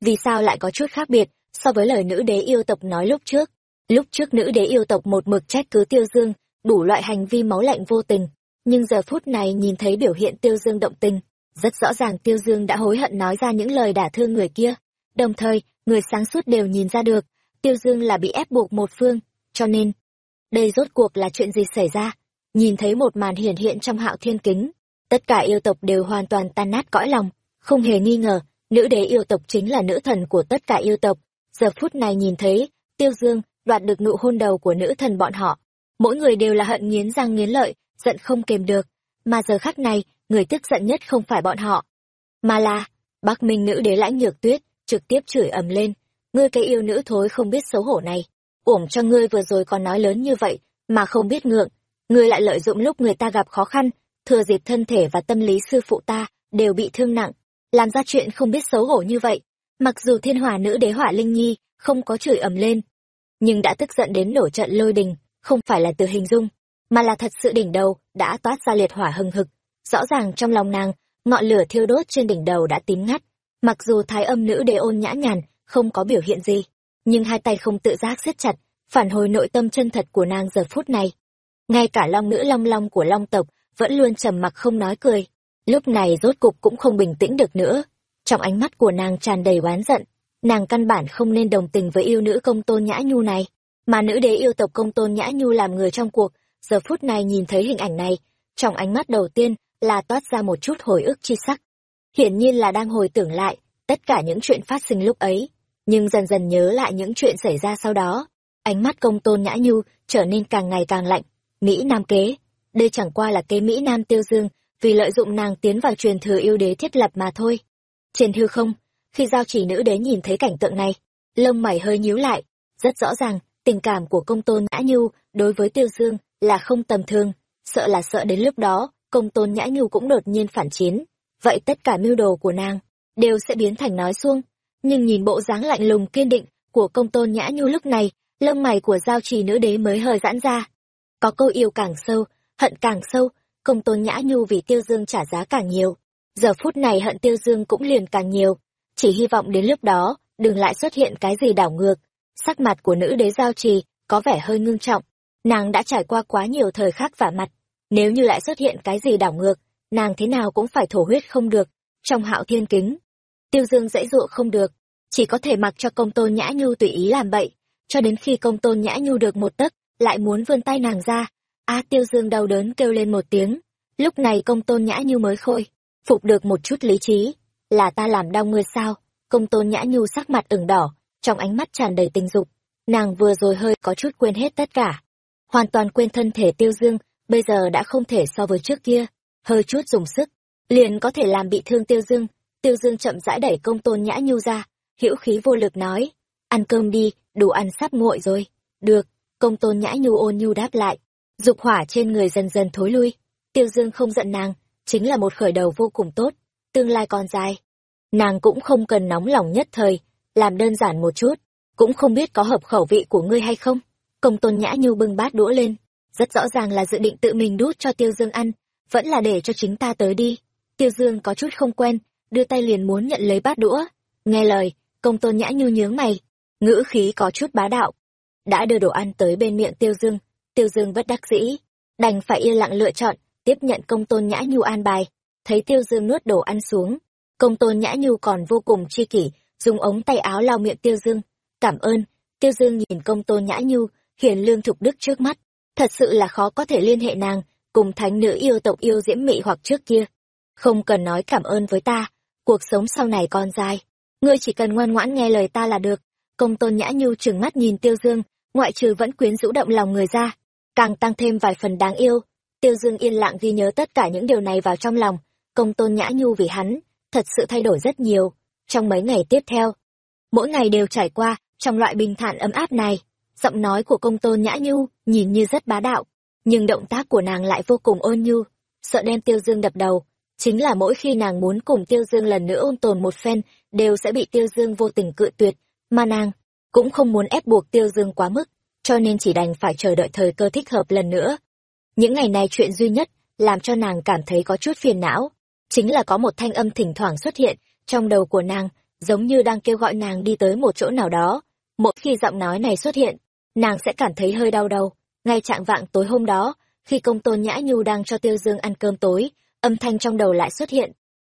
vì sao lại có chút khác biệt so với lời nữ đế yêu tộc nói lúc trước. Lúc trước nữ đế yêu tộc một mực trách cứ Tiêu Dương, đủ loại hành vi máu lạnh vô tình, nhưng giờ phút này nhìn thấy biểu hiện Tiêu Dương động tình, rất rõ ràng Tiêu Dương đã hối hận nói ra những lời đả thương người kia. Đồng thời, người sáng suốt đều nhìn ra được, Tiêu Dương là bị ép buộc một phương, cho nên, đây rốt cuộc là chuyện gì xảy ra? Nhìn thấy một màn hiển hiện trong hạo thiên kính, tất cả yêu tộc đều hoàn toàn tan nát cõi lòng, không hề nghi ngờ, nữ đế yêu tộc chính là nữ thần của tất cả yêu tộc. Giờ phút này nhìn thấy, Tiêu Dương đoạt được nụ hôn đầu của nữ thần bọn họ. Mỗi người đều là hận nghiến răng nghiến lợi, giận không kềm được. Mà giờ khắc này, người tức giận nhất không phải bọn họ, mà là Bắc Minh nữ đế lãnh nhược tuyết, trực tiếp chửi ầm lên, ngươi cái yêu nữ thối không biết xấu hổ này, uổng cho ngươi vừa rồi còn nói lớn như vậy, mà không biết ngượng, ngươi lại lợi dụng lúc người ta gặp khó khăn, thừa dịp thân thể và tâm lý sư phụ ta đều bị thương nặng, làm ra chuyện không biết xấu hổ như vậy. Mặc dù thiên hòa nữ đế hỏa linh nhi không có chửi ầm lên, nhưng đã tức giận đến nổi trận lôi đình, không phải là từ hình dung, mà là thật sự đỉnh đầu, đã toát ra liệt hỏa hừng hực. rõ ràng trong lòng nàng ngọn lửa thiêu đốt trên đỉnh đầu đã tím ngắt mặc dù thái âm nữ đế ôn nhã nhàn, không có biểu hiện gì, nhưng hai tay không tự giác siết chặt, phản hồi nội tâm chân thật của nàng giờ phút này. Ngay cả long nữ long long của long tộc vẫn luôn trầm mặc không nói cười. Lúc này rốt cục cũng không bình tĩnh được nữa. Trong ánh mắt của nàng tràn đầy oán giận, nàng căn bản không nên đồng tình với yêu nữ công tôn nhã nhu này. Mà nữ đế yêu tộc công tôn nhã nhu làm người trong cuộc, giờ phút này nhìn thấy hình ảnh này, trong ánh mắt đầu tiên là toát ra một chút hồi ức chi sắc hiển nhiên là đang hồi tưởng lại tất cả những chuyện phát sinh lúc ấy, nhưng dần dần nhớ lại những chuyện xảy ra sau đó, ánh mắt công tôn nhã nhu trở nên càng ngày càng lạnh. Mỹ nam kế, đây chẳng qua là kế mỹ nam tiêu dương, vì lợi dụng nàng tiến vào truyền thừa yêu đế thiết lập mà thôi. Trên hư không, khi giao chỉ nữ đế nhìn thấy cảnh tượng này, lông mày hơi nhíu lại, rất rõ ràng tình cảm của công tôn nhã nhu đối với tiêu dương là không tầm thường, sợ là sợ đến lúc đó, công tôn nhã nhu cũng đột nhiên phản chiến vậy tất cả mưu đồ của nàng đều sẽ biến thành nói xuông. Nhưng nhìn bộ dáng lạnh lùng kiên định của công tôn nhã nhu lúc này, lông mày của giao trì nữ đế mới hơi giãn ra. Có câu yêu càng sâu, hận càng sâu, công tôn nhã nhu vì tiêu dương trả giá càng nhiều. Giờ phút này hận tiêu dương cũng liền càng nhiều. Chỉ hy vọng đến lúc đó, đừng lại xuất hiện cái gì đảo ngược. Sắc mặt của nữ đế giao trì có vẻ hơi ngưng trọng. Nàng đã trải qua quá nhiều thời khắc vả mặt. Nếu như lại xuất hiện cái gì đảo ngược nàng thế nào cũng phải thổ huyết không được, trong hạo thiên kính. Tiêu dương dãy dụa không được, chỉ có thể mặc cho công tôn nhã nhu tùy ý làm bậy, cho đến khi công tôn nhã nhu được một tấc, lại muốn vươn tay nàng ra. A, tiêu dương đau đớn kêu lên một tiếng. Lúc này công tôn nhã nhu mới khôi, phục được một chút lý trí. Là ta làm đau ngươi sao? Công tôn nhã nhu sắc mặt ửng đỏ, trong ánh mắt tràn đầy tình dục. Nàng vừa rồi hơi có chút quên hết tất cả. Hoàn toàn quên thân thể tiêu dương, bây giờ đã không thể so với trước kia hơi chút dùng sức, liền có thể làm bị thương tiêu dương. Tiêu dương chậm rãi đẩy công tôn nhã nhu ra, hữu khí vô lực nói, ăn cơm đi, đồ ăn sắp nguội rồi. Được. Công tôn nhã nhu ôn nhu đáp lại. Dục hỏa trên người dần dần thối lui. Tiêu dương không giận nàng, chính là một khởi đầu vô cùng tốt, tương lai còn dài. Nàng cũng không cần nóng lòng nhất thời, làm đơn giản một chút, cũng không biết có hợp khẩu vị của ngươi hay không. Công tôn nhã nhu bưng bát đũa lên, rất rõ ràng là dự định tự mình đút cho tiêu dương ăn vẫn là để cho chính ta tới đi. Tiêu dương có chút không quen, đưa tay liền muốn nhận lấy bát đũa. Nghe lời, công tôn nhã nhu nhướng mày. Ngữ khí có chút bá đạo. Đã đưa đồ ăn tới bên miệng tiêu dương. Tiêu dương bất đắc dĩ. Đành phải yên lặng lựa chọn, tiếp nhận công tôn nhã nhu an bài. Thấy tiêu dương nuốt đồ ăn xuống, công tôn nhã nhu còn vô cùng chi kỷ, dùng ống tay áo lau miệng tiêu dương. Cảm ơn, tiêu dương nhìn công tôn nhã nhu, hiền lương thục đức trước mắt. Thật sự là khó có thể liên hệ nàng cùng thánh nữ yêu tộc yêu diễm mị hoặc trước kia. Không cần nói cảm ơn với ta, cuộc sống sau này còn dài ngươi chỉ cần ngoan ngoãn nghe lời ta là được. Công tôn nhã nhu trừng mắt nhìn tiêu dương, ngoại trừ vẫn quyến rũ động lòng người ra, càng tăng thêm vài phần đáng yêu. Tiêu dương yên lặng ghi nhớ tất cả những điều này vào trong lòng. Công tôn nhã nhu vì hắn, thật sự thay đổi rất nhiều. Trong mấy ngày tiếp theo, mỗi ngày đều trải qua trong loại bình thản ấm áp này. Giọng nói của công tôn nhã nhu nhìn như rất bá đạo nhưng động tác của nàng lại vô cùng ôn nhu, sợ đem tiêu dương đập đầu. Chính là mỗi khi nàng muốn cùng tiêu dương lần nữa ôn tồn một phen, đều sẽ bị tiêu dương vô tình cự tuyệt, mà nàng cũng không muốn ép buộc tiêu dương quá mức, cho nên chỉ đành phải chờ đợi thời cơ thích hợp lần nữa. Những ngày này chuyện duy nhất làm cho nàng cảm thấy có chút phiền não, chính là có một thanh âm thỉnh thoảng xuất hiện trong đầu của nàng, giống như đang kêu gọi nàng đi tới một chỗ nào đó. Mỗi khi giọng nói này xuất hiện, nàng sẽ cảm thấy hơi đau đầu ngay trạng vạng tối hôm đó, khi công tôn nhã nhu đang cho tiêu dương ăn cơm tối, âm thanh trong đầu lại xuất hiện.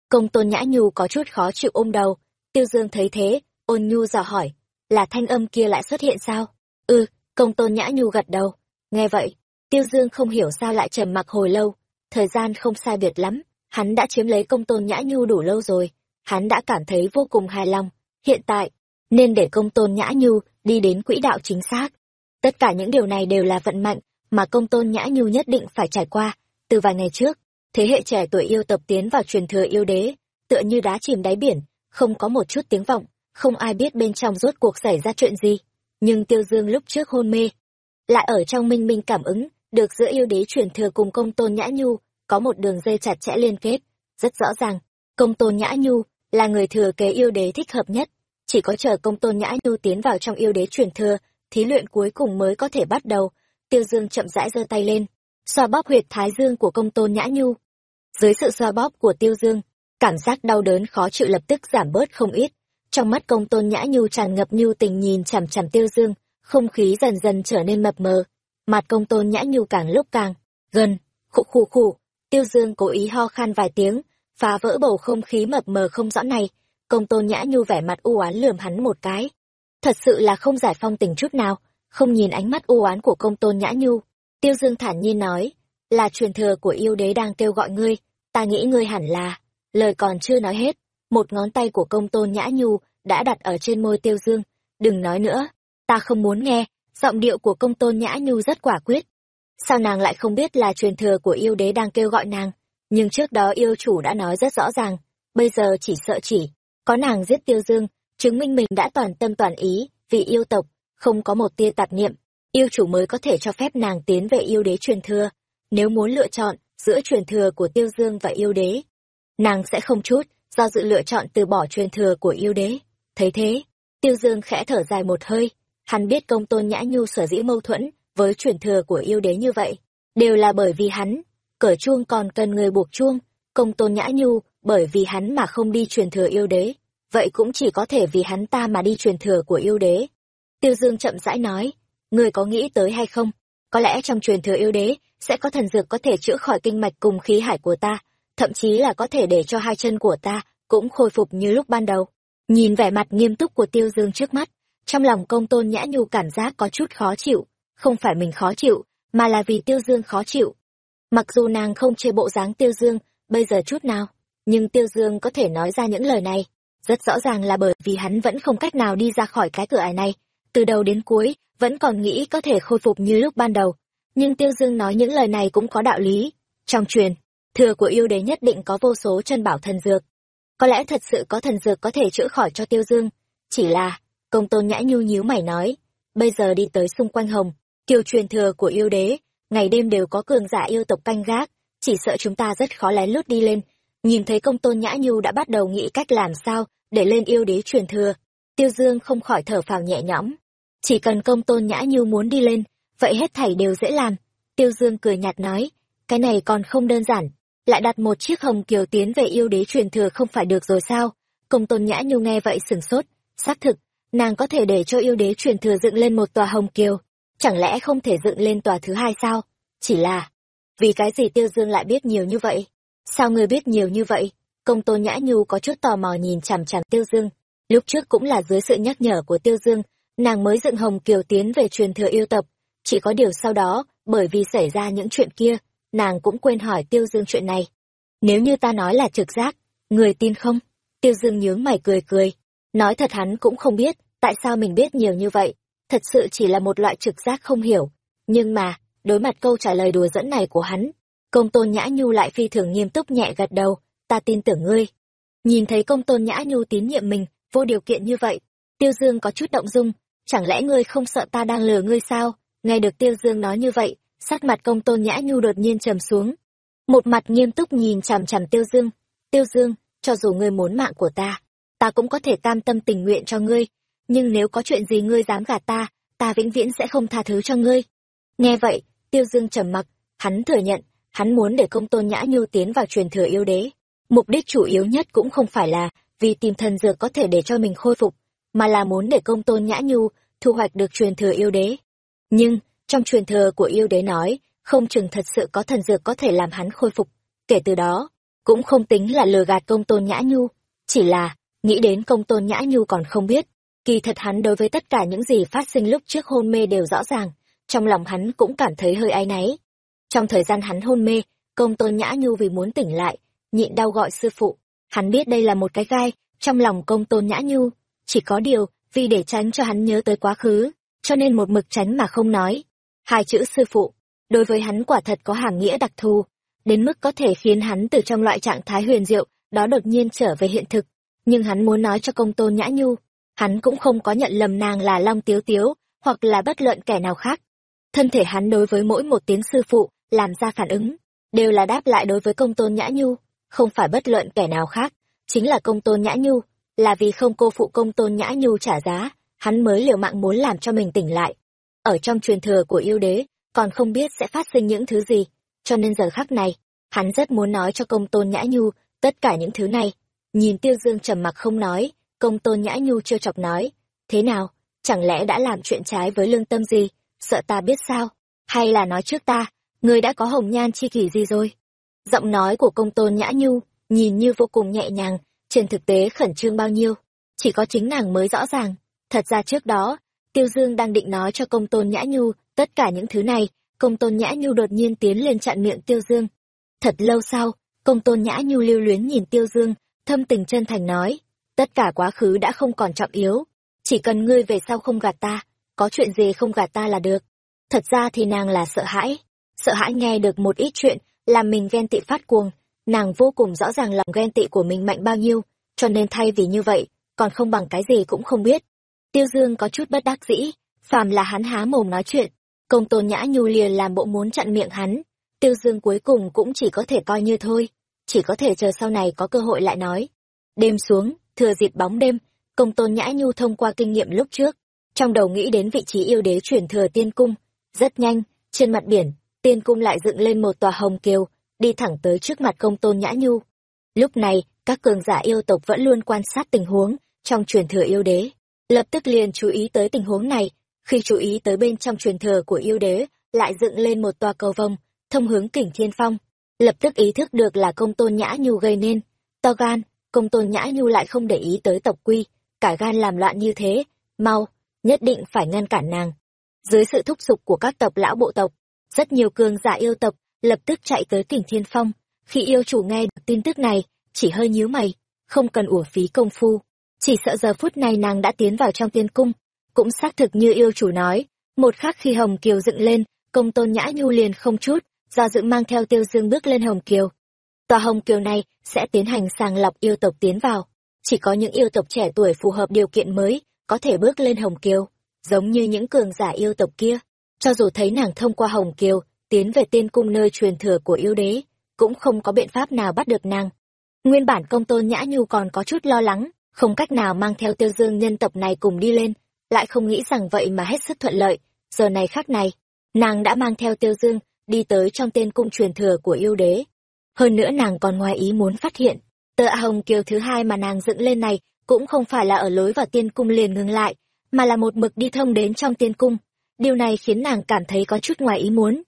Công tôn nhã nhu có chút khó chịu ôm đầu. Tiêu dương thấy thế, ôn nhu dò hỏi, là thanh âm kia lại xuất hiện sao? Ừ công tôn nhã nhu gật đầu. Nghe vậy, tiêu dương không hiểu sao lại trầm mặc hồi lâu. Thời gian không sai biệt lắm, hắn đã chiếm lấy công tôn nhã nhu đủ lâu rồi. Hắn đã cảm thấy vô cùng hài lòng. Hiện tại, nên để công tôn nhã nhu đi đến quỹ đạo chính xác tất cả những điều này đều là vận mạnh mà công tôn nhã nhu nhất định phải trải qua. Từ vài ngày trước, thế hệ trẻ tuổi yêu tập tiến vào truyền thừa yêu đế, tựa như đá chìm đáy biển, không có một chút tiếng vọng, không ai biết bên trong rốt cuộc xảy ra chuyện gì. Nhưng tiêu dương lúc trước hôn mê, lại ở trong minh minh cảm ứng được giữa yêu đế truyền thừa cùng công tôn nhã nhu, có một đường dây chặt chẽ liên kết. Rất rõ ràng, công tôn nhã nhu là người thừa kế yêu đế thích hợp nhất. Chỉ có chờ công tôn nhã nhu tiến vào trong yêu đế truyền thừa thí luyện cuối cùng mới có thể bắt đầu tiêu dương chậm rãi giơ tay lên xoa bóp huyệt thái dương của công tôn nhã nhu Dưới sự xoa bóp của Tiêu Dương, cảm giác đau đớn khó chịu lập tức giảm bớt không ít. Trong mắt công tôn nhã nhu tràn ngập nhu tình nhìn chằm chằm Tiêu Dương, không khí dần dần trở nên mập mờ. Mặt công tôn nhã nhu càng lúc càng gần, khụ khụ khụ. Tiêu Dương cố ý ho khan vài tiếng, phá vỡ bầu không khí mập mờ không rõ này. Công tôn nhã nhu vẻ mặt u oán lườm hắn một cái. Thật sự là không giải phong tình chút nào, không nhìn ánh mắt u oán của công tôn nhã nhu. Tiêu Dương thản nhiên nói, là truyền thừa của yêu đế đang kêu gọi ngươi, ta nghĩ ngươi hẳn là, lời còn chưa nói hết, một ngón tay của công tôn nhã nhu đã đặt ở trên môi tiêu dương, đừng nói nữa, ta không muốn nghe, giọng điệu của công tôn nhã nhu rất quả quyết. Sao nàng lại không biết là truyền thừa của yêu đế đang kêu gọi nàng, nhưng trước đó yêu chủ đã nói rất rõ ràng, bây giờ chỉ sợ chỉ, có nàng giết tiêu dương, chứng minh mình đã toàn tâm toàn ý, vì yêu tộc, không có một tia tạp niệm, yêu chủ mới có thể cho phép nàng tiến về yêu đế truyền thừa. Nếu muốn lựa chọn giữa truyền thừa của tiêu dương và yêu đế, nàng sẽ không chút, do dự lựa chọn từ bỏ truyền thừa của yêu đế. Thấy thế, tiêu dương khẽ thở dài một hơi, hắn biết công tôn nhã nhu sở dĩ mâu thuẫn với truyền thừa của yêu đế như vậy, đều là bởi vì hắn, cởi chuông còn cần người buộc chuông, công tôn nhã nhu, bởi vì hắn mà không đi truyền thừa yêu đế, vậy cũng chỉ có thể vì hắn ta mà đi truyền thừa của yêu đế. Tiêu Dương chậm rãi nói, người có nghĩ tới hay không? Có lẽ trong truyền thừa yêu đế, sẽ có thần dược có thể chữa khỏi kinh mạch cùng khí hải của ta, thậm chí là có thể để cho hai chân của ta cũng khôi phục như lúc ban đầu. Nhìn vẻ mặt nghiêm túc của Tiêu Dương trước mắt, trong lòng công tôn nhã nhu cảm giác có chút khó chịu, không phải mình khó chịu, mà là vì Tiêu Dương khó chịu. Mặc dù nàng không chê bộ dáng Tiêu Dương, bây giờ chút nào, nhưng Tiêu Dương có thể nói ra những lời này, rất rõ ràng là bởi vì hắn vẫn không cách nào đi ra khỏi cái cửa ải này, từ đầu đến cuối, vẫn còn nghĩ có thể khôi phục như lúc ban đầu. Nhưng Tiêu Dương nói những lời này cũng có đạo lý. Trong truyền, thừa của yêu đế nhất định có vô số chân bảo thần dược. Có lẽ thật sự có thần dược có thể chữa khỏi cho Tiêu Dương. Chỉ là, công tôn nhã nhu nhíu mày nói, bây giờ đi tới xung quanh hồng, kiều truyền thừa của yêu đế, ngày đêm đều có cường giả yêu tộc canh gác, chỉ sợ chúng ta rất khó lén lút đi lên. Nhìn thấy công tôn nhã nhu đã bắt đầu nghĩ cách làm sao để lên yêu đế truyền thừa. Tiêu Dương không khỏi thở phào nhẹ nhõm. Chỉ cần công tôn nhã nhu muốn đi lên, vậy hết thảy đều dễ làm. Tiêu Dương cười nhạt nói, cái này còn không đơn giản, lại đặt một chiếc hồng kiều tiến về yêu đế truyền thừa không phải được rồi sao? Công tôn nhã nhu nghe vậy sửng sốt, xác thực, nàng có thể để cho yêu đế truyền thừa dựng lên một tòa hồng kiều, chẳng lẽ không thể dựng lên tòa thứ hai sao? Chỉ là, vì cái gì Tiêu Dương lại biết nhiều như vậy? Sao ngươi biết nhiều như vậy? Công tô nhã nhu có chút tò mò nhìn chằm chằm Tiêu Dương. Lúc trước cũng là dưới sự nhắc nhở của Tiêu Dương, nàng mới dựng Hồng Kiều tiến về truyền thừa yêu tập. Chỉ có điều sau đó, bởi vì xảy ra những chuyện kia, nàng cũng quên hỏi Tiêu Dương chuyện này. Nếu như ta nói là trực giác, người tin không? Tiêu Dương nhướng mày cười cười. Nói thật hắn cũng không biết, tại sao mình biết nhiều như vậy. Thật sự chỉ là một loại trực giác không hiểu. Nhưng mà, đối mặt câu trả lời đùa dẫn này của hắn, công tôn nhã nhu lại phi thường nghiêm túc nhẹ gật đầu, ta tin tưởng ngươi. Nhìn thấy công tôn nhã nhu tín nhiệm mình, vô điều kiện như vậy, Tiêu Dương có chút động dung, chẳng lẽ ngươi không sợ ta đang lừa ngươi sao? Nghe được Tiêu Dương nói như vậy, sắc mặt công tôn nhã nhu đột nhiên trầm xuống. Một mặt nghiêm túc nhìn chằm chằm Tiêu Dương. Tiêu Dương, cho dù ngươi muốn mạng của ta, ta cũng có thể cam tâm tình nguyện cho ngươi. Nhưng nếu có chuyện gì ngươi dám gạt ta, ta vĩnh viễn sẽ không tha thứ cho ngươi. Nghe vậy, Tiêu Dương trầm mặc, hắn thừa nhận, hắn muốn để công tôn nhã nhu tiến vào truyền thừa yêu đế. Mục đích chủ yếu nhất cũng không phải là vì tìm thần dược có thể để cho mình khôi phục, mà là muốn để công tôn nhã nhu thu hoạch được truyền thừa yêu đế. Nhưng, trong truyền thừa của yêu đế nói, không chừng thật sự có thần dược có thể làm hắn khôi phục. Kể từ đó, cũng không tính là lừa gạt công tôn nhã nhu, chỉ là, nghĩ đến công tôn nhã nhu còn không biết. Kỳ thật hắn đối với tất cả những gì phát sinh lúc trước hôn mê đều rõ ràng, trong lòng hắn cũng cảm thấy hơi áy náy. Trong thời gian hắn hôn mê, công tôn nhã nhu vì muốn tỉnh lại, nhịn đau gọi sư phụ. Hắn biết đây là một cái gai, trong lòng công tôn nhã nhu. Chỉ có điều, vì để tránh cho hắn nhớ tới quá khứ, cho nên một mực tránh mà không nói. Hai chữ sư phụ, đối với hắn quả thật có hàm nghĩa đặc thù, đến mức có thể khiến hắn từ trong loại trạng thái huyền diệu, đó đột nhiên trở về hiện thực. Nhưng hắn muốn nói cho công tôn nhã nhu, hắn cũng không có nhận lầm nàng là Long Tiếu Tiếu, hoặc là bất luận kẻ nào khác. Thân thể hắn đối với mỗi một tiếng sư phụ, làm ra phản ứng, đều là đáp lại đối với công tôn nhã nhu không phải bất luận kẻ nào khác, chính là công tôn nhã nhu, là vì không cô phụ công tôn nhã nhu trả giá, hắn mới liều mạng muốn làm cho mình tỉnh lại. Ở trong truyền thừa của yêu đế, còn không biết sẽ phát sinh những thứ gì, cho nên giờ khắc này, hắn rất muốn nói cho công tôn nhã nhu tất cả những thứ này. Nhìn tiêu dương trầm mặc không nói công tôn nhã nhu chưa chọc nói thế nào chẳng lẽ đã làm chuyện trái với lương tâm gì? Sợ ta biết sao? Hay là nói trước ta ngươi đã có hồng nhan chi kỷ gì rồi? Giọng nói của công tôn nhã nhu nhìn như vô cùng nhẹ nhàng, trên thực tế khẩn trương bao nhiêu. Chỉ có chính nàng mới rõ ràng. Thật ra trước đó, tiêu dương đang định nói cho công tôn nhã nhu tất cả những thứ này, công tôn nhã nhu đột nhiên tiến lên chặn miệng tiêu dương. Thật lâu sau, công tôn nhã nhu lưu luyến nhìn tiêu dương, thâm tình chân thành nói, tất cả quá khứ đã không còn trọng yếu. Chỉ cần ngươi về sau không gạt ta, có chuyện gì không gạt ta là được. Thật ra thì nàng là sợ hãi sợ hãi nghe được một ít chuyện, làm mình ghen tị phát cuồng. Nàng vô cùng rõ ràng lòng ghen tị của mình mạnh bao nhiêu, cho nên thay vì như vậy, còn không bằng cái gì cũng không biết. Tiêu dương có chút bất đắc dĩ, phàm là hắn há mồm nói chuyện, công tôn nhã nhu liền làm bộ muốn chặn miệng hắn. Tiêu dương cuối cùng cũng chỉ có thể coi như thôi, chỉ có thể chờ sau này có cơ hội lại nói. Đêm xuống, thừa dịp bóng đêm, công tôn nhã nhu thông qua kinh nghiệm lúc trước, trong đầu nghĩ đến vị trí yêu đế chuyển thừa tiên cung, rất nhanh, trên mặt biển tiên cung lại dựng lên một tòa hồng kiều, đi thẳng tới trước mặt công tôn nhã nhu. Lúc này, các cường giả yêu tộc vẫn luôn quan sát tình huống trong truyền thừa yêu đế. Lập tức liền chú ý tới tình huống này. Khi chú ý tới bên trong truyền thừa của yêu đế, lại dựng lên một tòa cầu vồng, thông hướng kỉnh thiên phong. Lập tức ý thức được là công tôn nhã nhu gây nên. To gan, công tôn nhã nhu lại không để ý tới tộc quy. Cả gan làm loạn như thế, mau, nhất định phải ngăn cản nàng. Dưới sự thúc giục của các tộc lão bộ tộc rất nhiều cường giả yêu tộc lập tức chạy tới tỉnh thiên phong. Khi yêu chủ nghe được tin tức này, chỉ hơi nhíu mày, không cần uổng phí công phu. Chỉ sợ giờ phút này nàng đã tiến vào trong tiên cung. Cũng xác thực như yêu chủ nói, một khắc khi hồng kiều dựng lên, công tôn nhã nhu liền không chút do dự mang theo tiêu dương bước lên hồng kiều. Tòa hồng kiều này sẽ tiến hành sàng lọc yêu tộc tiến vào. Chỉ có những yêu tộc trẻ tuổi phù hợp điều kiện mới có thể bước lên hồng kiều, giống như những cường giả yêu tộc kia cho dù thấy nàng thông qua hồng kiều, tiến về tiên cung nơi truyền thừa của yêu đế, cũng không có biện pháp nào bắt được nàng. Nguyên bản công tôn nhã nhu còn có chút lo lắng, không cách nào mang theo tiêu dương nhân tộc này cùng đi lên, lại không nghĩ rằng vậy mà hết sức thuận lợi. Giờ này khác này, nàng đã mang theo tiêu dương đi tới trong tên cung truyền thừa của yêu đế. Hơn nữa nàng còn ngoài ý muốn phát hiện, tờ hồng kiều thứ hai mà nàng dựng lên này cũng không phải là ở lối vào tiên cung liền ngừng lại, mà là một mực đi thông đến trong tiên cung điều này khiến nàng cảm thấy có chút ngoài ý muốn.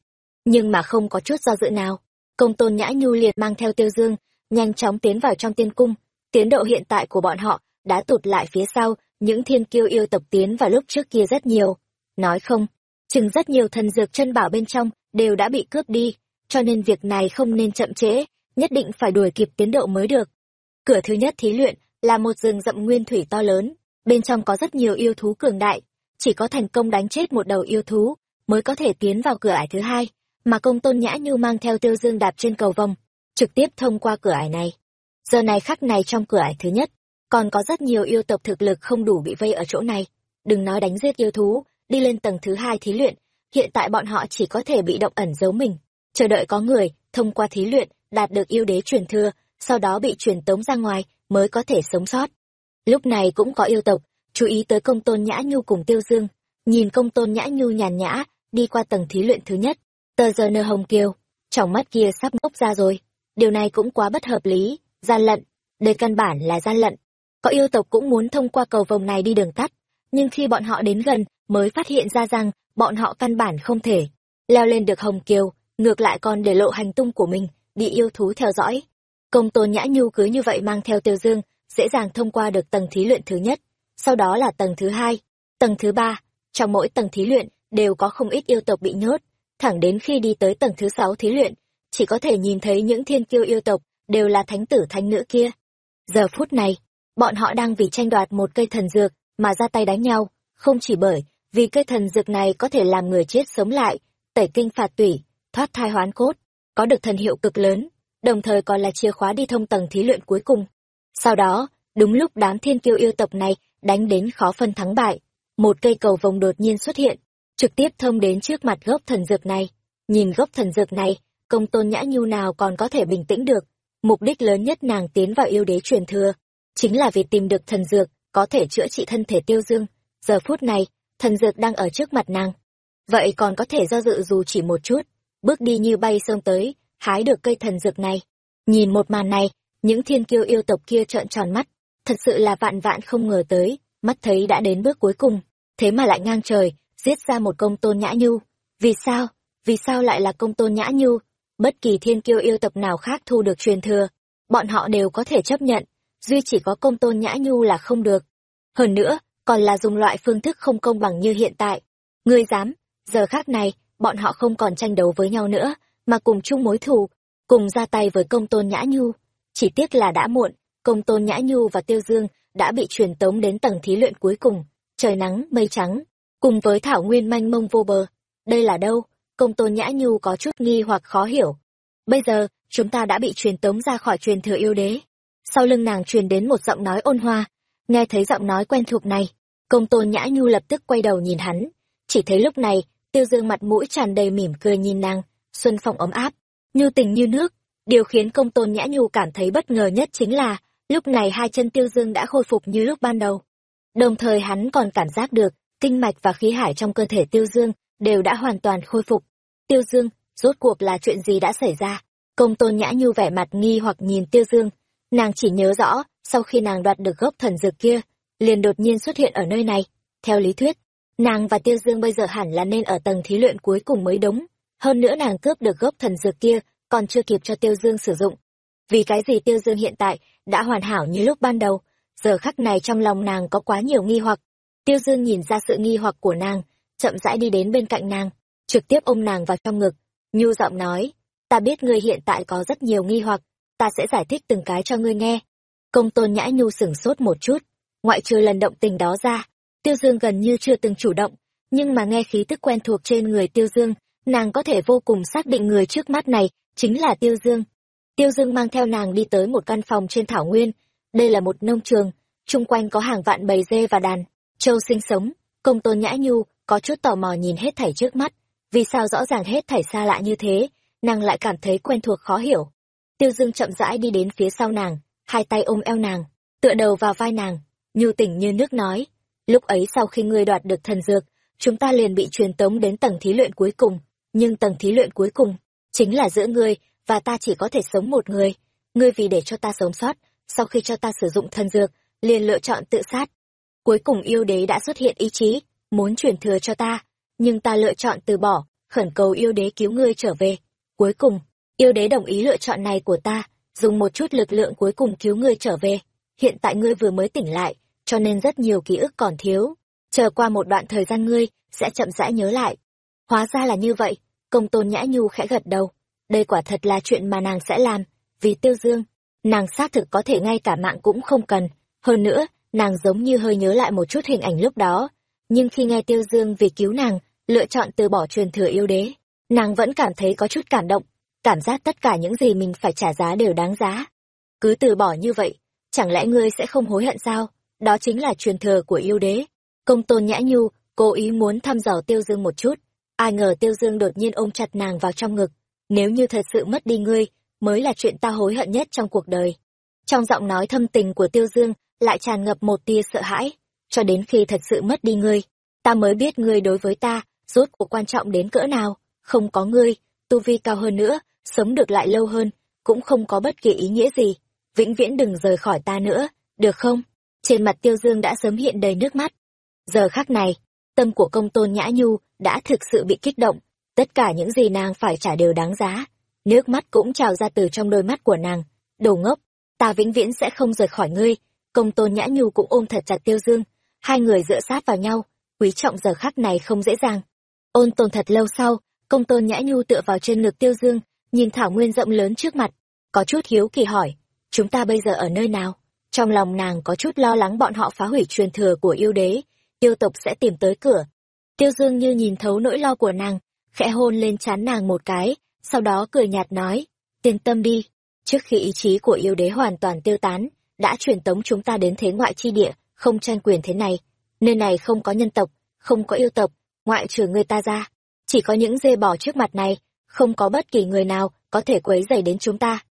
Nhưng mà không có chút do dự nào. Công tôn nhã nhu liệt mang theo tiêu dương, nhanh chóng tiến vào trong tiên cung. Tiến độ hiện tại của bọn họ đã tụt lại phía sau, những thiên kiêu yêu tộc tiến vào lúc trước kia rất nhiều. Nói không, chừng rất nhiều thần dược chân bảo bên trong đều đã bị cướp đi, cho nên việc này không nên chậm trễ, nhất định phải đuổi kịp tiến độ mới được. Cửa thứ nhất thí luyện là một rừng rậm nguyên thủy to lớn, bên trong có rất nhiều yêu thú cường đại chỉ có thành công đánh chết một đầu yêu thú, mới có thể tiến vào cửa ải thứ hai, mà công tôn nhã như mang theo tiêu dương đạp trên cầu vòng, trực tiếp thông qua cửa ải này. Giờ này khắc này trong cửa ải thứ nhất, còn có rất nhiều yêu tộc thực lực không đủ bị vây ở chỗ này. Đừng nói đánh giết yêu thú, đi lên tầng thứ hai thí luyện, hiện tại bọn họ chỉ có thể bị động ẩn giấu mình. Chờ đợi có người, thông qua thí luyện, đạt được yêu đế truyền thừa, sau đó bị truyền tống ra ngoài, mới có thể sống sót. Lúc này cũng có yêu tộc chú ý tới công tôn nhã nhu cùng tiêu dương, nhìn công tôn nhã nhu nhàn nhã, đi qua tầng thí luyện thứ nhất, tờ giờ nơ hồng kiều trong mắt kia sắp ngốc ra rồi, điều này cũng quá bất hợp lý, gian lận, đây căn bản là gian lận, có yêu tộc cũng muốn thông qua cầu vồng này đi đường tắt, nhưng khi bọn họ đến gần, mới phát hiện ra rằng, bọn họ căn bản không thể, leo lên được hồng kiều ngược lại còn để lộ hành tung của mình bị yêu thú theo dõi. Công tôn nhã nhu cứ như vậy mang theo tiêu dương, dễ dàng thông qua được tầng thí luyện thứ nhất sau đó là tầng thứ hai, tầng thứ ba. Trong mỗi tầng thí luyện, đều có không ít yêu tộc bị nhốt. Thẳng đến khi đi tới tầng thứ sáu thí luyện, chỉ có thể nhìn thấy những thiên kiêu yêu tộc đều là thánh tử thánh nữ kia. Giờ phút này, bọn họ đang vì tranh đoạt một cây thần dược mà ra tay đánh nhau. Không chỉ bởi vì cây thần dược này có thể làm người chết sống lại, tẩy kinh phạt tủy, thoát thai hoán cốt, có được thần hiệu cực lớn, đồng thời còn là chìa khóa đi thông tầng thí luyện cuối cùng. Sau đó đúng lúc đám thiên kiêu yêu tộc này đánh đến khó phân thắng bại một cây cầu vồng đột nhiên xuất hiện trực tiếp thông đến trước mặt gốc thần dược này. Nhìn gốc thần dược này công tôn nhã nhu nào còn có thể bình tĩnh được. Mục đích lớn nhất nàng tiến vào yêu đế truyền thừa chính là vì tìm được thần dược có thể chữa trị thân thể tiêu dương. Giờ phút này thần dược đang ở trước mặt nàng. Vậy còn có thể do dự dù chỉ một chút bước đi như bay xông tới hái được cây thần dược này. Nhìn một màn này, những thiên kiêu yêu tộc kia trợn tròn mắt, thật sự là vạn vạn không ngờ tới, mắt thấy đã đến bước cuối cùng, thế mà lại ngang trời, giết ra một công tôn nhã nhu. Vì sao? Vì sao lại là công tôn nhã nhu? Bất kỳ thiên kiêu yêu tộc nào khác thu được truyền thừa, bọn họ đều có thể chấp nhận, duy chỉ có công tôn nhã nhu là không được. Hơn nữa, còn là dùng loại phương thức không công bằng như hiện tại. Ngươi dám, giờ khác này, bọn họ không còn tranh đấu với nhau nữa, mà cùng chung mối thù, cùng ra tay với công tôn nhã nhu. Chỉ tiếc là đã muộn, công tôn nhã nhu và tiêu dương đã bị truyền tống đến tầng thí luyện cuối cùng, trời nắng, mây trắng, cùng với thảo nguyên manh mông vô bờ. Đây là đâu? Công tôn nhã nhu có chút nghi hoặc khó hiểu. Bây giờ, chúng ta đã bị truyền tống ra khỏi truyền thừa yêu đế. Sau lưng nàng truyền đến một giọng nói ôn hoa, nghe thấy giọng nói quen thuộc này, công tôn nhã nhu lập tức quay đầu nhìn hắn, chỉ thấy lúc này, tiêu dương mặt mũi tràn đầy mỉm cười nhìn nàng, xuân phong ấm áp, như tình như nước. Điều khiến công tôn nhã nhu cảm thấy bất ngờ nhất chính là, lúc này hai chân tiêu dương đã khôi phục như lúc ban đầu. Đồng thời hắn còn cảm giác được, kinh mạch và khí hải trong cơ thể tiêu dương đều đã hoàn toàn khôi phục. Tiêu dương, rốt cuộc là chuyện gì đã xảy ra? Công tôn nhã nhu vẻ mặt nghi hoặc nhìn tiêu dương. Nàng chỉ nhớ rõ, sau khi nàng đoạt được gốc thần dược kia, liền đột nhiên xuất hiện ở nơi này. Theo lý thuyết, nàng và tiêu dương bây giờ hẳn là nên ở tầng thí luyện cuối cùng mới đúng. Hơn nữa nàng cướp được gốc thần dược kia, còn chưa kịp cho tiêu dương sử dụng. Vì cái gì tiêu dương hiện tại đã hoàn hảo như lúc ban đầu, giờ khắc này trong lòng nàng có quá nhiều nghi hoặc. Tiêu dương nhìn ra sự nghi hoặc của nàng, chậm rãi đi đến bên cạnh nàng, trực tiếp ôm nàng vào trong ngực, nhu giọng nói, ta biết ngươi hiện tại có rất nhiều nghi hoặc, ta sẽ giải thích từng cái cho ngươi nghe. Công tôn nhã nhu sửng sốt một chút, ngoại trừ lần động tình đó ra, tiêu dương gần như chưa từng chủ động, nhưng mà nghe khí tức quen thuộc trên người tiêu dương, nàng có thể vô cùng xác định người trước mắt này chính là tiêu dương. Tiêu dương mang theo nàng đi tới một căn phòng trên thảo nguyên, đây là một nông trường, chung quanh có hàng vạn bầy dê và đàn, châu sinh sống, công tôn nhã nhu có chút tò mò nhìn hết thảy trước mắt, vì sao rõ ràng hết thảy xa lạ như thế, nàng lại cảm thấy quen thuộc khó hiểu. Tiêu Dương chậm rãi đi đến phía sau nàng, hai tay ôm eo nàng, tựa đầu vào vai nàng, nhu tỉnh như nước nói. Lúc ấy sau khi ngươi đoạt được thần dược, chúng ta liền bị truyền tống đến tầng thí luyện cuối cùng, nhưng tầng thí luyện cuối cùng, chính là giữa ngươi, và ta chỉ có thể sống một người. Ngươi vì để cho ta sống sót, sau khi cho ta sử dụng thần dược, liền lựa chọn tự sát. Cuối cùng yêu đế đã xuất hiện ý chí, muốn truyền thừa cho ta, nhưng ta lựa chọn từ bỏ, khẩn cầu yêu đế cứu ngươi trở về. Cuối cùng, yêu đế đồng ý lựa chọn này của ta, dùng một chút lực lượng cuối cùng cứu ngươi trở về. Hiện tại ngươi vừa mới tỉnh lại, cho nên rất nhiều ký ức còn thiếu. Chờ qua một đoạn thời gian ngươi, sẽ chậm rãi nhớ lại. Hóa ra là như vậy, công tôn nhã nhu khẽ gật đầu. Đây quả thật là chuyện mà nàng sẽ làm, vì tiêu dương. Nàng xác thực có thể ngay cả mạng cũng không cần. Hơn nữa, nàng giống như hơi nhớ lại một chút hình ảnh lúc đó. Nhưng khi nghe tiêu dương vì cứu nàng, lựa chọn từ bỏ truyền thừa yêu đế, nàng vẫn cảm thấy có chút cảm động, cảm giác tất cả những gì mình phải trả giá đều đáng giá. Cứ từ bỏ như vậy, chẳng lẽ ngươi sẽ không hối hận sao? Đó chính là truyền thừa của yêu đế. Công tôn nhã nhu, cố ý muốn thăm dò tiêu dương một chút. Ai ngờ tiêu dương đột nhiên ôm chặt nàng vào trong ngực. Nếu như thật sự mất đi ngươi, mới là chuyện ta hối hận nhất trong cuộc đời. Trong giọng nói thâm tình của tiêu dương, lại tràn ngập một tia sợ hãi. Cho đến khi thật sự mất đi ngươi, ta mới biết ngươi đối với ta, rốt cuộc quan trọng đến cỡ nào không có ngươi, tu vi cao hơn nữa, sống được lại lâu hơn, cũng không có bất kỳ ý nghĩa gì. Vĩnh viễn đừng rời khỏi ta nữa, được không? Trên mặt tiêu dương đã sớm hiện đầy nước mắt. Giờ khắc này, tâm của công tôn nhã nhu đã thực sự bị kích động, tất cả những gì nàng phải trả đều đáng giá. Nước mắt cũng trào ra từ trong đôi mắt của nàng. Đồ ngốc, ta vĩnh viễn sẽ không rời khỏi ngươi. Công tôn nhã nhu cũng ôm thật chặt tiêu dương, hai người dựa sát vào nhau, quý trọng giờ khắc này không dễ dàng. Ôn tồn thật lâu sau, công tôn nhã nhu tựa vào trên ngực tiêu dương nhìn thảo nguyên rộng lớn trước mặt có chút hiếu kỳ hỏi chúng ta bây giờ ở nơi nào trong lòng nàng có chút lo lắng bọn họ phá hủy truyền thừa của yêu đế yêu tộc sẽ tìm tới cửa tiêu dương như nhìn thấu nỗi lo của nàng khẽ hôn lên trán nàng một cái sau đó cười nhạt nói yên tâm đi trước khi ý chí của yêu đế hoàn toàn tiêu tán đã truyền tống chúng ta đến thế ngoại chi địa không tranh quyền thế này nơi này không có nhân tộc không có yêu tộc ngoại trừ người ta ra chỉ có những dê bò trước mặt này, không có bất kỳ người nào có thể quấy rầy đến chúng ta.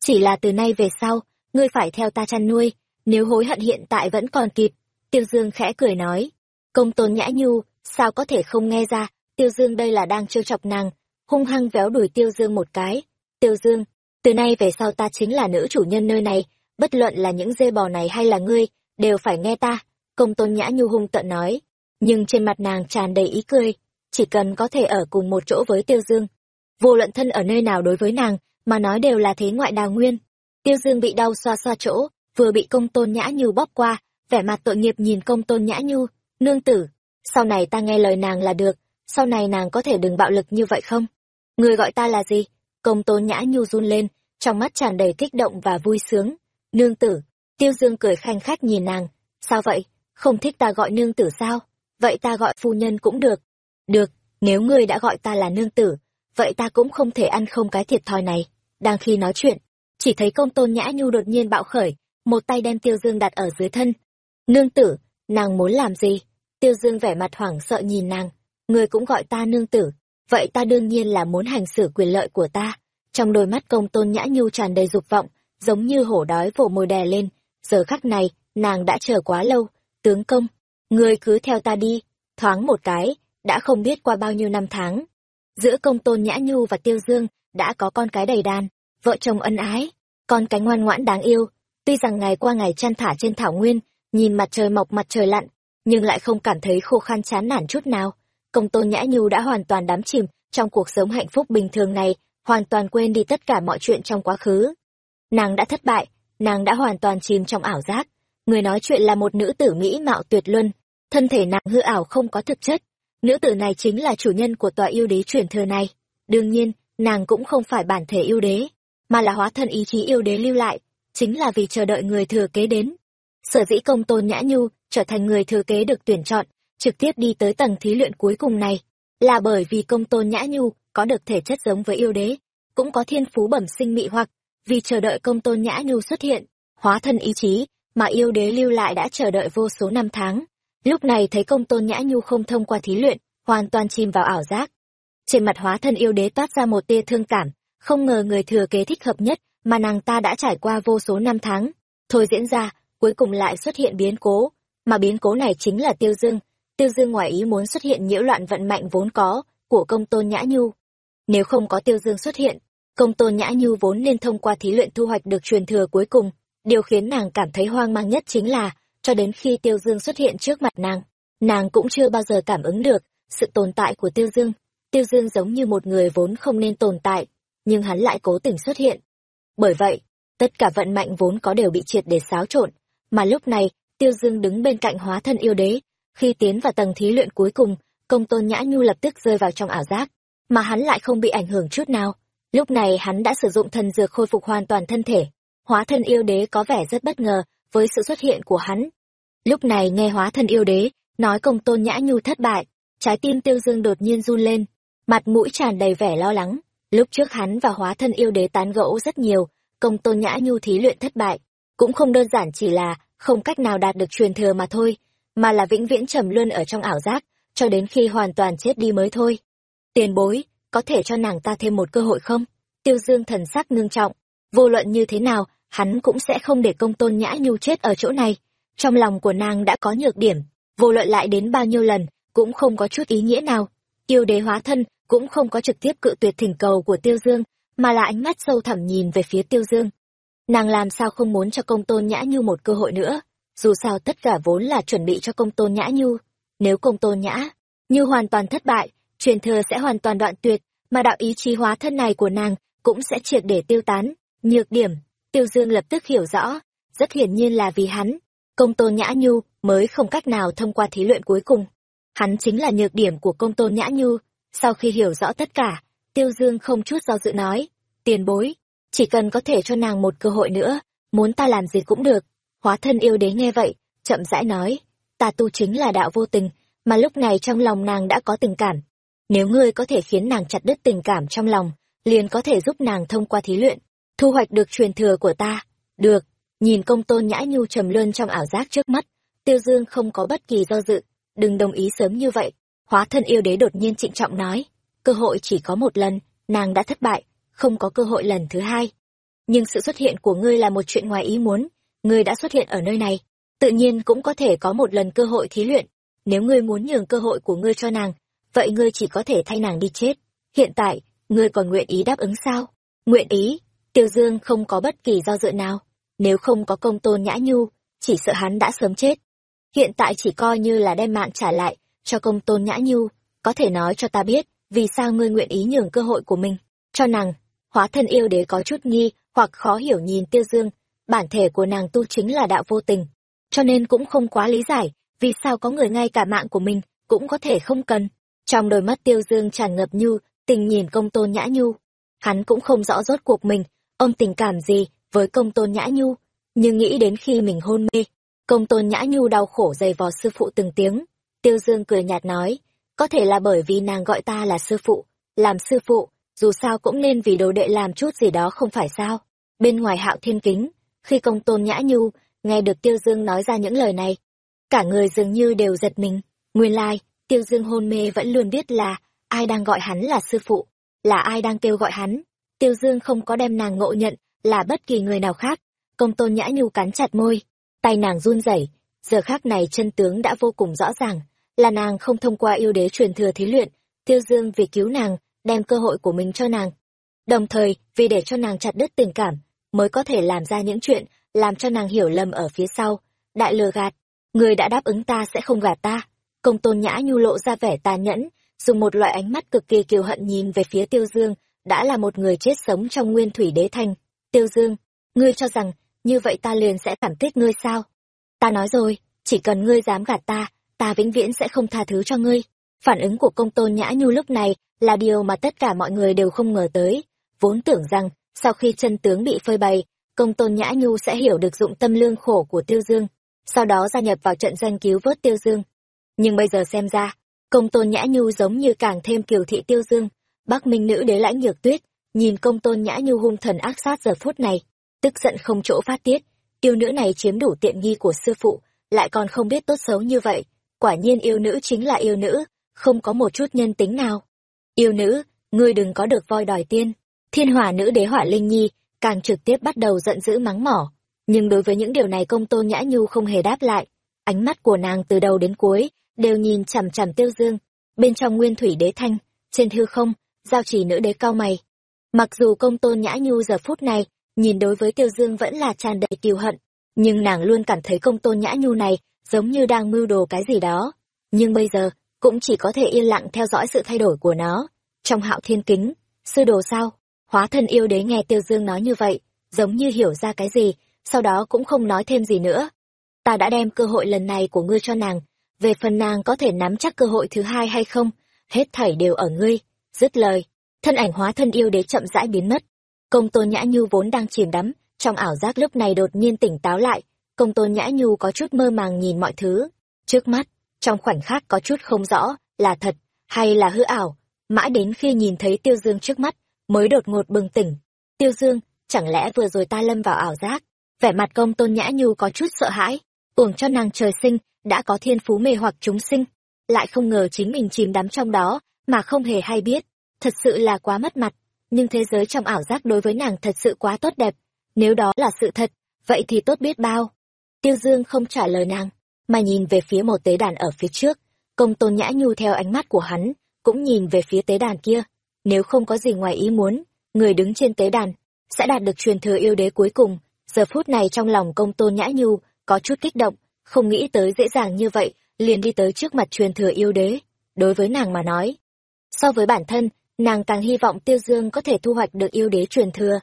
Chỉ là từ nay về sau, ngươi phải theo ta chăn nuôi, nếu hối hận hiện tại vẫn còn kịp. Tiêu Dương khẽ cười nói, công tôn nhã nhu, sao có thể không nghe ra, Tiêu Dương đây là đang trêu chọc nàng, hung hăng véo đuổi Tiêu Dương một cái. Tiêu Dương, từ nay về sau ta chính là nữ chủ nhân nơi này, bất luận là những dê bò này hay là ngươi, đều phải nghe ta, công tôn nhã nhu hung tợn nói. Nhưng trên mặt nàng tràn đầy ý cười, chỉ cần có thể ở cùng một chỗ với Tiêu Dương. Vô luận thân ở nơi nào đối với nàng, mà nói đều là thế ngoại đào nguyên. Tiêu Dương bị đau xoa xoa chỗ, vừa bị công tôn nhã nhu bóp qua, vẻ mặt tội nghiệp nhìn công tôn nhã nhu, nương tử, sau này ta nghe lời nàng là được, sau này nàng có thể đừng bạo lực như vậy không? Người gọi ta là gì? Công tôn nhã nhu run lên, trong mắt tràn đầy kích động và vui sướng. Nương tử, tiêu dương cười khanh khách nhìn nàng, sao vậy, không thích ta gọi nương tử sao? Vậy ta gọi phu nhân cũng được. Được, nếu ngươi đã gọi ta là nương tử, vậy ta cũng không thể ăn không cái thiệt thòi này. Đang khi nói chuyện, chỉ thấy công tôn nhã nhu đột nhiên bạo khởi, một tay đem tiêu dương đặt ở dưới thân. Nương tử, nàng muốn làm gì? Tiêu dương vẻ mặt hoảng sợ nhìn nàng, ngươi cũng gọi ta nương tử, vậy ta đương nhiên là muốn hành xử quyền lợi của ta. Trong đôi mắt công tôn nhã nhu tràn đầy dục vọng, giống như hổ đói vồ mồi đè lên, giờ khắc này, nàng đã chờ quá lâu, tướng công, ngươi cứ theo ta đi, thoáng một cái, đã không biết qua bao nhiêu năm tháng. Giữa công tôn nhã nhu và tiêu dương, đã có con cái đầy đàn, vợ chồng ân ái, con cái ngoan ngoãn đáng yêu, tuy rằng ngày qua ngày chăn thả trên thảo nguyên, nhìn mặt trời mọc mặt trời lặn, nhưng lại không cảm thấy khô khan chán nản chút nào. Công tôn nhã nhu đã hoàn toàn đắm chìm trong cuộc sống hạnh phúc bình thường này, hoàn toàn quên đi tất cả mọi chuyện trong quá khứ. Nàng đã thất bại, nàng đã hoàn toàn chìm trong ảo giác. Người nói chuyện là một nữ tử mỹ mạo tuyệt luân, thân thể nàng hư ảo không có thực chất. Nữ tử này chính là chủ nhân của tòa yêu đế truyền thừa này. Đương nhiên, nàng cũng không phải bản thể yêu đế, mà là hóa thân ý chí yêu đế lưu lại, chính là vì chờ đợi người thừa kế đến. Sở dĩ công tôn nhã nhu trở thành người thừa kế được tuyển chọn, trực tiếp đi tới tầng thí luyện cuối cùng này, là bởi vì công tôn nhã nhu có được thể chất giống với yêu đế, cũng có thiên phú bẩm sinh mị hoặc, vì chờ đợi công tôn nhã nhu xuất hiện, hóa thân ý chí, mà yêu đế lưu lại đã chờ đợi vô số năm tháng. Lúc này thấy công tôn nhã nhu không thông qua thí luyện, hoàn toàn chìm vào ảo giác. Trên mặt hóa thân yêu đế toát ra một tia thương cảm, không ngờ người thừa kế thích hợp nhất mà nàng ta đã trải qua vô số năm tháng. Thôi diễn ra, cuối cùng lại xuất hiện biến cố, mà biến cố này chính là Tiêu Dương. Tiêu Dương ngoài ý muốn xuất hiện nhiễu loạn vận mạnh vốn có của công tôn Nhã Nhu. Nếu không có Tiêu Dương xuất hiện, công tôn Nhã Nhu vốn nên thông qua thí luyện thu hoạch được truyền thừa cuối cùng. Điều khiến nàng cảm thấy hoang mang nhất chính là, cho đến khi Tiêu Dương xuất hiện trước mặt nàng, nàng cũng chưa bao giờ cảm ứng được sự tồn tại của Tiêu Dương. Tiêu Dương giống như một người vốn không nên tồn tại, nhưng hắn lại cố tình xuất hiện. Bởi vậy, tất cả vận mạnh vốn có đều bị triệt để xáo trộn, mà lúc này Tiêu Dương đứng bên cạnh hóa thân yêu đế. Khi tiến vào tầng thí luyện cuối cùng, công tôn nhã nhu lập tức rơi vào trong ảo giác, mà hắn lại không bị ảnh hưởng chút nào. Lúc này hắn đã sử dụng thần dược khôi phục hoàn toàn thân thể. Hóa thân yêu đế có vẻ rất bất ngờ với sự xuất hiện của hắn. Lúc này nghe hóa thân yêu đế, nói công tôn nhã nhu thất bại, trái tim tiêu dương đột nhiên run lên, mặt mũi tràn đầy vẻ lo lắng. Lúc trước hắn và hóa thân yêu đế tán gẫu rất nhiều, công tôn nhã nhu thí luyện thất bại. Cũng không đơn giản chỉ là không cách nào đạt được truyền thừa mà thôi, mà là vĩnh viễn trầm luân ở trong ảo giác, cho đến khi hoàn toàn chết đi mới thôi. Tiền bối, có thể cho nàng ta thêm một cơ hội không? Tiêu Dương thần sắc ngưng trọng, vô luận như thế nào, hắn cũng sẽ không để công tôn nhã nhu chết ở chỗ này. Trong lòng của nàng đã có nhược điểm, vô luận lại đến bao nhiêu lần, cũng không có chút ý nghĩa nào. Tiêu đế hóa thân cũng không có trực tiếp cự tuyệt thỉnh cầu của Tiêu Dương, mà là ánh mắt sâu thẳm nhìn về phía Tiêu Dương. Nàng làm sao không muốn cho công tôn nhã nhu một cơ hội nữa, dù sao tất cả vốn là chuẩn bị cho công tôn nhã nhu. Nếu công tôn nhã, như hoàn toàn thất bại, truyền thừa sẽ hoàn toàn đoạn tuyệt, mà đạo ý chí hóa thân này của nàng cũng sẽ triệt để tiêu tán. Nhược điểm, Tiêu Dương lập tức hiểu rõ, rất hiển nhiên là vì hắn, công tôn nhã nhu mới không cách nào thông qua thí luyện cuối cùng. Hắn chính là nhược điểm của công tôn nhã nhu. Sau khi hiểu rõ tất cả, Tiêu Dương không chút do dự nói, tiền bối, chỉ cần có thể cho nàng một cơ hội nữa, muốn ta làm gì cũng được. Hóa thân yêu đế nghe vậy, chậm rãi nói, ta tu chính là đạo vô tình, mà lúc này trong lòng nàng đã có tình cảm. Nếu ngươi có thể khiến nàng chặt đứt tình cảm trong lòng, liền có thể giúp nàng thông qua thí luyện, thu hoạch được truyền thừa của ta. Được, nhìn công tôn nhã nhu trầm luân trong ảo giác trước mắt, tiêu dương không có bất kỳ do dự, đừng đồng ý sớm như vậy. Hóa thân yêu đế đột nhiên trịnh trọng nói, cơ hội chỉ có một lần, nàng đã thất bại, không có cơ hội lần thứ hai. Nhưng sự xuất hiện của ngươi là một chuyện ngoài ý muốn, ngươi đã xuất hiện ở nơi này, tự nhiên cũng có thể có một lần cơ hội thí luyện. Nếu ngươi muốn nhường cơ hội của ngươi cho nàng, vậy ngươi chỉ có thể thay nàng đi chết. Hiện tại, ngươi còn nguyện ý đáp ứng sao? Nguyện ý, Tiêu Dương không có bất kỳ do dự nào. Nếu không có công tôn nhã nhu, chỉ sợ hắn đã sớm chết. Hiện tại chỉ coi như là đem mạng trả lại, cho công tôn nhã nhu, có thể nói cho ta biết, vì sao ngươi nguyện ý nhường cơ hội của mình, cho nàng. Hóa thân yêu đế có chút nghi, hoặc khó hiểu nhìn Tiêu Dương, bản thể của nàng tu chính là đạo vô tình, cho nên cũng không quá lý giải, vì sao có người ngay cả mạng của mình, cũng có thể không cần. Trong đôi mắt Tiêu Dương tràn ngập nhu, tình nhìn công tôn nhã nhu. Hắn cũng không rõ rốt cuộc mình, ông tình cảm gì với công tôn nhã nhu, nhưng nghĩ đến khi mình hôn mê, công tôn nhã nhu đau khổ dày vò sư phụ từng tiếng. Tiêu Dương cười nhạt nói, có thể là bởi vì nàng gọi ta là sư phụ, làm sư phụ, dù sao cũng nên vì đồ đệ làm chút gì đó không phải sao. Bên ngoài hạo thiên kính, khi công tôn nhã nhu, nghe được Tiêu Dương nói ra những lời này, cả người dường như đều giật mình. Nguyên lai, Tiêu Dương hôn mê vẫn luôn biết là ai đang gọi hắn là sư phụ, là ai đang kêu gọi hắn. Tiêu Dương không có đem nàng ngộ nhận là bất kỳ người nào khác. Công tôn nhã nhu cắn chặt môi, tay nàng run rẩy. Giờ khác này chân tướng đã vô cùng rõ ràng, là nàng không thông qua yêu đế truyền thừa thí luyện, Tiêu Dương vì cứu nàng, đem cơ hội của mình cho nàng. Đồng thời, vì để cho nàng chặt đứt tình cảm, mới có thể làm ra những chuyện, làm cho nàng hiểu lầm ở phía sau. Đại lừa gạt, người đã đáp ứng ta sẽ không gạt ta. Công tôn nhã nhu lộ ra vẻ tàn nhẫn, dùng một loại ánh mắt cực kỳ kiêu hận nhìn về phía Tiêu Dương, đã là một người chết sống trong nguyên thủy đế thành. Tiêu Dương, ngươi cho rằng, như vậy ta liền sẽ cảm kích ngươi sao? Ta nói rồi, chỉ cần ngươi dám gạt ta, ta vĩnh viễn sẽ không tha thứ cho ngươi. Phản ứng của công tôn nhã nhu lúc này là điều mà tất cả mọi người đều không ngờ tới. Vốn tưởng rằng, sau khi chân tướng bị phơi bày, công tôn nhã nhu sẽ hiểu được dụng tâm lương khổ của Tiêu Dương, sau đó gia nhập vào trận doanh cứu vớt Tiêu Dương. Nhưng bây giờ xem ra, công tôn nhã nhu giống như càng thêm kiều thị Tiêu Dương. Bắc Minh nữ đế lãnh nhược tuyết, nhìn công tôn nhã nhu hung thần ác sát giờ phút này, tức giận không chỗ phát tiết. Yêu nữ này chiếm đủ tiện nghi của sư phụ, lại còn không biết tốt xấu như vậy. Quả nhiên yêu nữ chính là yêu nữ, không có một chút nhân tính nào. Yêu nữ, ngươi đừng có được voi đòi tiên. Thiên hỏa nữ đế hỏa linh nhi, càng trực tiếp bắt đầu giận dữ mắng mỏ. Nhưng đối với những điều này công tôn nhã nhu không hề đáp lại. Ánh mắt của nàng từ đầu đến cuối, đều nhìn chằm chằm tiêu dương. Bên trong nguyên thủy đế thanh, trên hư không, giao chỉ nữ đế cao mày. Mặc dù công tôn nhã nhu giờ phút này, nhìn đối với tiêu dương vẫn là tràn đầy kiêu hận, nhưng nàng luôn cảm thấy công tôn nhã nhu này giống như đang mưu đồ cái gì đó. Nhưng bây giờ, cũng chỉ có thể yên lặng theo dõi sự thay đổi của nó. Trong hạo thiên kính, sư đồ sao? Hóa thân yêu đế nghe Tiêu Dương nói như vậy, giống như hiểu ra cái gì, sau đó cũng không nói thêm gì nữa. Ta đã đem cơ hội lần này của ngươi cho nàng, về phần nàng có thể nắm chắc cơ hội thứ hai hay không, hết thảy đều ở ngươi. Dứt lời, thân ảnh hóa thân yêu đế chậm rãi biến mất. Công tôn nhã nhu vốn đang chìm đắm, trong ảo giác lúc này đột nhiên tỉnh táo lại, công tôn nhã nhu có chút mơ màng nhìn mọi thứ. Trước mắt, trong khoảnh khắc có chút không rõ, là thật, hay là hư ảo, mãi đến khi nhìn thấy tiêu dương trước mắt, mới đột ngột bừng tỉnh. Tiêu Dương, chẳng lẽ vừa rồi ta lâm vào ảo giác? Vẻ mặt công tôn nhã nhu có chút sợ hãi, uổng cho nàng trời sinh, đã có thiên phú mê hoặc chúng sinh. Lại không ngờ chính mình chìm đắm trong đó, mà không hề hay biết. Thật sự là quá mất mặt, nhưng thế giới trong ảo giác đối với nàng thật sự quá tốt đẹp. Nếu đó là sự thật, vậy thì tốt biết bao. Tiêu Dương không trả lời nàng, mà nhìn về phía một tế đàn ở phía trước. Công tôn nhã nhu theo ánh mắt của hắn, cũng nhìn về phía tế đàn kia. Nếu không có gì ngoài ý muốn, người đứng trên tế đàn sẽ đạt được truyền thừa yêu đế cuối cùng. Giờ phút này trong lòng công tôn nhã nhu có chút kích động, không nghĩ tới dễ dàng như vậy, liền đi tới trước mặt truyền thừa yêu đế. Đối với nàng mà nói, so với bản thân, nàng càng hy vọng Tiêu Dương có thể thu hoạch được yêu đế truyền thừa.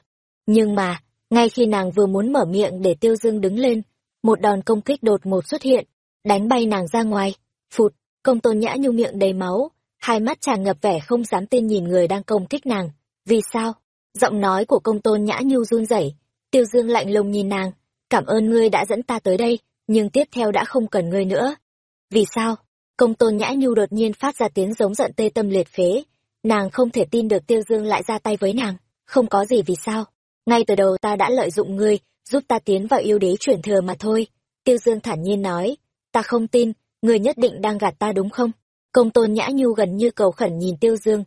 Nhưng mà, ngay khi nàng vừa muốn mở miệng để Tiêu Dương đứng lên, một đòn công kích đột ngột xuất hiện, đánh bay nàng ra ngoài. Phụt, công tôn nhã nhu miệng đầy máu, hai mắt tràn ngập vẻ không dám tin nhìn người đang công kích nàng. Vì sao? Giọng nói của công tôn nhã nhu run rẩy. Tiêu Dương lạnh lùng nhìn nàng. Cảm ơn ngươi đã dẫn ta tới đây, nhưng tiếp theo đã không cần ngươi nữa. Vì sao? Công tôn nhã nhu đột nhiên phát ra tiếng giống giận tê tâm liệt phế. Nàng không thể tin được Tiêu Dương lại ra tay với nàng. Không có gì vì sao. Ngay từ đầu ta đã lợi dụng ngươi, giúp ta tiến vào yêu đế chuyển thừa mà thôi. Tiêu Dương thản nhiên nói. Ta không tin, ngươi nhất định đang gạt ta đúng không? Công tôn nhã nhu gần như cầu khẩn nhìn Tiêu Dương.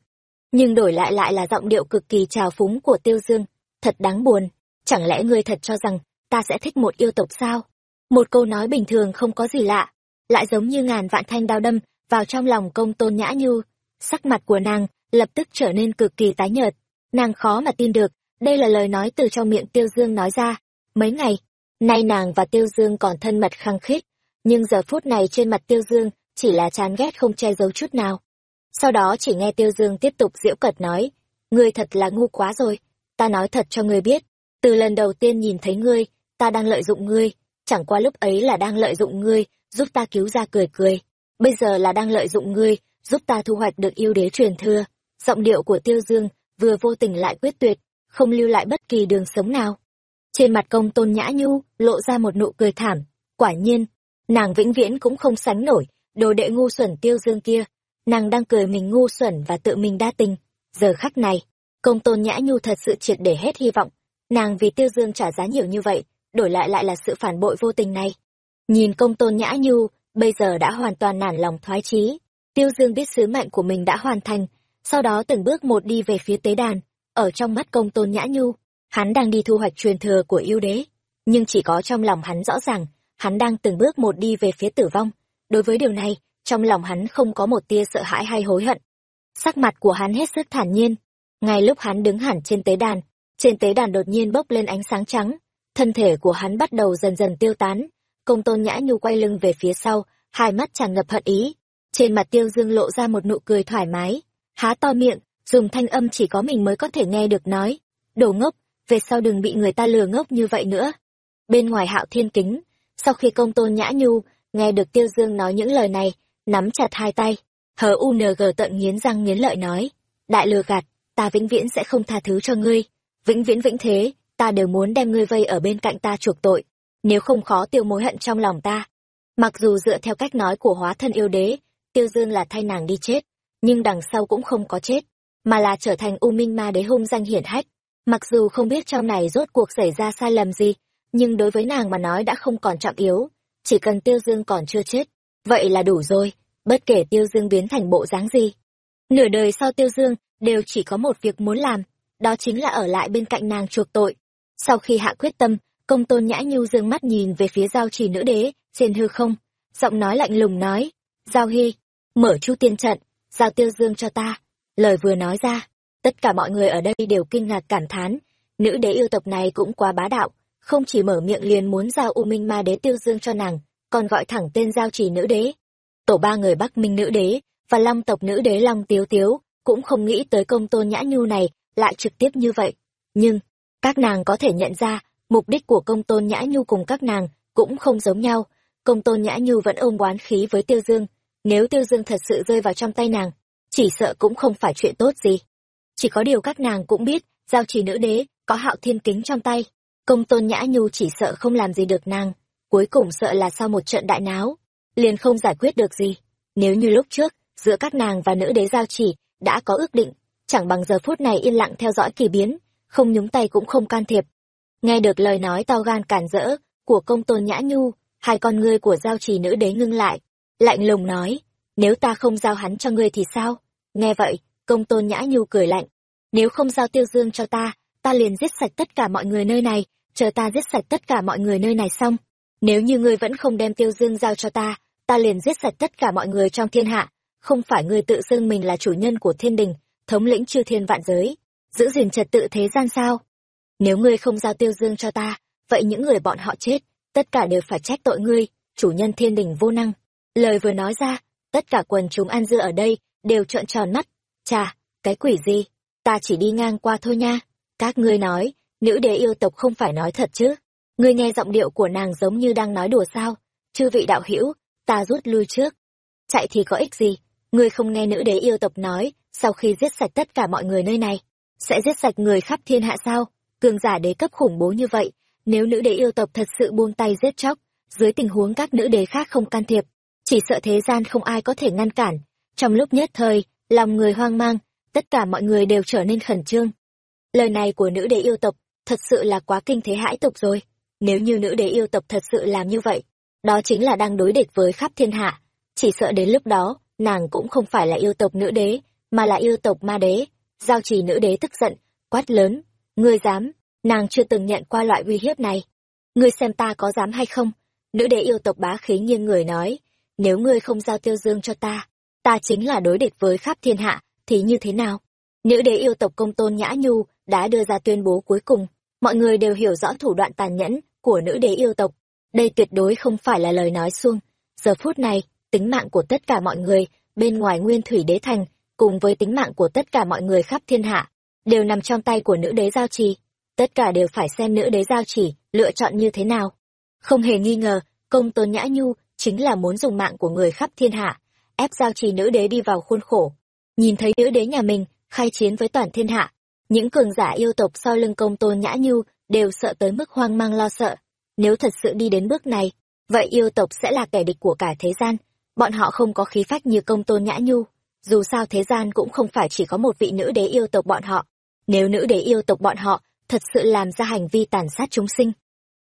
Nhưng đổi lại lại là giọng điệu cực kỳ trào phúng của Tiêu Dương. Thật đáng buồn. Chẳng lẽ ngươi thật cho rằng, ta sẽ thích một yêu tộc sao? Một câu nói bình thường không có gì lạ. Lại giống như ngàn vạn thanh đao đâm vào trong lòng công tôn nhã nhu. Sắc mặt của nàng lập tức trở nên cực kỳ tái nhợt. Nàng khó mà tin được đây là lời nói từ trong miệng Tiêu Dương nói ra. Mấy ngày, nay nàng và Tiêu Dương còn thân mật khăng khít, nhưng giờ phút này trên mặt Tiêu Dương chỉ là chán ghét không che giấu chút nào. Sau đó chỉ nghe Tiêu Dương tiếp tục diễu cợt nói, ngươi thật là ngu quá rồi, ta nói thật cho ngươi biết, từ lần đầu tiên nhìn thấy ngươi, ta đang lợi dụng ngươi, chẳng qua lúc ấy là đang lợi dụng ngươi, giúp ta cứu ra cười cười, bây giờ là đang lợi dụng ngươi, giúp ta thu hoạch được yêu đế truyền thừa. Giọng điệu của Tiêu Dương vừa vô tình lại quyết tuyệt, không lưu lại bất kỳ đường sống nào. Trên mặt công tôn nhã nhu, lộ ra một nụ cười thảm, quả nhiên, nàng vĩnh viễn cũng không sánh nổi, đồ đệ ngu xuẩn Tiêu Dương kia, nàng đang cười mình ngu xuẩn và tự mình đa tình. Giờ khắc này, công tôn nhã nhu thật sự triệt để hết hy vọng, nàng vì Tiêu Dương trả giá nhiều như vậy, đổi lại lại là sự phản bội vô tình này. Nhìn công tôn nhã nhu, bây giờ đã hoàn toàn nản lòng thoái chí. Tiêu Dương biết sứ mệnh của mình đã hoàn thành, sau đó từng bước một đi về phía tế đàn, ở trong mắt công tôn nhã nhu, hắn đang đi thu hoạch truyền thừa của yêu đế, nhưng chỉ có trong lòng hắn rõ ràng, hắn đang từng bước một đi về phía tử vong. Đối với điều này, trong lòng hắn không có một tia sợ hãi hay hối hận. Sắc mặt của hắn hết sức thản nhiên. Ngay lúc hắn đứng hẳn trên tế đàn, trên tế đàn đột nhiên bốc lên ánh sáng trắng, thân thể của hắn bắt đầu dần dần tiêu tán. Công tôn nhã nhu quay lưng về phía sau, hai mắt tràn ngập hận ý. Trên mặt tiêu dương lộ ra một nụ cười thoải mái, há to miệng, dùng thanh âm chỉ có mình mới có thể nghe được nói. Đồ ngốc, về sau đừng bị người ta lừa ngốc như vậy nữa. Bên ngoài hạo thiên kính, sau khi công tôn nhã nhu, nghe được tiêu dương nói những lời này, nắm chặt hai tay, hờ UNG tận nghiến răng nghiến lợi nói. Đại lừa gạt, ta vĩnh viễn sẽ không tha thứ cho ngươi. Vĩnh viễn vĩnh thế, ta đều muốn đem ngươi vây ở bên cạnh ta chuộc tội. Nếu không khó tiêu mối hận trong lòng ta. Mặc dù dựa theo cách nói của hóa thân yêu đế, tiêu dương là thay nàng đi chết, nhưng đằng sau cũng không có chết, mà là trở thành u minh ma đế hung danh hiển hách. Mặc dù không biết trong này rốt cuộc xảy ra sai lầm gì, nhưng đối với nàng mà nói đã không còn trọng yếu, chỉ cần tiêu dương còn chưa chết, vậy là đủ rồi, bất kể tiêu dương biến thành bộ dáng gì. Nửa đời sau tiêu dương, đều chỉ có một việc muốn làm, đó chính là ở lại bên cạnh nàng chuộc tội. Sau khi hạ quyết tâm, công tôn nhã nhu dương mắt nhìn về phía giao trì nữ đế, trên hư không, giọng nói lạnh lùng nói, giao hy, mở chu tiên trận, giao tiêu dương cho ta. Lời vừa nói ra, tất cả mọi người ở đây đều kinh ngạc cảm thán, nữ đế yêu tộc này cũng quá bá đạo, không chỉ mở miệng liền muốn giao U Minh Ma Đế Tiêu Dương cho nàng, còn gọi thẳng tên giao trì nữ đế. Tổ ba người Bắc Minh nữ đế và Long tộc nữ đế Long Tiếu Tiếu cũng không nghĩ tới công tôn nhã nhu này lại trực tiếp như vậy. Nhưng, các nàng có thể nhận ra, mục đích của công tôn nhã nhu cùng các nàng cũng không giống nhau. Công tôn nhã nhu vẫn ôm oán khí với Tiêu Dương, nếu Tiêu Dương thật sự rơi vào trong tay nàng, chỉ sợ cũng không phải chuyện tốt gì. Chỉ có điều các nàng cũng biết, giao trì nữ đế có hạo thiên kính trong tay, công tôn nhã nhu chỉ sợ không làm gì được nàng, cuối cùng sợ là sau một trận đại náo, liền không giải quyết được gì. Nếu như lúc trước, giữa các nàng và nữ đế giao chỉ đã có ước định, chẳng bằng giờ phút này yên lặng theo dõi kỳ biến, không nhúng tay cũng không can thiệp. Nghe được lời nói to gan cản rỡ của công tôn nhã nhu, hai con ngươi của giao chỉ nữ đế ngưng lại, lạnh lùng nói, nếu ta không giao hắn cho ngươi thì sao? Nghe vậy, công tôn nhã nhu cười lạnh, nếu không giao tiêu dương cho ta ta liền giết sạch tất cả mọi người nơi này, chờ ta giết sạch tất cả mọi người nơi này xong. Nếu như ngươi vẫn không đem tiêu dương giao cho ta ta liền giết sạch tất cả mọi người trong thiên hạ. Không phải ngươi tự xưng mình là chủ nhân của thiên đình, thống lĩnh chư thiên vạn giới, giữ gìn trật tự thế gian sao? Nếu ngươi không giao tiêu dương cho ta, vậy những người bọn họ chết, tất cả đều phải trách tội ngươi, chủ nhân thiên đình vô năng. Lời vừa nói ra, tất cả quần chúng ăn dưa ở đây đều trợn tròn mắt. Chà, cái quỷ gì? Ta chỉ đi ngang qua thôi nha các ngươi nói, nữ đế yêu tộc không phải nói thật chứ? Ngươi nghe giọng điệu của nàng giống như đang nói đùa sao? Chư vị đạo hữu, ta rút lui trước. Chạy thì có ích gì? Ngươi không nghe nữ đế yêu tộc nói, sau khi giết sạch tất cả mọi người nơi này, sẽ giết sạch người khắp thiên hạ sao? Cường giả đế cấp khủng bố như vậy, nếu nữ đế yêu tộc thật sự buông tay giết chóc, dưới tình huống các nữ đế khác không can thiệp, chỉ sợ thế gian không ai có thể ngăn cản. Trong lúc nhất thời, lòng người hoang mang, tất cả mọi người đều trở nên khẩn trương lời này của nữ đế yêu tộc thật sự là quá kinh thế hãi tục rồi. Nếu như nữ đế yêu tộc thật sự làm như vậy, đó chính là đang đối địch với khắp thiên hạ. Chỉ sợ đến lúc đó, nàng cũng không phải là yêu tộc nữ đế, mà là yêu tộc ma đế. Giao trì nữ đế tức giận, quát lớn, ngươi dám, nàng chưa từng nhận qua loại uy hiếp này. Ngươi xem ta có dám hay không? Nữ đế yêu tộc bá khí nghiêng người nói, nếu ngươi không giao tiêu dương cho ta, ta chính là đối địch với khắp thiên hạ, thì như thế nào? Nữ đế yêu tộc công tôn nhã nhu đã đưa ra tuyên bố cuối cùng. Mọi người đều hiểu rõ thủ đoạn tàn nhẫn của nữ đế yêu tộc. Đây tuyệt đối không phải là lời nói suông. Giờ phút này, tính mạng của tất cả mọi người bên ngoài nguyên thủy đế thành cùng với tính mạng của tất cả mọi người khắp thiên hạ đều nằm trong tay của nữ đế giao trì. Tất cả đều phải xem nữ đế giao chỉ lựa chọn như thế nào. Không hề nghi ngờ, công tôn nhã nhu chính là muốn dùng mạng của người khắp thiên hạ, ép giao trì nữ đế đi vào khuôn khổ. Nhìn thấy nữ đế nhà mình khai chiến với toàn thiên hạ. Những cường giả yêu tộc sau lưng công tôn nhã nhu đều sợ tới mức hoang mang lo sợ. Nếu thật sự đi đến bước này, vậy yêu tộc sẽ là kẻ địch của cả thế gian. Bọn họ không có khí phách như công tôn nhã nhu. Dù sao thế gian cũng không phải chỉ có một vị nữ đế yêu tộc bọn họ. Nếu nữ đế yêu tộc bọn họ thật sự làm ra hành vi tàn sát chúng sinh,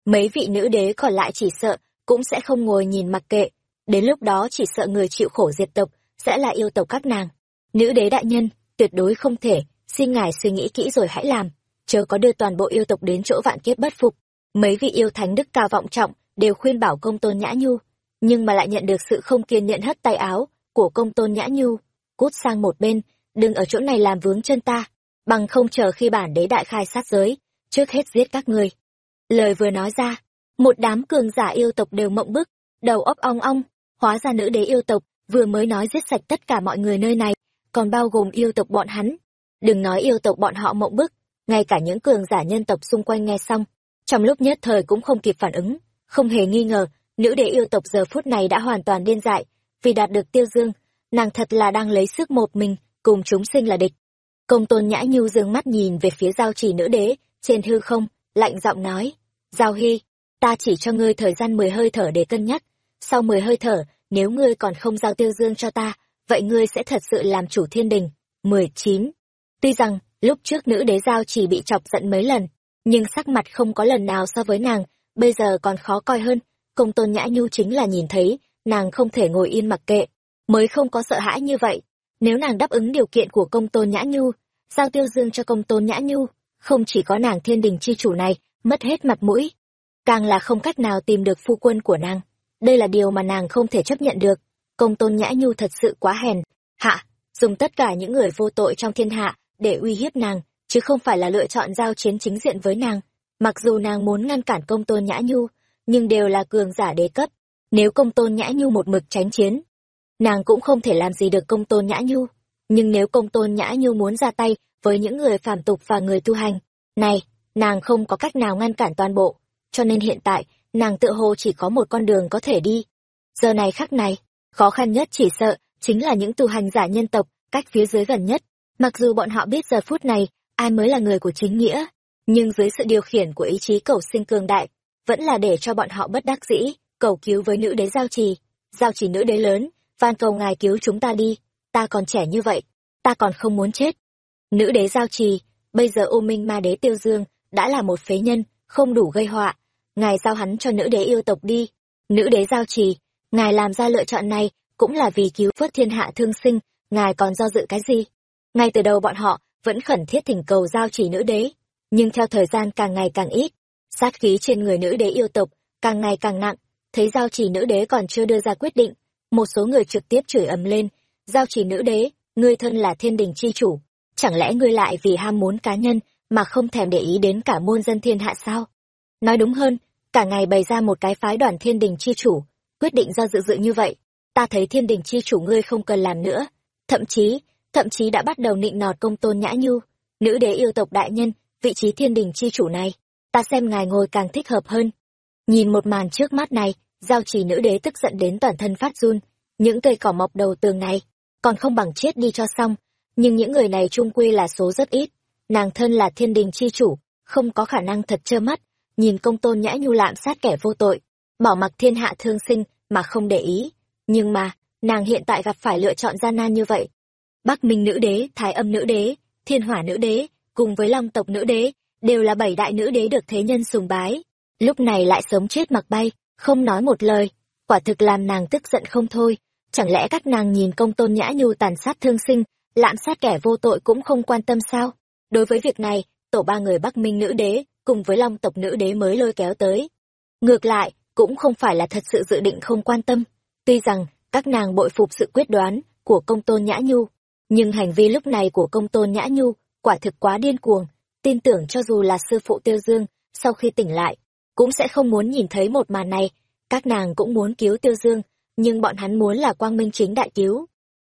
mấy vị nữ đế còn lại chỉ sợ cũng sẽ không ngồi nhìn mặc kệ. Đến lúc đó chỉ sợ người chịu khổ diệt tộc sẽ là yêu tộc các nàng. Nữ đế đại nhân tuyệt đối không thể. Xin ngài suy nghĩ kỹ rồi hãy làm. Chớ có đưa toàn bộ yêu tộc đến chỗ vạn kiếp bất phục. Mấy vị yêu thánh đức cao vọng trọng đều khuyên bảo công tôn nhã nhu, nhưng mà lại nhận được sự không kiên nhẫn hất tay áo của công tôn nhã nhu. Cút sang một bên, đừng ở chỗ này làm vướng chân ta, bằng không chờ khi bản đế đại khai sát giới, trước hết giết các ngươi. Lời vừa nói ra, một đám cường giả yêu tộc đều mộng bức, đầu óc ong ong, hóa ra nữ đế yêu tộc vừa mới nói giết sạch tất cả mọi người nơi này còn bao gồm yêu tộc bọn hắn. Đừng nói yêu tộc bọn họ mộng bức, ngay cả những cường giả nhân tộc xung quanh nghe xong, trong lúc nhất thời cũng không kịp phản ứng, không hề nghi ngờ, nữ đế yêu tộc giờ phút này đã hoàn toàn điên dại, vì đạt được tiêu dương, nàng thật là đang lấy sức một mình, cùng chúng sinh là địch. Công tôn nhã nhu dương mắt nhìn về phía giao chỉ nữ đế, trên hư không, lạnh giọng nói, giao hy, ta chỉ cho ngươi thời gian mười hơi thở để cân nhắc, sau mười hơi thở, nếu ngươi còn không giao tiêu dương cho ta vậy ngươi sẽ thật sự làm chủ thiên đình. Mười chín. Tuy rằng, lúc trước nữ đế giao chỉ bị chọc giận mấy lần, nhưng sắc mặt không có lần nào so với nàng, bây giờ còn khó coi hơn. Công tôn nhã nhu chính là nhìn thấy, nàng không thể ngồi yên mặc kệ, mới không có sợ hãi như vậy. Nếu nàng đáp ứng điều kiện của công tôn nhã nhu, giao tiêu dương cho công tôn nhã nhu, không chỉ có nàng thiên đình chi chủ này, mất hết mặt mũi, càng là không cách nào tìm được phu quân của nàng. Đây là điều mà nàng không thể chấp nhận được công tôn nhã nhu thật sự quá hèn. Hạ, dùng tất cả những người vô tội trong thiên hạ để uy hiếp nàng, chứ không phải là lựa chọn giao chiến chính diện với nàng. Mặc dù nàng muốn ngăn cản công tôn nhã nhu, nhưng đều là cường giả đế cấp. Nếu công tôn nhã nhu một mực tránh chiến, nàng cũng không thể làm gì được công tôn nhã nhu. Nhưng nếu công tôn nhã nhu muốn ra tay với những người phàm tục và người tu hành, này, nàng không có cách nào ngăn cản toàn bộ. Cho nên hiện tại, nàng tự hồ chỉ có một con đường có thể đi. Giờ này khắc này khó khăn nhất chỉ sợ chính là những tu hành giả nhân tộc cách phía dưới gần nhất. Mặc dù bọn họ biết giờ phút này ai mới là người của chính nghĩa, nhưng dưới sự điều khiển của ý chí cầu sinh cường đại, vẫn là để cho bọn họ bất đắc dĩ, cầu cứu với nữ đế giao trì. Giao trì nữ đế lớn, van cầu ngài cứu chúng ta đi, ta còn trẻ như vậy, ta còn không muốn chết. Nữ đế giao trì, bây giờ u minh ma đế tiêu dương đã là một phế nhân, không đủ gây họa, ngài giao hắn cho nữ đế yêu tộc đi. Nữ đế giao trì ngài làm ra lựa chọn này cũng là vì cứu vớt thiên hạ thương sinh. Ngài còn do dự cái gì? Ngay từ đầu bọn họ vẫn khẩn thiết thỉnh cầu giao chỉ nữ đế, nhưng theo thời gian càng ngày càng ít, sát khí trên người nữ đế yêu tộc càng ngày càng nặng, thấy giao chỉ nữ đế còn chưa đưa ra quyết định, một số người trực tiếp chửi ầm lên, giao chỉ nữ đế, ngươi thân là thiên đình chi chủ, chẳng lẽ ngươi lại vì ham muốn cá nhân mà không thèm để ý đến cả môn dân thiên hạ sao? Nói đúng hơn, cả ngày bày ra một cái phái đoàn thiên đình chi chủ quyết định do dự dự như vậy. Ta thấy thiên đình chi chủ ngươi không cần làm nữa. Thậm chí thậm chí đã bắt đầu nịnh nọt công tôn nhã nhu, nữ đế yêu tộc đại nhân, vị trí thiên đình chi chủ này. Ta xem ngài ngồi càng thích hợp hơn. Nhìn một màn trước mắt này, giao trì nữ đế tức giận đến toàn thân phát run. Những cây cỏ mọc đầu tường này, còn không bằng chết đi cho xong. Nhưng những người này trung quy là số rất ít. Nàng thân là thiên đình chi chủ, không có khả năng thật trơ mắt. Nhìn công tôn nhã nhu lạm sát kẻ vô tội bỏ mặc thiên hạ thương sinh mà không để ý. Nhưng mà, nàng hiện tại gặp phải lựa chọn gian nan như vậy. Bắc minh nữ đế, thái âm nữ đế, thiên hỏa nữ đế, cùng với long tộc nữ đế, đều là bảy đại nữ đế được thế nhân sùng bái. Lúc này lại sống chết mặc bay, không nói một lời. Quả thực làm nàng tức giận không thôi. Chẳng lẽ các nàng nhìn công tôn nhã nhu tàn sát thương sinh, lạm sát kẻ vô tội cũng không quan tâm sao? Đối với việc này, tổ ba người bắc minh nữ đế cùng với long tộc nữ đế mới lôi kéo tới. Ngược lại cũng không phải là thật sự dự định không quan tâm tuy rằng các nàng bội phục sự quyết đoán của công tôn nhã nhu Nhưng hành vi lúc này của công tôn Nhã Nhu quả thực quá điên cuồng, tin tưởng cho dù là sư phụ Tiêu Dương, sau khi tỉnh lại, cũng sẽ không muốn nhìn thấy một màn này. Các nàng cũng muốn cứu Tiêu Dương, nhưng bọn hắn muốn là quang minh chính đại cứu.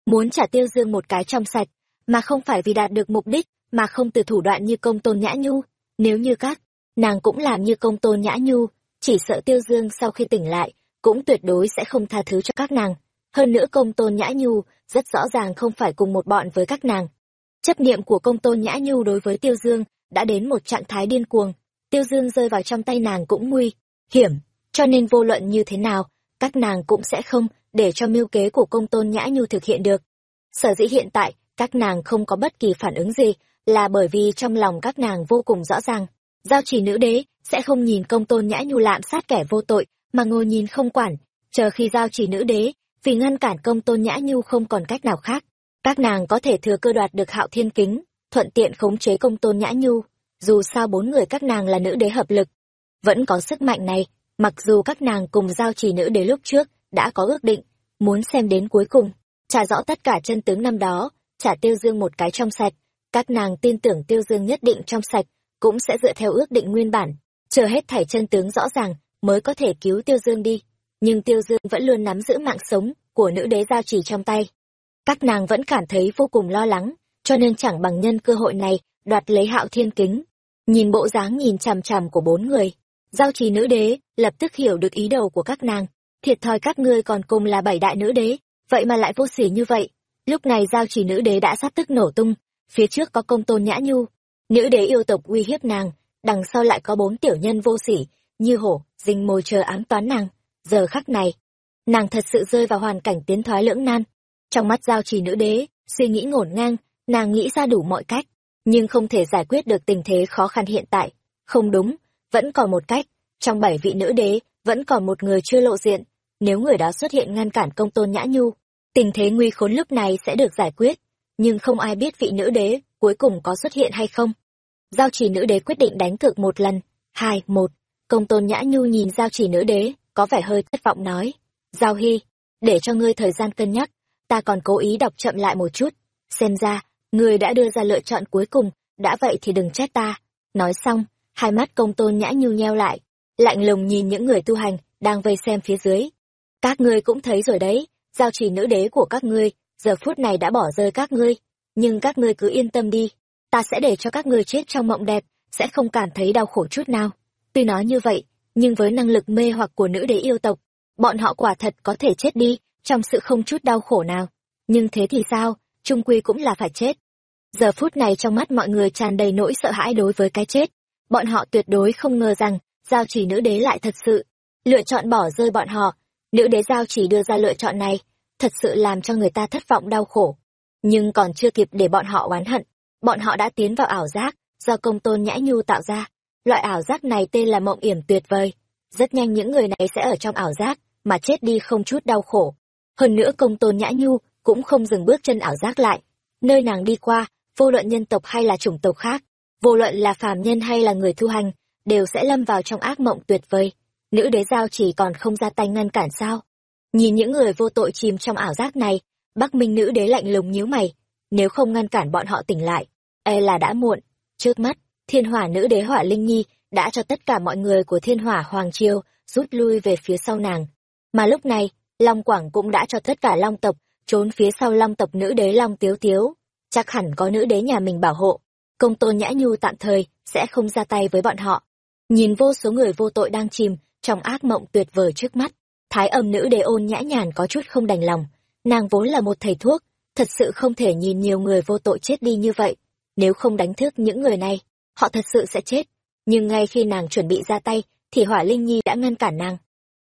Muốn trả Tiêu Dương một cái trong sạch, mà không phải vì đạt được mục đích, mà không từ thủ đoạn như công tôn Nhã Nhu. Nếu như các, nàng cũng làm như công tôn Nhã Nhu, chỉ sợ Tiêu Dương sau khi tỉnh lại, cũng tuyệt đối sẽ không tha thứ cho các nàng. Hơn nữa công tôn Nhã Nhu rất rõ ràng không phải cùng một bọn với các nàng. Chấp niệm của công tôn Nhã Nhu đối với Tiêu Dương đã đến một trạng thái điên cuồng. Tiêu Dương rơi vào trong tay nàng cũng nguy, hiểm, cho nên vô luận như thế nào, các nàng cũng sẽ không để cho mưu kế của công tôn Nhã Nhu thực hiện được. Sở dĩ hiện tại, các nàng không có bất kỳ phản ứng gì, là bởi vì trong lòng các nàng vô cùng rõ ràng. Giao chỉ nữ đế sẽ không nhìn công tôn Nhã Nhu lạm sát kẻ vô tội, mà ngồi nhìn không quản, chờ khi giao chỉ nữ đế, vì ngăn cản công tôn Nhã Nhu không còn cách nào khác. Các nàng có thể thừa cơ đoạt được hạo thiên kính, thuận tiện khống chế công tôn Nhã Nhu, dù sao bốn người các nàng là nữ đế hợp lực. Vẫn có sức mạnh này, mặc dù các nàng cùng giao chỉ nữ đế lúc trước, đã có ước định, muốn xem đến cuối cùng, trả rõ tất cả chân tướng năm đó, trả tiêu dương một cái trong sạch. Các nàng tin tưởng tiêu dương nhất định trong sạch, cũng sẽ dựa theo ước định nguyên bản, chờ hết thảy chân tướng rõ ràng, mới có thể cứu tiêu dương đi. Nhưng tiêu dương vẫn luôn nắm giữ mạng sống của nữ đế giao chỉ trong tay. Các nàng vẫn cảm thấy vô cùng lo lắng, cho nên chẳng bằng nhân cơ hội này đoạt lấy hạo thiên kính. Nhìn bộ dáng nhìn chằm chằm của bốn người, giao trì nữ đế lập tức hiểu được ý đồ của các nàng. Thiệt thòi các ngươi còn cùng là bảy đại nữ đế, vậy mà lại vô sỉ như vậy. Lúc này giao trì nữ đế đã sắp tức nổ tung, phía trước có công tôn nhã nhu, nữ đế yêu tộc uy hiếp nàng, đằng sau lại có bốn tiểu nhân vô sỉ, như hổ, dình mồi chờ ám toán nàng. Giờ khắc này, nàng thật sự rơi vào hoàn cảnh tiến thoái lưỡng nan. Trong mắt giao trì nữ đế, suy nghĩ ngổn ngang, nàng nghĩ ra đủ mọi cách, nhưng không thể giải quyết được tình thế khó khăn hiện tại. Không đúng, vẫn còn một cách, trong bảy vị nữ đế, vẫn còn một người chưa lộ diện, nếu người đó xuất hiện ngăn cản công tôn nhã nhu, tình thế nguy khốn lúc này sẽ được giải quyết, nhưng không ai biết vị nữ đế cuối cùng có xuất hiện hay không. Giao chỉ nữ đế quyết định đánh cược một lần, hai, một, công tôn nhã nhu nhìn giao chỉ nữ đế, có vẻ hơi thất vọng nói, Giao Hy, để cho ngươi thời gian cân nhắc, ta còn cố ý đọc chậm lại một chút, xem ra, ngươi đã đưa ra lựa chọn cuối cùng, đã vậy thì đừng trách ta. Nói xong, hai mắt công tôn nhã nhu nheo lại, lạnh lùng nhìn những người tu hành, đang vây xem phía dưới. Các ngươi cũng thấy rồi đấy, giao chỉ nữ đế của các ngươi, giờ phút này đã bỏ rơi các ngươi, nhưng các ngươi cứ yên tâm đi, ta sẽ để cho các ngươi chết trong mộng đẹp, sẽ không cảm thấy đau khổ chút nào. Tuy nói như vậy, nhưng với năng lực mê hoặc của nữ đế yêu tộc, bọn họ quả thật có thể chết đi, trong sự không chút đau khổ nào. Nhưng thế thì sao, trung quy cũng là phải chết. Giờ phút này trong mắt mọi người tràn đầy nỗi sợ hãi đối với cái chết. Bọn họ tuyệt đối không ngờ rằng, giao chỉ nữ đế lại thật sự. Lựa chọn bỏ rơi bọn họ, nữ đế giao chỉ đưa ra lựa chọn này, thật sự làm cho người ta thất vọng đau khổ. Nhưng còn chưa kịp để bọn họ oán hận, bọn họ đã tiến vào ảo giác, do công tôn nhã nhu tạo ra. Loại ảo giác này tên là mộng yểm tuyệt vời. Rất nhanh những người này sẽ ở trong ảo giác, mà chết đi không chút đau khổ. Hơn nữa công tôn nhã nhu cũng không dừng bước chân ảo giác lại. Nơi nàng đi qua, vô luận nhân tộc hay là chủng tộc khác, vô luận là phàm nhân hay là người thu hành, đều sẽ lâm vào trong ác mộng tuyệt vời. Nữ đế giao chỉ còn không ra tay ngăn cản sao. Nhìn những người vô tội chìm trong ảo giác này, Bắc Minh nữ đế lạnh lùng nhíu mày, nếu không ngăn cản bọn họ tỉnh lại, e là đã muộn. Trước mắt, Thiên Hỏa nữ đế Hỏa Linh Nhi đã cho tất cả mọi người của Thiên Hỏa Hoàng Triều rút lui về phía sau nàng. Mà lúc này, Long Quảng cũng đã cho tất cả Long tộc trốn phía sau Long tộc nữ đế Long Tiếu Tiếu. Chắc hẳn có nữ đế nhà mình bảo hộ. Công tôn Nhã Nhu tạm thời sẽ không ra tay với bọn họ. Nhìn vô số người vô tội đang chìm trong ác mộng tuyệt vời trước mắt, thái âm nữ đế ôn nhã nhàn có chút không đành lòng. Nàng vốn là một thầy thuốc, thật sự không thể nhìn nhiều người vô tội chết đi như vậy. Nếu không đánh thức những người này, họ thật sự sẽ chết. Nhưng ngay khi nàng chuẩn bị ra tay, thì Hỏa Linh Nhi đã ngăn cản nàng.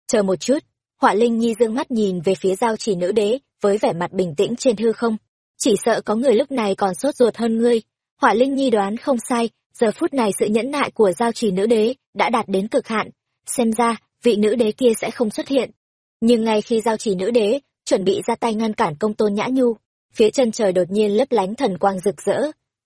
Chờ một chút, Hỏa Linh Nhi dương mắt nhìn về phía giao chỉ nữ đế, với vẻ mặt bình tĩnh trên hư không. Chỉ sợ có người lúc này còn sốt ruột hơn ngươi. Hỏa Linh Nhi đoán không sai, giờ phút này sự nhẫn nại của giao trì nữ đế đã đạt đến cực hạn. Xem ra, vị nữ đế kia sẽ không xuất hiện. Nhưng ngay khi giao trì nữ đế chuẩn bị ra tay ngăn cản công tôn nhã nhu, phía chân trời đột nhiên lấp lánh thần quang rực rỡ.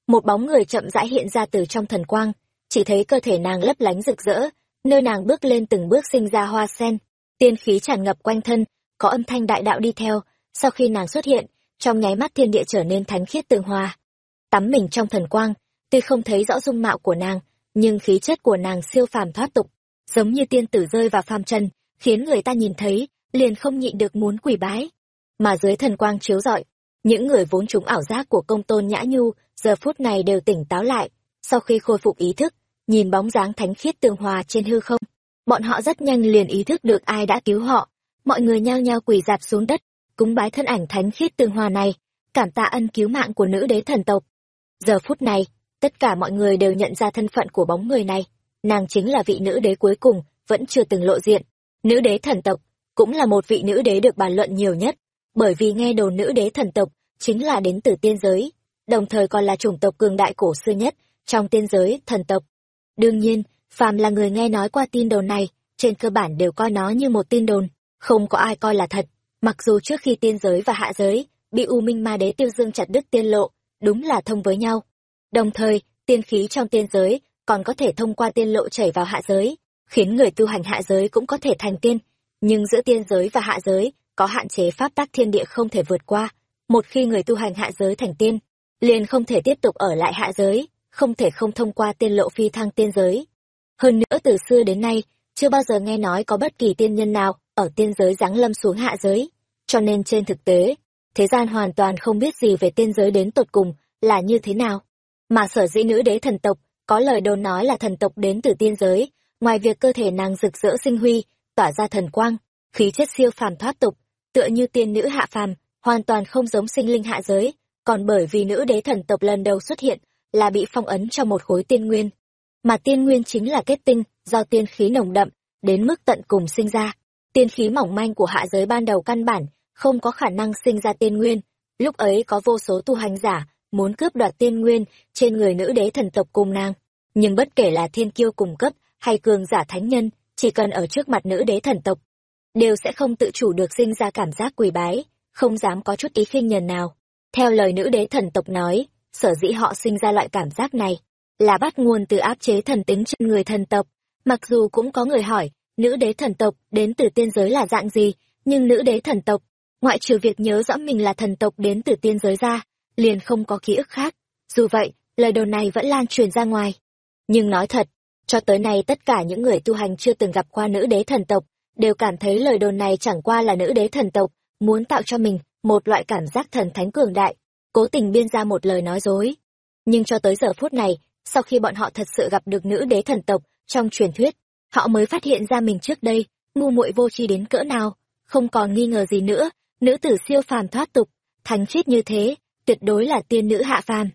Một bóng người chậm rãi hiện ra từ trong thần quang, chỉ thấy cơ thể nàng lấp lánh rực rỡ, nơi nàng bước lên từng bước sinh ra hoa sen, tiên khí tràn ngập quanh thân, có âm thanh đại đạo đi theo, sau khi nàng xuất hiện, trong nháy mắt thiên địa trở nên thánh khiết tường hòa. Tắm mình trong thần quang, tuy không thấy rõ dung mạo của nàng, nhưng khí chất của nàng siêu phàm thoát tục, giống như tiên tử rơi vào phàm trần, khiến người ta nhìn thấy, liền không nhịn được muốn quỳ bái. Mà dưới thần quang chiếu rọi, những người vốn chúng ảo giác của công tôn nhã nhu, giờ phút này đều tỉnh táo lại, sau khi khôi phục ý thức, nhìn bóng dáng thánh khiết tường hòa trên hư không. Bọn họ rất nhanh liền ý thức được ai đã cứu họ, mọi người nhao nhao quỳ dạp xuống đất, cúng bái thân ảnh thánh khiết tường hòa này, cảm tạ ân cứu mạng của nữ đế thần tộc. Giờ phút này, tất cả mọi người đều nhận ra thân phận của bóng người này, nàng chính là vị nữ đế cuối cùng, vẫn chưa từng lộ diện. Nữ đế thần tộc, cũng là một vị nữ đế được bàn luận nhiều nhất, bởi vì nghe đồn nữ đế thần tộc chính là đến từ tiên giới, đồng thời còn là chủng tộc cường đại cổ xưa nhất trong tiên giới thần tộc. Đương nhiên, phàm là người nghe nói qua tin đồn này, trên cơ bản đều coi nó như một tin đồn, không có ai coi là thật. Mặc dù trước khi tiên giới và hạ giới bị U Minh Ma Đế Tiêu Dương chặt đứt tiên lộ, đúng là thông với nhau. Đồng thời, tiên khí trong tiên giới còn có thể thông qua tiên lộ chảy vào hạ giới, khiến người tu hành hạ giới cũng có thể thành tiên. Nhưng giữa tiên giới và hạ giới có hạn chế pháp tắc thiên địa không thể vượt qua. Một khi người tu hành hạ giới thành tiên, liền không thể tiếp tục ở lại hạ giới, không thể không thông qua tiên lộ phi thăng tiên giới. Hơn nữa từ xưa đến nay, chưa bao giờ nghe nói có bất kỳ tiên nhân nào ở tiên giới giáng lâm xuống hạ giới. Cho nên trên thực tế, thế gian hoàn toàn không biết gì về tiên giới đến tột cùng là như thế nào. Mà sở dĩ nữ đế thần tộc, có lời đồn nói là thần tộc đến từ tiên giới, ngoài việc cơ thể nàng rực rỡ sinh huy, tỏa ra thần quang, khí chất siêu phàm thoát tục, tựa như tiên nữ hạ phàm, hoàn toàn không giống sinh linh hạ giới, còn bởi vì nữ đế thần tộc lần đầu xuất hiện là bị phong ấn trong một khối tiên nguyên. Mà tiên nguyên chính là kết tinh do tiên khí nồng đậm, đến mức tận cùng sinh ra. Tiên khí mỏng manh của hạ giới ban đầu căn bản, không có khả năng sinh ra tiên nguyên. Lúc ấy có vô số tu hành giả, muốn cướp đoạt tiên nguyên trên người nữ đế thần tộc cùng nàng. Nhưng bất kể là thiên kiêu cùng cấp hay cường giả thánh nhân, chỉ cần ở trước mặt nữ đế thần tộc, đều sẽ không tự chủ được sinh ra cảm giác quỳ bái, không dám có chút ý khinh nhờn nào. Theo lời nữ đế thần tộc nói, sở dĩ họ sinh ra loại cảm giác này, là bắt nguồn từ áp chế thần tính trên người thần tộc. Mặc dù cũng có người hỏi, nữ đế thần tộc đến từ tiên giới là dạng gì, nhưng nữ đế thần tộc, ngoại trừ việc nhớ rõ mình là thần tộc đến từ tiên giới ra, liền không có ký ức khác. Dù vậy, lời đồn này vẫn lan truyền ra ngoài. Nhưng nói thật, cho tới nay tất cả những người tu hành chưa từng gặp qua nữ đế thần tộc, đều cảm thấy lời đồn này chẳng qua là nữ đế thần tộc, muốn tạo cho mình một loại cảm giác thần thánh cường đại, cố tình biên ra một lời nói dối. Nhưng cho tới giờ phút này, sau khi bọn họ thật sự gặp được nữ đế thần tộc trong truyền thuyết, họ mới phát hiện ra mình trước đây, ngu muội vô tri đến cỡ nào, không còn nghi ngờ gì nữa, nữ tử siêu phàm thoát tục, thánh khiết như thế, tuyệt đối là tiên nữ hạ phàm.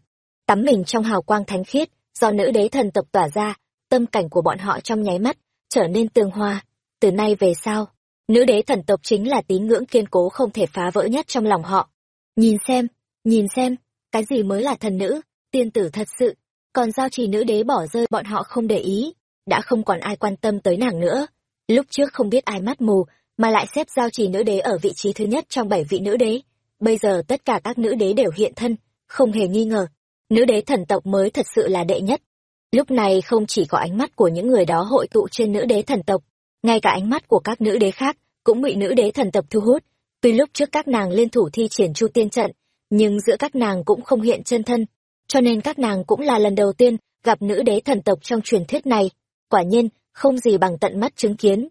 Tắm mình trong hào quang thánh khiết, do nữ đế thần tộc tỏa ra, tâm cảnh của bọn họ trong nháy mắt trở nên tường hoa. Từ nay về sau, nữ đế thần tộc chính là tín ngưỡng kiên cố không thể phá vỡ nhất trong lòng họ. Nhìn xem, nhìn xem, cái gì mới là thần nữ, tiên tử thật sự, còn giao trì nữ đế bỏ rơi bọn họ không để ý, đã không còn ai quan tâm tới nàng nữa. Lúc trước không biết ai mắt mù, mà lại xếp giao trì nữ đế ở vị trí thứ nhất trong bảy vị nữ đế. Bây giờ tất cả các nữ đế đều hiện thân, không hề nghi ngờ. Nữ đế thần tộc mới thật sự là đệ nhất. Lúc này không chỉ có ánh mắt của những người đó hội tụ trên nữ đế thần tộc, ngay cả ánh mắt của các nữ đế khác cũng bị nữ đế thần tộc thu hút. Tuy lúc trước các nàng liên thủ thi triển chu tiên trận, nhưng giữa các nàng cũng không hiện chân thân, cho nên các nàng cũng là lần đầu tiên gặp nữ đế thần tộc trong truyền thuyết này. Quả nhiên, không gì bằng tận mắt chứng kiến.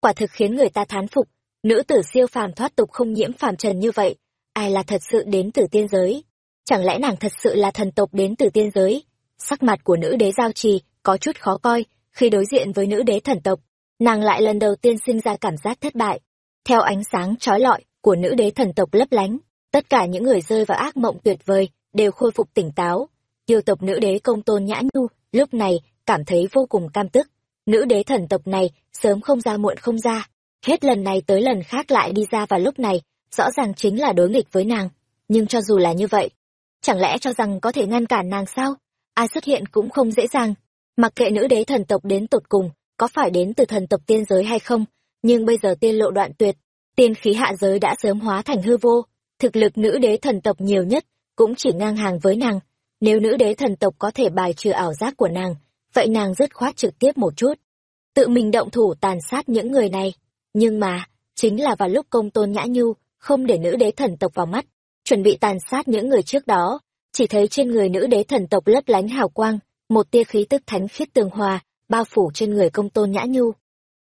Quả thực khiến người ta thán phục, nữ tử siêu phàm thoát tục không nhiễm phàm trần như vậy, ai là thật sự đến từ tiên giới? Chẳng lẽ nàng thật sự là thần tộc đến từ tiên giới? Sắc mặt của nữ đế giao trì có chút khó coi, khi đối diện với nữ đế thần tộc, nàng lại lần đầu tiên sinh ra cảm giác thất bại. Theo ánh sáng trói lọi của nữ đế thần tộc lấp lánh, tất cả những người rơi vào ác mộng tuyệt vời đều khôi phục tỉnh táo. Yêu tộc nữ đế công tôn nhã nhu lúc này cảm thấy vô cùng cam tức. Nữ đế thần tộc này sớm không ra muộn không ra, hết lần này tới lần khác lại đi ra vào lúc này, rõ ràng chính là đối nghịch với nàng. Nhưng cho dù là như vậy, chẳng lẽ cho rằng có thể ngăn cản nàng sao? Ai xuất hiện cũng không dễ dàng. Mặc kệ nữ đế thần tộc đến tột cùng, có phải đến từ thần tộc tiên giới hay không, nhưng bây giờ tiên lộ đoạn tuyệt, tiên khí hạ giới đã sớm hóa thành hư vô, thực lực nữ đế thần tộc nhiều nhất, cũng chỉ ngang hàng với nàng. Nếu nữ đế thần tộc có thể bài trừ ảo giác của nàng, vậy nàng dứt khoát trực tiếp một chút. Tự mình động thủ tàn sát những người này. Nhưng mà, chính là vào lúc công tôn nhã nhu, không để nữ đế thần tộc vào mắt, chuẩn bị tàn sát những người trước đó, chỉ thấy trên người nữ đế thần tộc lấp lánh hào quang, một tia khí tức thánh khiết tường hòa, bao phủ trên người công tôn nhã nhu.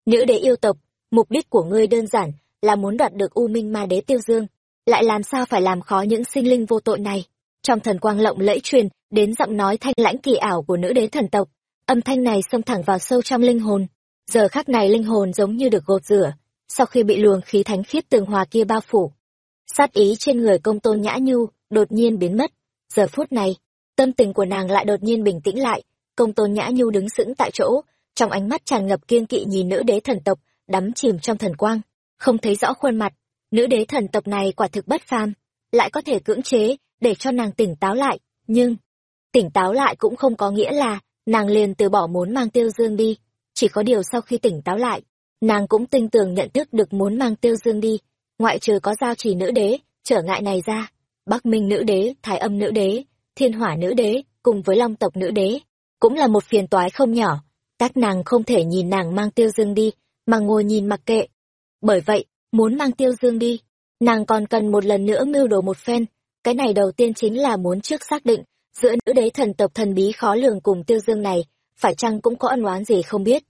Nữ đế yêu tộc, mục đích của ngươi đơn giản là muốn đoạt được U Minh Ma Đế Tiêu Dương, lại làm sao phải làm khó những sinh linh vô tội này. Trong thần quang lộng lẫy truyền đến giọng nói thanh lãnh kỳ ảo của nữ đế thần tộc, âm thanh này xông thẳng vào sâu trong linh hồn. Giờ khắc này linh hồn giống như được gột rửa, sau khi bị luồng khí thánh khiết tường hòa kia bao phủ. Sát ý trên người công tôn nhã nhu đột nhiên biến mất. Giờ phút này, tâm tình của nàng lại đột nhiên bình tĩnh lại, công tôn nhã nhu đứng sững tại chỗ, trong ánh mắt tràn ngập kiên kỵ nhìn nữ đế thần tộc, đắm chìm trong thần quang, không thấy rõ khuôn mặt. Nữ đế thần tộc này quả thực bất phàm, lại có thể cưỡng chế, để cho nàng tỉnh táo lại, nhưng tỉnh táo lại cũng không có nghĩa là nàng liền từ bỏ muốn mang tiêu dương đi chỉ có điều sau khi tỉnh táo lại nàng cũng tinh tường nhận thức được muốn mang tiêu dương đi ngoại trừ có giao trì nữ đế trở ngại này ra bắc minh nữ đế thái âm nữ đế thiên hỏa nữ đế cùng với long tộc nữ đế cũng là một phiền toái không nhỏ. Các nàng không thể nhìn nàng mang tiêu dương đi, mà ngồi nhìn mặc kệ. Bởi vậy, muốn mang tiêu dương đi, nàng còn cần một lần nữa mưu đồ một phen. Cái này đầu tiên chính là muốn trước xác định, giữa nữ đế thần tộc thần bí khó lường cùng tiêu dương này, phải chăng cũng có ân oán gì không biết.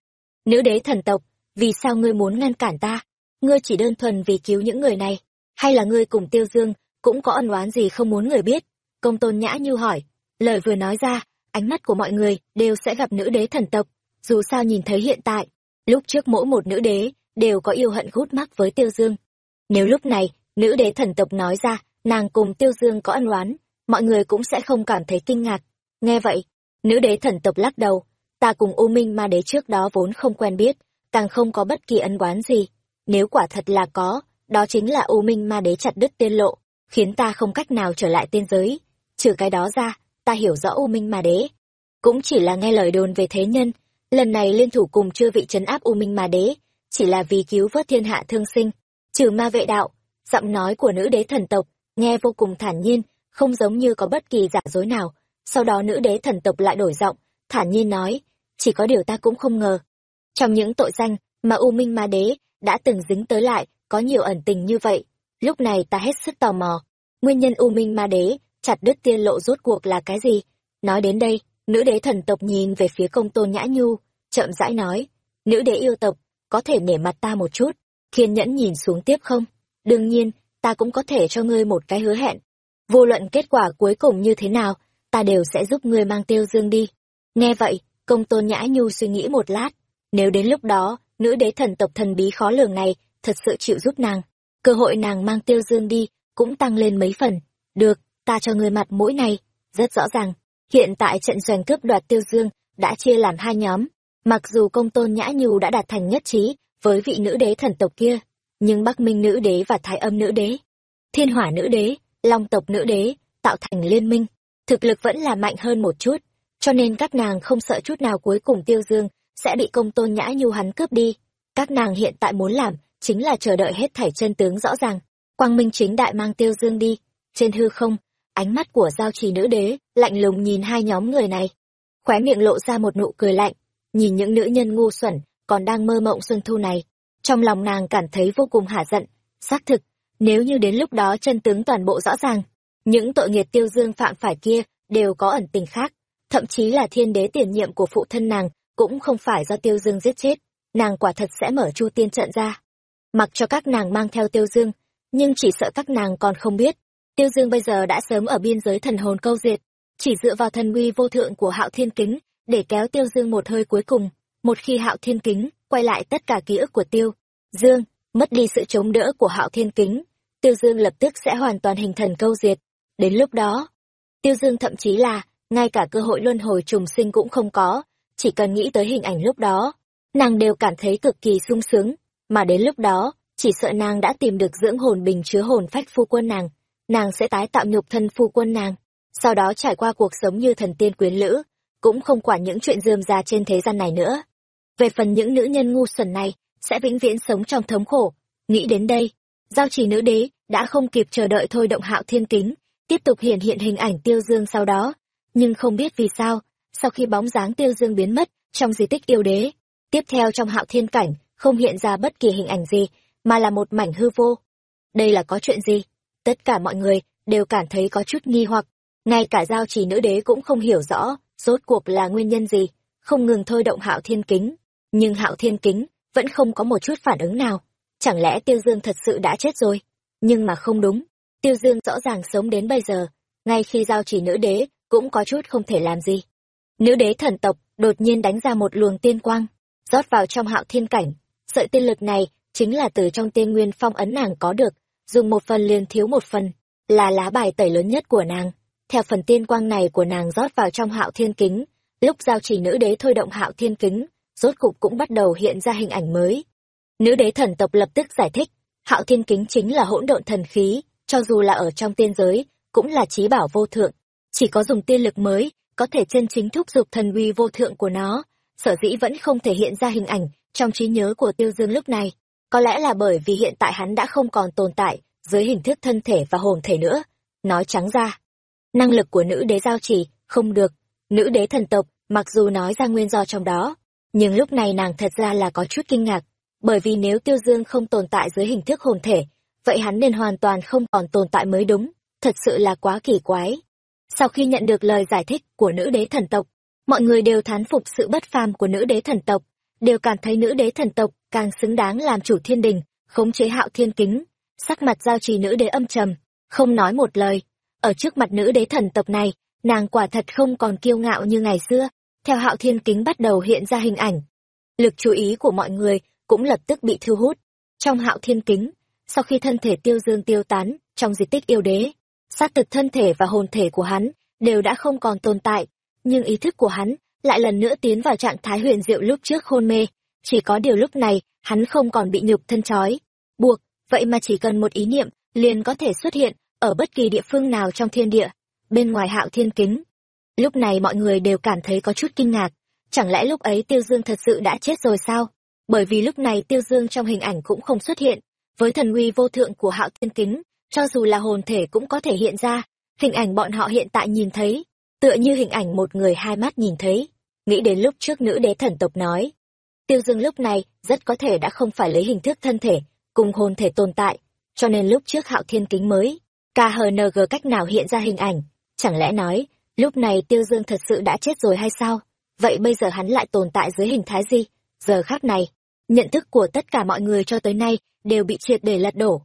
Nữ đế thần tộc, vì sao ngươi muốn ngăn cản ta? Ngươi chỉ đơn thuần vì cứu những người này, hay là ngươi cùng tiêu dương cũng có ân oán gì không muốn người biết? Công tôn nhã như hỏi, lời vừa nói ra ánh mắt của mọi người đều sẽ gặp nữ đế thần tộc dù sao nhìn thấy hiện tại lúc trước mỗi một nữ đế đều có yêu hận gút mắc với tiêu dương nếu lúc này nữ đế thần tộc nói ra nàng cùng tiêu dương có ân oán mọi người cũng sẽ không cảm thấy kinh ngạc. Nghe vậy, nữ đế thần tộc lắc đầu, ta cùng U Minh ma đế trước đó vốn không quen biết, càng không có bất kỳ ân oán gì. Nếu quả thật là có, đó chính là U Minh ma đế chặt đứt tiên lộ, khiến ta không cách nào trở lại tiên giới. Trừ cái đó ra, ta hiểu rõ U Minh ma đế. Cũng chỉ là nghe lời đồn về thế nhân, lần này liên thủ cùng chưa vị trấn áp U Minh ma đế, chỉ là vì cứu vớt thiên hạ thương sinh, trừ ma vệ đạo. Giọng nói của nữ đế thần tộc, nghe vô cùng thản nhiên, không giống như có bất kỳ giả dối nào. Sau đó nữ đế thần tộc lại đổi giọng, thản nhiên nói, chỉ có điều ta cũng không ngờ. Trong những tội danh mà U Minh Ma Đế đã từng dính tới lại, có nhiều ẩn tình như vậy. Lúc này ta hết sức tò mò. Nguyên nhân U Minh Ma Đế chặt đứt tiên lộ rốt cuộc là cái gì? Nói đến đây, nữ đế thần tộc nhìn về phía công tôn nhã nhu, chậm rãi nói, nữ đế yêu tộc, có thể nể mặt ta một chút, kiên nhẫn nhìn xuống tiếp không? Đương nhiên, ta cũng có thể cho ngươi một cái hứa hẹn, vô luận kết quả cuối cùng như thế nào, ta đều sẽ giúp ngươi mang tiêu dương đi. Nghe vậy, công tôn nhã nhu suy nghĩ một lát, nếu đến lúc đó, nữ đế thần tộc thần bí khó lường này thật sự chịu giúp nàng, cơ hội nàng mang tiêu dương đi cũng tăng lên mấy phần. Được, ta cho người mặt mũi này, rất rõ ràng. Hiện tại trận giành cướp đoạt tiêu dương đã chia làm hai nhóm, mặc dù công tôn nhã nhu đã đạt thành nhất trí với vị nữ đế thần tộc kia, nhưng Bắc Minh nữ đế và Thái Âm nữ đế, Thiên Hỏa nữ đế long tộc nữ đế tạo thành liên minh. Thực lực vẫn là mạnh hơn một chút cho nên các nàng không sợ chút nào cuối cùng tiêu dương sẽ bị công tôn nhã nhu hắn cướp đi. Các nàng hiện tại muốn làm chính là chờ đợi hết thảy chân tướng rõ ràng. Quang minh chính đại mang tiêu dương đi. Trên hư không ánh mắt của giao trì nữ đế lạnh lùng nhìn hai nhóm người này. Khóe miệng lộ ra một nụ cười lạnh nhìn những nữ nhân ngu xuẩn còn đang mơ mộng xuân thu này. Trong lòng nàng cảm thấy vô cùng hả giận xác thực nếu như đến lúc đó chân tướng toàn bộ rõ ràng, những tội nghiệt tiêu dương phạm phải kia đều có ẩn tình khác, thậm chí là thiên đế tiền nhiệm của phụ thân nàng cũng không phải do tiêu dương giết chết, nàng quả thật sẽ mở chu tiên trận ra. Mặc cho các nàng mang theo tiêu dương, nhưng chỉ sợ các nàng còn không biết, tiêu dương bây giờ đã sớm ở biên giới thần hồn câu diệt, chỉ dựa vào thần uy vô thượng của hạo thiên kính để kéo tiêu dương một hơi cuối cùng, một khi hạo thiên kính quay lại tất cả ký ức của tiêu dương mất đi sự chống đỡ của hạo thiên kính tiêu dương lập tức sẽ hoàn toàn hình thần câu diệt. Đến lúc đó tiêu dương thậm chí là ngay cả cơ hội luân hồi trùng sinh cũng không có chỉ cần nghĩ tới hình ảnh lúc đó nàng đều cảm thấy cực kỳ sung sướng. Mà đến lúc đó chỉ sợ nàng đã tìm được dưỡng hồn bình chứa hồn phách phu quân nàng nàng sẽ tái tạo nhục thân phu quân nàng sau đó trải qua cuộc sống như thần tiên quyến lữ cũng không quản những chuyện dườm ra trên thế gian này nữa về phần những nữ nhân ngu xuẩn này sẽ vĩnh viễn sống trong thống khổ. Nghĩ đến đây, giao chỉ nữ đế đã không kịp chờ đợi thôi động hạo thiên kính, tiếp tục hiện hiện hình ảnh tiêu dương sau đó. Nhưng không biết vì sao, sau khi bóng dáng tiêu dương biến mất trong di tích yêu đế, tiếp theo trong hạo thiên cảnh không hiện ra bất kỳ hình ảnh gì, mà là một mảnh hư vô. Đây là có chuyện gì? Tất cả mọi người đều cảm thấy có chút nghi hoặc. Ngay cả giao chỉ nữ đế cũng không hiểu rõ, rốt cuộc là nguyên nhân gì, không ngừng thôi động hạo thiên kính. Nhưng hạo thiên kính vẫn không có một chút phản ứng nào. Chẳng lẽ Tiêu Dương thật sự đã chết rồi? Nhưng mà không đúng. Tiêu Dương rõ ràng sống đến bây giờ, ngay khi giao chỉ nữ đế cũng có chút không thể làm gì. Nữ đế thần tộc đột nhiên đánh ra một luồng tiên quang, rót vào trong hạo thiên cảnh. Sợi tiên lực này chính là từ trong tiên nguyên phong ấn nàng có được, dùng một phần liền thiếu một phần, là lá bài tẩy lớn nhất của nàng. Theo phần tiên quang này của nàng rót vào trong hạo thiên kính, lúc giao chỉ nữ đế thôi động hạo thiên kính, rốt cục cũng bắt đầu hiện ra hình ảnh mới. Nữ đế thần tộc lập tức giải thích, hạo thiên kính chính là hỗn độn thần khí, cho dù là ở trong tiên giới, cũng là trí bảo vô thượng. Chỉ có dùng tiên lực mới, có thể chân chính thúc giục thần uy vô thượng của nó, sở dĩ vẫn không thể hiện ra hình ảnh trong trí nhớ của Tiêu Dương lúc này. Có lẽ là bởi vì hiện tại hắn đã không còn tồn tại dưới hình thức thân thể và hồn thể nữa. Nói trắng ra, năng lực của nữ đế giao trì không được. Nữ đế thần tộc, mặc dù nói ra nguyên do trong đó, nhưng lúc này nàng thật ra là có chút kinh ngạc, bởi vì nếu Tiêu Dương không tồn tại dưới hình thức hồn thể, vậy hắn nên hoàn toàn không còn tồn tại mới đúng, thật sự là quá kỳ quái. Sau khi nhận được lời giải thích của nữ đế thần tộc, mọi người đều thán phục sự bất phàm của nữ đế thần tộc, đều cảm thấy nữ đế thần tộc càng xứng đáng làm chủ thiên đình, khống chế hạo thiên kính. Sắc mặt giao trì nữ đế âm trầm, không nói một lời. Ở trước mặt nữ đế thần tộc này, nàng quả thật không còn kiêu ngạo như ngày xưa. Theo hạo thiên kính bắt đầu hiện ra hình ảnh. Lực chú ý của mọi người cũng lập tức bị thu hút. Trong hạo thiên kính, sau khi thân thể tiêu dương tiêu tán, trong di tích yêu đế, xác thực thân thể và hồn thể của hắn đều đã không còn tồn tại, nhưng ý thức của hắn lại lần nữa tiến vào trạng thái huyền diệu lúc trước hôn mê. Chỉ có điều lúc này, hắn không còn bị nhục thân trói, buộc, vậy mà chỉ cần một ý niệm, liền có thể xuất hiện ở bất kỳ địa phương nào trong thiên địa, bên ngoài hạo thiên kính. Lúc này mọi người đều cảm thấy có chút kinh ngạc, chẳng lẽ lúc ấy Tiêu Dương thật sự đã chết rồi sao? Bởi vì lúc này Tiêu Dương trong hình ảnh cũng không xuất hiện, với thần uy vô thượng của hạo thiên kính, cho dù là hồn thể cũng có thể hiện ra, hình ảnh bọn họ hiện tại nhìn thấy, tựa như hình ảnh một người hai mắt nhìn thấy. Nghĩ đến lúc trước nữ đế thần tộc nói, Tiêu Dương lúc này rất có thể đã không phải lấy hình thức thân thể, cùng hồn thể tồn tại, cho nên lúc trước hạo thiên kính mới, KHNG cách nào hiện ra hình ảnh, chẳng lẽ nói, lúc này Tiêu Dương thật sự đã chết rồi hay sao? Vậy bây giờ hắn lại tồn tại dưới hình thái gì? Giờ khác này, nhận thức của tất cả mọi người cho tới nay đều bị triệt để lật đổ.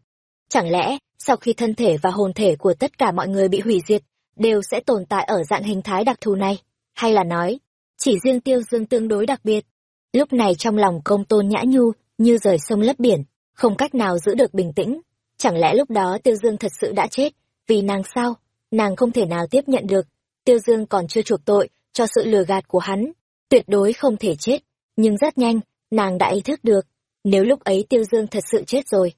Chẳng lẽ, sau khi thân thể và hồn thể của tất cả mọi người bị hủy diệt, đều sẽ tồn tại ở dạng hình thái đặc thù này? Hay là nói, chỉ riêng Tiêu Dương tương đối đặc biệt? Lúc này trong lòng công tôn nhã nhu, như rời sông lấp biển, không cách nào giữ được bình tĩnh. Chẳng lẽ lúc đó Tiêu Dương thật sự đã chết, vì nàng sao? Nàng không thể nào tiếp nhận được. Tiêu Dương còn chưa chuộc tội cho sự lừa gạt của hắn. Tuyệt đối không thể chết. Nhưng rất nhanh, nàng đã ý thức được. Nếu lúc ấy Tiêu Dương thật sự chết rồi.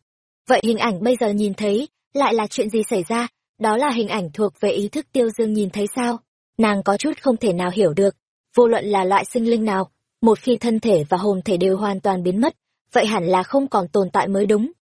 Vậy hình ảnh bây giờ nhìn thấy, lại là chuyện gì xảy ra? Đó là hình ảnh thuộc về ý thức Tiêu Dương nhìn thấy sao? Nàng có chút không thể nào hiểu được. Vô luận là loại sinh linh nào, một khi thân thể và hồn thể đều hoàn toàn biến mất, vậy hẳn là không còn tồn tại mới đúng.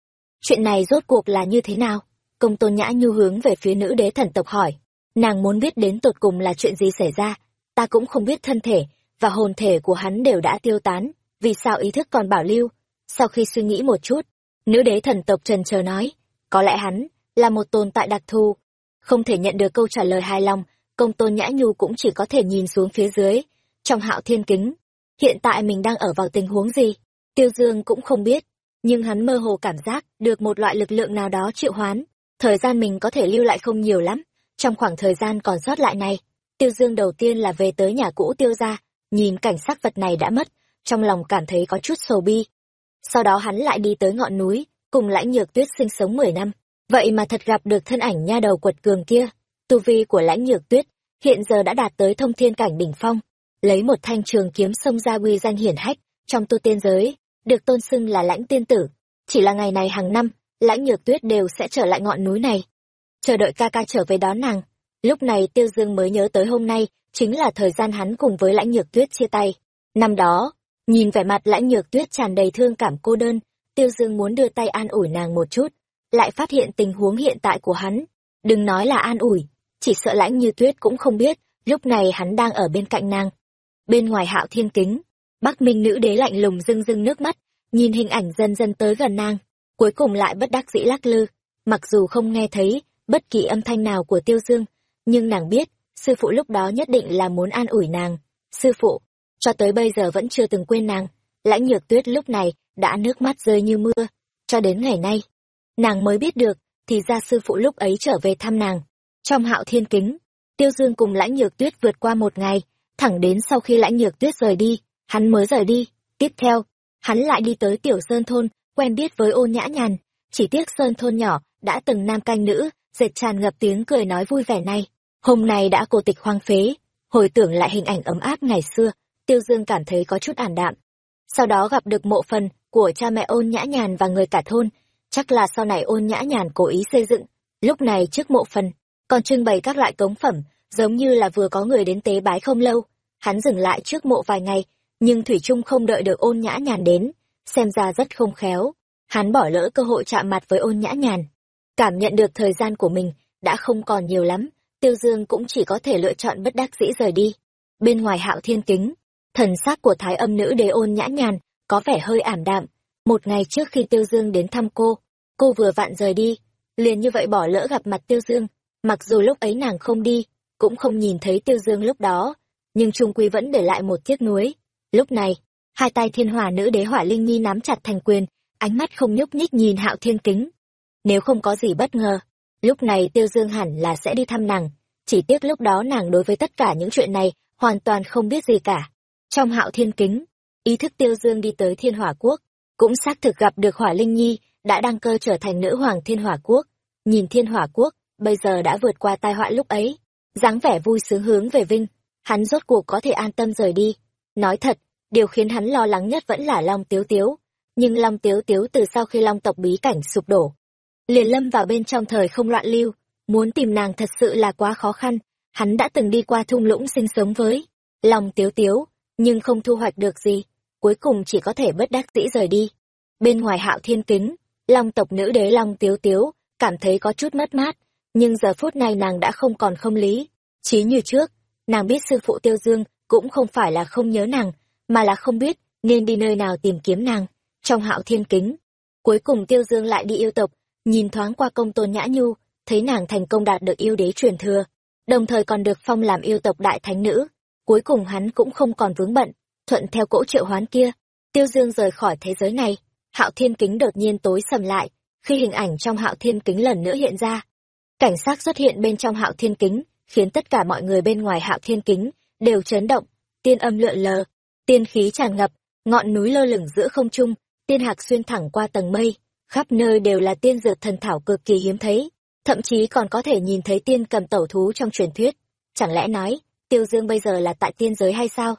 Chuyện này rốt cuộc là như thế nào? Công tôn nhã nhu hướng về phía nữ đế thần tộc hỏi. Nàng muốn biết đến tột cùng là chuyện gì xảy ra. Ta cũng không biết thân thể và hồn thể của hắn đều đã tiêu tán, vì sao ý thức còn bảo lưu. Sau khi suy nghĩ một chút, nữ đế thần tộc trần chờ nói, có lẽ hắn là một tồn tại đặc thù. Không thể nhận được câu trả lời hài lòng, công tôn nhã nhu cũng chỉ có thể nhìn xuống phía dưới, trong hạo thiên kính, hiện tại mình đang ở vào tình huống gì? Tiêu dương cũng không biết, nhưng hắn mơ hồ cảm giác được một loại lực lượng nào đó triệu hoán. Thời gian mình có thể lưu lại không nhiều lắm, trong khoảng thời gian còn sót lại này. Tiêu dương đầu tiên là về tới nhà cũ tiêu ra nhìn cảnh sắc vật này đã mất, trong lòng cảm thấy có chút sầu bi. Sau đó hắn lại đi tới ngọn núi, cùng lãnh nhược tuyết sinh sống mười năm. Vậy mà thật gặp được thân ảnh nha đầu quật cường kia. Tu vi của lãnh nhược tuyết hiện giờ đã đạt tới thông thiên cảnh đỉnh phong lấy một thanh trường kiếm xông ra uy danh hiển hách trong tu tiên giới, được tôn xưng là lãnh tiên tử. Chỉ là ngày này hàng năm, lãnh nhược tuyết đều sẽ trở lại ngọn núi này. Chờ đợi ca ca trở về đón nàng. Lúc này tiêu dương mới nhớ tới hôm nay, chính là thời gian hắn cùng với lãnh nhược tuyết chia tay. Năm đó, nhìn vẻ mặt lãnh nhược tuyết tràn đầy thương cảm cô đơn, tiêu dương muốn đưa tay an ủi nàng một chút, lại phát hiện tình huống hiện tại của hắn. Đừng nói là an ủi, chỉ sợ lãnh như tuyết cũng không biết, lúc này hắn đang ở bên cạnh nàng bên ngoài hạo thiên kính bắc minh nữ đế lạnh lùng rưng rưng nước mắt nhìn hình ảnh dần dần tới gần nàng cuối cùng lại bất đắc dĩ lắc lư mặc dù không nghe thấy bất kỳ âm thanh nào của Tiêu Dương, nhưng nàng biết, sư phụ lúc đó nhất định là muốn an ủi nàng. Sư phụ, cho tới bây giờ vẫn chưa từng quên nàng. Lãnh nhược tuyết lúc này đã nước mắt rơi như mưa, cho đến ngày nay. Nàng mới biết được, thì ra sư phụ lúc ấy trở về thăm nàng. Trong hạo thiên kính, Tiêu Dương cùng lãnh nhược tuyết vượt qua một ngày, thẳng đến sau khi lãnh nhược tuyết rời đi, hắn mới rời đi. Tiếp theo, hắn lại đi tới tiểu sơn thôn, quen biết với ôn nhã nhàn. Chỉ tiếc sơn thôn nhỏ, đã từng nam canh nữ, dệt tràn ngập tiếng cười nói vui vẻ này. Hôm nay đã cô tịch hoang phế, hồi tưởng lại hình ảnh ấm áp ngày xưa, Tiêu Dương cảm thấy có chút ảm đạm. Sau đó gặp được mộ phần của cha mẹ ôn nhã nhàn và người cả thôn, chắc là sau này ôn nhã nhàn cố ý xây dựng. Lúc này trước mộ phần, còn trưng bày các loại cống phẩm, giống như là vừa có người đến tế bái không lâu. Hắn dừng lại trước mộ vài ngày, nhưng Thủy Trung không đợi được ôn nhã nhàn đến, xem ra rất không khéo. Hắn bỏ lỡ cơ hội chạm mặt với ôn nhã nhàn. Cảm nhận được thời gian của mình đã không còn nhiều lắm, Tiêu Dương cũng chỉ có thể lựa chọn bất đắc dĩ rời đi. Bên ngoài hạo thiên kính, thần sắc của thái âm nữ đế ôn nhã nhàn, có vẻ hơi ảm đạm. Một ngày trước khi Tiêu Dương đến thăm cô, cô vừa vặn rời đi, liền như vậy bỏ lỡ gặp mặt Tiêu Dương. Mặc dù lúc ấy nàng không đi, cũng không nhìn thấy Tiêu Dương lúc đó, nhưng Trung Quy vẫn để lại một tiếc nuối. Lúc này, hai tay thiên hòa nữ đế hỏa linh nhi nắm chặt thành quyền, ánh mắt không nhúc nhích nhìn hạo thiên kính. Nếu không có gì bất ngờ, lúc này Tiêu Dương hẳn là sẽ đi thăm nàng. Chỉ tiếc lúc đó nàng đối với tất cả những chuyện này hoàn toàn không biết gì cả. Trong hạo thiên kính, ý thức Tiêu Dương đi tới thiên hỏa quốc, cũng xác thực gặp được hỏa linh nhi, đã đăng cơ trở thành nữ hoàng thiên hỏa quốc. Nhìn thiên hỏa quốc, bây giờ đã vượt qua tai họa lúc ấy dáng vẻ vui sướng hướng về Vinh, hắn rốt cuộc có thể an tâm rời đi. Nói thật, điều khiến hắn lo lắng nhất vẫn là Long Tiếu Tiếu. Nhưng Long Tiếu Tiếu từ sau khi Long tộc bí cảnh sụp đổ, liền lâm vào bên trong thời không loạn lưu, muốn tìm nàng thật sự là quá khó khăn. Hắn đã từng đi qua thung lũng sinh sống với Long Tiếu Tiếu, nhưng không thu hoạch được gì, cuối cùng chỉ có thể bất đắc dĩ rời đi. Bên ngoài hạo thiên kính, Long tộc nữ đế Long Tiếu Tiếu cảm thấy có chút mất mát, nhưng giờ phút này nàng đã không còn không lý. Chí như trước, nàng biết sư phụ Tiêu Dương cũng không phải là không nhớ nàng, mà là không biết nên đi nơi nào tìm kiếm nàng. Trong hạo thiên kính, cuối cùng Tiêu Dương lại đi yêu tộc, nhìn thoáng qua công tôn nhã nhu, thấy nàng thành công đạt được yêu đế truyền thừa, đồng thời còn được phong làm yêu tộc đại thánh nữ. Cuối cùng hắn cũng không còn vướng bận, thuận theo cỗ triệu hoán kia. Tiêu Dương rời khỏi thế giới này, hạo thiên kính đột nhiên tối sầm lại, khi hình ảnh trong hạo thiên kính lần nữa hiện ra. Cảnh sát xuất hiện bên trong hạo thiên kính, khiến tất cả mọi người bên ngoài hạo thiên kính đều chấn động, tiên âm lượn lờ, tiên khí tràn ngập, ngọn núi lơ lửng giữa không trung, tiên hạc xuyên thẳng qua tầng mây, khắp nơi đều là tiên dược thần thảo cực kỳ hiếm thấy, thậm chí còn có thể nhìn thấy tiên cầm tẩu thú trong truyền thuyết. Chẳng lẽ nói, Tiêu Dương bây giờ là tại tiên giới hay sao?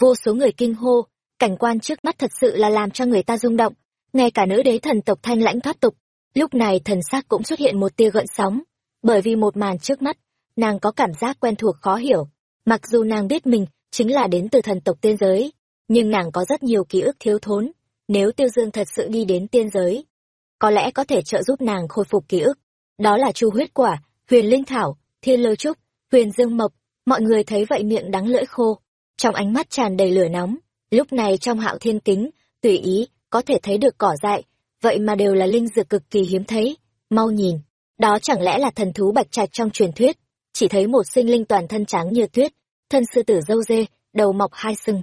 Vô số người kinh hô, cảnh quan trước mắt thật sự là làm cho người ta rung động, ngay cả nữ đế thần tộc thanh lãnh thoát tục. Lúc này thần sắc cũng xuất hiện một tia gợn sóng, bởi vì một màn trước mắt, nàng có cảm giác quen thuộc khó hiểu. Mặc dù nàng biết mình chính là đến từ thần tộc tiên giới, nhưng nàng có rất nhiều ký ức thiếu thốn. Nếu Tiêu Dương thật sự đi đến tiên giới, có lẽ có thể trợ giúp nàng khôi phục ký ức. Đó là chu huyết quả, huyền linh thảo, thiên lôi trúc, huyền dương mộc, mọi người thấy vậy miệng đắng lưỡi khô. Trong ánh mắt tràn đầy lửa nóng, lúc này trong hạo thiên kính, tùy ý, có thể thấy được cỏ dại, vậy mà đều là linh dược cực kỳ hiếm thấy. Mau nhìn, đó chẳng lẽ là thần thú bạch trạch trong truyền thuyết, chỉ thấy một sinh linh toàn thân trắng như tuyết, thân sư tử dâu dê, đầu mọc hai sừng.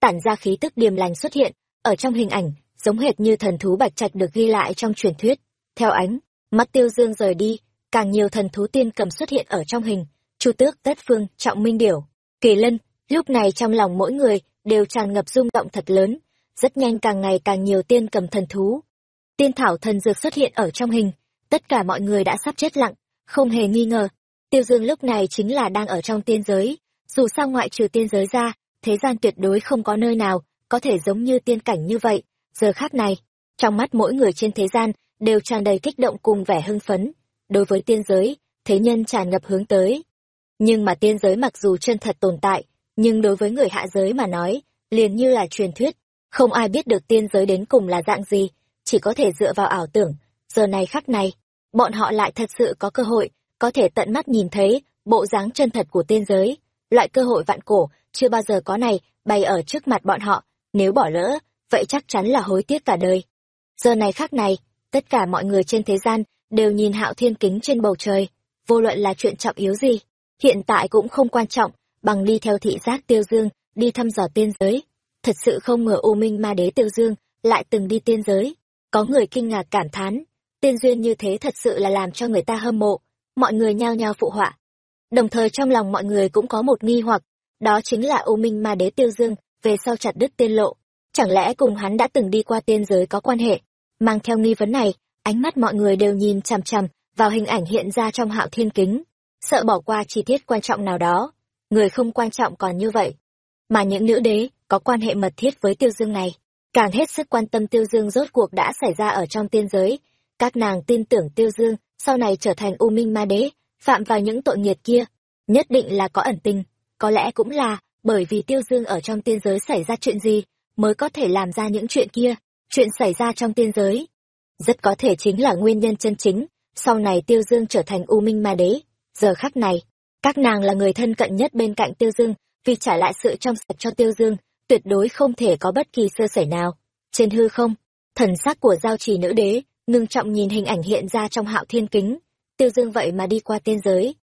Tản ra khí tức điềm lành xuất hiện, ở trong hình ảnh, giống hệt như thần thú bạch trạch được ghi lại trong truyền thuyết. Theo ánh, mắt tiêu dương rời đi, càng nhiều thần thú tiên cầm xuất hiện ở trong hình, chu tước, tất phương, trọng minh điểu, kỳ lân, lúc này trong lòng mỗi người đều tràn ngập rung động thật lớn, rất nhanh càng ngày càng nhiều tiên cầm thần thú. Tiên thảo thần dược xuất hiện ở trong hình, tất cả mọi người đã sắp chết lặng, không hề nghi ngờ. Tiêu Dương lúc này chính là đang ở trong tiên giới, dù sao ngoại trừ tiên giới ra, thế gian tuyệt đối không có nơi nào có thể giống như tiên cảnh như vậy. Giờ khác này, trong mắt mỗi người trên thế gian đều tràn đầy kích động cùng vẻ hưng phấn. Đối với tiên giới, thế nhân tràn ngập hướng tới. Nhưng mà tiên giới mặc dù chân thật tồn tại, nhưng đối với người hạ giới mà nói, liền như là truyền thuyết, không ai biết được tiên giới đến cùng là dạng gì, chỉ có thể dựa vào ảo tưởng. Giờ này khắc này, bọn họ lại thật sự có cơ hội, có thể tận mắt nhìn thấy bộ dáng chân thật của tiên giới. Loại cơ hội vạn cổ, chưa bao giờ có này, bày ở trước mặt bọn họ, nếu bỏ lỡ, vậy chắc chắn là hối tiếc cả đời. Giờ này khắc này, tất cả mọi người trên thế gian đều nhìn hạo thiên kính trên bầu trời vô luận là chuyện trọng yếu gì hiện tại cũng không quan trọng bằng đi theo thị giác tiêu dương đi thăm dò tiên giới thật sự không ngờ u minh ma đế tiêu dương lại từng đi tiên giới có người kinh ngạc cảm thán tiên duyên như thế thật sự là làm cho người ta hâm mộ. Mọi người nhao nhao phụ họa. Đồng thời trong lòng mọi người cũng có một nghi hoặc, đó chính là u minh ma đế tiêu dương, về sau chặt đứt tiên lộ. Chẳng lẽ cùng hắn đã từng đi qua tiên giới có quan hệ? Mang theo nghi vấn này, ánh mắt mọi người đều nhìn chằm chằm vào hình ảnh hiện ra trong hạo thiên kính. Sợ bỏ qua chi tiết quan trọng nào đó. Người không quan trọng còn như vậy. Mà những nữ đế có quan hệ mật thiết với tiêu dương này. Càng hết sức quan tâm tiêu dương rốt cuộc đã xảy ra ở trong tiên giới các nàng tin tưởng tiêu dương, sau này trở thành u minh ma đế, phạm vào những tội nghiệt kia, nhất định là có ẩn tình. Có lẽ cũng là bởi vì tiêu dương ở trong tiên giới xảy ra chuyện gì mới có thể làm ra những chuyện kia. Chuyện xảy ra trong tiên giới rất có thể chính là nguyên nhân chân chính. Sau này tiêu dương trở thành u minh ma đế, giờ khắc này, các nàng là người thân cận nhất bên cạnh tiêu dương, vì trả lại sự trong sạch cho tiêu dương, tuyệt đối không thể có bất kỳ sơ sẩy nào. Trên hư không, thần sắc của giao trì nữ đế ngưng trọng nhìn hình ảnh hiện ra trong hạo thiên kính. Tiêu dương vậy mà đi qua tiên giới.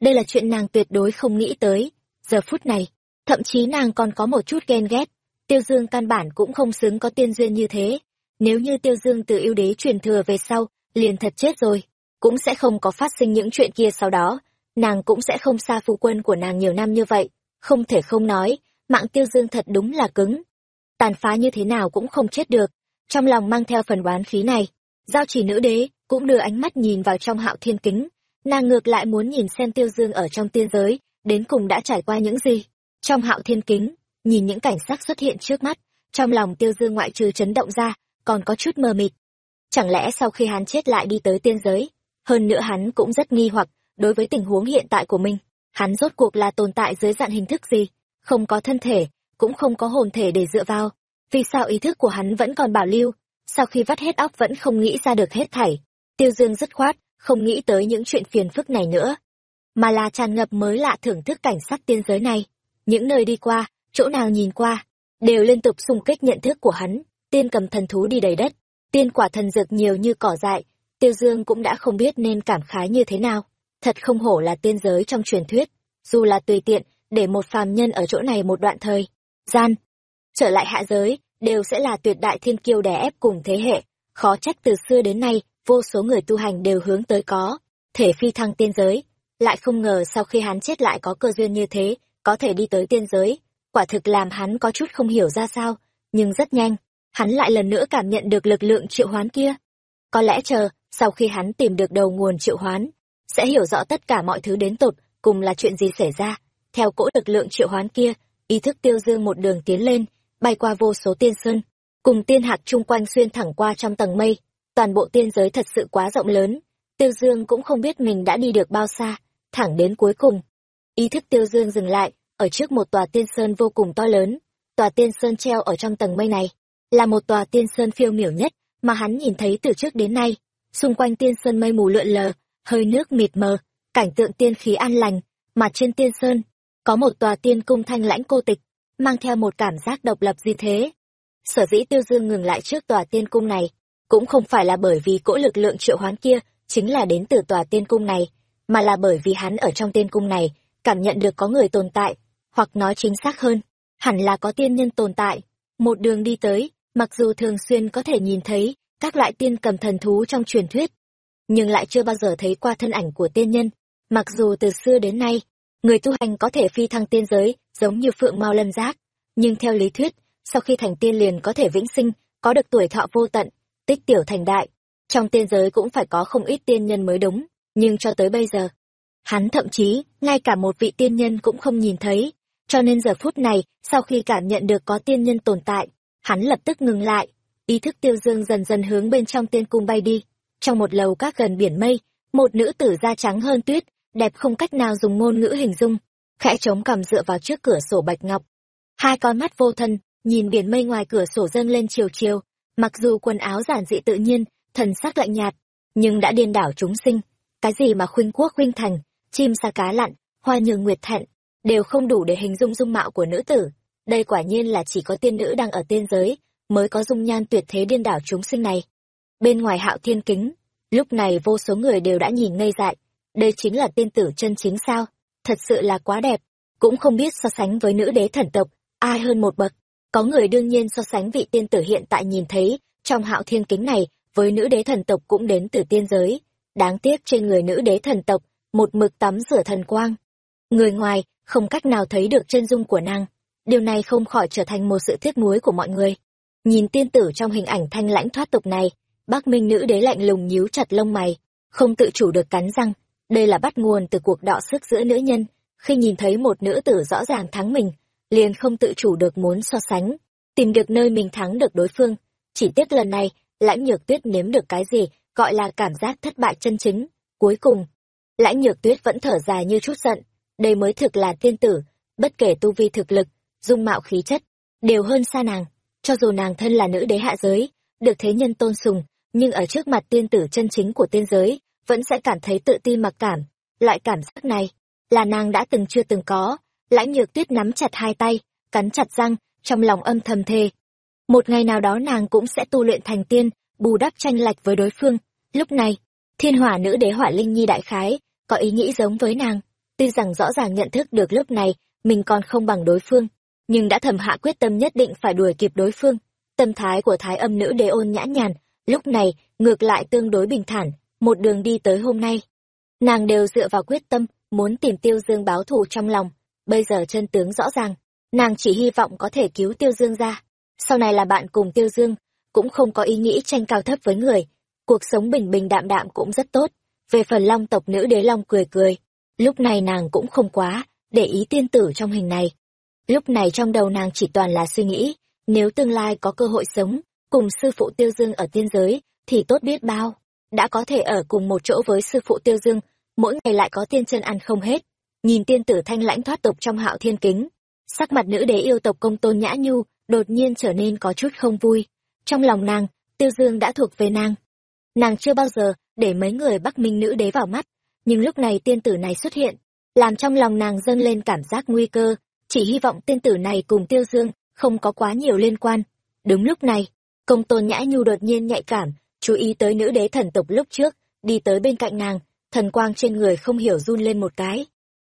Đây là chuyện nàng tuyệt đối không nghĩ tới. Giờ phút này, thậm chí nàng còn có một chút ghen ghét. Tiêu dương căn bản cũng không xứng có tiên duyên như thế. Nếu như tiêu dương từ yêu đế truyền thừa về sau, liền thật chết rồi. Cũng sẽ không có phát sinh những chuyện kia sau đó. Nàng cũng sẽ không xa phu quân của nàng nhiều năm như vậy. Không thể không nói, mạng tiêu dương thật đúng là cứng. Tàn phá như thế nào cũng không chết được. Trong lòng mang theo phần oán khí này giao chỉ nữ đế cũng đưa ánh mắt nhìn vào trong hạo thiên kính. Nàng ngược lại muốn nhìn xem tiêu dương ở trong tiên giới, đến cùng đã trải qua những gì. Trong hạo thiên kính, nhìn những cảnh sắc xuất hiện trước mắt, trong lòng tiêu dương ngoại trừ chấn động ra, còn có chút mờ mịt. Chẳng lẽ sau khi hắn chết lại đi tới tiên giới, hơn nữa hắn cũng rất nghi hoặc đối với tình huống hiện tại của mình. Hắn rốt cuộc là tồn tại dưới dạng hình thức gì? Không có thân thể, cũng không có hồn thể để dựa vào. Vì sao ý thức của hắn vẫn còn bảo lưu? Sau khi vắt hết óc vẫn không nghĩ ra được hết thảy, tiêu dương dứt khoát, không nghĩ tới những chuyện phiền phức này nữa. Mà là tràn ngập mới lạ thưởng thức cảnh sắc tiên giới này. Những nơi đi qua, chỗ nào nhìn qua, đều liên tục xung kích nhận thức của hắn. Tiên cầm thần thú đi đầy đất, tiên quả thần dược nhiều như cỏ dại. Tiêu dương cũng đã không biết nên cảm khái như thế nào. Thật không hổ là tiên giới trong truyền thuyết, dù là tùy tiện để một phàm nhân ở chỗ này một đoạn thời gian, trở lại hạ giới đều sẽ là tuyệt đại thiên kiêu đè ép cùng thế hệ. Khó trách từ xưa đến nay, vô số người tu hành đều hướng tới có thể phi thăng tiên giới. Lại không ngờ sau khi hắn chết lại có cơ duyên như thế, có thể đi tới tiên giới. Quả thực làm hắn có chút không hiểu ra sao, nhưng rất nhanh, hắn lại lần nữa cảm nhận được lực lượng triệu hoán kia. Có lẽ chờ, sau khi hắn tìm được đầu nguồn triệu hoán, sẽ hiểu rõ tất cả mọi thứ đến tột cùng là chuyện gì xảy ra. Theo cỗ lực lượng triệu hoán kia, ý thức tiêu dương một đường tiến lên bay qua vô số tiên sơn, cùng tiên hạt chung quanh xuyên thẳng qua trong tầng mây. Toàn bộ tiên giới thật sự quá rộng lớn, tiêu dương cũng không biết mình đã đi được bao xa, thẳng đến cuối cùng. Ý thức tiêu dương dừng lại, ở trước một tòa tiên sơn vô cùng to lớn. Tòa tiên sơn treo ở trong tầng mây này, là một tòa tiên sơn phiêu miểu nhất mà hắn nhìn thấy từ trước đến nay. Xung quanh tiên sơn mây mù lượn lờ, hơi nước mịt mờ, cảnh tượng tiên khí an lành, mà trên tiên sơn, có một tòa tiên cung thanh lãnh cô tịch mang theo một cảm giác độc lập gì thế? Sở dĩ tiêu dương ngừng lại trước tòa tiên cung này, cũng không phải là bởi vì cỗ lực lượng triệu hoán kia chính là đến từ tòa tiên cung này, mà là bởi vì hắn ở trong tiên cung này cảm nhận được có người tồn tại, hoặc nói chính xác hơn, hẳn là có tiên nhân tồn tại. Một đường đi tới, mặc dù thường xuyên có thể nhìn thấy các loại tiên cầm thần thú trong truyền thuyết, nhưng lại chưa bao giờ thấy qua thân ảnh của tiên nhân. Mặc dù từ xưa đến nay, người tu hành có thể phi thăng tiên giới giống như phượng mao lân giác. Nhưng theo lý thuyết, sau khi thành tiên liền có thể vĩnh sinh, có được tuổi thọ vô tận, tích tiểu thành đại, trong tiên giới cũng phải có không ít tiên nhân mới đúng. Nhưng cho tới bây giờ, hắn thậm chí, ngay cả một vị tiên nhân cũng không nhìn thấy. Cho nên giờ phút này, sau khi cảm nhận được có tiên nhân tồn tại, hắn lập tức ngừng lại. Ý thức tiêu dương dần dần hướng bên trong tiên cung bay đi. Trong một lầu các gần biển mây, một nữ tử da trắng hơn tuyết, đẹp không cách nào dùng ngôn ngữ hình dung khẽ chống cằm dựa vào trước cửa sổ bạch ngọc. Hai con mắt vô thân, nhìn biển mây ngoài cửa sổ dâng lên chiều chiều. Mặc dù quần áo giản dị tự nhiên, thần sắc lạnh nhạt, nhưng đã điên đảo chúng sinh. Cái gì mà khuynh quốc khuynh thành, chim sa cá lặn, hoa nhường nguyệt thẹn, đều không đủ để hình dung dung mạo của nữ tử. Đây quả nhiên là chỉ có tiên nữ đang ở tiên giới, mới có dung nhan tuyệt thế điên đảo chúng sinh này. Bên ngoài hạo thiên kính, Lúc này vô số người đều đã nhìn ngây dại. Đây chính là tiên tử chân chính sao? Thật sự là quá đẹp. Cũng không biết so sánh với nữ đế thần tộc, ai hơn một bậc. Có người đương nhiên so sánh vị tiên tử hiện tại nhìn thấy, trong hạo thiên kính này, với nữ đế thần tộc cũng đến từ tiên giới. Đáng tiếc trên người nữ đế thần tộc, một mực tắm rửa thần quang. Người ngoài, không cách nào thấy được chân dung của nàng. Điều này không khỏi trở thành một sự tiếc nuối của mọi người. Nhìn tiên tử trong hình ảnh thanh lãnh thoát tục này, bác Minh nữ đế lạnh lùng nhíu chặt lông mày, không tự chủ được cắn răng. Đây là bắt nguồn từ cuộc đọ sức giữa nữ nhân, khi nhìn thấy một nữ tử rõ ràng thắng mình, liền không tự chủ được muốn so sánh, tìm được nơi mình thắng được đối phương. Chỉ tiếc lần này, lãnh nhược tuyết nếm được cái gì gọi là cảm giác thất bại chân chính. Cuối cùng, lãnh nhược tuyết vẫn thở dài như chút giận, đây mới thực là tiên tử, bất kể tu vi thực lực, dung mạo khí chất, đều hơn xa nàng. Cho dù nàng thân là nữ đế hạ giới, được thế nhân tôn sùng, nhưng ở trước mặt tiên tử chân chính của tiên giới, vẫn sẽ cảm thấy tự ti mặc cảm. Loại cảm giác này, là nàng đã từng chưa từng có. Lãnh nhược tuyết nắm chặt hai tay, cắn chặt răng, trong lòng âm thầm thề. Một ngày nào đó nàng cũng sẽ tu luyện thành tiên, bù đắp tranh lệch với đối phương. Lúc này, thiên hỏa nữ đế hỏa linh nhi đại khái, có ý nghĩ giống với nàng. Tuy rằng rõ ràng nhận thức được lúc này, mình còn không bằng đối phương, nhưng đã thầm hạ quyết tâm nhất định phải đuổi kịp đối phương. Tâm thái của thái âm nữ đế ôn nhã nhàn, lúc này, ngược lại tương đối bình thản, một đường đi tới hôm nay. Nàng đều dựa vào quyết tâm, muốn tìm Tiêu Dương báo thù trong lòng. Bây giờ chân tướng rõ ràng, nàng chỉ hy vọng có thể cứu Tiêu Dương ra. Sau này là bạn cùng Tiêu Dương, cũng không có ý nghĩ tranh cao thấp với người. Cuộc sống bình bình đạm đạm cũng rất tốt. Về phần long tộc nữ đế long cười cười, lúc này nàng cũng không quá, để ý tiên tử trong hình này. Lúc này trong đầu nàng chỉ toàn là suy nghĩ, nếu tương lai có cơ hội sống, cùng sư phụ Tiêu Dương ở tiên giới, thì tốt biết bao. Đã có thể ở cùng một chỗ với sư phụ Tiêu Dương, mỗi ngày lại có tiên chân ăn không hết. Nhìn tiên tử thanh lãnh thoát tục trong hạo thiên kính, sắc mặt nữ đế yêu tộc công tôn nhã nhu, đột nhiên trở nên có chút không vui. Trong lòng nàng, Tiêu Dương đã thuộc về nàng. Nàng chưa bao giờ để mấy người Bắc Minh nữ đế vào mắt, nhưng lúc này tiên tử này xuất hiện, làm trong lòng nàng dâng lên cảm giác nguy cơ, chỉ hy vọng tiên tử này cùng Tiêu Dương không có quá nhiều liên quan. Đúng lúc này, công tôn nhã nhu đột nhiên nhạy cảm, chú ý tới nữ đế thần tộc lúc trước, đi tới bên cạnh nàng, thần quang trên người không hiểu run lên một cái.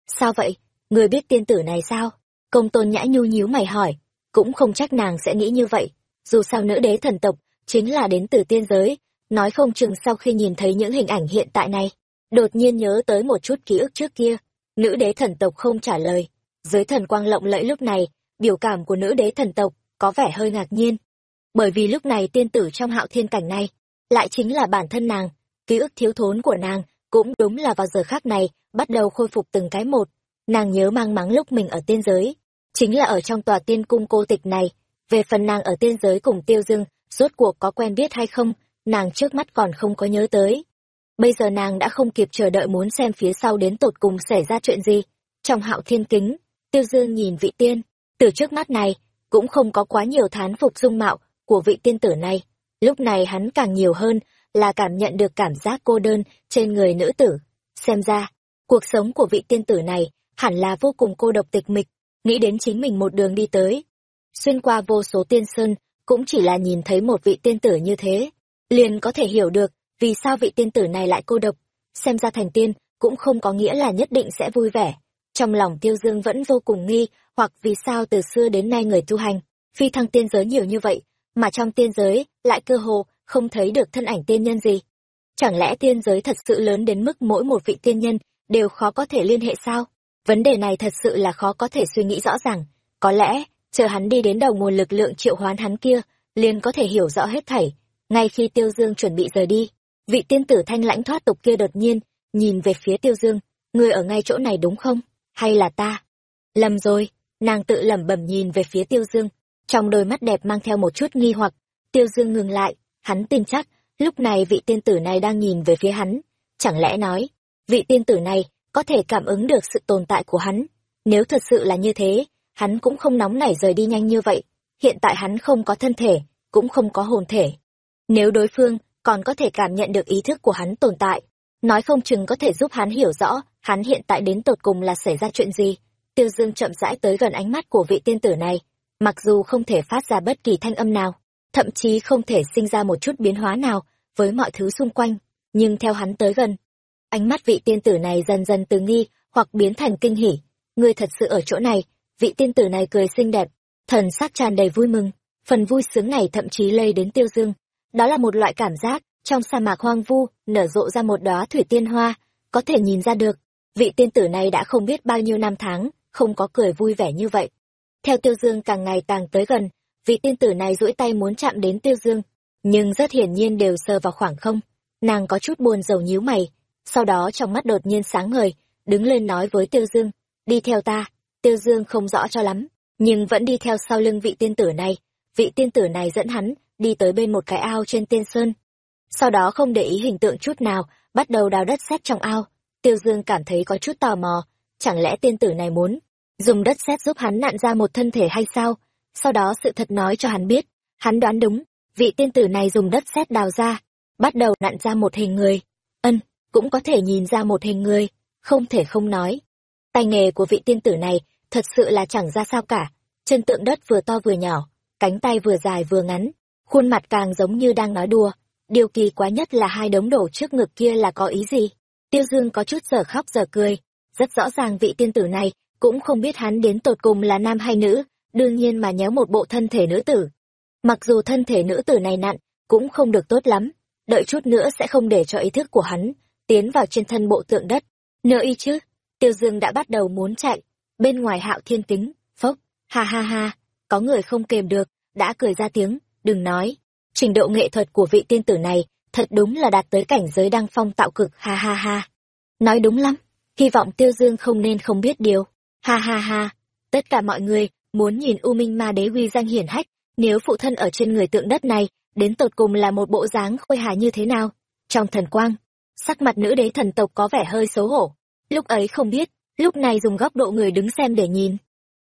Sao vậy? Người biết tiên tử này sao? Công tôn nhã nhu nhíu mày hỏi, cũng không chắc nàng sẽ nghĩ như vậy. Dù sao nữ đế thần tộc, chính là đến từ tiên giới, nói không chừng sau khi nhìn thấy những hình ảnh hiện tại này, đột nhiên nhớ tới một chút ký ức trước kia. Nữ đế thần tộc không trả lời. Dưới thần quang lộng lẫy lúc này, biểu cảm của nữ đế thần tộc có vẻ hơi ngạc nhiên. Bởi vì lúc này tiên tử trong hạo thiên cảnh này, lại chính là bản thân nàng, ký ức thiếu thốn của nàng, cũng đúng là vào giờ khác này, bắt đầu khôi phục từng cái một. Nàng nhớ mang mắng lúc mình ở tiên giới, chính là ở trong tòa tiên cung cô tịch này. Về phần nàng ở tiên giới cùng tiêu dưng, rốt cuộc có quen biết hay không, nàng trước mắt còn không có nhớ tới. Bây giờ nàng đã không kịp chờ đợi muốn xem phía sau đến tột cùng xảy ra chuyện gì. Trong hạo thiên kính, tiêu dương nhìn vị tiên, từ trước mắt này, cũng không có quá nhiều thán phục dung mạo của vị tiên tử này. Lúc này hắn càng nhiều hơn là cảm nhận được cảm giác cô đơn trên người nữ tử. Xem ra, cuộc sống của vị tiên tử này hẳn là vô cùng cô độc tịch mịch, nghĩ đến chính mình một đường đi tới. Xuyên qua vô số tiên sơn, cũng chỉ là nhìn thấy một vị tiên tử như thế. Liền có thể hiểu được vì sao vị tiên tử này lại cô độc. Xem ra thành tiên cũng không có nghĩa là nhất định sẽ vui vẻ. Trong lòng tiêu dương vẫn vô cùng nghi, hoặc vì sao từ xưa đến nay người tu hành, phi thăng tiên giới nhiều như vậy, mà trong tiên giới lại cơ hồ không thấy được thân ảnh tiên nhân gì. Chẳng lẽ tiên giới thật sự lớn đến mức mỗi một vị tiên nhân đều khó có thể liên hệ sao? Vấn đề này thật sự là khó có thể suy nghĩ rõ ràng. Có lẽ, chờ hắn đi đến đầu nguồn lực lượng triệu hoán hắn kia, liền có thể hiểu rõ hết thảy. Ngay khi Tiêu Dương chuẩn bị rời đi, vị tiên tử thanh lãnh thoát tục kia đột nhiên, nhìn về phía Tiêu Dương, người ở ngay chỗ này đúng không? Hay là ta? Lầm rồi, nàng tự lẩm bẩm nhìn về phía Tiêu Dương, trong đôi mắt đẹp mang theo một chút nghi hoặc. Tiêu Dương ngừng lại, hắn tin chắc, lúc này vị tiên tử này đang nhìn về phía hắn. Chẳng lẽ nói, vị tiên tử này có thể cảm ứng được sự tồn tại của hắn. Nếu thật sự là như thế, hắn cũng không nóng nảy rời đi nhanh như vậy. Hiện tại hắn không có thân thể, cũng không có hồn thể. Nếu đối phương còn có thể cảm nhận được ý thức của hắn tồn tại, nói không chừng có thể giúp hắn hiểu rõ hắn hiện tại đến tột cùng là xảy ra chuyện gì. Tiêu Dương chậm rãi tới gần ánh mắt của vị tiên tử này, mặc dù không thể phát ra bất kỳ thanh âm nào, thậm chí không thể sinh ra một chút biến hóa nào với mọi thứ xung quanh, nhưng theo hắn tới gần, ánh mắt vị tiên tử này dần dần từ nghi hoặc biến thành kinh hỉ. Ngươi thật sự ở chỗ này, vị tiên tử này cười xinh đẹp, thần sắc tràn đầy vui mừng, phần vui sướng này thậm chí lây đến tiêu dương. Đó là một loại cảm giác, trong sa mạc hoang vu, nở rộ ra một đóa thủy tiên hoa, có thể nhìn ra được, vị tiên tử này đã không biết bao nhiêu năm tháng, không có cười vui vẻ như vậy. Theo tiêu dương càng ngày càng tới gần, vị tiên tử này duỗi tay muốn chạm đến tiêu dương, nhưng rất hiển nhiên đều sờ vào khoảng không. Nàng có chút buồn rầu nhíu mày, sau đó trong mắt đột nhiên sáng ngời, đứng lên nói với tiêu dương, đi theo ta. Tiêu dương không rõ cho lắm, nhưng vẫn đi theo sau lưng vị tiên tử này. Vị tiên tử này dẫn hắn, đi tới bên một cái ao trên tiên sơn. Sau đó không để ý hình tượng chút nào, bắt đầu đào đất xét trong ao. Tiêu Dương cảm thấy có chút tò mò, chẳng lẽ tiên tử này muốn dùng đất sét giúp hắn nặn ra một thân thể hay sao? Sau đó sự thật nói cho hắn biết, hắn đoán đúng, vị tiên tử này dùng đất sét đào ra, bắt đầu nặn ra một hình người. Ân, cũng có thể nhìn ra một hình người, không thể không nói. Tay nghề của vị tiên tử này thật sự là chẳng ra sao cả, chân tượng đất vừa to vừa nhỏ, cánh tay vừa dài vừa ngắn, khuôn mặt càng giống như đang nói đùa. Điều kỳ quá nhất là hai đống đổ trước ngực kia là có ý gì? Tiêu Dương có chút giờ khóc giờ cười, rất rõ ràng vị tiên tử này cũng không biết hắn đến tột cùng là nam hay nữ, đương nhiên mà nhéo một bộ thân thể nữ tử. Mặc dù thân thể nữ tử này nặn, cũng không được tốt lắm, đợi chút nữa sẽ không để cho ý thức của hắn tiến vào trên thân bộ tượng đất. Nỡ y chứ, Tiêu Dương đã bắt đầu muốn chạy, bên ngoài hạo thiên kính, phốc, ha ha ha, có người không kềm được, đã cười ra tiếng, đừng nói. Trình độ nghệ thuật của vị tiên tử này thật đúng là đạt tới cảnh giới đăng phong tạo cực ha ha ha. Nói đúng lắm, hy vọng Tiêu Dương không nên không biết điều. Ha ha ha, tất cả mọi người muốn nhìn U Minh Ma Đế uy danh hiển hách, nếu phụ thân ở trên người tượng đất này, đến tột cùng là một bộ dáng khôi hài như thế nào? Trong thần quang, sắc mặt nữ đế thần tộc có vẻ hơi xấu hổ. Lúc ấy không biết, lúc này dùng góc độ người đứng xem để nhìn.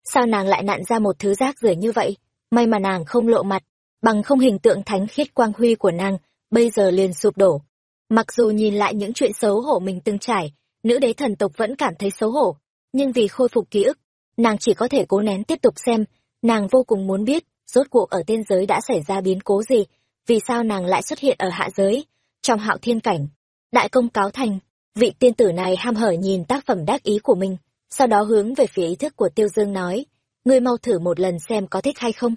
Sao nàng lại nặn ra một thứ rác rưởi như vậy? May mà nàng không lộ mặt, bằng không hình tượng thánh khiết quang huy của nàng bây giờ liền sụp đổ. Mặc dù nhìn lại những chuyện xấu hổ mình từng trải, nữ đế thần tộc vẫn cảm thấy xấu hổ, nhưng vì khôi phục ký ức, nàng chỉ có thể cố nén tiếp tục xem, nàng vô cùng muốn biết, rốt cuộc ở tiên giới đã xảy ra biến cố gì, vì sao nàng lại xuất hiện ở hạ giới, trong hạo thiên cảnh. Đại công cáo thành, vị tiên tử này ham hở nhìn tác phẩm đắc ý của mình, sau đó hướng về phía ý thức của Tiêu Dương nói, ngươi mau thử một lần xem có thích hay không.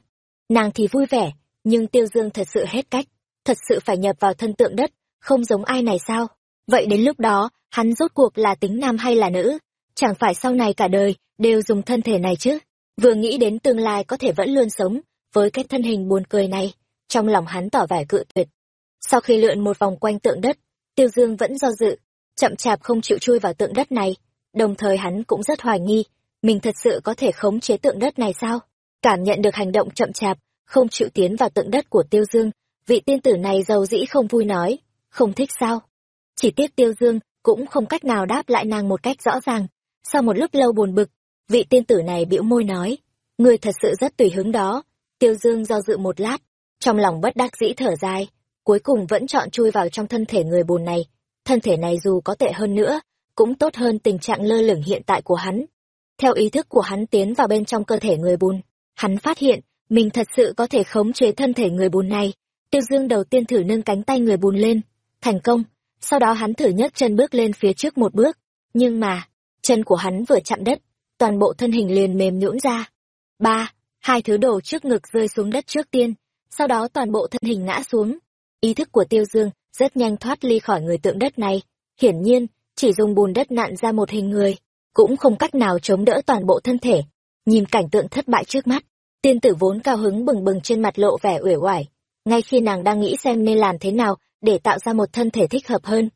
Nàng thì vui vẻ, nhưng Tiêu Dương thật sự hết cách thật sự phải nhập vào thân tượng đất, không giống ai này sao? Vậy đến lúc đó, hắn rốt cuộc là tính nam hay là nữ? Chẳng phải sau này cả đời, đều dùng thân thể này chứ? Vừa nghĩ đến tương lai có thể vẫn luôn sống, với cái thân hình buồn cười này, trong lòng hắn tỏ vẻ cự tuyệt. Sau khi lượn một vòng quanh tượng đất, Tiêu Dương vẫn do dự, chậm chạp không chịu chui vào tượng đất này, đồng thời hắn cũng rất hoài nghi, mình thật sự có thể khống chế tượng đất này sao? Cảm nhận được hành động chậm chạp, không chịu tiến vào tượng đất của Tiêu Dương, vị tiên tử này giàu dĩ không vui nói, không thích sao. Chỉ tiếc tiêu dương cũng không cách nào đáp lại nàng một cách rõ ràng. Sau một lúc lâu buồn bực, vị tiên tử này bĩu môi nói, người thật sự rất tùy hứng đó. Tiêu dương do dự một lát, trong lòng bất đắc dĩ thở dài, cuối cùng vẫn chọn chui vào trong thân thể người bùn này. Thân thể này dù có tệ hơn nữa, cũng tốt hơn tình trạng lơ lửng hiện tại của hắn. Theo ý thức của hắn tiến vào bên trong cơ thể người bùn, hắn phát hiện mình thật sự có thể khống chế thân thể người bùn này, Tiêu Dương đầu tiên thử nâng cánh tay người bùn lên, thành công, sau đó hắn thử nhấc chân bước lên phía trước một bước, nhưng mà, chân của hắn vừa chạm đất, toàn bộ thân hình liền mềm nhũn ra. Ba, hai thứ đồ trước ngực rơi xuống đất trước tiên, sau đó toàn bộ thân hình ngã xuống. Ý thức của Tiêu Dương rất nhanh thoát ly khỏi người tượng đất này, hiển nhiên, chỉ dùng bùn đất nặn ra một hình người, cũng không cách nào chống đỡ toàn bộ thân thể. Nhìn cảnh tượng thất bại trước mắt, tiên tử vốn cao hứng bừng bừng trên mặt lộ vẻ uể oải, ngay khi nàng đang nghĩ xem nên làm thế nào để tạo ra một thân thể thích hợp hơn.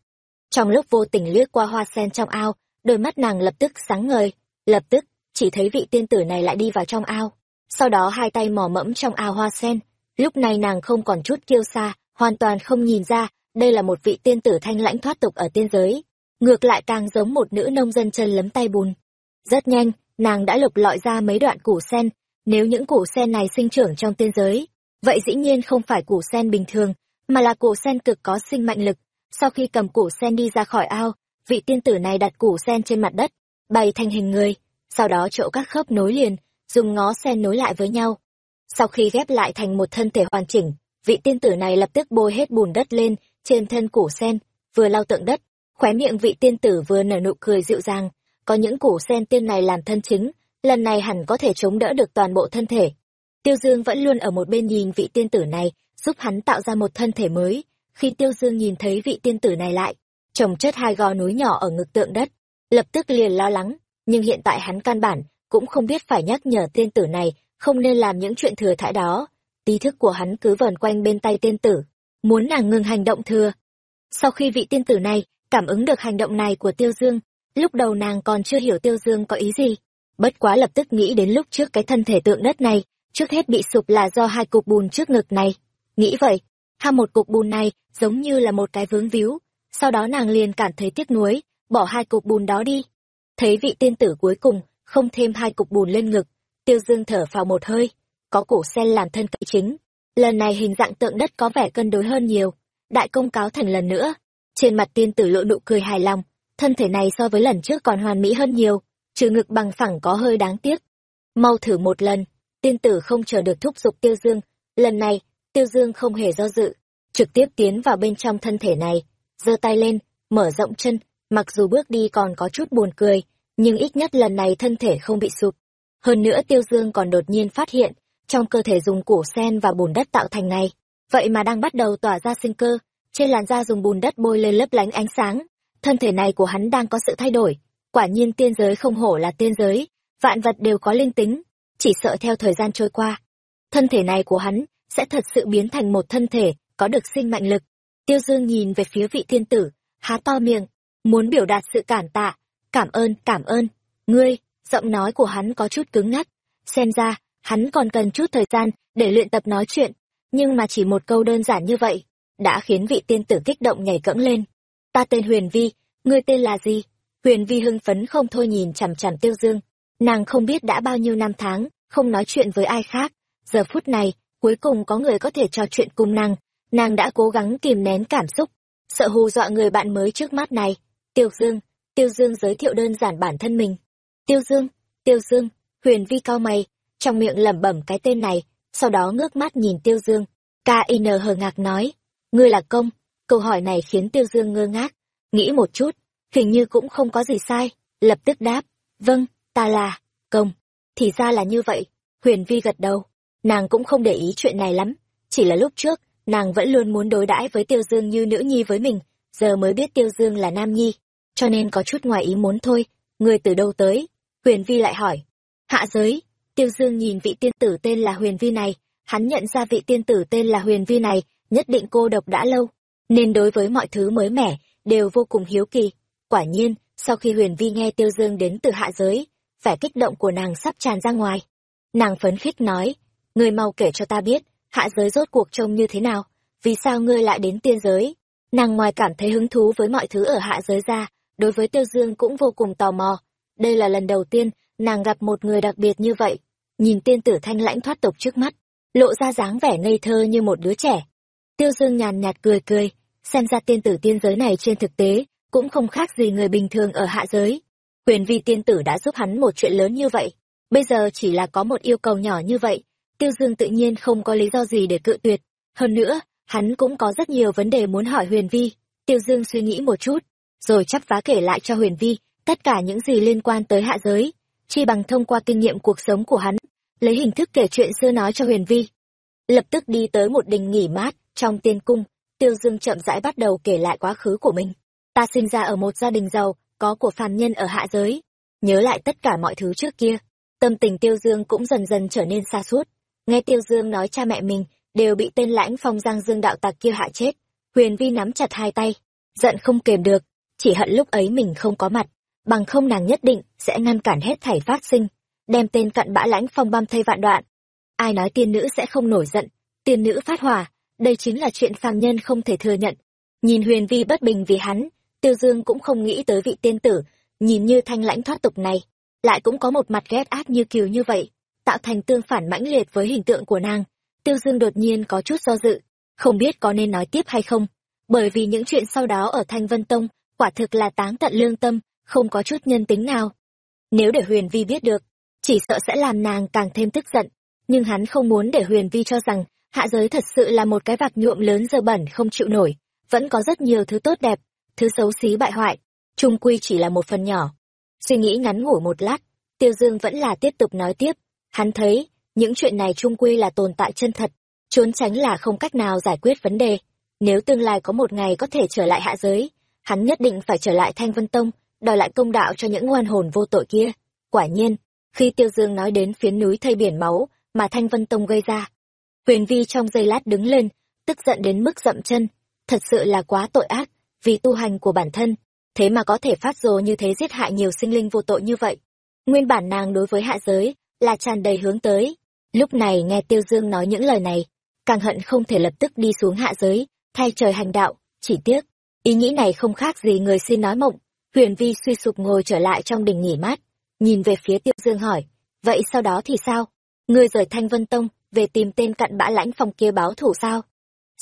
Trong lúc vô tình lướt qua hoa sen trong ao, đôi mắt nàng lập tức sáng ngời, lập tức, chỉ thấy vị tiên tử này lại đi vào trong ao. Sau đó hai tay mò mẫm trong ao hoa sen, lúc này nàng không còn chút kiêu xa, hoàn toàn không nhìn ra, đây là một vị tiên tử thanh lãnh thoát tục ở tiên giới. Ngược lại càng giống một nữ nông dân chân lấm tay bùn. Rất nhanh, nàng đã lục lọi ra mấy đoạn củ sen, nếu những củ sen này sinh trưởng trong tiên giới, Vậy dĩ nhiên không phải củ sen bình thường, mà là củ sen cực có sinh mạnh lực. Sau khi cầm củ sen đi ra khỏi ao, vị tiên tử này đặt củ sen trên mặt đất, bày thành hình người, sau đó chỗ các khớp nối liền, dùng ngó sen nối lại với nhau. Sau khi ghép lại thành một thân thể hoàn chỉnh, vị tiên tử này lập tức bôi hết bùn đất lên trên thân củ sen, vừa lau tượng đất khóe miệng vị tiên tử vừa nở nụ cười dịu dàng. Có những củ sen tiên này làm thân chính lần này hẳn có thể chống đỡ được toàn bộ thân thể. Tiêu dương vẫn luôn ở một bên nhìn vị tiên tử này giúp hắn tạo ra một thân thể mới. Khi tiêu dương nhìn thấy vị tiên tử này lại trồng chất hai gò núi nhỏ ở ngực tượng đất, lập tức liền lo lắng, nhưng hiện tại hắn căn bản cũng không biết phải nhắc nhở tiên tử này không nên làm những chuyện thừa thãi đó. Ý thức của hắn cứ vờn quanh bên tay tiên tử, muốn nàng ngừng hành động thừa. Sau khi vị tiên tử này cảm ứng được hành động này của tiêu dương, lúc đầu nàng còn chưa hiểu tiêu dương có ý gì, bất quá lập tức nghĩ đến lúc trước cái thân thể tượng đất này, trước hết bị sụp là do hai cục bùn trước ngực này. Nghĩ vậy, ha, một cục bùn này giống như là một cái vướng víu sau đó nàng liền cảm thấy tiếc nuối, bỏ hai cục bùn đó đi. Thấy vị tiên tử cuối cùng không thêm hai cục bùn lên ngực, tiêu dương thở phào một hơi, có cổ sen làm thân cậy chính. Lần này hình dạng tượng đất có vẻ cân đối hơn nhiều. Đại công cáo thành lần nữa. Trên mặt tiên tử lộ nụ cười hài lòng, thân thể này so với lần trước còn hoàn mỹ hơn nhiều, trừ ngực bằng phẳng có hơi đáng tiếc. Mau thử một lần, tiên tử không chờ được thúc giục tiêu dương. Lần này, tiêu dương không hề do dự, trực tiếp tiến vào bên trong thân thể này giơ tay lên, mở rộng chân, mặc dù bước đi còn có chút buồn cười, nhưng ít nhất lần này thân thể không bị sụp. Hơn nữa tiêu dương còn đột nhiên phát hiện, trong cơ thể dùng củ sen và bùn đất tạo thành này. Vậy mà đang bắt đầu tỏa ra sinh cơ, trên làn da dùng bùn đất bôi lên lấp lánh ánh sáng. Thân thể này của hắn đang có sự thay đổi. Quả nhiên tiên giới không hổ là tiên giới, vạn vật đều có linh tính, chỉ sợ theo thời gian trôi qua. Thân thể này của hắn sẽ thật sự biến thành một thân thể có được sinh mạnh lực tiêu dương nhìn về phía vị thiên tử, há to miệng, muốn biểu đạt sự cảm tạ, cảm ơn cảm ơn. Ngươi, giọng nói của hắn có chút cứng ngắc. Xem ra, hắn còn cần chút thời gian để luyện tập nói chuyện, nhưng mà chỉ một câu đơn giản như vậy, đã khiến vị tiên tử kích động nhảy cẫng lên. Ta tên huyền vi, ngươi tên là gì? Huyền vi hưng phấn không thôi nhìn chằm chằm tiêu dương. Nàng không biết đã bao nhiêu năm tháng, không nói chuyện với ai khác. Giờ phút này, cuối cùng có người có thể trò chuyện cùng nàng nàng đã cố gắng kìm nén cảm xúc, sợ hù dọa người bạn mới trước mắt này. Tiêu dương tiêu dương giới thiệu đơn giản bản thân mình. Tiêu dương tiêu dương, huyền vi cao mày, trong miệng lẩm bẩm cái tên này, sau đó ngước mắt nhìn tiêu dương. Kin hờ ngạc nói, ngươi là công. Câu hỏi này khiến tiêu dương ngơ ngác, nghĩ một chút, hình như cũng không có gì sai, lập tức đáp vâng ta là công. Thì ra là như vậy, huyền vi gật đầu. Nàng cũng không để ý chuyện này lắm, chỉ là lúc trước nàng vẫn luôn muốn đối đãi với tiêu dương như nữ nhi với mình, giờ mới biết tiêu dương là nam nhi, cho nên có chút ngoài ý muốn thôi. Người từ đâu tới? Huyền vi lại hỏi. Hạ giới, tiêu dương nhìn vị tiên tử tên là huyền vi này, hắn nhận ra vị tiên tử tên là huyền vi này, nhất định cô độc đã lâu, nên đối với mọi thứ mới mẻ, đều vô cùng hiếu kỳ. Quả nhiên, sau khi huyền vi nghe tiêu dương đến từ hạ giới, vẻ kích động của nàng sắp tràn ra ngoài. Nàng phấn khích nói, người mau kể cho ta biết hạ giới rốt cuộc trông như thế nào? Vì sao ngươi lại đến tiên giới? Nàng ngoài cảm thấy hứng thú với mọi thứ ở hạ giới ra, đối với tiêu dương cũng vô cùng tò mò. Đây là lần đầu tiên nàng gặp một người đặc biệt như vậy. Nhìn tiên tử thanh lãnh thoát tục trước mắt, lộ ra dáng vẻ ngây thơ như một đứa trẻ. Tiêu dương nhàn nhạt cười cười, xem ra tiên tử tiên giới này trên thực tế cũng không khác gì người bình thường ở hạ giới. Quyền vi tiên tử đã giúp hắn một chuyện lớn như vậy, bây giờ chỉ là có một yêu cầu nhỏ như vậy tiêu dương tự nhiên không có lý do gì để cự tuyệt. Hơn nữa, hắn cũng có rất nhiều vấn đề muốn hỏi huyền vi. Tiêu dương suy nghĩ một chút, rồi chắp vá kể lại cho huyền vi tất cả những gì liên quan tới hạ giới. Chi bằng thông qua kinh nghiệm cuộc sống của hắn, lấy hình thức kể chuyện xưa nói cho huyền vi. Lập tức đi tới một đình nghỉ mát trong tiên cung, tiêu dương chậm rãi bắt đầu kể lại quá khứ của mình. Ta sinh ra ở một gia đình giàu, có của phàm nhân ở hạ giới. Nhớ lại tất cả mọi thứ trước kia. Tâm tình tiêu dương cũng dần dần trở nên xa suốt nghe tiêu dương nói cha mẹ mình đều bị tên lãnh phong giang dương đạo tặc kia hạ chết, huyền vi nắm chặt hai tay, giận không kềm được, chỉ hận lúc ấy mình không có mặt, bằng không nàng nhất định sẽ ngăn cản hết thảy phát sinh, đem tên cặn bã lãnh phong băm thay vạn đoạn. Ai nói tiên nữ sẽ không nổi giận, tiên nữ phát hỏa, đây chính là chuyện phàm nhân không thể thừa nhận. Nhìn huyền vi bất bình vì hắn, tiêu dương cũng không nghĩ tới vị tiên tử, nhìn như thanh lãnh thoát tục này, lại cũng có một mặt ghét ác như kiều như vậy tạo thành tương phản mãnh liệt với hình tượng của nàng. Tiêu dương đột nhiên có chút do dự. Không biết có nên nói tiếp hay không. Bởi vì những chuyện sau đó ở thanh vân tông quả thực là táng tận lương tâm không có chút nhân tính nào. Nếu để huyền vi biết được chỉ sợ sẽ làm nàng càng thêm tức giận. Nhưng hắn không muốn để huyền vi cho rằng hạ giới thật sự là một cái vạc nhuộm lớn dơ bẩn không chịu nổi. Vẫn có rất nhiều thứ tốt đẹp thứ xấu xí bại hoại, trung quy chỉ là một phần nhỏ. Suy nghĩ ngắn ngủi một lát, Tiêu Dương vẫn là tiếp tục nói tiếp, hắn thấy, những chuyện này trung quy là tồn tại chân thật, trốn tránh là không cách nào giải quyết vấn đề. Nếu tương lai có một ngày có thể trở lại hạ giới, hắn nhất định phải trở lại Thanh Vân Tông, đòi lại công đạo cho những oan hồn vô tội kia. Quả nhiên, khi Tiêu Dương nói đến phiến núi thây biển máu mà Thanh Vân Tông gây ra, Huyền Vi trong giây lát đứng lên, tức giận đến mức dậm chân, thật sự là quá tội ác, vì tu hành của bản thân, thế mà có thể phát rồ như thế giết hại nhiều sinh linh vô tội như vậy. Nguyên bản nàng đối với hạ giới là tràn đầy hướng tới, lúc này nghe Tiêu Dương nói những lời này, càng hận không thể lập tức đi xuống hạ giới, thay trời hành đạo, chỉ tiếc, ý nghĩ này không khác gì người xin nói mộng. Huyền Vi suy sụp ngồi trở lại trong đình nghỉ mát, nhìn về phía Tiêu Dương hỏi, vậy sau đó thì sao? Ngươi rời Thanh Vân Tông, về tìm tên cặn bã lãnh phong kia báo thủ sao?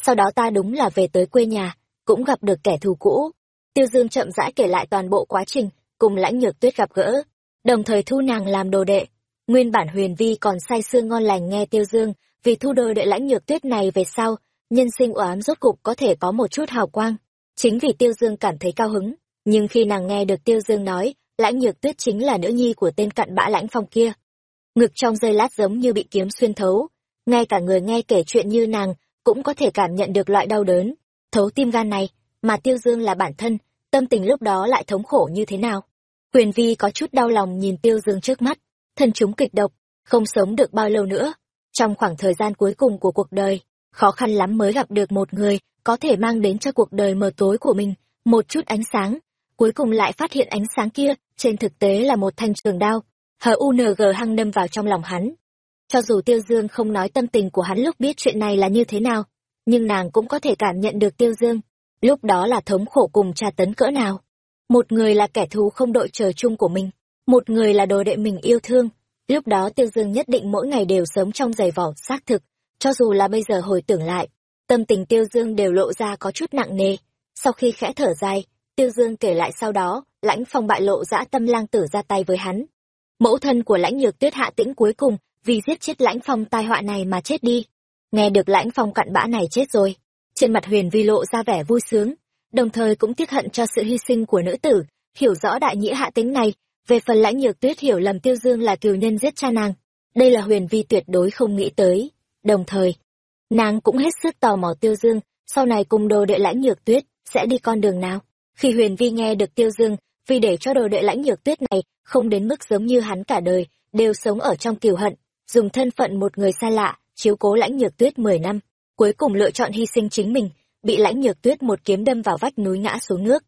Sau đó ta đúng là về tới quê nhà, cũng gặp được kẻ thù cũ. Tiêu Dương chậm rãi kể lại toàn bộ quá trình, cùng lãnh nhược tuyết gặp gỡ, đồng thời thu nàng làm đồ đệ. Nguyên bản huyền vi còn say sưa ngon lành nghe Tiêu Dương, vì thu đôi đệ lãnh nhược tuyết này về sau, nhân sinh oán rốt cục có thể có một chút hào quang. Chính vì Tiêu Dương cảm thấy cao hứng, nhưng khi nàng nghe được Tiêu Dương nói, lãnh nhược tuyết chính là nữ nhi của tên cặn bã lãnh phong kia. Ngực trong giây lát giống như bị kiếm xuyên thấu, ngay cả người nghe kể chuyện như nàng cũng có thể cảm nhận được loại đau đớn, thấu tim gan này, mà Tiêu Dương là bản thân, tâm tình lúc đó lại thống khổ như thế nào. Huyền Vi có chút đau lòng nhìn Tiêu Dương trước mắt, thân chúng kịch độc, không sống được bao lâu nữa. Trong khoảng thời gian cuối cùng của cuộc đời, khó khăn lắm mới gặp được một người có thể mang đến cho cuộc đời mờ tối của mình một chút ánh sáng. Cuối cùng lại phát hiện ánh sáng kia, trên thực tế là một thanh trường đao. Hờ UNG hăng đâm vào trong lòng hắn, cho dù Tiêu Dương không nói tâm tình của hắn lúc biết chuyện này là như thế nào, nhưng nàng cũng có thể cảm nhận được Tiêu Dương. Lúc đó là thống khổ cùng tra tấn cỡ nào. Một người là kẻ thù không đội trời chung của mình, một người là đồ đệ mình yêu thương. Lúc đó Tiêu Dương nhất định mỗi ngày đều sống trong giày vỏ xác thực, cho dù là bây giờ hồi tưởng lại, tâm tình Tiêu Dương đều lộ ra có chút nặng nề. Sau khi khẽ thở dài, Tiêu Dương kể lại sau đó, lãnh phong bại lộ dã tâm lang tử ra tay với hắn. Mẫu thân của lãnh nhược tuyết hạ tĩnh cuối cùng vì giết chết lãnh phong tai họa này mà chết đi nghe được lãnh phong cặn bã này chết rồi trên mặt huyền vi lộ ra vẻ vui sướng đồng thời cũng tiếc hận cho sự hy sinh của nữ tử hiểu rõ đại nghĩa hạ tính này về phần lãnh nhược tuyết hiểu lầm tiêu dương là cừu nhân giết cha nàng đây là huyền vi tuyệt đối không nghĩ tới đồng thời nàng cũng hết sức tò mò tiêu dương sau này cùng đồ đệ lãnh nhược tuyết sẽ đi con đường nào khi huyền vi nghe được tiêu dương vì để cho đồ đệ lãnh nhược tuyết này không đến mức giống như hắn cả đời đều sống ở trong kiều hận dùng thân phận một người xa lạ, chiếu cố lãnh nhược tuyết mười năm, cuối cùng lựa chọn hy sinh chính mình, bị lãnh nhược tuyết một kiếm đâm vào vách núi ngã xuống nước.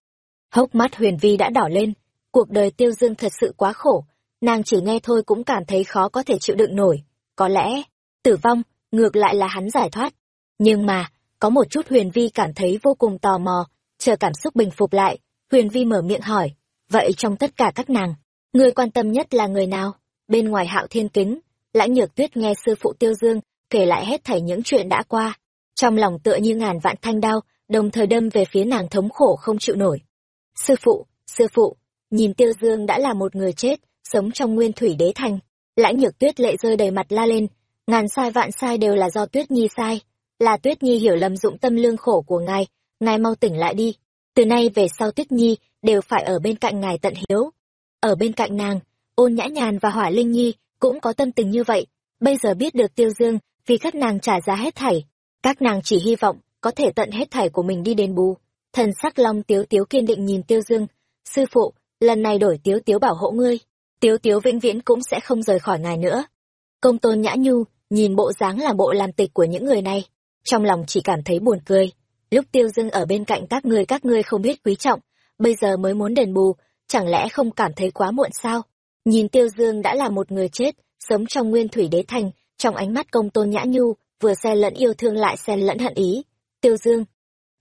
Hốc mắt huyền vi đã đỏ lên, cuộc đời tiêu dương thật sự quá khổ, nàng chỉ nghe thôi cũng cảm thấy khó có thể chịu đựng nổi. Có lẽ, tử vong, ngược lại là hắn giải thoát. Nhưng mà, có một chút huyền vi cảm thấy vô cùng tò mò, chờ cảm xúc bình phục lại, huyền vi mở miệng hỏi, vậy trong tất cả các nàng, người quan tâm nhất là người nào? Bên ngoài hạo thiên kính, lãnh nhược tuyết nghe sư phụ tiêu dương kể lại hết thảy những chuyện đã qua trong lòng tựa như ngàn vạn thanh đao đồng thời đâm về phía nàng thống khổ không chịu nổi sư phụ sư phụ nhìn tiêu dương đã là một người chết, sống trong nguyên thủy đế thành. Lãnh nhược tuyết lệ rơi đầy mặt la lên. Ngàn sai vạn sai đều là do tuyết nhi sai. Là tuyết nhi hiểu lầm dụng tâm lương khổ của ngài ngài mau tỉnh lại đi. Từ nay về sau tuyết nhi đều phải ở bên cạnh ngài tận hiếu. Ở bên cạnh nàng, ôn nhã nhàn và hỏa linh nhi cũng có tâm tình như vậy. Bây giờ biết được tiêu dương vì các nàng trả giá hết thảy, các nàng chỉ hy vọng có thể tận hết thảy của mình đi đền bù. Thần sắc long tiếu tiếu kiên định nhìn tiêu dương. Sư phụ lần này đổi tiếu tiếu bảo hộ ngươi tiếu tiếu vĩnh viễn cũng sẽ không rời khỏi ngài nữa công tôn nhã nhu nhìn bộ dáng là bộ làm tịch của những người này trong lòng chỉ cảm thấy buồn cười lúc tiêu dương ở bên cạnh các ngươi các ngươi không biết quý trọng bây giờ mới muốn đền bù chẳng lẽ không cảm thấy quá muộn sao Nhìn Tiêu Dương đã là một người chết, sống trong nguyên thủy đế thành, trong ánh mắt công tôn nhã nhu, vừa xen lẫn yêu thương lại xen lẫn hận ý. Tiêu Dương,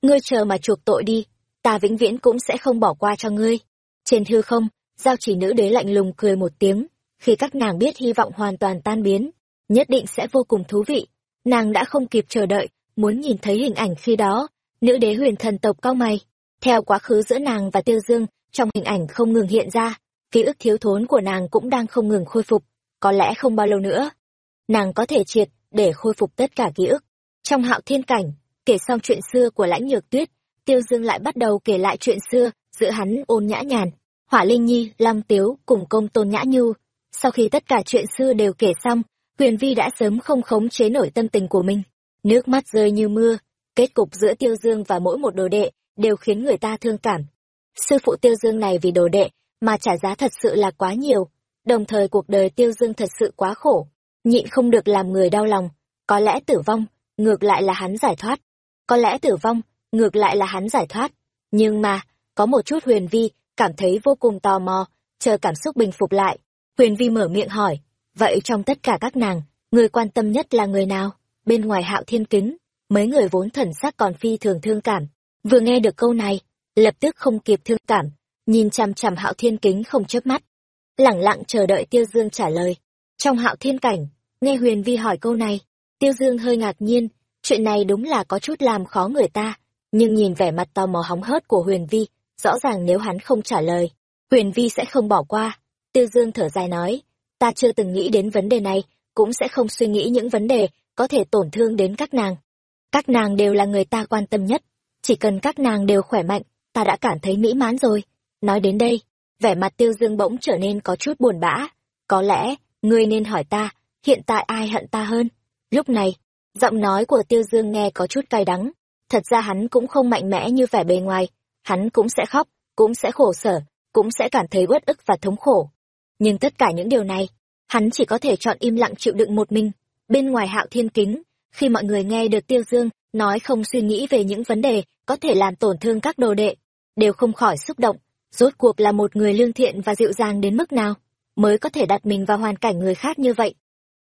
ngươi chờ mà chuộc tội đi, ta vĩnh viễn cũng sẽ không bỏ qua cho ngươi. Trên thư không, giao chỉ nữ đế lạnh lùng cười một tiếng, khi các nàng biết hy vọng hoàn toàn tan biến, nhất định sẽ vô cùng thú vị. Nàng đã không kịp chờ đợi, muốn nhìn thấy hình ảnh khi đó, nữ đế huyền thần tộc cao mày. Theo quá khứ giữa nàng và Tiêu Dương, trong hình ảnh không ngừng hiện ra, ký ức thiếu thốn của nàng cũng đang không ngừng khôi phục, có lẽ không bao lâu nữa, nàng có thể triệt để khôi phục tất cả ký ức. Trong hạo thiên cảnh, kể xong chuyện xưa của lãnh nhược tuyết Tiêu Dương lại bắt đầu kể lại chuyện xưa, giữa hắn ôn nhã nhàn, Hỏa Linh Nhi, Lam Tiếu cùng công tôn nhã nhu. Sau khi tất cả chuyện xưa đều kể xong, Huyền Vi đã sớm không khống chế nổi tâm tình của mình. Nước mắt rơi như mưa, kết cục giữa Tiêu Dương và mỗi một đồ đệ đều khiến người ta thương cảm. Sư phụ Tiêu Dương này vì đồ đệ mà trả giá thật sự là quá nhiều, đồng thời cuộc đời Tiêu Dương thật sự quá khổ, nhịn không được làm người đau lòng, có lẽ tử vong, ngược lại là hắn giải thoát. Có lẽ tử vong, ngược lại là hắn giải thoát. Nhưng mà, có một chút huyền vi, cảm thấy vô cùng tò mò, chờ cảm xúc bình phục lại. Huyền vi mở miệng hỏi, vậy trong tất cả các nàng, người quan tâm nhất là người nào? Bên ngoài hạo thiên kính, mấy người vốn thần sắc còn phi thường thương cảm. Vừa nghe được câu này, lập tức không kịp thương cảm, nhìn chằm chằm hạo thiên kính không chớp mắt. Lẳng lặng chờ đợi tiêu dương trả lời. Trong hạo thiên cảnh, nghe huyền vi hỏi câu này, tiêu dương hơi ngạc nhiên, chuyện này đúng là có chút làm khó người ta, nhưng nhìn vẻ mặt tò mò hóng hớt của huyền vi, rõ ràng nếu hắn không trả lời, huyền vi sẽ không bỏ qua. Tiêu dương thở dài nói, ta chưa từng nghĩ đến vấn đề này, cũng sẽ không suy nghĩ những vấn đề có thể tổn thương đến các nàng. Các nàng đều là người ta quan tâm nhất, chỉ cần các nàng đều khỏe mạnh, ta đã cảm thấy mỹ mãn rồi. Nói đến đây, vẻ mặt tiêu dương bỗng trở nên có chút buồn bã. Có lẽ, ngươi nên hỏi ta, hiện tại ai hận ta hơn? Lúc này, giọng nói của tiêu dương nghe có chút cay đắng. Thật ra hắn cũng không mạnh mẽ như vẻ bề ngoài. Hắn cũng sẽ khóc, cũng sẽ khổ sở, cũng sẽ cảm thấy uất ức và thống khổ. Nhưng tất cả những điều này, hắn chỉ có thể chọn im lặng chịu đựng một mình. Bên ngoài hạo thiên kính, khi mọi người nghe được tiêu dương nói không suy nghĩ về những vấn đề có thể làm tổn thương các đồ đệ, đều không khỏi xúc động. Rốt cuộc là một người lương thiện và dịu dàng đến mức nào, mới có thể đặt mình vào hoàn cảnh người khác như vậy.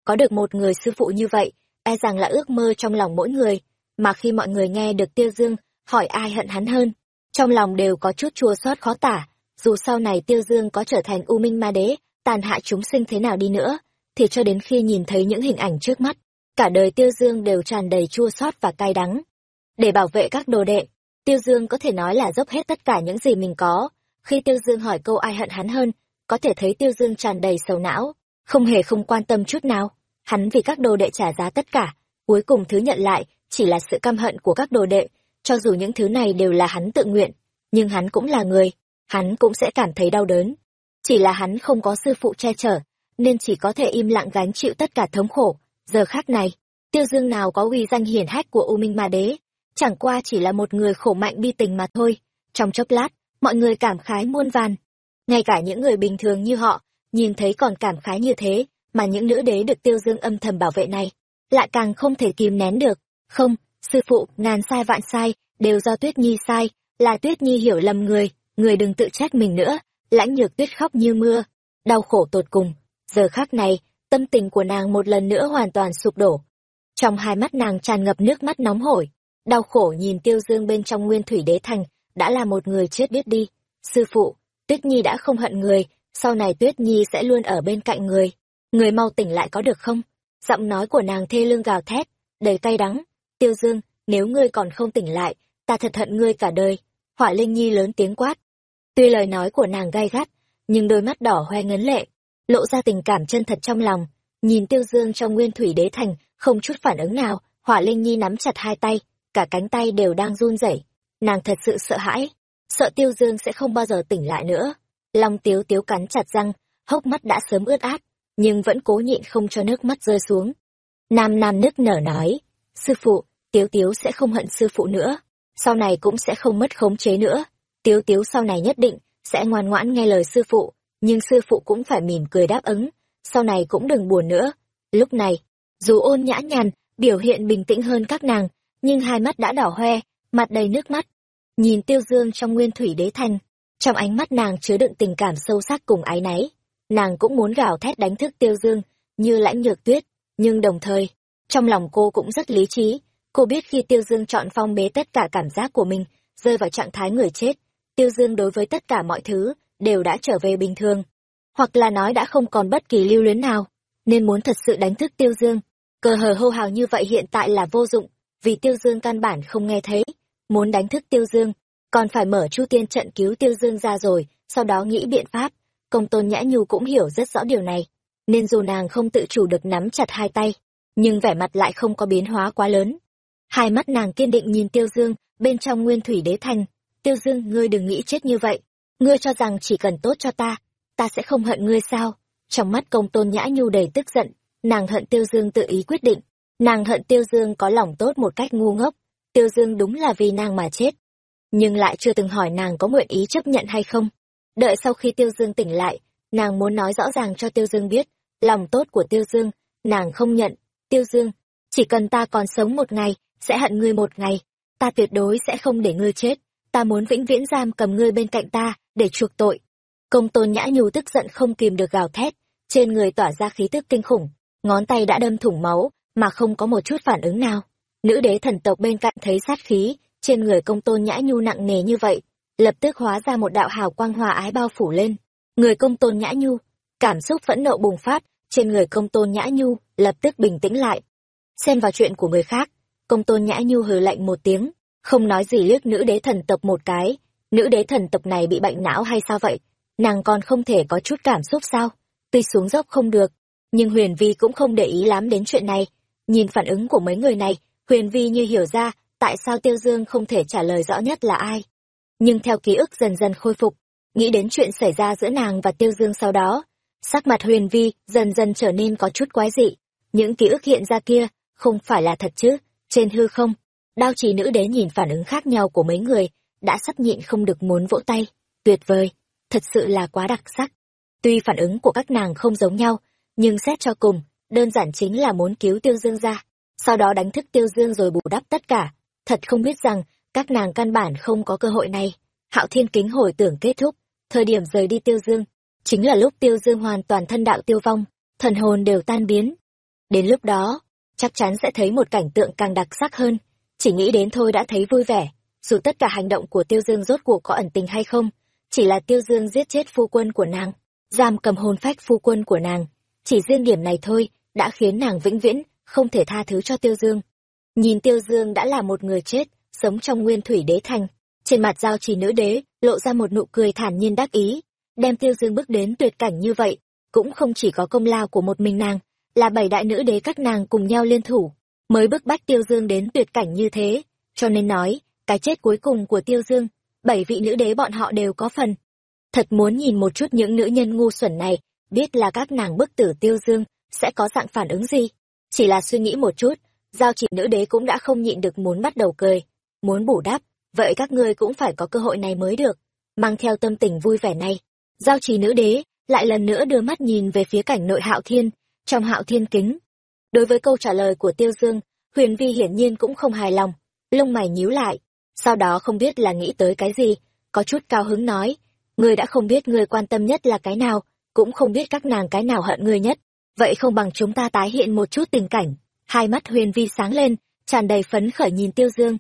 Có được một người sư phụ như vậy, e rằng là ước mơ trong lòng mỗi người, mà khi mọi người nghe được Tiêu Dương hỏi ai hận hắn hơn, trong lòng đều có chút chua xót khó tả, dù sau này Tiêu Dương có trở thành U Minh Ma Đế, tàn hại chúng sinh thế nào đi nữa, thì cho đến khi nhìn thấy những hình ảnh trước mắt, cả đời Tiêu Dương đều tràn đầy chua xót và cay đắng. Để bảo vệ các đồ đệ, Tiêu Dương có thể nói là dốc hết tất cả những gì mình có. Khi Tiêu Dương hỏi câu ai hận hắn hơn, có thể thấy Tiêu Dương tràn đầy sầu não, không hề không quan tâm chút nào. Hắn vì các đồ đệ trả giá tất cả, cuối cùng thứ nhận lại chỉ là sự căm hận của các đồ đệ, cho dù những thứ này đều là hắn tự nguyện, nhưng hắn cũng là người, hắn cũng sẽ cảm thấy đau đớn. Chỉ là hắn không có sư phụ che chở, nên chỉ có thể im lặng gánh chịu tất cả thống khổ. Giờ khác này, Tiêu Dương nào có uy danh hiển hách của U Minh Ma Đế, chẳng qua chỉ là một người khổ mạnh bi tình mà thôi. Trong chốc lát, mọi người cảm khái muôn vàn. Ngay cả những người bình thường như họ, nhìn thấy còn cảm khái như thế, mà những nữ đế được tiêu dương âm thầm bảo vệ này, lại càng không thể kìm nén được. Không, sư phụ, ngàn sai vạn sai, đều do Tuyết Nhi sai, là Tuyết Nhi hiểu lầm người, người đừng tự trách mình nữa. Lãnh nhược tuyết khóc như mưa, đau khổ tột cùng. Giờ khác này, tâm tình của nàng một lần nữa hoàn toàn sụp đổ. Trong hai mắt nàng tràn ngập nước mắt nóng hổi, đau khổ nhìn tiêu dương bên trong nguyên thủy đế thành, đã là một người chết biết đi. Sư phụ, Tuyết Nhi đã không hận người, sau này Tuyết Nhi sẽ luôn ở bên cạnh người. Người mau tỉnh lại có được không? Giọng nói của nàng thê lương gào thét, đầy cay đắng. Tiêu Dương, nếu ngươi còn không tỉnh lại, ta thật hận ngươi cả đời. Hỏa Linh Nhi lớn tiếng quát. Tuy lời nói của nàng gai gắt, nhưng đôi mắt đỏ hoe ngấn lệ, lộ ra tình cảm chân thật trong lòng. Nhìn Tiêu Dương trong nguyên thủy đế thành, không chút phản ứng nào, Hỏa Linh Nhi nắm chặt hai tay, cả cánh tay đều đang run rẩy. Nàng thật sự sợ hãi, sợ Tiêu Dương sẽ không bao giờ tỉnh lại nữa. Long Tiếu Tiếu cắn chặt răng, hốc mắt đã sớm ướt át, nhưng vẫn cố nhịn không cho nước mắt rơi xuống. Nam Nam nức nở nói, sư phụ, Tiếu Tiếu sẽ không hận sư phụ nữa, sau này cũng sẽ không mất khống chế nữa. Tiếu Tiếu sau này nhất định sẽ ngoan ngoãn nghe lời sư phụ, nhưng sư phụ cũng phải mỉm cười đáp ứng, sau này cũng đừng buồn nữa. Lúc này, dù ôn nhã nhàn, biểu hiện bình tĩnh hơn các nàng, nhưng hai mắt đã đỏ hoe, mặt đầy nước mắt. Nhìn Tiêu Dương trong nguyên thủy đế thành, trong ánh mắt nàng chứa đựng tình cảm sâu sắc cùng ái náy. Nàng cũng muốn gào thét đánh thức Tiêu Dương, như lãnh nhược tuyết, nhưng đồng thời, trong lòng cô cũng rất lý trí. Cô biết khi Tiêu Dương chọn phong bế tất cả cảm giác của mình, rơi vào trạng thái người chết, Tiêu Dương đối với tất cả mọi thứ, đều đã trở về bình thường. Hoặc là nói đã không còn bất kỳ lưu luyến nào, nên muốn thật sự đánh thức Tiêu Dương. Cờ hờ hô hào như vậy hiện tại là vô dụng, vì Tiêu Dương căn bản không nghe thấy. Muốn đánh thức Tiêu Dương, còn phải mở chu tiên trận cứu Tiêu Dương ra rồi, sau đó nghĩ biện pháp. Công tôn nhã nhu cũng hiểu rất rõ điều này, nên dù nàng không tự chủ được nắm chặt hai tay, nhưng vẻ mặt lại không có biến hóa quá lớn. hai mắt nàng kiên định nhìn tiêu dương, bên trong nguyên thủy đế thành. Tiêu dương, ngươi đừng nghĩ chết như vậy. Ngươi cho rằng chỉ cần tốt cho ta ta sẽ không hận ngươi sao? Trong mắt công tôn nhã nhu đầy tức giận, nàng hận tiêu dương tự ý quyết định. Nàng hận tiêu dương có lòng tốt một cách ngu ngốc. Tiêu dương đúng là vì nàng mà chết. Nhưng lại chưa từng hỏi nàng có nguyện ý chấp nhận hay không. Đợi sau khi tiêu dương tỉnh lại, nàng muốn nói rõ ràng cho tiêu dương biết, lòng tốt của tiêu dương, nàng không nhận tiêu dương, chỉ cần ta còn sống một ngày, sẽ hận ngươi một ngày. Ta tuyệt đối sẽ không để ngươi chết. Ta muốn vĩnh viễn giam cầm ngươi bên cạnh ta, để chuộc tội. Công tôn nhã nhu tức giận không kìm được gào thét. Trên người tỏa ra khí tức kinh khủng. Ngón tay đã đâm thủng máu, mà không có một chút phản ứng nào. Nữ đế thần tộc bên cạnh thấy sát khí, trên người công tôn nhã nhu nặng nề như vậy, lập tức hóa ra một đạo hào quang hòa ái bao phủ lên. Người công tôn nhã nhu, cảm xúc phẫn nộ bùng phát, trên người công tôn nhã nhu lập tức bình tĩnh lại, xen vào chuyện của người khác. Công tôn nhã nhu hừ lạnh một tiếng, không nói gì liếc nữ đế thần tộc một cái. Nữ đế thần tộc này bị bệnh não hay sao vậy? Nàng còn không thể có chút cảm xúc sao? Tuy xuống dốc không được, nhưng huyền vi cũng không để ý lắm đến chuyện này. Nhìn phản ứng của mấy người này, huyền vi như hiểu ra tại sao tiêu dương không thể trả lời rõ nhất là ai. Nhưng theo ký ức dần dần khôi phục, nghĩ đến chuyện xảy ra giữa nàng và tiêu dương sau đó, sắc mặt huyền vi dần dần trở nên có chút quái dị những ký ức hiện ra kia, không phải là thật chứ? Trên hư không, đao trì nữ đế nhìn phản ứng khác nhau của mấy người, đã sắp nhịn không được muốn vỗ tay. Tuyệt vời, thật sự là quá đặc sắc. Tuy phản ứng của các nàng không giống nhau, nhưng xét cho cùng, đơn giản chính là muốn cứu tiêu dương ra. Sau đó đánh thức tiêu dương rồi bù đắp tất cả. Thật không biết rằng, các nàng căn bản không có cơ hội này. Hạo thiên kính hồi tưởng kết thúc, thời điểm rời đi tiêu dương, chính là lúc tiêu dương hoàn toàn thân đạo tiêu vong, thần hồn đều tan biến đến lúc đó, chắc chắn sẽ thấy một cảnh tượng càng đặc sắc hơn. Chỉ nghĩ đến thôi đã thấy vui vẻ. Dù tất cả hành động của tiêu dương rốt cuộc có ẩn tình hay không, chỉ là tiêu dương giết chết phu quân của nàng, giam cầm hồn phách phu quân của nàng. Chỉ riêng điểm này thôi đã khiến nàng vĩnh viễn không thể tha thứ cho tiêu dương. Nhìn tiêu dương đã là một người chết, sống trong nguyên thủy đế thành. Trên mặt giao trì nữ đế lộ ra một nụ cười thản nhiên đắc ý, đem tiêu dương bước đến tuyệt cảnh như vậy, cũng không chỉ có công lao của một mình nàng là bảy đại nữ đế các nàng cùng nhau liên thủ, mới bức bách tiêu dương đến tuyệt cảnh như thế. Cho nên nói, cái chết cuối cùng của tiêu dương, bảy vị nữ đế bọn họ đều có phần. Thật muốn nhìn một chút những nữ nhân ngu xuẩn này, biết là các nàng bức tử tiêu dương sẽ có dạng phản ứng gì. Chỉ là suy nghĩ một chút, giao chỉ nữ đế cũng đã không nhịn được muốn bắt đầu cười, muốn bù đắp, vậy các ngươi cũng phải có cơ hội này mới được, mang theo tâm tình vui vẻ này. Giao trì nữ đế lại lần nữa đưa mắt nhìn về phía cảnh nội hạo thiên trong hạo thiên kính, đối với câu trả lời của tiêu dương, huyền vi hiển nhiên cũng không hài lòng, lông mày nhíu lại, sau đó không biết là nghĩ tới cái gì, có chút cao hứng nói, ngươi đã không biết ngươi quan tâm nhất là cái nào, cũng không biết các nàng cái nào hận ngươi nhất, vậy không bằng chúng ta tái hiện một chút tình cảnh. Hai mắt huyền vi sáng lên, tràn đầy phấn khởi nhìn tiêu dương.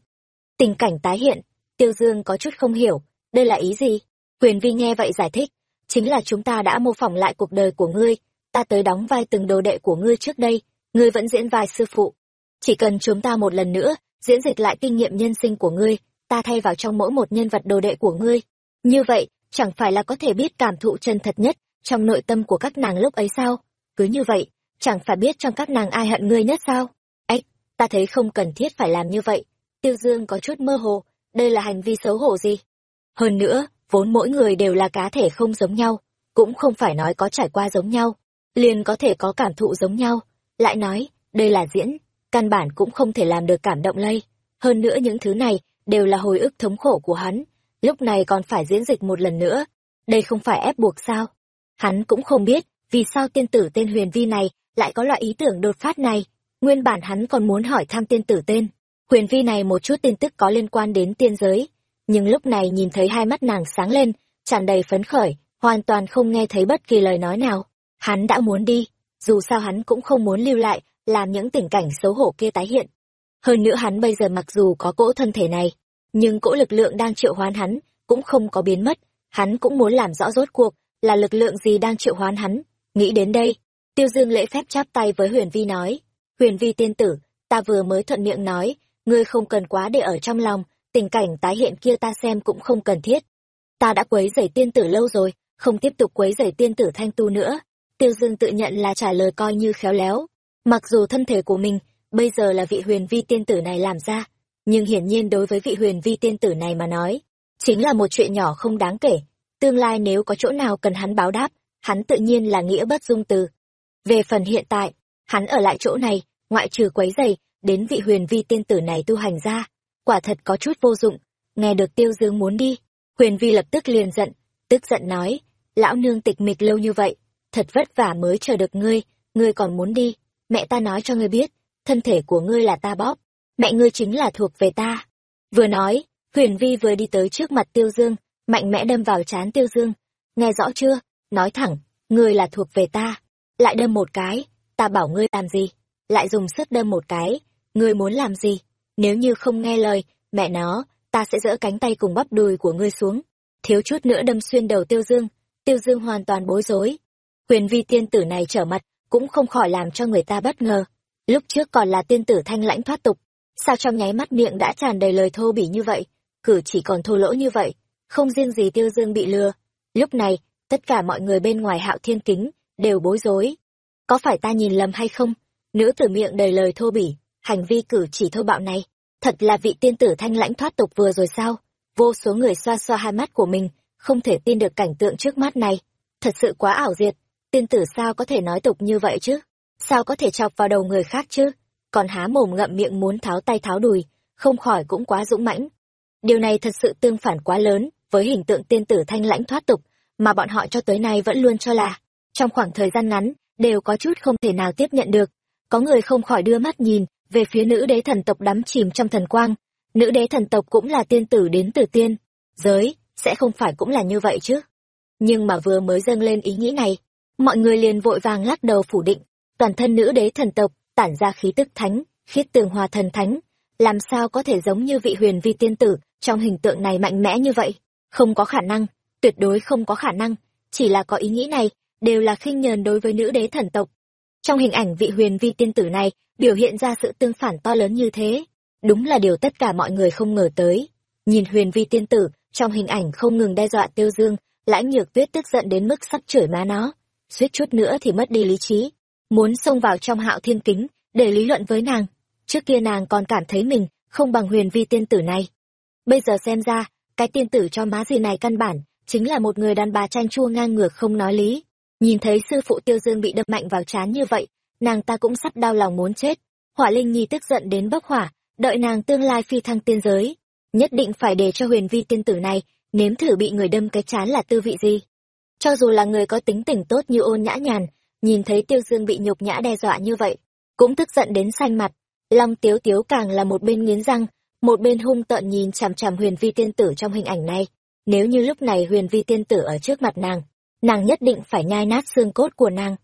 Tình cảnh tái hiện, tiêu dương có chút không hiểu, đây là ý gì? Huyền vi nghe vậy giải thích, chính là chúng ta đã mô phỏng lại cuộc đời của ngươi ta tới đóng vai từng đồ đệ của ngươi trước đây, ngươi vẫn diễn vai sư phụ. Chỉ cần chúng ta một lần nữa, diễn dịch lại kinh nghiệm nhân sinh của ngươi, ta thay vào trong mỗi một nhân vật đồ đệ của ngươi. Như vậy, chẳng phải là có thể biết cảm thụ chân thật nhất trong nội tâm của các nàng lúc ấy sao? Cứ như vậy, chẳng phải biết trong các nàng ai hận ngươi nhất sao? Ếch ta thấy không cần thiết phải làm như vậy. Tiêu dương có chút mơ hồ, đây là hành vi xấu hổ gì? Hơn nữa, vốn mỗi người đều là cá thể không giống nhau, cũng không phải nói có trải qua giống nhau liền có thể có cảm thụ giống nhau. Lại nói, đây là diễn, căn bản cũng không thể làm được cảm động lây. Hơn nữa những thứ này đều là hồi ức thống khổ của hắn. Lúc này còn phải diễn dịch một lần nữa. Đây không phải ép buộc sao? Hắn cũng không biết vì sao tiên tử tên huyền vi này lại có loại ý tưởng đột phát này. Nguyên bản hắn còn muốn hỏi thăm tiên tử tên. Huyền vi này một chút tin tức có liên quan đến tiên giới. Nhưng lúc này nhìn thấy hai mắt nàng sáng lên, tràn đầy phấn khởi, hoàn toàn không nghe thấy bất kỳ lời nói nào hắn đã muốn đi, dù sao hắn cũng không muốn lưu lại, làm những tình cảnh xấu hổ kia tái hiện. Hơn nữa hắn bây giờ mặc dù có cỗ thân thể này, nhưng cỗ lực lượng đang triệu hoán hắn cũng không có biến mất. Hắn cũng muốn làm rõ rốt cuộc là lực lượng gì đang triệu hoán hắn. Nghĩ đến đây, tiêu dương lễ phép chắp tay với huyền vi nói, huyền vi tiên tử, ta vừa mới thuận miệng nói, ngươi không cần quá để ở trong lòng, tình cảnh tái hiện kia ta xem cũng không cần thiết. Ta đã quấy rầy tiên tử lâu rồi, không tiếp tục quấy rầy tiên tử thanh tu nữa tiêu dương tự nhận là trả lời coi như khéo léo mặc dù thân thể của mình bây giờ là vị huyền vi tiên tử này làm ra, nhưng hiển nhiên đối với vị huyền vi tiên tử này mà nói, chính là một chuyện nhỏ không đáng kể. Tương lai nếu có chỗ nào cần hắn báo đáp, hắn tự nhiên là nghĩa bất dung từ. Về phần hiện tại, hắn ở lại chỗ này, ngoại trừ quấy giày, đến vị huyền vi tiên tử này tu hành ra, quả thật có chút vô dụng. Nghe được Tiêu Dương muốn đi, huyền vi lập tức liền giận, tức giận nói, lão nương tịch mịch lâu như vậy, thật vất vả mới chờ được ngươi, ngươi còn muốn đi, mẹ ta nói cho ngươi biết, thân thể của ngươi là ta bóp, mẹ ngươi chính là thuộc về ta. Vừa nói, huyền vi vừa đi tới trước mặt Tiêu Dương, mạnh mẽ đâm vào trán Tiêu Dương. Nghe rõ chưa? Nói thẳng, ngươi là thuộc về ta. Lại đâm một cái, ta bảo ngươi làm gì? Lại dùng sức đâm một cái, ngươi muốn làm gì? Nếu như không nghe lời, mẹ nó, ta sẽ giỡn cánh tay cùng bắp đùi của ngươi xuống. Thiếu chút nữa đâm xuyên đầu Tiêu Dương. Tiêu Dương hoàn toàn bối rối. Quyền vi tiên tử này trở mặt, cũng không khỏi làm cho người ta bất ngờ. Lúc trước còn là tiên tử thanh lãnh thoát tục, sao trong nháy mắt miệng đã tràn đầy lời thô bỉ như vậy, cử chỉ còn thô lỗ như vậy, không riêng gì Tiêu Dương bị lừa. Lúc này, tất cả mọi người bên ngoài hạo thiên kính, đều bối rối. Có phải ta nhìn lầm hay không? Nữ tử miệng đầy lời thô bỉ, hành vi cử chỉ thô bạo này, thật là vị tiên tử thanh lãnh thoát tục vừa rồi sao? Vô số người xoa xoa hai mắt của mình, không thể tin được cảnh tượng trước mắt này. Thật sự quá ảo diệt, tiên tử sao có thể nói tục như vậy chứ? Sao có thể chọc vào đầu người khác chứ? Còn há mồm ngậm miệng muốn tháo tay tháo đùi, không khỏi cũng quá dũng mãnh. Điều này thật sự tương phản quá lớn với hình tượng tiên tử thanh lãnh thoát tục mà bọn họ cho tới nay vẫn luôn cho là trong khoảng thời gian ngắn đều có chút không thể nào tiếp nhận được. Có người không khỏi đưa mắt nhìn về phía nữ đế thần tộc đắm chìm trong thần quang. Nữ đế thần tộc cũng là tiên tử đến từ tiên. Giới, sẽ không phải cũng là như vậy chứ. Nhưng mà vừa mới dâng lên ý nghĩ này, mọi người liền vội vàng lắc đầu phủ định. Toàn thân nữ đế thần tộc tản ra khí tức thánh, khiết tường hòa thần thánh. Làm sao có thể giống như vị huyền vi tiên tử trong hình tượng này mạnh mẽ như vậy? Không có khả năng, tuyệt đối không có khả năng. Chỉ là có ý nghĩ này, đều là khinh nhờn đối với nữ đế thần tộc. Trong hình ảnh vị huyền vi tiên tử này, biểu hiện ra sự tương phản to lớn như thế. Đúng là điều tất cả mọi người không ngờ tới. Nhìn huyền vi tiên tử, trong hình ảnh không ngừng đe dọa tiêu dương, lãnh nhược tuyết tức giận đến mức sắp chửi má nó. Suýt chút nữa thì mất đi lý trí. Muốn xông vào trong hạo thiên kính, để lý luận với nàng. Trước kia nàng còn cảm thấy mình không bằng huyền vi tiên tử này. Bây giờ xem ra, cái tiên tử cho má gì này căn bản, chính là một người đàn bà tranh chua ngang ngược không nói lý. Nhìn thấy sư phụ Tiêu Dương bị đập mạnh vào trán như vậy, nàng ta cũng sắp đau lòng muốn chết. Hỏa Linh Nhi tức giận đến bốc hỏa, đợi nàng tương lai phi thăng tiên giới, nhất định phải để cho huyền vi tiên tử này nếm thử bị người đâm cái chán là tư vị gì. Cho dù là người có tính tình tốt như ôn nhã nhàn, nhìn thấy Tiêu Dương bị nhục nhã đe dọa như vậy, cũng tức giận đến xanh mặt. Long Tiếu Tiếu càng là một bên nghiến răng, một bên hung tợn nhìn chằm chằm huyền vi tiên tử trong hình ảnh này. Nếu như lúc này huyền vi tiên tử ở trước mặt nàng, nàng nhất định phải nhai nát xương cốt của nàng.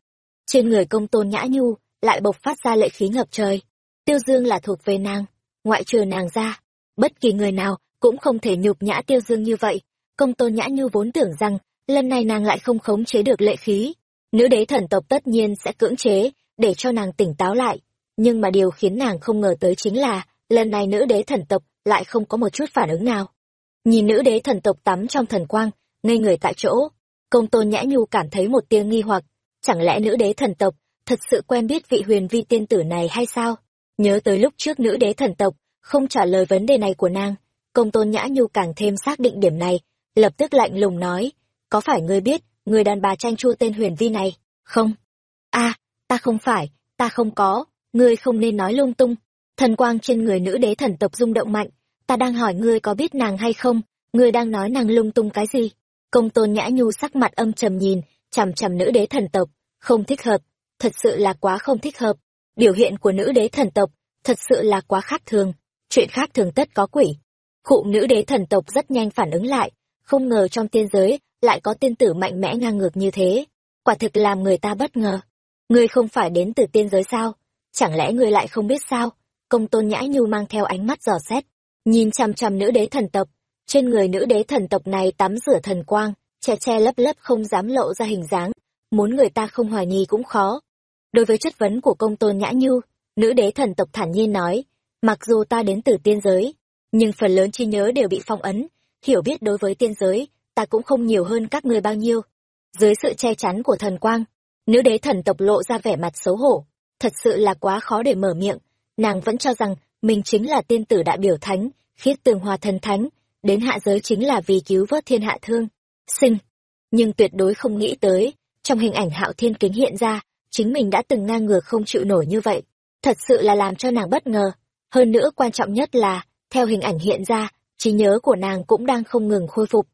Trên người công tôn nhã nhu, lại bộc phát ra lệ khí ngập trời. Tiêu Dương là thuộc về nàng, ngoại trừ nàng ra. Bất kỳ người nào cũng không thể nhục nhã Tiêu Dương như vậy. Công tôn nhã nhu vốn tưởng rằng, lần này nàng lại không khống chế được lệ khí. Nữ đế thần tộc tất nhiên sẽ cưỡng chế, để cho nàng tỉnh táo lại. Nhưng mà điều khiến nàng không ngờ tới chính là, lần này nữ đế thần tộc lại không có một chút phản ứng nào. Nhìn nữ đế thần tộc tắm trong thần quang, ngây người tại chỗ, công tôn nhã nhu cảm thấy một tia nghi hoặc, chẳng lẽ nữ đế thần tộc thật sự quen biết vị huyền vi tiên tử này hay sao? Nhớ tới lúc trước nữ đế thần tộc không trả lời vấn đề này của nàng, công tôn nhã nhu càng thêm xác định điểm này, lập tức lạnh lùng nói, có phải ngươi biết, người đàn bà tranh chua tên huyền vi này, không? a ta không phải, ta không có, ngươi không nên nói lung tung. Thần quang trên người nữ đế thần tộc rung động mạnh, ta đang hỏi ngươi có biết nàng hay không, ngươi đang nói nàng lung tung cái gì? Công tôn nhã nhu sắc mặt âm trầm nhìn, chằm chằm nữ đế thần tộc, không thích hợp, thật sự là quá không thích hợp. Biểu hiện của nữ đế thần tộc, thật sự là quá khác thường, chuyện khác thường tất có quỷ. Khụ nữ đế thần tộc rất nhanh phản ứng lại, không ngờ trong tiên giới lại có tiên tử mạnh mẽ ngang ngược như thế. Quả thực làm người ta bất ngờ. Ngươi không phải đến từ tiên giới sao? Chẳng lẽ ngươi lại không biết sao? Công tôn nhã nhu mang theo ánh mắt dò xét, nhìn chằm chằm nữ đế thần tộc. Trên người nữ đế thần tộc này tắm rửa thần quang, che che lấp lấp không dám lộ ra hình dáng, muốn người ta không hoài nghi cũng khó. Đối với chất vấn của công tôn nhã nhu, nữ đế thần tộc thản nhiên nói, mặc dù ta đến từ tiên giới, nhưng phần lớn trí nhớ đều bị phong ấn, hiểu biết đối với tiên giới, ta cũng không nhiều hơn các ngươi bao nhiêu. Dưới sự che chắn của thần quang, nữ đế thần tộc lộ ra vẻ mặt xấu hổ, thật sự là quá khó để mở miệng, nàng vẫn cho rằng mình chính là tiên tử đại biểu thánh, khiết tường hòa thần thánh, đến hạ giới chính là vì cứu vớt thiên hạ thương. Sinh. Nhưng tuyệt đối không nghĩ tới, trong hình ảnh hạo thiên kính hiện ra, chính mình đã từng ngang ngược không chịu nổi như vậy. Thật sự là làm cho nàng bất ngờ. Hơn nữa quan trọng nhất là, theo hình ảnh hiện ra, trí nhớ của nàng cũng đang không ngừng khôi phục.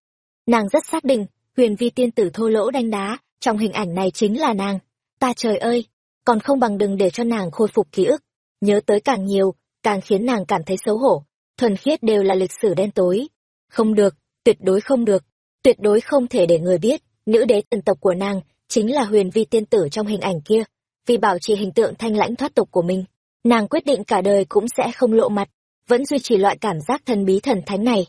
Nàng rất xác định, huyền vi tiên tử thô lỗ đánh đá, trong hình ảnh này chính là nàng. Ta trời ơi, còn không bằng đừng để cho nàng khôi phục ký ức. Nhớ tới càng nhiều, càng khiến nàng cảm thấy xấu hổ. Thuần khiết đều là lịch sử đen tối. Không được, tuyệt đối không được, tuyệt đối không thể để người biết, nữ đế tần tộc của nàng chính là huyền vi tiên tử trong hình ảnh kia. Vì bảo trì hình tượng thanh lãnh thoát tục của mình, nàng quyết định cả đời cũng sẽ không lộ mặt, vẫn duy trì loại cảm giác thần bí thần thánh này.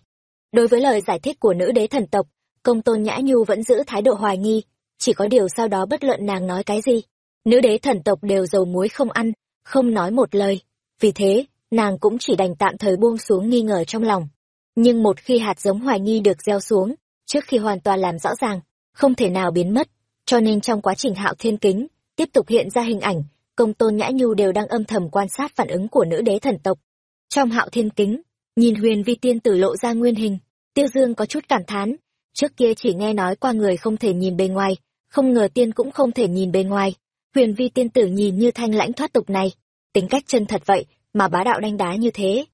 Đối với lời giải thích của nữ đế thần tộc, công tôn nhã nhu vẫn giữ thái độ hoài nghi, chỉ có điều sau đó bất luận nàng nói cái gì. Nữ đế thần tộc đều dầu muối không ăn, không nói một lời. Vì thế, nàng cũng chỉ đành tạm thời buông xuống nghi ngờ trong lòng. Nhưng một khi hạt giống hoài nghi được gieo xuống, trước khi hoàn toàn làm rõ ràng, không thể nào biến mất. Cho nên trong quá trình hạo thiên kính, tiếp tục hiện ra hình ảnh, công tôn nhã nhu đều đang âm thầm quan sát phản ứng của nữ đế thần tộc. Trong hạo thiên kính, nhìn huyền vi tiên tử lộ ra nguyên hình, tiêu dương có chút cảm thán. Trước kia chỉ nghe nói qua người không thể nhìn bề ngoài, không ngờ tiên cũng không thể nhìn bề ngoài. Huyền vi tiên tử nhìn như thanh lãnh thoát tục này, tính cách chân thật vậy, mà bá đạo đánh đá như thế.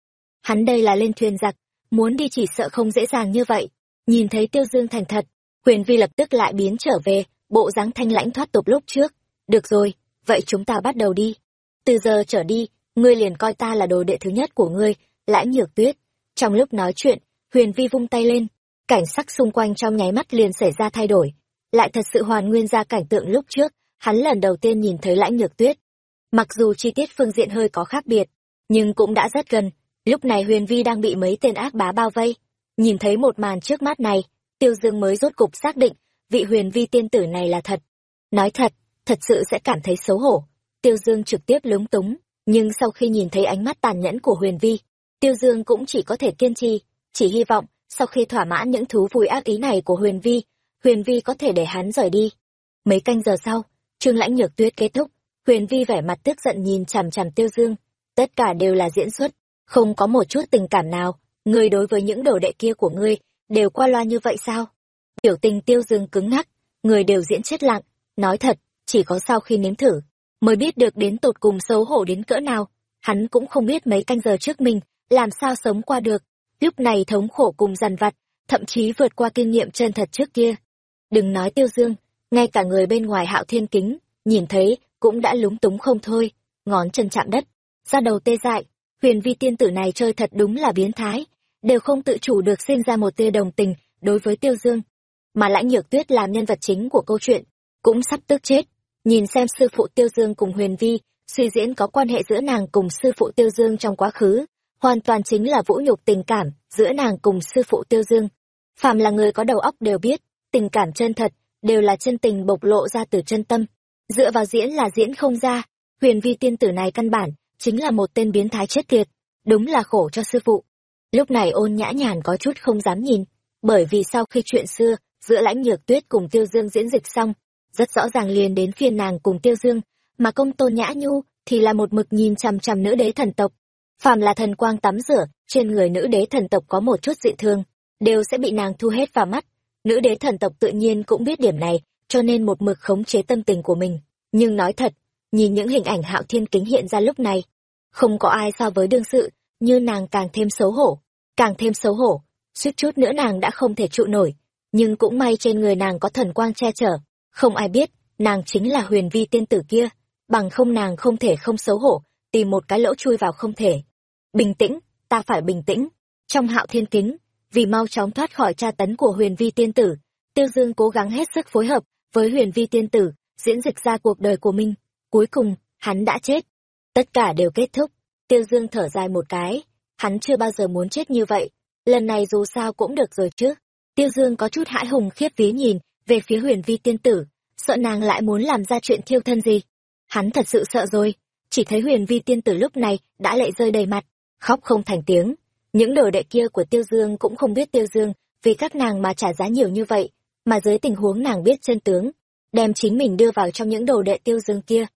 Hắn đây là lên thuyền giặc, muốn đi chỉ sợ không dễ dàng như vậy. Nhìn thấy tiêu dương thành thật, huyền vi lập tức lại biến trở về, bộ dáng thanh lãnh thoát tục lúc trước. Được rồi, vậy chúng ta bắt đầu đi. Từ giờ trở đi, ngươi liền coi ta là đồ đệ thứ nhất của ngươi, lãnh nhược tuyết. Trong lúc nói chuyện, huyền vi vung tay lên, cảnh sắc xung quanh trong nháy mắt liền xảy ra thay đổi. Lại thật sự hoàn nguyên ra cảnh tượng lúc trước, hắn lần đầu tiên nhìn thấy lãnh nhược tuyết. Mặc dù chi tiết phương diện hơi có khác biệt, nhưng cũng đã rất gần. Lúc này huyền vi đang bị mấy tên ác bá bao vây. Nhìn thấy một màn trước mắt này, tiêu dương mới rốt cục xác định, vị huyền vi tiên tử này là thật. Nói thật, thật sự sẽ cảm thấy xấu hổ. Tiêu Dương trực tiếp lúng túng, nhưng sau khi nhìn thấy ánh mắt tàn nhẫn của Huyền Vi, Tiêu Dương cũng chỉ có thể kiên trì, chỉ hy vọng, sau khi thỏa mãn những thú vui ác ý này của Huyền Vi, Huyền Vi có thể để hắn rời đi. Mấy canh giờ sau, Trương Lãnh Nhược Tuyết kết thúc, Huyền Vi vẻ mặt tức giận nhìn chằm chằm Tiêu Dương, tất cả đều là diễn xuất, không có một chút tình cảm nào, ngươi đối với những đồ đệ kia của ngươi đều qua loa như vậy sao? Biểu tình Tiêu Dương cứng ngắc, người đều diễn chết lặng, nói thật, chỉ có sau khi nếm thử, mới biết được đến tột cùng xấu hổ đến cỡ nào. Hắn cũng không biết mấy canh giờ trước mình, làm sao sống qua được. Lúc này thống khổ cùng dằn vặt, thậm chí vượt qua kinh nghiệm chân thật trước kia. Đừng nói tiêu dương, ngay cả người bên ngoài hạo thiên kính, nhìn thấy, cũng đã lúng túng không thôi, ngón chân chạm đất, ra đầu tê dại. Huyền vi tiên tử này chơi thật đúng là biến thái, đều không tự chủ được sinh ra một tia đồng tình đối với tiêu dương. Mà lãnh nhược tuyết làm nhân vật chính của câu chuyện, cũng sắp tức chết nhìn xem sư phụ tiêu dương cùng huyền vi suy diễn có quan hệ giữa nàng cùng sư phụ tiêu dương trong quá khứ hoàn toàn chính là vũ nhục tình cảm giữa nàng cùng sư phụ tiêu dương. Phàm là người có đầu óc đều biết, tình cảm chân thật đều là chân tình bộc lộ ra từ chân tâm. Dựa vào diễn là diễn không ra, huyền vi tiên tử này căn bản chính là một tên biến thái chết tiệt, đúng là khổ cho sư phụ. Lúc này ôn nhã nhàn có chút không dám nhìn, bởi vì sau khi chuyện xưa giữa lãnh nhược tuyết cùng tiêu dương diễn dịch xong, rất rõ ràng liền đến phiên nàng cùng tiêu dương, mà công tôn nhã nhu thì là một mực nhìn chằm chằm nữ đế thần tộc phàm là thần quang tắm rửa trên người nữ đế thần tộc có một chút dị thương đều sẽ bị nàng thu hết vào mắt. Nữ đế thần tộc tự nhiên cũng biết điểm này cho nên một mực khống chế tâm tình của mình. Nhưng nói thật nhìn những hình ảnh hạo thiên kính hiện ra lúc này không có ai so với đương sự như nàng càng thêm xấu hổ càng thêm xấu hổ. Suýt chút nữa nàng đã không thể trụ nổi nhưng cũng may trên người nàng có thần quang che chở. Không ai biết, nàng chính là huyền vi tiên tử kia, bằng không nàng không thể không xấu hổ, tìm một cái lỗ chui vào không thể. Bình tĩnh, ta phải bình tĩnh. Trong hạo thiên kính, vì mau chóng thoát khỏi tra tấn của huyền vi tiên tử, tiêu dương cố gắng hết sức phối hợp với huyền vi tiên tử, diễn dịch ra cuộc đời của mình. Cuối cùng, hắn đã chết. Tất cả đều kết thúc. Tiêu dương thở dài một cái. Hắn chưa bao giờ muốn chết như vậy. Lần này dù sao cũng được rồi chứ. Tiêu dương có chút hãi hùng khiếp ví nhìn về phía huyền vi tiên tử, sợ nàng lại muốn làm ra chuyện thiêu thân gì. Hắn thật sự sợ rồi, chỉ thấy huyền vi tiên tử lúc này đã lệ rơi đầy mặt, khóc không thành tiếng. Những đồ đệ kia của Tiêu Dương cũng không biết Tiêu Dương vì các nàng mà trả giá nhiều như vậy, mà dưới tình huống nàng biết chân tướng, đem chính mình đưa vào trong những đồ đệ Tiêu Dương kia.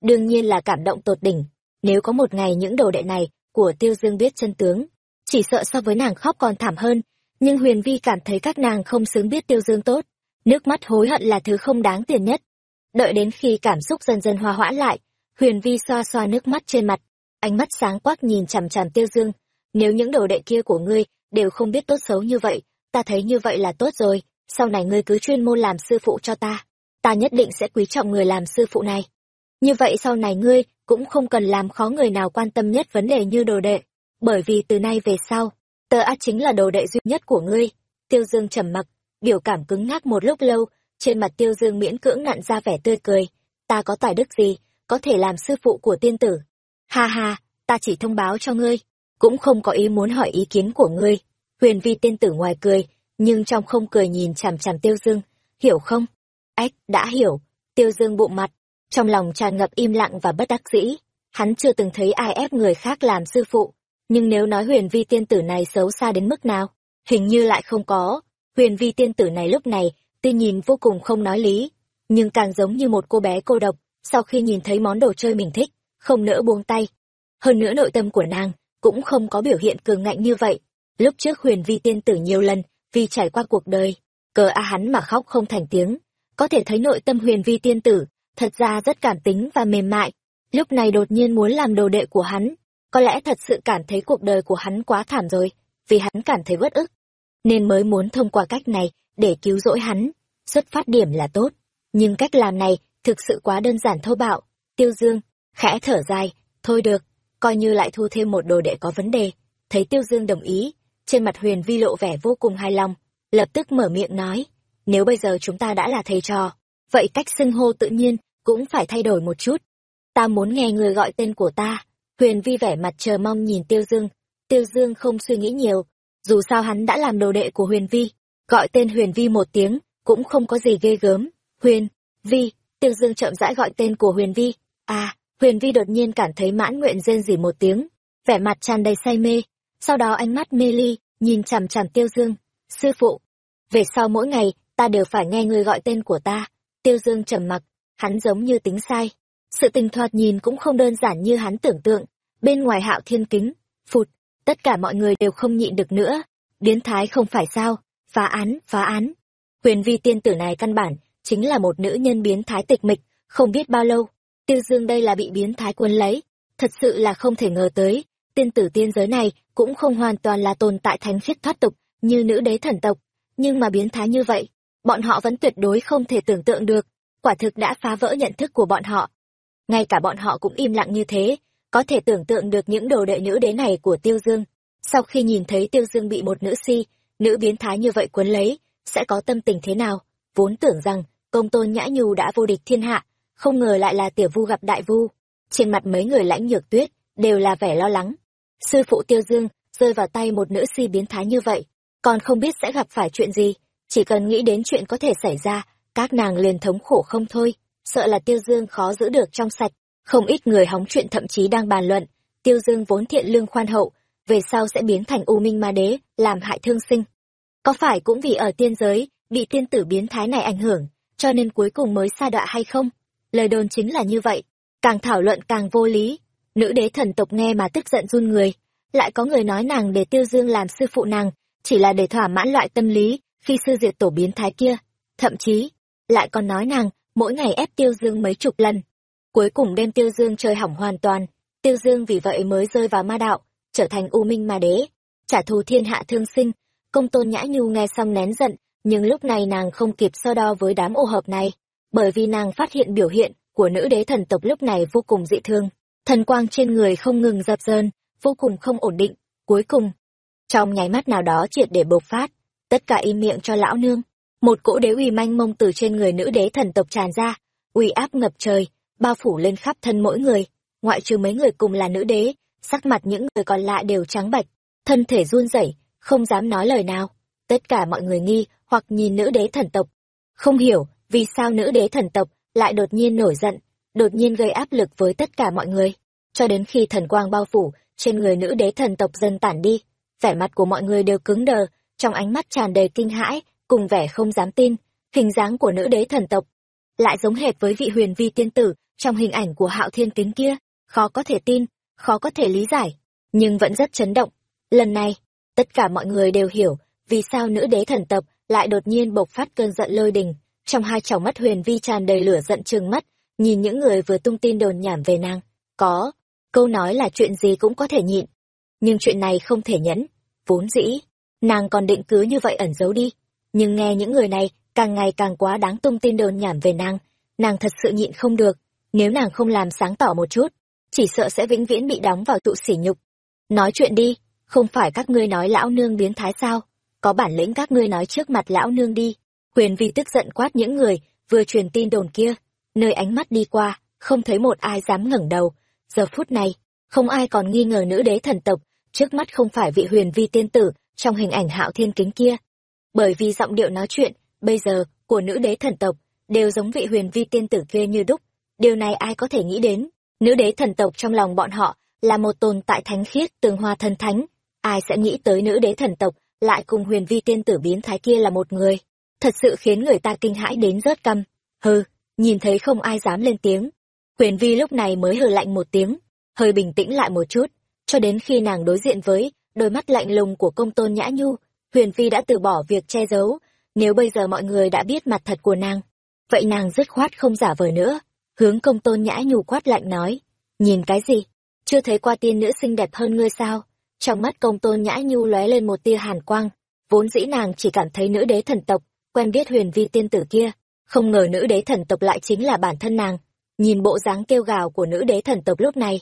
Đương nhiên là cảm động tột đỉnh, nếu có một ngày những đồ đệ này của tiêu dương biết chân tướng chỉ sợ so với nàng khóc còn thảm hơn nhưng huyền vi cảm thấy các nàng không xứng biết tiêu dương tốt nước mắt hối hận là thứ không đáng tiền nhất đợi đến khi cảm xúc dần dần hòa hoãn lại huyền vi xoa xoa nước mắt trên mặt, ánh mắt sáng quắc nhìn chằm chằm tiêu dương. Nếu những đồ đệ kia của ngươi đều không biết tốt xấu như vậy, ta thấy như vậy là tốt rồi. Sau này ngươi cứ chuyên môn làm sư phụ cho ta ta nhất định sẽ quý trọng người làm sư phụ này. Như vậy sau này ngươi cũng không cần làm khó người nào quan tâm nhất vấn đề như đồ đệ, bởi vì từ nay về sau, tờ á chính là đồ đệ duy nhất của ngươi. Tiêu dương trầm mặc, biểu cảm cứng ngắc một lúc lâu, trên mặt tiêu dương miễn cưỡng nặn ra vẻ tươi cười. Ta có tài đức gì có thể làm sư phụ của tiên tử. Ha ha, ta chỉ thông báo cho ngươi, cũng không có ý muốn hỏi ý kiến của ngươi. Huyền vi tiên tử ngoài cười, nhưng trong không cười nhìn chằm chằm tiêu dương, hiểu không? Ách, đã hiểu. Tiêu dương bụng mặt, trong lòng tràn ngập im lặng và bất đắc dĩ. Hắn chưa từng thấy ai ép người khác làm sư phụ, nhưng nếu nói huyền vi tiên tử này xấu xa đến mức nào, hình như lại không có. Huyền vi tiên tử này lúc này tuy nhìn vô cùng không nói lý, nhưng càng giống như một cô bé cô độc sau khi nhìn thấy món đồ chơi mình thích, không nỡ buông tay. Hơn nữa nội tâm của nàng cũng không có biểu hiện cường ngạnh như vậy. Lúc trước huyền vi tiên tử nhiều lần vì trải qua cuộc đời, cờ a hắn mà khóc không thành tiếng. Có thể thấy nội tâm huyền vi tiên tử thật ra rất cảm tính và mềm mại. Lúc này đột nhiên muốn làm đồ đệ của hắn, có lẽ thật sự cảm thấy cuộc đời của hắn quá thảm rồi, vì hắn cảm thấy bất ức. Nên mới muốn thông qua cách này để cứu rỗi hắn. Xuất phát điểm là tốt, nhưng cách làm này thực sự quá đơn giản thô bạo. Tiêu dương, khẽ thở dài, thôi được, coi như lại thu thêm một đồ đệ có vấn đề. Thấy tiêu dương đồng ý, trên mặt huyền vi lộ vẻ vô cùng hài lòng, lập tức mở miệng nói, nếu bây giờ chúng ta đã là thầy trò, vậy cách xưng hô tự nhiên cũng phải thay đổi một chút. Ta muốn nghe người gọi tên của ta. Huyền vi vẻ mặt chờ mong nhìn tiêu dương. Tiêu dương không suy nghĩ nhiều, dù sao hắn đã làm đồ đệ của huyền vi, gọi tên huyền vi một tiếng cũng không có gì ghê gớm. Huyền vi tiêu dương chậm rãi gọi tên của huyền vi. À huyền vi đột nhiên cảm thấy mãn nguyện rên rỉ một tiếng, vẻ mặt tràn đầy say mê. Sau đó ánh mắt mê ly, nhìn chằm chằm tiêu dương. Sư phụ, về sau mỗi ngày, ta đều phải nghe người gọi tên của ta. Tiêu dương trầm mặc, hắn giống như tính sai. Sự tình thoạt nhìn cũng không đơn giản như hắn tưởng tượng. Bên ngoài hạo thiên kính, phụt, tất cả mọi người đều không nhịn được nữa. Biến thái không phải sao? Phá án phá án. Huyền vi tiên tử này căn bản chính là một nữ nhân biến thái tịch mịch, không biết bao lâu, tiêu dương đây là bị biến thái quân lấy. Thật sự là không thể ngờ tới, tiên tử tiên giới này cũng không hoàn toàn là tồn tại thánh khiết thoát tục như nữ đế thần tộc. Nhưng mà biến thái như vậy, bọn họ vẫn tuyệt đối không thể tưởng tượng được. Quả thực đã phá vỡ nhận thức của bọn họ. Ngay cả bọn họ cũng im lặng như thế, có thể tưởng tượng được những đồ đệ nữ đế này của tiêu dương. Sau khi nhìn thấy tiêu dương bị một nữ si, nữ biến thái như vậy quấn lấy, sẽ có tâm tình thế nào? Vốn tưởng rằng công tôn nhã nhu đã vô địch thiên hạ, không ngờ lại là tiểu vu gặp đại vu. Trên mặt mấy người lãnh nhược tuyết đều là vẻ lo lắng. Sư phụ tiêu dương rơi vào tay một nữ si biến thái như vậy, còn không biết sẽ gặp phải chuyện gì, chỉ cần nghĩ đến chuyện có thể xảy ra, các nàng liền thống khổ không thôi. Sợ là tiêu dương khó giữ được trong sạch, không ít người hóng chuyện thậm chí đang bàn luận. Tiêu dương vốn thiện lương khoan hậu, về sau sẽ biến thành u minh ma đế, làm hại thương sinh. Có phải cũng vì ở tiên giới, bị tiên tử biến thái này ảnh hưởng cho nên cuối cùng mới sa đọa hay không? Lời đồn chính là như vậy. Càng thảo luận càng vô lý. Nữ đế thần tộc nghe mà tức giận run người. Lại có người nói nàng để tiêu dương làm sư phụ nàng, chỉ là để thỏa mãn loại tâm lý khi sư diệt tổ biến thái kia. Thậm chí, lại còn nói nàng, mỗi ngày ép tiêu dương mấy chục lần. Cuối cùng đem tiêu dương chơi hỏng hoàn toàn. Tiêu dương vì vậy mới rơi vào ma đạo, trở thành u minh ma đế. Trả thù thiên hạ thương sinh, công tôn nhã nhu nghe xong nén giận nhưng lúc này nàng không kịp so đo với đám ô hợp này, bởi vì nàng phát hiện biểu hiện của nữ đế thần tộc lúc này vô cùng dị thương. Thần quang trên người không ngừng dập dơn vô cùng không ổn định. Cuối cùng, trong nháy mắt nào đó triệt để bộc phát, tất cả im miệng cho lão nương. Một cỗ đế uy manh mông từ trên người nữ đế thần tộc tràn ra, uy áp ngập trời, bao phủ lên khắp thân mỗi người. Ngoại trừ mấy người cùng là nữ đế, sắc mặt những người còn lại đều trắng bạch, thân thể run rẩy, không dám nói lời nào. Tất cả mọi người nghi hoặc nhìn nữ đế thần tộc. Không hiểu vì sao nữ đế thần tộc lại đột nhiên nổi giận đột nhiên gây áp lực với tất cả mọi người. Cho đến khi thần quang bao phủ trên người nữ đế thần tộc dần tản đi. Vẻ mặt của mọi người đều cứng đờ trong ánh mắt tràn đầy kinh hãi cùng vẻ không dám tin. Hình dáng của nữ đế thần tộc lại giống hệt với vị huyền vi tiên tử trong hình ảnh của hạo thiên kính kia. Khó có thể tin khó có thể lý giải, nhưng vẫn rất chấn động. Lần này, tất cả mọi người đều hiểu vì sao nữ đế thần tộc lại đột nhiên bộc phát cơn giận lôi đình. Trong hai tròng mắt huyền vi tràn đầy lửa giận trừng mắt, nhìn những người vừa tung tin đồn nhảm về nàng. Có, câu nói là chuyện gì cũng có thể nhịn. Nhưng chuyện này không thể nhẫn. Vốn dĩ, nàng còn định cứ như vậy ẩn giấu đi. Nhưng nghe những người này càng ngày càng quá đáng tung tin đồn nhảm về nàng, nàng thật sự nhịn không được. Nếu nàng không làm sáng tỏ một chút, chỉ sợ sẽ vĩnh viễn bị đóng vào tụ sỉ nhục. Nói chuyện đi, không phải các ngươi nói lão nương biến thái sao? Có bản lĩnh các ngươi nói trước mặt lão nương đi. Huyền Vi tức giận quát những người vừa truyền tin đồn kia, nơi ánh mắt đi qua, không thấy một ai dám ngẩng đầu. Giờ phút này, không ai còn nghi ngờ nữ đế thần tộc, trước mắt không phải vị huyền vi tiên tử trong hình ảnh hạo thiên kính kia. Bởi vì giọng điệu nói chuyện, bây giờ, của nữ đế thần tộc, đều giống vị huyền vi tiên tử kia như đúc. Điều này ai có thể nghĩ đến, nữ đế thần tộc trong lòng bọn họ là một tồn tại thánh khiết tường hoa thần thánh. Ai sẽ nghĩ tới nữ đế thần tộc lại cùng huyền vi tiên tử biến thái kia là một người. Thật sự khiến người ta kinh hãi đến rớt căm. Hừ, nhìn thấy không ai dám lên tiếng. Huyền vi lúc này mới hừ lạnh một tiếng, hơi bình tĩnh lại một chút, cho đến khi nàng đối diện với đôi mắt lạnh lùng của công tôn nhã nhu, huyền vi đã từ bỏ việc che giấu, nếu bây giờ mọi người đã biết mặt thật của nàng, vậy nàng dứt khoát không giả vờ nữa, hướng công tôn nhã nhu quát lạnh nói, nhìn cái gì, chưa thấy qua tiên nữ xinh đẹp hơn ngươi sao? Trong mắt công tôn nhã nhu lóe lên một tia hàn quang, vốn dĩ nàng chỉ cảm thấy nữ đế thần tộc, quen biết huyền vi tiên tử kia, không ngờ nữ đế thần tộc lại chính là bản thân nàng. Nhìn bộ dáng kêu gào của nữ đế thần tộc lúc này,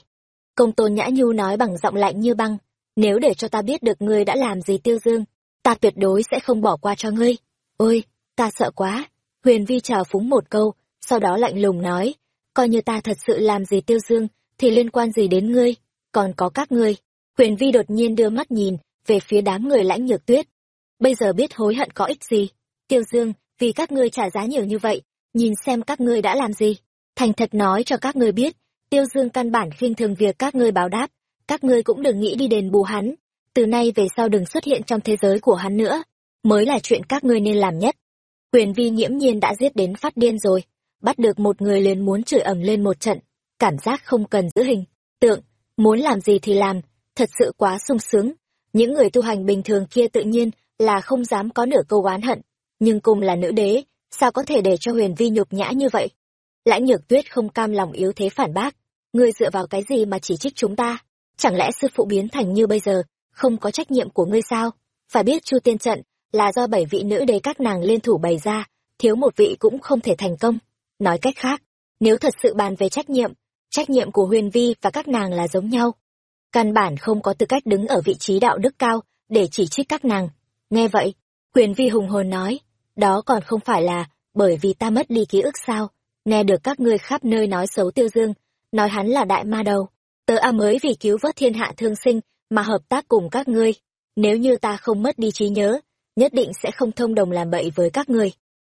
công tôn nhã nhu nói bằng giọng lạnh như băng, nếu để cho ta biết được ngươi đã làm gì tiêu dương, ta tuyệt đối sẽ không bỏ qua cho ngươi. Ôi, ta sợ quá. Huyền vi trào phúng một câu, sau đó lạnh lùng nói, coi như ta thật sự làm gì tiêu dương, thì liên quan gì đến ngươi, còn có các ngươi. Huyền vi đột nhiên đưa mắt nhìn, về phía đám người lãnh nhược tuyết. Bây giờ biết hối hận có ích gì. Tiêu dương, vì các ngươi trả giá nhiều như vậy, nhìn xem các ngươi đã làm gì. Thành thật nói cho các ngươi biết, tiêu dương căn bản khinh thường việc các ngươi báo đáp, các ngươi cũng đừng nghĩ đi đền bù hắn. Từ nay về sau đừng xuất hiện trong thế giới của hắn nữa, mới là chuyện các ngươi nên làm nhất. Huyền vi nghiễm nhiên đã giết đến phát điên rồi, bắt được một người liền muốn chửi ẩm lên một trận, cảm giác không cần giữ hình, tượng, muốn làm gì thì làm, thật sự quá sung sướng. Những người tu hành bình thường kia tự nhiên là không dám có nửa câu oán hận, nhưng cùng là nữ đế, sao có thể để cho huyền vi nhục nhã như vậy? Lãnh nhược tuyết không cam lòng yếu thế phản bác, ngươi dựa vào cái gì mà chỉ trích chúng ta? Chẳng lẽ sư phụ biến thành như bây giờ, không có trách nhiệm của ngươi sao? Phải biết chu tiên trận là do bảy vị nữ đế các nàng liên thủ bày ra, thiếu một vị cũng không thể thành công. Nói cách khác, nếu thật sự bàn về trách nhiệm, trách nhiệm của huyền vi và các nàng là giống nhau. Căn bản không có tư cách đứng ở vị trí đạo đức cao để chỉ trích các nàng. Nghe vậy, quyền vi hùng hồn nói, đó còn không phải là bởi vì ta mất đi ký ức sao, nghe được các ngươi khắp nơi nói xấu tiêu dương, nói hắn là đại ma đầu. Tớ A mới vì cứu vớt thiên hạ thương sinh mà hợp tác cùng các ngươi. Nếu như ta không mất đi trí nhớ, nhất định sẽ không thông đồng làm bậy với các ngươi.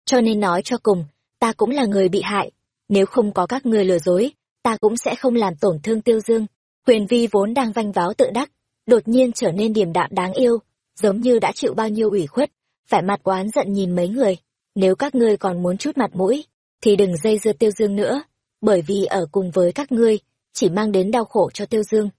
Cho nên nói cho cùng, ta cũng là người bị hại. Nếu không có các ngươi lừa dối, ta cũng sẽ không làm tổn thương tiêu dương. Huyền vi vốn đang vanh váo tự đắc, đột nhiên trở nên điềm đạm đáng yêu, giống như đã chịu bao nhiêu ủy khuất, vẻ mặt oán giận nhìn mấy người. Nếu các ngươi còn muốn chút mặt mũi, thì đừng dây dưa tiêu dương nữa, bởi vì ở cùng với các ngươi, chỉ mang đến đau khổ cho tiêu dương.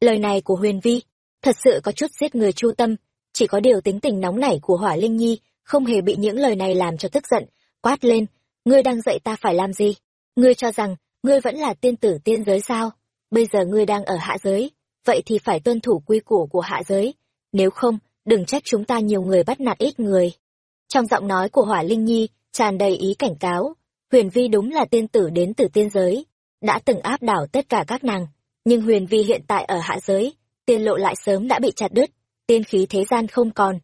Lời này của huyền vi, thật sự có chút giết người chu tâm, chỉ có điều tính tình nóng nảy của hỏa linh nhi, không hề bị những lời này làm cho tức giận, quát lên, ngươi đang dạy ta phải làm gì? Ngươi cho rằng, ngươi vẫn là tiên tử tiên giới sao? Bây giờ ngươi đang ở hạ giới, vậy thì phải tuân thủ quy củ của hạ giới, nếu không, đừng trách chúng ta nhiều người bắt nạt ít người. Trong giọng nói của Hỏa Linh Nhi, tràn đầy ý cảnh cáo, Huyền Vi đúng là tiên tử đến từ tiên giới, đã từng áp đảo tất cả các nàng, nhưng Huyền Vi hiện tại ở hạ giới, tiên lộ lại sớm đã bị chặt đứt, tiên khí thế gian không còn.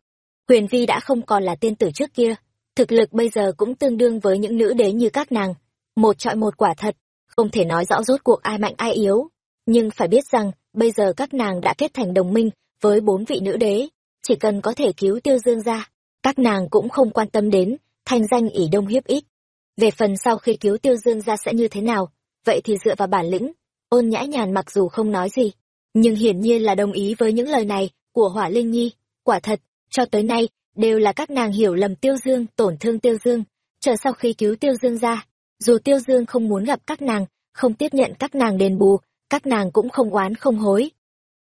Huyền Vi đã không còn là tiên tử trước kia, thực lực bây giờ cũng tương đương với những nữ đế như các nàng, một trọi một quả thật, không thể nói rõ rốt cuộc ai mạnh ai yếu, nhưng phải biết rằng, bây giờ các nàng đã kết thành đồng minh với bốn vị nữ đế, chỉ cần có thể cứu tiêu dương ra, các nàng cũng không quan tâm đến, thanh danh ỷ đông hiếp ít. Về phần sau khi cứu tiêu dương ra sẽ như thế nào, vậy thì dựa vào bản lĩnh, ôn nhã nhàn mặc dù không nói gì, nhưng hiển nhiên là đồng ý với những lời này của hỏa linh nhi. Quả thật, cho tới nay, đều là các nàng hiểu lầm tiêu dương, tổn thương tiêu dương, chờ sau khi cứu tiêu dương ra, dù tiêu dương không muốn gặp các nàng, không tiếp nhận các nàng đền bù, các nàng cũng không oán không hối.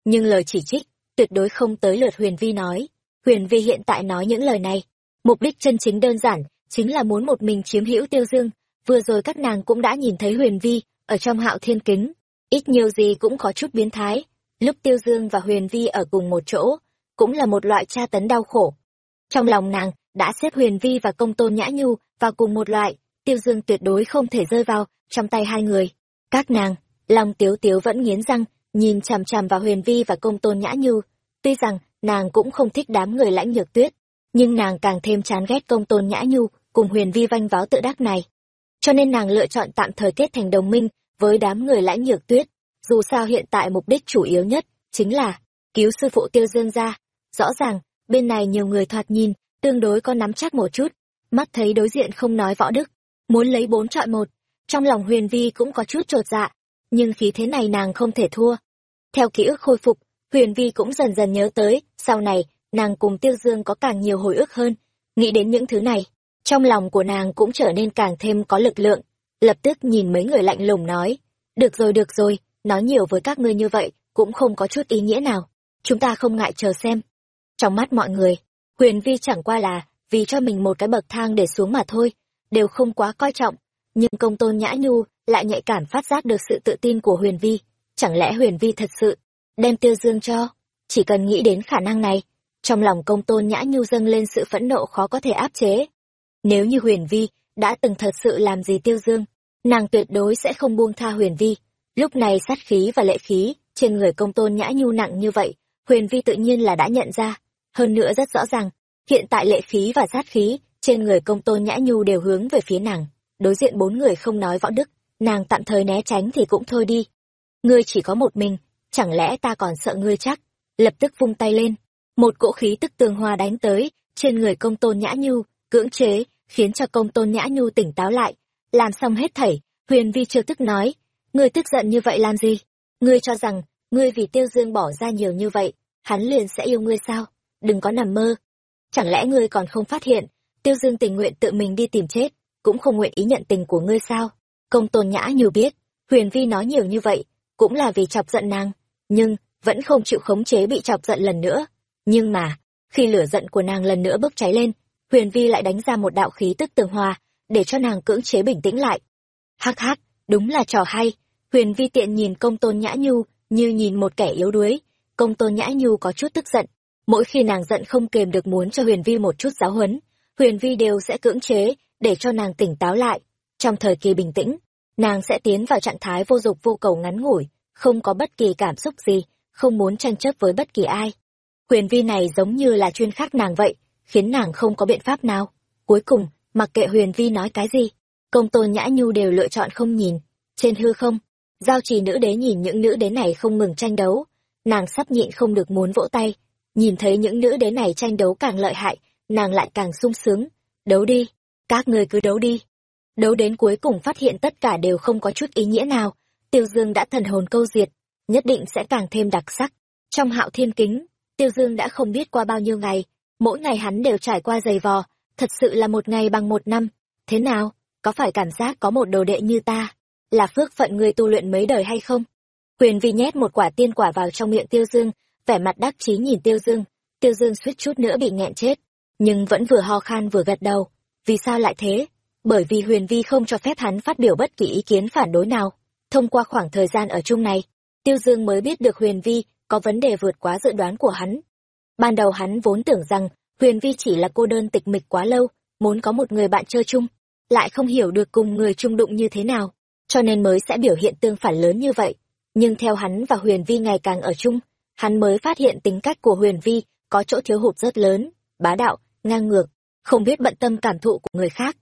Nhưng lời chỉ trích, tuyệt đối không tới lượt Huyền Vi nói. Huyền Vi hiện tại nói những lời này, mục đích chân chính đơn giản, chính là muốn một mình chiếm hữu Tiêu Dương. Vừa rồi các nàng cũng đã nhìn thấy Huyền Vi ở trong Hạo Thiên Kính, ít nhiều gì cũng có chút biến thái. Lúc Tiêu Dương và Huyền Vi ở cùng một chỗ, cũng là một loại tra tấn đau khổ. Trong lòng nàng, đã xếp Huyền Vi và Công Tôn Nhã Nhu vào cùng một loại, Tiêu Dương tuyệt đối không thể rơi vào trong tay hai người. Các nàng, Long Tiếu Tiếu vẫn nghiến răng, nhìn chằm chằm vào Huyền Vi và Công Tôn Nhã Nhu. Tuy rằng, nàng cũng không thích đám người lãnh nhược tuyết, nhưng nàng càng thêm chán ghét Công Tôn Nhã Nhu cùng Huyền Vi vanh váo tự đắc này. Cho nên nàng lựa chọn tạm thời kết thành đồng minh với đám người lãnh nhược tuyết. Dù sao hiện tại mục đích chủ yếu nhất chính là cứu sư phụ Tiêu Dương ra. Rõ ràng, bên này nhiều người thoạt nhìn, tương đối có nắm chắc một chút. Mắt thấy đối diện không nói võ đức, muốn lấy bốn trọi một. Trong lòng Huyền Vi cũng có chút trột dạ, nhưng khí thế này nàng không thể thua. Theo ký ức khôi phục, Huyền Vi cũng dần dần nhớ tới, sau này, nàng cùng Tiêu Dương có càng nhiều hồi ức hơn. Nghĩ đến những thứ này, trong lòng của nàng cũng trở nên càng thêm có lực lượng. Lập tức nhìn mấy người lạnh lùng nói, được rồi được rồi, nói nhiều với các ngươi như vậy, cũng không có chút ý nghĩa nào. Chúng ta không ngại chờ xem. Trong mắt mọi người, Huyền Vi chẳng qua là vì cho mình một cái bậc thang để xuống mà thôi, đều không quá coi trọng. Nhưng công tôn nhã nhu lại nhạy cảm phát giác được sự tự tin của Huyền Vi. Chẳng lẽ Huyền Vi thật sự đem tiêu dương cho? Chỉ cần nghĩ đến khả năng này, trong lòng công tôn nhã nhu dâng lên sự phẫn nộ khó có thể áp chế. Nếu như Huyền Vi đã từng thật sự làm gì tiêu dương, nàng tuyệt đối sẽ không buông tha Huyền Vi. Lúc này sát khí và lệ khí trên người công tôn nhã nhu nặng như vậy, Huyền Vi tự nhiên là đã nhận ra. Hơn nữa rất rõ ràng, hiện tại lệ khí và sát khí trên người công tôn nhã nhu đều hướng về phía nàng. Đối diện bốn người không nói võ đức, nàng tạm thời né tránh thì cũng thôi đi. Ngươi chỉ có một mình, chẳng lẽ ta còn sợ ngươi chắc? Lập tức vung tay lên, một cỗ khí tức tường hoa đánh tới, trên người công tôn nhã nhu, cưỡng chế, khiến cho công tôn nhã nhu tỉnh táo lại. Làm xong hết thảy, huyền vi chưa tức nói, ngươi tức giận như vậy làm gì? Ngươi cho rằng, ngươi vì tiêu dương bỏ ra nhiều như vậy, hắn liền sẽ yêu ngươi sao? Đừng có nằm mơ. Chẳng lẽ ngươi còn không phát hiện, tiêu dương tình nguyện tự mình đi tìm chết, cũng không nguyện ý nhận tình của ngươi sao? Công tôn nhã như biết, huyền vi nói nhiều như vậy, cũng là vì chọc giận nàng, nhưng, vẫn không chịu khống chế bị chọc giận lần nữa. Nhưng mà, khi lửa giận của nàng lần nữa bốc cháy lên, huyền vi lại đánh ra một đạo khí tức tường hòa, để cho nàng cưỡng chế bình tĩnh lại. Hắc hắc, đúng là trò hay, huyền vi tiện nhìn công tôn nhã nhu, như nhìn một kẻ yếu đuối, công tôn nhã nhu có chút tức giận. Mỗi khi nàng giận không kềm được muốn cho huyền vi một chút giáo huấn, huyền vi đều sẽ cưỡng chế, để cho nàng tỉnh táo lại. Trong thời kỳ bình tĩnh, nàng sẽ tiến vào trạng thái vô dục vô cầu ngắn ngủi, không có bất kỳ cảm xúc gì, không muốn tranh chấp với bất kỳ ai. Huyền vi này giống như là chuyên khắc nàng vậy, khiến nàng không có biện pháp nào. Cuối cùng, mặc kệ huyền vi nói cái gì, công tôn nhã nhu đều lựa chọn không nhìn. Trên hư không, giao trì nữ đế nhìn những nữ đế này không ngừng tranh đấu, nàng sắp nhịn không được muốn vỗ tay. Nhìn thấy những nữ đế này tranh đấu càng lợi hại, nàng lại càng sung sướng. Đấu đi, các người cứ đấu đi. Đấu đến cuối cùng phát hiện tất cả đều không có chút ý nghĩa nào, Tiêu Dương đã thần hồn câu diệt, nhất định sẽ càng thêm đặc sắc. Trong hạo thiên kính, Tiêu Dương đã không biết qua bao nhiêu ngày, mỗi ngày hắn đều trải qua giày vò, thật sự là một ngày bằng một năm. Thế nào, có phải cảm giác có một đồ đệ như ta, là phước phận người tu luyện mấy đời hay không? Huyền Vi nhét một quả tiên quả vào trong miệng Tiêu Dương, vẻ mặt đắc chí nhìn Tiêu Dương. Tiêu Dương suýt chút nữa bị nghẹn chết, nhưng vẫn vừa ho khan vừa gật đầu. Vì sao lại thế? Bởi vì Huyền Vi không cho phép hắn phát biểu bất kỳ ý kiến phản đối nào. Thông qua khoảng thời gian ở chung này, Tiêu Dương mới biết được Huyền Vi có vấn đề vượt quá dự đoán của hắn. Ban đầu hắn vốn tưởng rằng Huyền Vi chỉ là cô đơn tịch mịch quá lâu, muốn có một người bạn chơi chung, lại không hiểu được cùng người chung đụng như thế nào, cho nên mới sẽ biểu hiện tương phản lớn như vậy. Nhưng theo hắn và Huyền Vi ngày càng ở chung, hắn mới phát hiện tính cách của Huyền Vi có chỗ thiếu hụt rất lớn, bá đạo, ngang ngược, không biết bận tâm cảm thụ của người khác.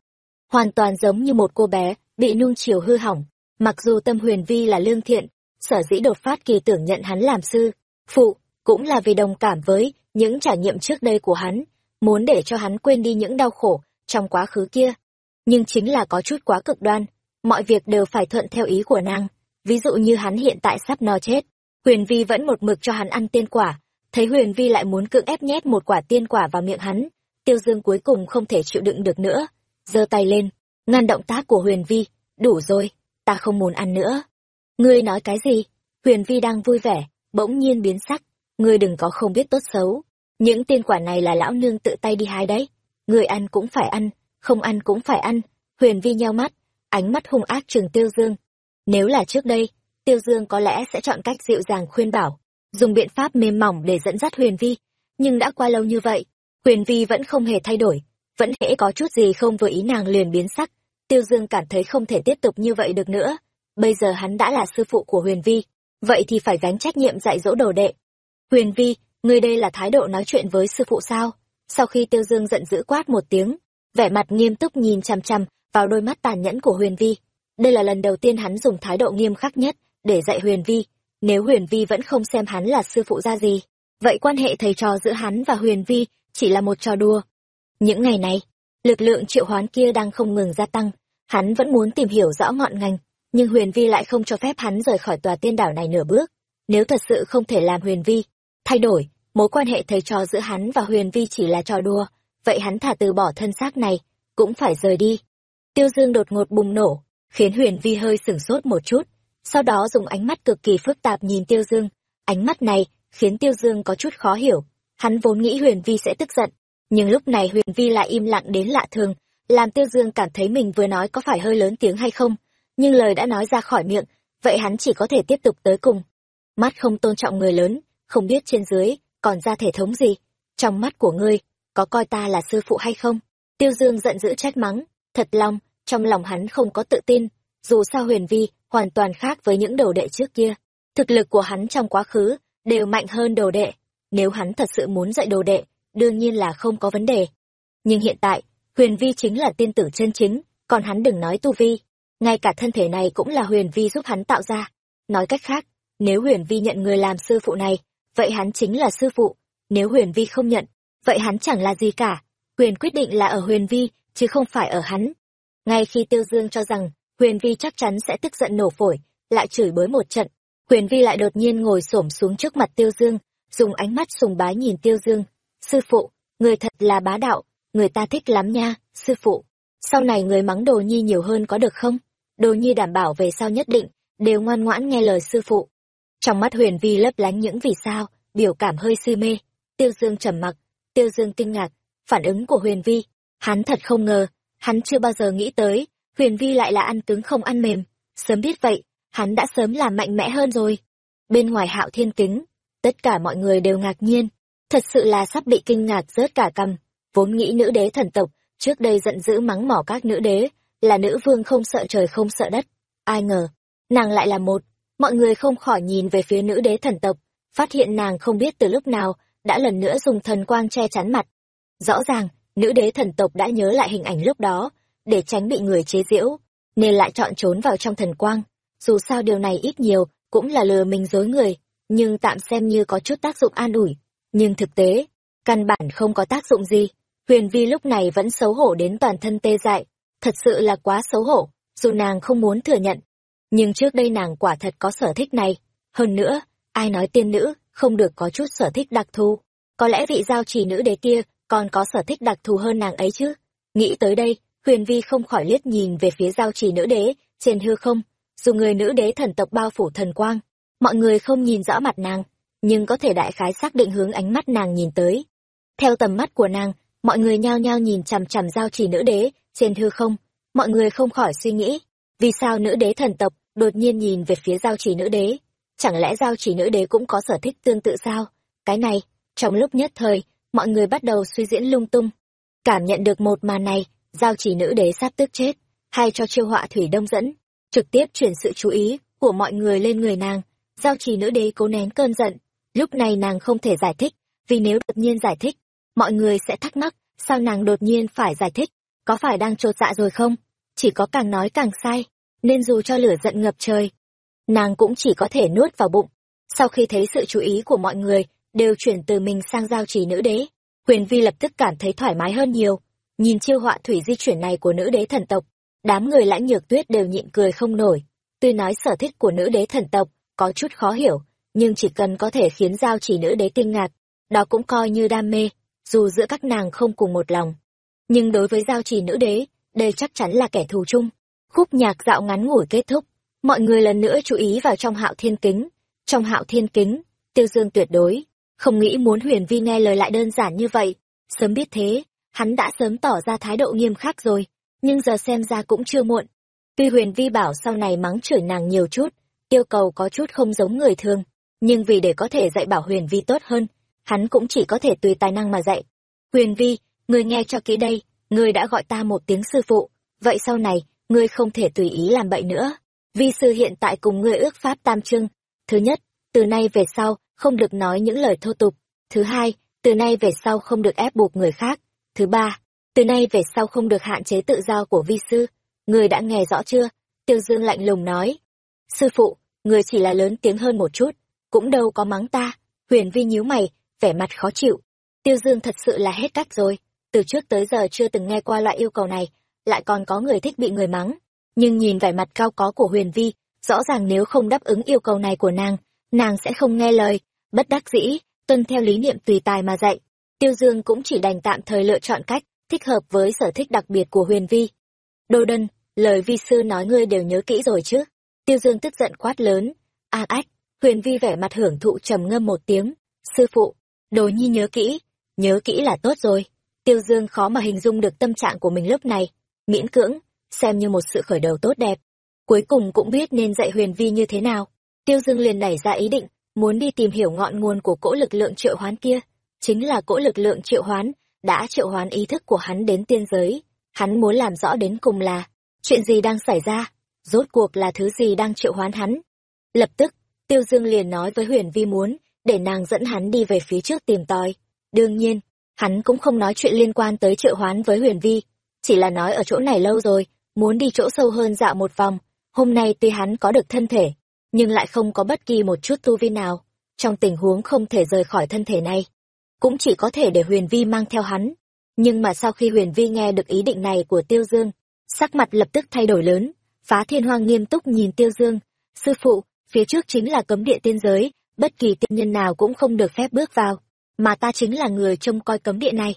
Hoàn toàn giống như một cô bé, bị nuông chiều hư hỏng. Mặc dù tâm huyền vi là lương thiện, sở dĩ đột phát kỳ tưởng nhận hắn làm sư, phụ, cũng là vì đồng cảm với những trải nghiệm trước đây của hắn, muốn để cho hắn quên đi những đau khổ trong quá khứ kia. Nhưng chính là có chút quá cực đoan, mọi việc đều phải thuận theo ý của nàng. Ví dụ như hắn hiện tại sắp no chết, Huyền Vi vẫn một mực cho hắn ăn tiên quả, thấy Huyền Vi lại muốn cưỡng ép nhét một quả tiên quả vào miệng hắn, Tiêu Dương cuối cùng không thể chịu đựng được nữa, giơ tay lên, ngăn động tác của Huyền Vi, đủ rồi, ta không muốn ăn nữa. Ngươi nói cái gì? Huyền Vi đang vui vẻ, bỗng nhiên biến sắc, ngươi đừng có không biết tốt xấu. Những tiên quả này là lão nương tự tay đi hái đấy. ngươi ăn cũng phải ăn, không ăn cũng phải ăn. Huyền Vi nheo mắt, ánh mắt hung ác trừng Tiêu Dương. Nếu là trước đây, Tiêu Dương có lẽ sẽ chọn cách dịu dàng khuyên bảo, dùng biện pháp mềm mỏng để dẫn dắt Huyền Vi. Nhưng đã qua lâu như vậy, Huyền Vi vẫn không hề thay đổi, vẫn hễ có chút gì không vừa ý nàng liền biến sắc. Tiêu Dương cảm thấy không thể tiếp tục như vậy được nữa. Bây giờ hắn đã là sư phụ của Huyền Vi, vậy thì phải gánh trách nhiệm dạy dỗ đồ đệ. Huyền Vi, ngươi đây là thái độ nói chuyện với sư phụ sao? Sau khi Tiêu Dương giận dữ quát một tiếng, vẻ mặt nghiêm túc nhìn chằm chằm vào đôi mắt tàn nhẫn của Huyền Vi. Đây là lần đầu tiên hắn dùng thái độ nghiêm khắc nhất để dạy Huyền Vi. Nếu Huyền Vi vẫn không xem hắn là sư phụ ra gì, vậy quan hệ thầy trò giữa hắn và Huyền Vi chỉ là một trò đùa. Những ngày này, lực lượng triệu hoán kia đang không ngừng gia tăng, hắn vẫn muốn tìm hiểu rõ ngọn ngành, nhưng Huyền Vi lại không cho phép hắn rời khỏi tòa tiên đảo này nửa bước. Nếu thật sự không thể làm Huyền Vi thay đổi, mối quan hệ thầy trò giữa hắn và Huyền Vi chỉ là trò đùa, vậy hắn thả từ bỏ thân xác này, cũng phải rời đi. Tiêu Dương đột ngột bùng nổ, khiến Huyền Vi hơi sửng sốt một chút, sau đó dùng ánh mắt cực kỳ phức tạp nhìn Tiêu Dương. Ánh mắt này khiến Tiêu Dương có chút khó hiểu, hắn vốn nghĩ Huyền Vi sẽ tức giận, nhưng lúc này Huyền Vi lại im lặng đến lạ thường, làm Tiêu Dương cảm thấy mình vừa nói có phải hơi lớn tiếng hay không, nhưng lời đã nói ra khỏi miệng, vậy hắn chỉ có thể tiếp tục tới cùng. Mắt không tôn trọng người lớn, không biết trên dưới, còn ra thể thống gì. Trong mắt của ngươi, có coi ta là sư phụ hay không? Tiêu Dương giận dữ trách mắng, thật lòng, trong lòng hắn không có tự tin, dù sao huyền vi hoàn toàn khác với những đầu đệ trước kia. Thực lực của hắn trong quá khứ đều mạnh hơn đầu đệ. Nếu hắn thật sự muốn dạy đồ đệ, đương nhiên là không có vấn đề. Nhưng hiện tại, huyền vi chính là tiên tử chân chính, còn hắn đừng nói tu vi. Ngay cả thân thể này cũng là huyền vi giúp hắn tạo ra. Nói cách khác, nếu huyền vi nhận người làm sư phụ này, vậy hắn chính là sư phụ. Nếu huyền vi không nhận, vậy hắn chẳng là gì cả. Huyền quyết định là ở huyền vi, chứ không phải ở hắn. Ngay khi Tiêu Dương cho rằng Huyền Vi chắc chắn sẽ tức giận nổ phổi, lại chửi bới một trận, Huyền Vi lại đột nhiên ngồi xổm xuống trước mặt Tiêu Dương, dùng ánh mắt sùng bái nhìn Tiêu Dương. Sư phụ, người thật là bá đạo, người ta thích lắm nha, sư phụ. Sau này người mắng đồ nhi nhiều hơn có được không? Đồ nhi đảm bảo về sau nhất định, đều ngoan ngoãn nghe lời sư phụ. Trong mắt Huyền Vi lấp lánh những vì sao, biểu cảm hơi si mê. Tiêu Dương trầm mặc, Tiêu Dương kinh ngạc, phản ứng của Huyền Vi. Hắn thật không ngờ, hắn chưa bao giờ nghĩ tới, Huyền Vi lại là ăn cứng không ăn mềm. Sớm biết vậy, hắn đã sớm làm mạnh mẽ hơn rồi. Bên ngoài hạo thiên kính, tất cả mọi người đều ngạc nhiên. Thật sự là sắp bị kinh ngạc rớt cả cầm. Vốn nghĩ nữ đế thần tộc, trước đây giận dữ mắng mỏ các nữ đế, là nữ vương không sợ trời không sợ đất. Ai ngờ, nàng lại là một. Mọi người không khỏi nhìn về phía nữ đế thần tộc, phát hiện nàng không biết từ lúc nào, đã lần nữa dùng thần quang che chắn mặt. Rõ ràng, nữ đế thần tộc đã nhớ lại hình ảnh lúc đó, để tránh bị người chế giễu, nên lại chọn trốn vào trong thần quang. Dù sao điều này ít nhiều, cũng là lừa mình dối người, nhưng tạm xem như có chút tác dụng an ủi. Nhưng thực tế, căn bản không có tác dụng gì. Huyền Vi lúc này vẫn xấu hổ đến toàn thân tê dại, thật sự là quá xấu hổ, dù nàng không muốn thừa nhận. Nhưng trước đây nàng quả thật có sở thích này. Hơn nữa, ai nói tiên nữ không được có chút sở thích đặc thù. Có lẽ vị giao chỉ nữ đế kia còn có sở thích đặc thù hơn nàng ấy chứ. Nghĩ tới đây, Huyền Vi không khỏi liếc nhìn về phía giao trì nữ đế, trên hư không, dù người nữ đế thần tộc bao phủ thần quang, mọi người không nhìn rõ mặt nàng, nhưng có thể đại khái xác định hướng ánh mắt nàng nhìn tới. Theo tầm mắt của nàng, mọi người nhao nhao nhìn chằm chằm giao chỉ nữ đế, trên hư không, mọi người không khỏi suy nghĩ, vì sao nữ đế thần tộc đột nhiên nhìn về phía giao chỉ nữ đế? Chẳng lẽ giao chỉ nữ đế cũng có sở thích tương tự sao? Cái này, trong lúc nhất thời, mọi người bắt đầu suy diễn lung tung. Cảm nhận được một màn này, giao chỉ nữ đế sắp tức chết, hay cho chiêu họa thủy đông dẫn, trực tiếp chuyển sự chú ý của mọi người lên người nàng. Giao trì nữ đế cố nén cơn giận, lúc này nàng không thể giải thích, vì nếu đột nhiên giải thích, mọi người sẽ thắc mắc, sao nàng đột nhiên phải giải thích, có phải đang chột dạ rồi không? Chỉ có càng nói càng sai, nên dù cho lửa giận ngập trời, nàng cũng chỉ có thể nuốt vào bụng. Sau khi thấy sự chú ý của mọi người đều chuyển từ mình sang giao trì nữ đế, Huyền Vi lập tức cảm thấy thoải mái hơn nhiều, Nhìn chiêu họa thủy di chuyển này của nữ đế thần tộc, đám người lãnh nhược tuyết đều nhịn cười không nổi. Tuy nói sở thích của nữ đế thần tộc có chút khó hiểu, nhưng chỉ cần có thể khiến giao chỉ nữ đế kinh ngạc, đó cũng coi như đam mê, dù giữa các nàng không cùng một lòng. Nhưng đối với giao chỉ nữ đế, đây chắc chắn là kẻ thù chung. Khúc nhạc dạo ngắn ngủi kết thúc, mọi người lần nữa chú ý vào trong hạo thiên kính. trong hạo thiên kính, tiêu dương tuyệt đối, không nghĩ muốn huyền vi nghe lời lại đơn giản như vậy. Sớm biết thế, hắn đã sớm tỏ ra thái độ nghiêm khắc rồi, nhưng giờ xem ra cũng chưa muộn. Tuy huyền vi bảo sau này mắng chửi nàng nhiều chút, yêu cầu có chút không giống người thường, nhưng vì để có thể dạy bảo huyền vi tốt hơn, hắn cũng chỉ có thể tùy tài năng mà dạy. Huyền vi, ngươi nghe cho kỹ đây, ngươi đã gọi ta một tiếng sư phụ, vậy sau này, ngươi không thể tùy ý làm bậy nữa. Vi sư hiện tại cùng ngươi ước pháp tam trưng. Thứ nhất, từ nay về sau, không được nói những lời thô tục. Thứ hai, từ nay về sau không được ép buộc người khác. Thứ ba, từ nay về sau không được hạn chế tự do của vi sư. Người đã nghe rõ chưa? Tiêu Dương lạnh lùng nói. Sư phụ, người chỉ là lớn tiếng hơn một chút, cũng đâu có mắng ta. Huyền vi nhíu mày, vẻ mặt khó chịu. Tiêu Dương thật sự là hết cách rồi. Từ trước tới giờ chưa từng nghe qua loại yêu cầu này, lại còn có người thích bị người mắng. Nhưng nhìn vẻ mặt cao có của Huyền Vi, rõ ràng nếu không đáp ứng yêu cầu này của nàng, nàng sẽ không nghe lời, bất đắc dĩ, tuân theo lý niệm tùy tài mà dạy. Tiêu Dương cũng chỉ đành tạm thời lựa chọn cách, thích hợp với sở thích đặc biệt của Huyền Vi. Đô Đân, lời vi sư nói ngươi đều nhớ kỹ rồi chứ? Tiêu Dương tức giận quát lớn. A ách, Huyền Vi vẻ mặt hưởng thụ trầm ngâm một tiếng. Sư phụ, đồ nhi nhớ kỹ, nhớ kỹ là tốt rồi. Tiêu Dương khó mà hình dung được tâm trạng của mình lúc này. Miễn cưỡng, xem như một sự khởi đầu tốt đẹp. Cuối cùng cũng biết nên dạy Huyền Vi như thế nào. Tiêu Dương liền nảy ra ý định, muốn đi tìm hiểu ngọn nguồn của cỗ lực lượng triệu hoán kia. Chính là cỗ lực lượng triệu hoán, đã triệu hoán ý thức của hắn đến tiên giới. Hắn muốn làm rõ đến cùng là, chuyện gì đang xảy ra, rốt cuộc là thứ gì đang triệu hoán hắn. Lập tức, Tiêu Dương liền nói với Huyền Vi muốn, để nàng dẫn hắn đi về phía trước tìm tòi. Đương nhiên, hắn cũng không nói chuyện liên quan tới triệu hoán với Huyền Vi, chỉ là nói ở chỗ này lâu rồi, muốn đi chỗ sâu hơn dạo một vòng. Hôm nay tuy hắn có được thân thể, nhưng lại không có bất kỳ một chút tu vi nào. Trong tình huống không thể rời khỏi thân thể này, cũng chỉ có thể để Huyền Vi mang theo hắn. Nhưng mà sau khi Huyền Vi nghe được ý định này của Tiêu Dương, sắc mặt lập tức thay đổi lớn, phá thiên hoang nghiêm túc nhìn Tiêu Dương. Sư phụ, phía trước chính là cấm địa tiên giới, bất kỳ tiên nhân nào cũng không được phép bước vào, mà ta chính là người trông coi cấm địa này.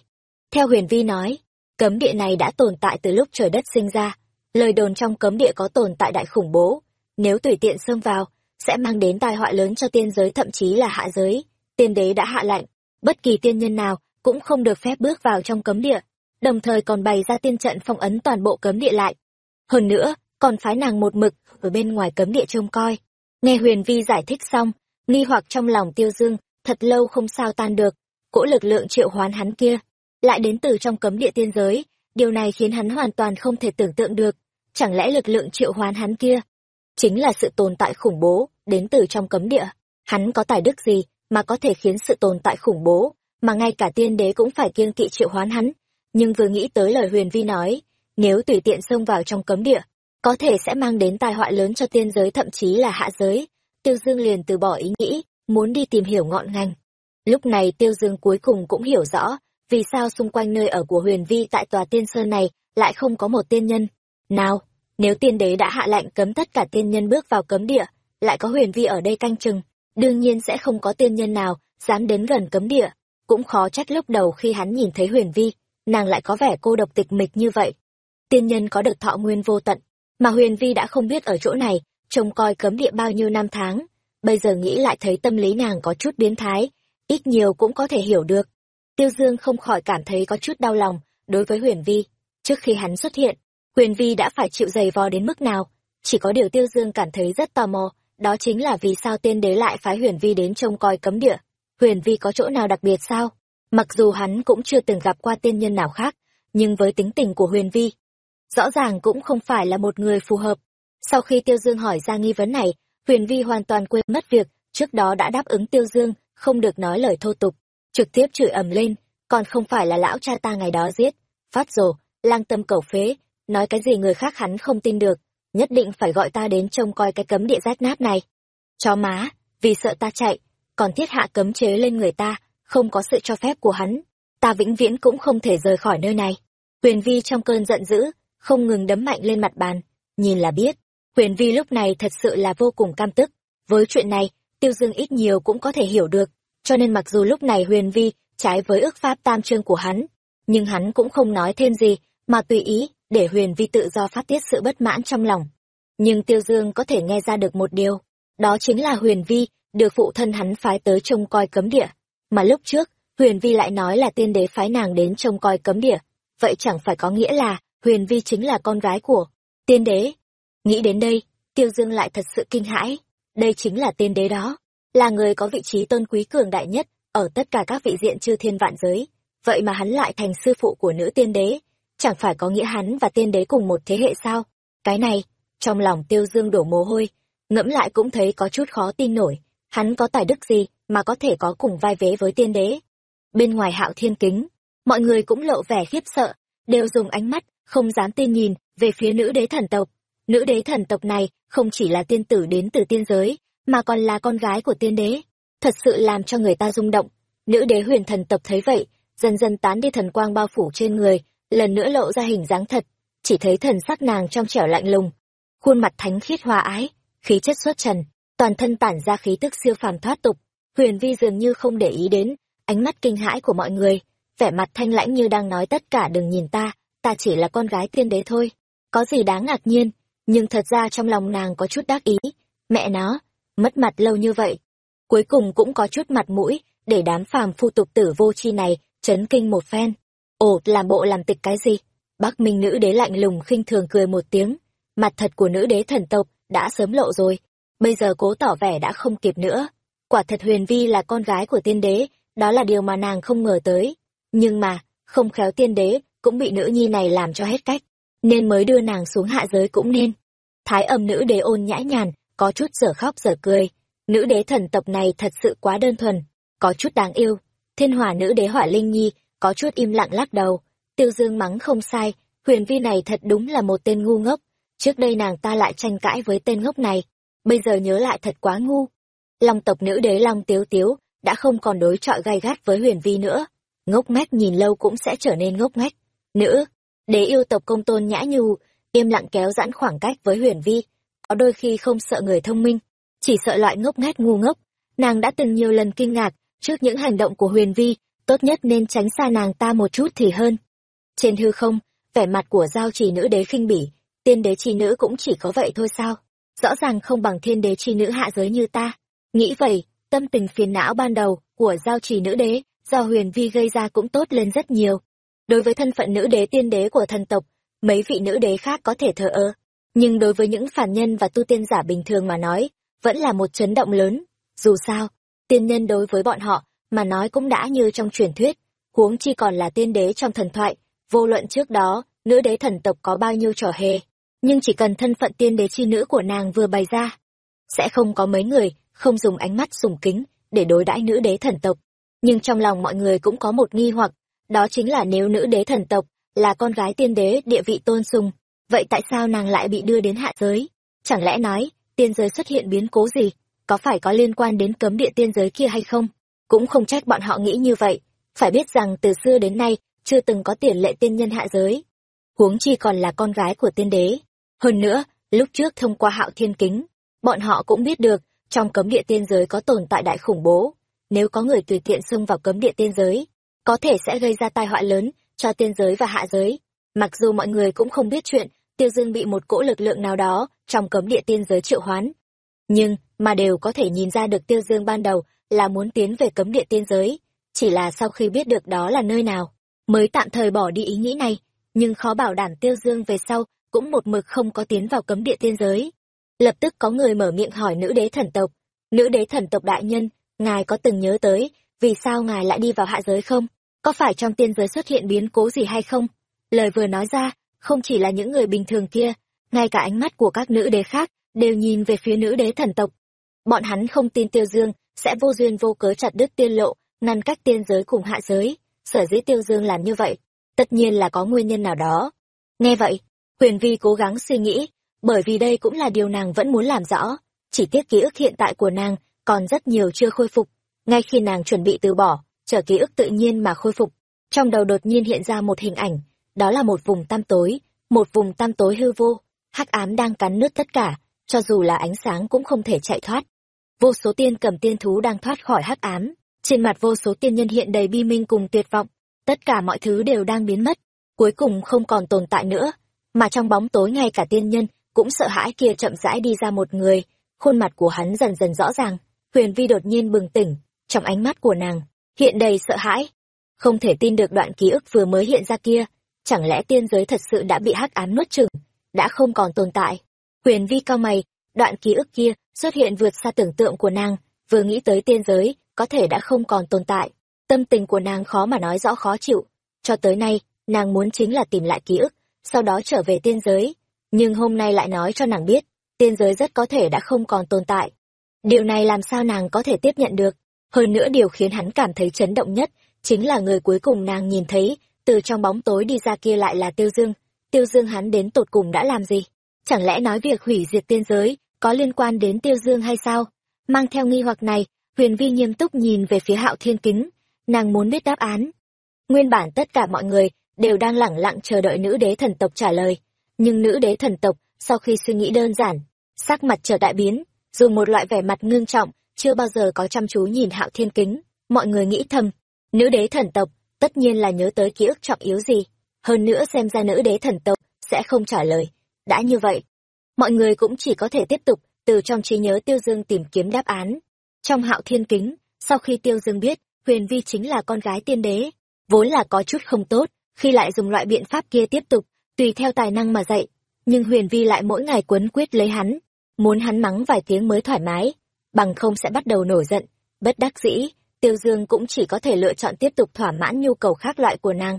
Theo Huyền Vi nói, cấm địa này đã tồn tại từ lúc trời đất sinh ra, lời đồn trong cấm địa có tồn tại đại khủng bố, nếu tùy tiện xông vào, sẽ mang đến tai họa lớn cho tiên giới thậm chí là hạ giới. Tiên đế đã hạ lệnh, bất kỳ tiên nhân nào cũng không được phép bước vào trong cấm địa, đồng thời còn bày ra tiên trận phong ấn toàn bộ cấm địa lại. Hơn nữa, còn phái nàng một mực ở bên ngoài cấm địa trông coi. Nghe Huyền Vi giải thích xong, nghi hoặc trong lòng Tiêu Dương, thật lâu không sao tan được, cỗ lực lượng triệu hoán hắn kia, lại đến từ trong cấm địa tiên giới, điều này khiến hắn hoàn toàn không thể tưởng tượng được, chẳng lẽ lực lượng triệu hoán hắn kia chính là sự tồn tại khủng bố đến từ trong cấm địa, hắn có tài đức gì mà có thể khiến sự tồn tại khủng bố mà ngay cả tiên đế cũng phải kiêng kỵ triệu hoán hắn, nhưng vừa nghĩ tới lời Huyền Vi nói, nếu tùy tiện xông vào trong cấm địa, có thể sẽ mang đến tai họa lớn cho tiên giới thậm chí là hạ giới, Tiêu Dương liền từ bỏ ý nghĩ, muốn đi tìm hiểu ngọn ngành. Lúc này Tiêu Dương cuối cùng cũng hiểu rõ, vì sao xung quanh nơi ở của huyền vi tại tòa tiên sơn này lại không có một tiên nhân. Nào, nếu tiên đế đã hạ lệnh cấm tất cả tiên nhân bước vào cấm địa, lại có huyền vi ở đây canh chừng, đương nhiên sẽ không có tiên nhân nào dám đến gần cấm địa. Cũng khó trách lúc đầu khi hắn nhìn thấy huyền vi, nàng lại có vẻ cô độc tịch mịch như vậy. Tiên nhân có được thọ nguyên vô tận, mà huyền vi đã không biết ở chỗ này, trông coi cấm địa bao nhiêu năm tháng, bây giờ nghĩ lại thấy tâm lý nàng có chút biến thái, ít nhiều cũng có thể hiểu được. Tiêu Dương không khỏi cảm thấy có chút đau lòng đối với Huyền Vi. Trước khi hắn xuất hiện, Huyền Vi đã phải chịu giày vò đến mức nào. Chỉ có điều Tiêu Dương cảm thấy rất tò mò, đó chính là vì sao tiên đế lại phái Huyền Vi đến trông coi cấm địa. Huyền Vi có chỗ nào đặc biệt sao? Mặc dù hắn cũng chưa từng gặp qua tiên nhân nào khác, nhưng với tính tình của Huyền Vi, rõ ràng cũng không phải là một người phù hợp. Sau khi Tiêu Dương hỏi ra nghi vấn này, Huyền Vi hoàn toàn quên mất việc trước đó đã đáp ứng Tiêu Dương không được nói lời thô tục, trực tiếp chửi ầm lên, còn không phải là lão cha ta ngày đó giết. Phát rồ, lang tâm cẩu phế, nói cái gì người khác hắn không tin được, nhất định phải gọi ta đến trông coi cái cấm địa rách nát này. Chó má, vì sợ ta chạy, còn thiết hạ cấm chế lên người ta, không có sự cho phép của hắn, ta vĩnh viễn cũng không thể rời khỏi nơi này. Huyền Vi trong cơn giận dữ, không ngừng đấm mạnh lên mặt bàn, nhìn là biết, Huyền Vi lúc này thật sự là vô cùng cam tức. Với chuyện này, Tiêu Dương ít nhiều cũng có thể hiểu được, cho nên mặc dù lúc này Huyền Vi trái với ước pháp tam trương của hắn, nhưng hắn cũng không nói thêm gì, mà tùy ý, để Huyền Vi tự do phát tiết sự bất mãn trong lòng. Nhưng Tiêu Dương có thể nghe ra được một điều, đó chính là Huyền Vi được phụ thân hắn phái tới trông coi cấm địa. Mà lúc trước, Huyền Vi lại nói là tiên đế phái nàng đến trông coi cấm địa. Vậy chẳng phải có nghĩa là Huyền Vi chính là con gái của tiên đế. Nghĩ đến đây, Tiêu Dương lại thật sự kinh hãi. Đây chính là tiên đế đó, là người có vị trí tôn quý cường đại nhất ở tất cả các vị diện chư thiên vạn giới. Vậy mà hắn lại thành sư phụ của nữ tiên đế, chẳng phải có nghĩa hắn và tiên đế cùng một thế hệ sao? Cái này, trong lòng Tiêu Dương đổ mồ hôi, ngẫm lại cũng thấy có chút khó tin nổi, hắn có tài đức gì mà có thể có cùng vai vế với tiên đế. Bên ngoài hạo thiên kính, mọi người cũng lộ vẻ khiếp sợ, đều dùng ánh mắt, không dám tin nhìn, về phía nữ đế thần tộc. Nữ đế thần tộc này không chỉ là tiên tử đến từ tiên giới, mà còn là con gái của tiên đế. Thật sự làm cho người ta rung động. Nữ đế huyền thần tộc thấy vậy, dần dần tán đi thần quang bao phủ trên người, lần nữa lộ ra hình dáng thật, chỉ thấy thần sắc nàng trong trẻo lạnh lùng. Khuôn mặt thánh khiết hòa ái, khí chất xuất trần, toàn thân tản ra khí tức siêu phàm thoát tục. Huyền Vi dường như không để ý đến ánh mắt kinh hãi của mọi người, vẻ mặt thanh lãnh như đang nói tất cả đừng nhìn ta, ta chỉ là con gái tiên đế thôi. Có gì đáng ngạc nhiên, nhưng thật ra trong lòng nàng có chút đắc ý. Mẹ nó, mất mặt lâu như vậy. Cuối cùng cũng có chút mặt mũi, để đám phàm phu tục tử vô tri này chấn kinh một phen. Ồ, làm bộ làm tịch cái gì? Bắc Minh nữ đế lạnh lùng khinh thường cười một tiếng. Mặt thật của nữ đế thần tộc đã sớm lộ rồi. Bây giờ cố tỏ vẻ đã không kịp nữa. Quả thật huyền vi là con gái của tiên đế, đó là điều mà nàng không ngờ tới. Nhưng mà, không khéo tiên đế cũng bị nữ nhi này làm cho hết cách, nên mới đưa nàng xuống hạ giới cũng nên. Thái âm nữ đế ôn nhã nhàn, có chút dở khóc dở cười. Nữ đế thần tộc này thật sự quá đơn thuần, có chút đáng yêu. Thiên hòa nữ đế hỏa linh nhi, có chút im lặng lắc đầu. Tiêu dương mắng không sai, huyền vi này thật đúng là một tên ngu ngốc. Trước đây nàng ta lại tranh cãi với tên ngốc này, bây giờ nhớ lại thật quá ngu. Long tộc nữ đế Long Tiếu Tiếu đã không còn đối trọi gay gắt với huyền vi nữa. Ngốc ngách nhìn lâu cũng sẽ trở nên ngốc ngách. Nữ, đế yêu tộc công tôn nhã nhu, im lặng kéo giãn khoảng cách với huyền vi. Có đôi khi không sợ người thông minh, chỉ sợ loại ngốc nghếch ngu ngốc. Nàng đã từng nhiều lần kinh ngạc trước những hành động của huyền vi, tốt nhất nên tránh xa nàng ta một chút thì hơn. Trên hư không, vẻ mặt của giao trì nữ đế khinh bỉ, tiên đế chi nữ cũng chỉ có vậy thôi sao? Rõ ràng không bằng thiên đế chi nữ hạ giới như ta. Nghĩ vậy, tâm tình phiền não ban đầu của giao trì nữ đế, do huyền vi gây ra cũng tốt lên rất nhiều. Đối với thân phận nữ đế tiên đế của thần tộc, mấy vị nữ đế khác có thể thờ ơ. Nhưng đối với những phản nhân và tu tiên giả bình thường mà nói, vẫn là một chấn động lớn. Dù sao, tiên nhân đối với bọn họ, mà nói cũng đã như trong truyền thuyết, huống chi còn là tiên đế trong thần thoại, vô luận trước đó, nữ đế thần tộc có bao nhiêu trò hề. Nhưng chỉ cần thân phận tiên đế chi nữ của nàng vừa bày ra, sẽ không có mấy người không dùng ánh mắt sùng kính để đối đãi nữ đế thần tộc. Nhưng trong lòng mọi người cũng có một nghi hoặc, đó chính là nếu nữ đế thần tộc là con gái tiên đế địa vị tôn sùng, vậy tại sao nàng lại bị đưa đến hạ giới? Chẳng lẽ nói, tiên giới xuất hiện biến cố gì, có phải có liên quan đến cấm địa tiên giới kia hay không? Cũng không trách bọn họ nghĩ như vậy, phải biết rằng từ xưa đến nay, chưa từng có tiền lệ tiên nhân hạ giới. Huống chi còn là con gái của tiên đế. Hơn nữa, lúc trước thông qua hạo thiên kính, bọn họ cũng biết được, trong cấm địa tiên giới có tồn tại đại khủng bố. Nếu có người tùy tiện xông vào cấm địa tiên giới, có thể sẽ gây ra tai họa lớn cho tiên giới và hạ giới. Mặc dù mọi người cũng không biết chuyện, Tiêu Dương bị một cỗ lực lượng nào đó trong cấm địa tiên giới triệu hoán. Nhưng, mà đều có thể nhìn ra được Tiêu Dương ban đầu là muốn tiến về cấm địa tiên giới. Chỉ là sau khi biết được đó là nơi nào, mới tạm thời bỏ đi ý nghĩ này. Nhưng khó bảo đảm Tiêu Dương về sau cũng một mực không có tiến vào cấm địa tiên giới. Lập tức có người mở miệng hỏi nữ đế thần tộc. Nữ đế thần tộc đại nhân, ngài có từng nhớ tới, vì sao ngài lại đi vào hạ giới không? Có phải trong tiên giới xuất hiện biến cố gì hay không? Lời vừa nói ra, không chỉ là những người bình thường kia, ngay cả ánh mắt của các nữ đế khác đều nhìn về phía nữ đế thần tộc. Bọn hắn không tin Tiêu Dương sẽ vô duyên vô cớ chặt đứt tiên lộ, ngăn cách tiên giới cùng hạ giới. Sở dĩ Tiêu Dương làm như vậy, tất nhiên là có nguyên nhân nào đó. Nghe vậy, Huyền Vi cố gắng suy nghĩ, bởi vì đây cũng là điều nàng vẫn muốn làm rõ. Chỉ tiếc ký ức hiện tại của nàng còn rất nhiều chưa khôi phục. Ngay khi nàng chuẩn bị từ bỏ, chờ ký ức tự nhiên mà khôi phục, trong đầu đột nhiên hiện ra một hình ảnh, đó là một vùng tam tối, một vùng tam tối hư vô, hắc ám đang cắn nứt tất cả, cho dù là ánh sáng cũng không thể chạy thoát. Vô số tiên cầm tiên thú đang thoát khỏi hắc ám, trên mặt vô số tiên nhân hiện đầy bi minh cùng tuyệt vọng, tất cả mọi thứ đều đang biến mất, cuối cùng không còn tồn tại nữa, mà trong bóng tối ngay cả tiên nhân cũng sợ hãi kia chậm rãi đi ra một người, khuôn mặt của hắn dần dần rõ ràng, huyền vi đột nhiên bừng tỉnh trong ánh mắt của nàng, hiện đầy sợ hãi. Không thể tin được đoạn ký ức vừa mới hiện ra kia, chẳng lẽ tiên giới thật sự đã bị hắc ám nuốt chửng, đã không còn tồn tại? Huyền vi cao mày, đoạn ký ức kia xuất hiện vượt xa tưởng tượng của nàng, vừa nghĩ tới tiên giới, có thể đã không còn tồn tại. Tâm tình của nàng khó mà nói rõ khó chịu. Cho tới nay, nàng muốn chính là tìm lại ký ức, sau đó trở về tiên giới. Nhưng hôm nay lại nói cho nàng biết, tiên giới rất có thể đã không còn tồn tại. Điều này làm sao nàng có thể tiếp nhận được? Hơn nữa điều khiến hắn cảm thấy chấn động nhất chính là người cuối cùng nàng nhìn thấy, từ trong bóng tối đi ra kia lại là tiêu dương. Tiêu dương hắn đến tột cùng đã làm gì? Chẳng lẽ nói việc hủy diệt tiên giới có liên quan đến tiêu dương hay sao? Mang theo nghi hoặc này, huyền vi nghiêm túc nhìn về phía hạo thiên kính, nàng muốn biết đáp án. Nguyên bản tất cả mọi người đều đang lẳng lặng chờ đợi nữ đế thần tộc trả lời, nhưng nữ đế thần tộc sau khi suy nghĩ đơn giản, sắc mặt trở đại biến dùng một loại vẻ mặt ngưng trọng chưa bao giờ có chăm chú nhìn hạo thiên kính. Mọi người nghĩ thầm, nữ đế thần tộc tất nhiên là nhớ tới ký ức trọng yếu gì. Hơn nữa xem ra nữ đế thần tộc sẽ không trả lời. Đã như vậy, mọi người cũng chỉ có thể tiếp tục từ trong trí nhớ tiêu dương tìm kiếm đáp án. Trong hạo thiên kính, sau khi tiêu dương biết huyền vi chính là con gái tiên đế, vốn là có chút không tốt, khi lại dùng loại biện pháp kia tiếp tục, tùy theo tài năng mà dạy, nhưng huyền vi lại mỗi ngày quấn quyết lấy hắn, muốn hắn mắng vài tiếng mới thoải mái bằng không sẽ bắt đầu nổi giận. Bất đắc dĩ, tiêu dương cũng chỉ có thể lựa chọn tiếp tục thỏa mãn nhu cầu khác loại của nàng.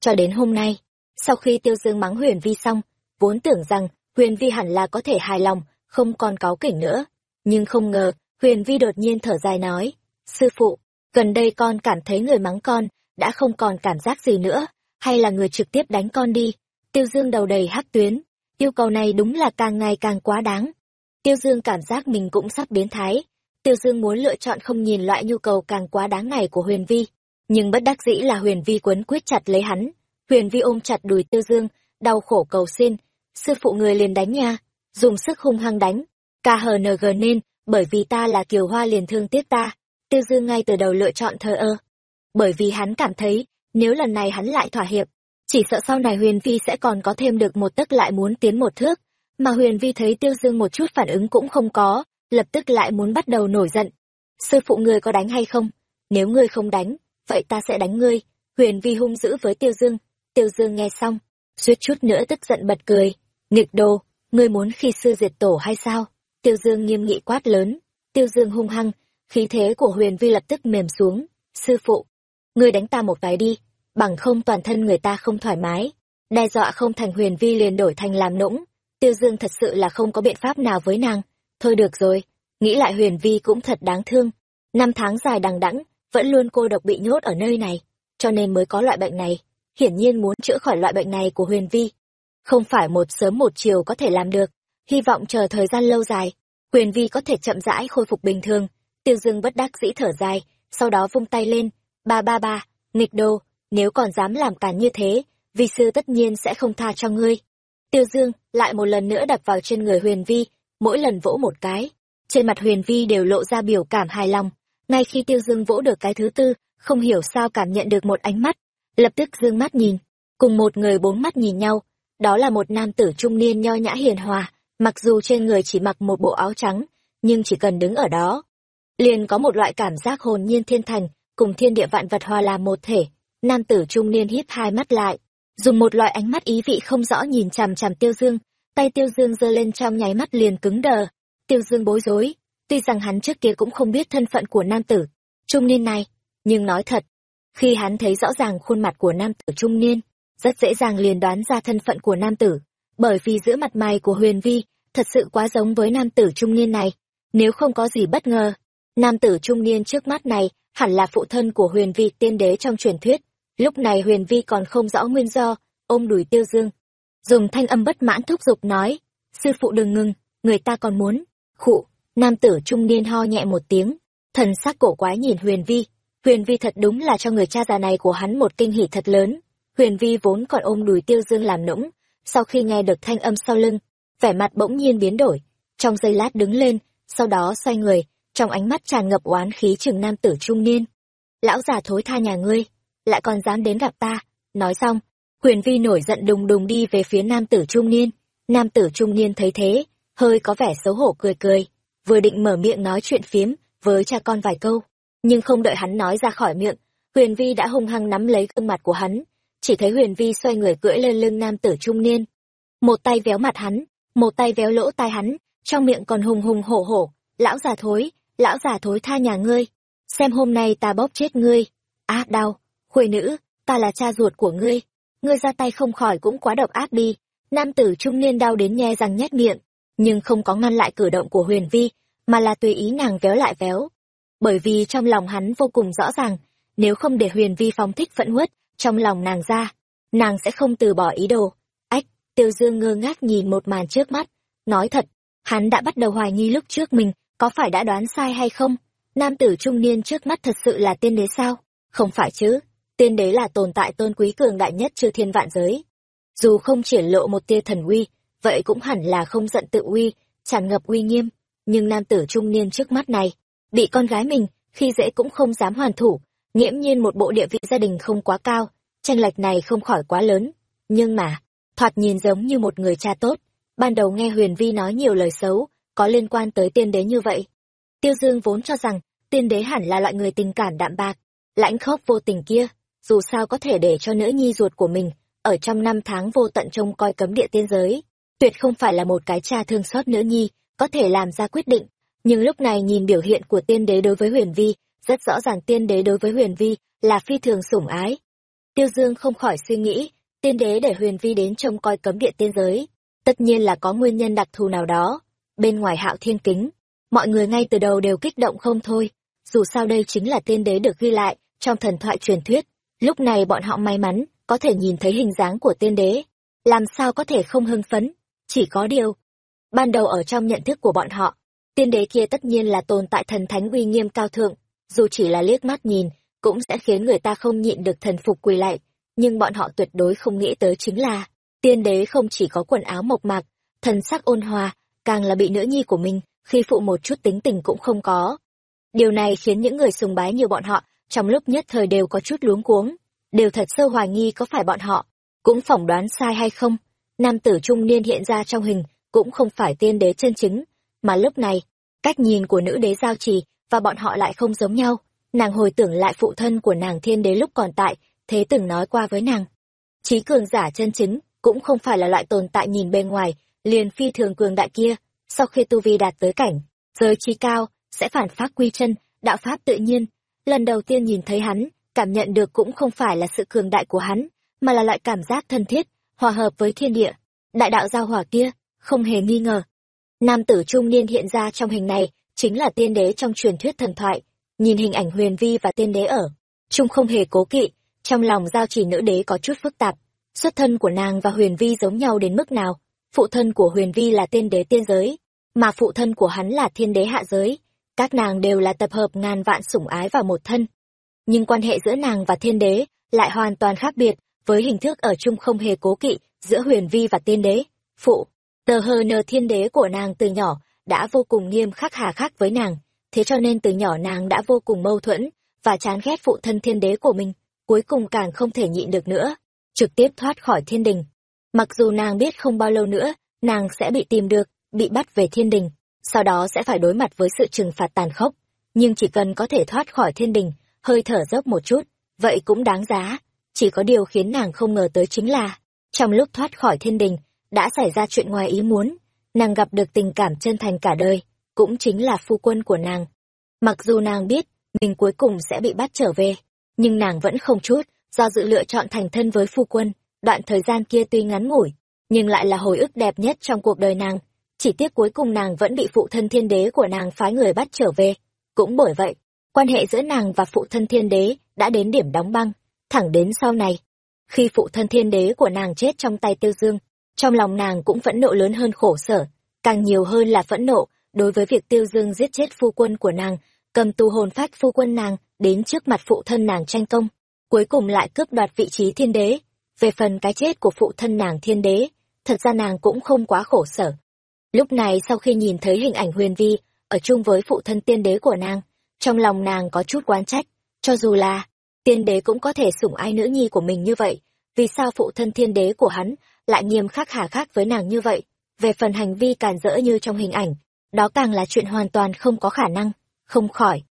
Cho đến hôm nay, sau khi tiêu dương mắng huyền vi xong, vốn tưởng rằng huyền vi hẳn là có thể hài lòng, không còn cáu kỉnh nữa. Nhưng không ngờ, huyền vi đột nhiên thở dài nói, sư phụ, gần đây con cảm thấy người mắng con đã không còn cảm giác gì nữa, hay là người trực tiếp đánh con đi. Tiêu dương đầu đầy hắc tuyến, yêu cầu này đúng là càng ngày càng quá đáng tiêu dương cảm giác mình cũng sắp biến thái. Tiêu dương muốn lựa chọn không nhìn loại nhu cầu càng quá đáng này của huyền vi, nhưng bất đắc dĩ là huyền vi quấn quyết chặt lấy hắn. Huyền vi ôm chặt đùi tiêu dương, đau khổ cầu xin, sư phụ người liền đánh nha, dùng sức hung hăng đánh khng nên, bởi vì ta là kiều hoa liền thương tiếc ta. Tiêu dương ngay từ đầu lựa chọn thờ ơ, bởi vì hắn cảm thấy nếu lần này hắn lại thỏa hiệp, chỉ sợ sau này huyền vi sẽ còn có thêm được một tấc lại muốn tiến một thước mà huyền vi thấy tiêu dương một chút phản ứng cũng không có, lập tức lại muốn bắt đầu nổi giận. Sư phụ ngươi có đánh hay không? Nếu ngươi không đánh, vậy ta sẽ đánh ngươi. Huyền vi hung dữ với tiêu dương. Tiêu dương nghe xong, suýt chút nữa tức giận bật cười. Nghịch đồ, ngươi muốn khi sư diệt tổ hay sao? Tiêu dương nghiêm nghị quát lớn. Tiêu dương hung hăng, khí thế của huyền vi lập tức mềm xuống. Sư phụ, ngươi đánh ta một cái đi, bằng không toàn thân người ta không thoải mái. Đe dọa không thành huyền vi liền đổi thành làm nũng tiêu dương thật sự là không có biện pháp nào với nàng. Thôi được rồi, nghĩ lại huyền vi cũng thật đáng thương. Năm tháng dài đằng đẵng, vẫn luôn cô độc bị nhốt ở nơi này, cho nên mới có loại bệnh này. Hiển nhiên muốn chữa khỏi loại bệnh này của huyền vi, không phải một sớm một chiều có thể làm được. Hy vọng chờ thời gian lâu dài, huyền vi có thể chậm rãi khôi phục bình thường. Tiêu dương bất đắc dĩ thở dài, sau đó vung tay lên. Ba ba ba, nghịch đô nếu còn dám làm càn như thế, vi sư tất nhiên sẽ không tha cho ngươi. Tiêu dương lại một lần nữa đập vào trên người huyền vi, mỗi lần vỗ một cái. Trên mặt huyền vi đều lộ ra biểu cảm hài lòng. Ngay khi tiêu dương vỗ được cái thứ tư, không hiểu sao cảm nhận được một ánh mắt. Lập tức dương mắt nhìn, cùng một người bốn mắt nhìn nhau. Đó là một nam tử trung niên nho nhã hiền hòa, mặc dù trên người chỉ mặc một bộ áo trắng, nhưng chỉ cần đứng ở đó, liền có một loại cảm giác hồn nhiên thiên thành, cùng thiên địa vạn vật hòa làm một thể. Nam tử trung niên híp hai mắt lại, dùng một loại ánh mắt ý vị không rõ nhìn chằm chằm tiêu dương tay tiêu dương giơ lên trong nháy mắt liền cứng đờ. Tiêu dương bối rối, tuy rằng hắn trước kia cũng không biết thân phận của nam tử, trung niên này, nhưng nói thật, khi hắn thấy rõ ràng khuôn mặt của nam tử trung niên, rất dễ dàng liền đoán ra thân phận của nam tử, bởi vì giữa mặt mày của huyền vi thật sự quá giống với nam tử trung niên này. Nếu không có gì bất ngờ, nam tử trung niên trước mắt này hẳn là phụ thân của huyền vi tiên đế trong truyền thuyết. Lúc này huyền vi còn không rõ nguyên do, ôm đùi tiêu dương dùng thanh âm bất mãn thúc giục nói, sư phụ đừng ngừng, người ta còn muốn. Khụ, nam tử trung niên ho nhẹ một tiếng, thần sắc cổ quái nhìn huyền vi. Huyền vi thật đúng là cho người cha già này của hắn một kinh hỉ thật lớn. Huyền vi vốn còn ôm đùi tiêu dương làm nũng, sau khi nghe được thanh âm sau lưng, vẻ mặt bỗng nhiên biến đổi. Trong giây lát đứng lên, sau đó xoay người, trong ánh mắt tràn ngập oán khí chừng nam tử trung niên. Lão già thối tha nhà ngươi, lại còn dám đến gặp ta. Nói xong huyền vi nổi giận đùng đùng đi về phía nam tử trung niên nam tử trung niên thấy thế hơi có vẻ xấu hổ cười cười vừa định mở miệng nói chuyện phiếm với cha con vài câu. Nhưng không đợi hắn nói ra khỏi miệng, Huyền Vi đã hung hăng nắm lấy gương mặt của hắn. Chỉ thấy Huyền Vi xoay người cưỡi lên lưng nam tử trung niên. Một tay véo mặt hắn, một tay véo lỗ tai hắn, trong miệng còn hùng hùng hổ hổ. Lão già thối, lão già thối tha nhà ngươi. Xem hôm nay ta bóp chết ngươi. Á đau, khuê nữ, ta là cha ruột của ngươi. Ngươi ra tay không khỏi cũng quá độc ác đi. Nam tử trung niên đau đến nhe răng nhét miệng, nhưng không có ngăn lại cử động của Huyền Vi, mà là tùy ý nàng véo lại véo. Bởi vì trong lòng hắn vô cùng rõ ràng, nếu không để Huyền Vi phóng thích phẫn uất trong lòng nàng ra, nàng sẽ không từ bỏ ý đồ. Ách, Tiêu Dương ngơ ngác nhìn một màn trước mắt, nói thật, hắn đã bắt đầu hoài nghi lúc trước mình có phải đã đoán sai hay không. Nam tử trung niên trước mắt thật sự là tiên đế sao? Không phải chứ, tiên đế là tồn tại tôn quý cường đại nhất chư thiên vạn giới. Dù không triển lộ một tia thần uy, vậy cũng hẳn là không giận tự uy, tràn ngập uy nghiêm. Nhưng nam tử trung niên trước mắt này, bị con gái mình, khi dễ cũng không dám hoàn thủ, nghiễm nhiên một bộ địa vị gia đình không quá cao, tranh lệch này không khỏi quá lớn. Nhưng mà, thoạt nhìn giống như một người cha tốt, ban đầu nghe Huyền Vi nói nhiều lời xấu, có liên quan tới tiên đế như vậy. Tiêu Dương vốn cho rằng, tiên đế hẳn là loại người tình cảm đạm bạc, lãnh khốc vô tình kia, dù sao có thể để cho nữ nhi ruột của mình, ở trong năm tháng vô tận trông coi cấm địa tiên giới. Tuyệt không phải là một cái cha thương xót nữ nhi, có thể làm ra quyết định. Nhưng lúc này nhìn biểu hiện của tiên đế đối với huyền vi, rất rõ ràng tiên đế đối với huyền vi là phi thường sủng ái. Tiêu Dương không khỏi suy nghĩ, tiên đế để huyền vi đến trông coi cấm địa tiên giới. Tất nhiên là có nguyên nhân đặc thù nào đó. Bên ngoài hạo thiên kính, mọi người ngay từ đầu đều kích động không thôi. Dù sao đây chính là tiên đế được ghi lại trong thần thoại truyền thuyết. Lúc này bọn họ may mắn, có thể nhìn thấy hình dáng của tiên đế. Làm sao có thể không hưng phấn? Chỉ có điều, ban đầu ở trong nhận thức của bọn họ, tiên đế kia tất nhiên là tồn tại thần thánh uy nghiêm cao thượng, dù chỉ là liếc mắt nhìn, cũng sẽ khiến người ta không nhịn được thần phục quỳ lại, nhưng bọn họ tuyệt đối không nghĩ tới chính là, tiên đế không chỉ có quần áo mộc mạc, thần sắc ôn hòa, càng là bị nữ nhi của mình, khi phụ một chút tính tình cũng không có. Điều này khiến những người sùng bái như bọn họ, trong lúc nhất thời đều có chút luống cuống, đều thật sơ hoài nghi có phải bọn họ, cũng phỏng đoán sai hay không. Nam tử trung niên hiện ra trong hình, cũng không phải tiên đế chân chính, mà lúc này, cách nhìn của nữ đế giao trì và bọn họ lại không giống nhau. Nàng hồi tưởng lại phụ thân của nàng thiên đế lúc còn tại, thế từng nói qua với nàng. Trí cường giả chân chính, cũng không phải là loại tồn tại nhìn bên ngoài, liền phi thường cường đại kia, sau khi tu vi đạt tới cảnh, giới trí cao, sẽ phản phát quy chân, đạo pháp tự nhiên. Lần đầu tiên nhìn thấy hắn, cảm nhận được cũng không phải là sự cường đại của hắn, mà là loại cảm giác thân thiết, hòa hợp với thiên địa. Đại đạo giao hỏa kia, không hề nghi ngờ. Nam tử trung niên hiện ra trong hình này, chính là tiên đế trong truyền thuyết thần thoại. Nhìn hình ảnh huyền vi và tiên đế ở, trung không hề cố kỵ, trong lòng giao chỉ nữ đế có chút phức tạp. Xuất thân của nàng và huyền vi giống nhau đến mức nào? Phụ thân của huyền vi là tiên đế tiên giới, mà phụ thân của hắn là thiên đế hạ giới. Các nàng đều là tập hợp ngàn vạn sủng ái vào một thân. Nhưng quan hệ giữa nàng và thiên đế lại hoàn toàn khác biệt, với hình thức ở chung không hề cố kỵ giữa huyền vi và tiên đế. Phụ, tờ hờ nờ thiên đế của nàng từ nhỏ đã vô cùng nghiêm khắc hà khắc với nàng, thế cho nên từ nhỏ nàng đã vô cùng mâu thuẫn và chán ghét phụ thân thiên đế của mình, cuối cùng càng không thể nhịn được nữa, trực tiếp thoát khỏi thiên đình. Mặc dù nàng biết không bao lâu nữa, nàng sẽ bị tìm được, bị bắt về thiên đình, sau đó sẽ phải đối mặt với sự trừng phạt tàn khốc, nhưng chỉ cần có thể thoát khỏi thiên đình, hơi thở dốc một chút, vậy cũng đáng giá. Chỉ có điều khiến nàng không ngờ tới chính là, trong lúc thoát khỏi thiên đình, đã xảy ra chuyện ngoài ý muốn, nàng gặp được tình cảm chân thành cả đời, cũng chính là phu quân của nàng. Mặc dù nàng biết, mình cuối cùng sẽ bị bắt trở về, nhưng nàng vẫn không chút, do dự lựa chọn thành thân với phu quân, đoạn thời gian kia tuy ngắn ngủi, nhưng lại là hồi ức đẹp nhất trong cuộc đời nàng. Chỉ tiếc cuối cùng nàng vẫn bị phụ thân thiên đế của nàng phái người bắt trở về. Cũng bởi vậy, quan hệ giữa nàng và phụ thân thiên đế đã đến điểm đóng băng, thẳng đến sau này. Khi phụ thân thiên đế của nàng chết trong tay tiêu dương, trong lòng nàng cũng phẫn nộ lớn hơn khổ sở, càng nhiều hơn là phẫn nộ đối với việc tiêu dương giết chết phu quân của nàng, cầm tu hồn phách phu quân nàng đến trước mặt phụ thân nàng tranh công, cuối cùng lại cướp đoạt vị trí thiên đế. Về phần cái chết của phụ thân nàng thiên đế, thật ra nàng cũng không quá khổ sở. Lúc này sau khi nhìn thấy hình ảnh huyền vi, ở chung với phụ thân tiên đế của nàng, trong lòng nàng có chút oán trách, cho dù là tiên đế cũng có thể sủng ai nữ nhi của mình như vậy, vì sao phụ thân thiên đế của hắn lại nghiêm khắc hà khắc với nàng như vậy? Về phần hành vi càn rỡ như trong hình ảnh, đó càng là chuyện hoàn toàn không có khả năng. không khỏi.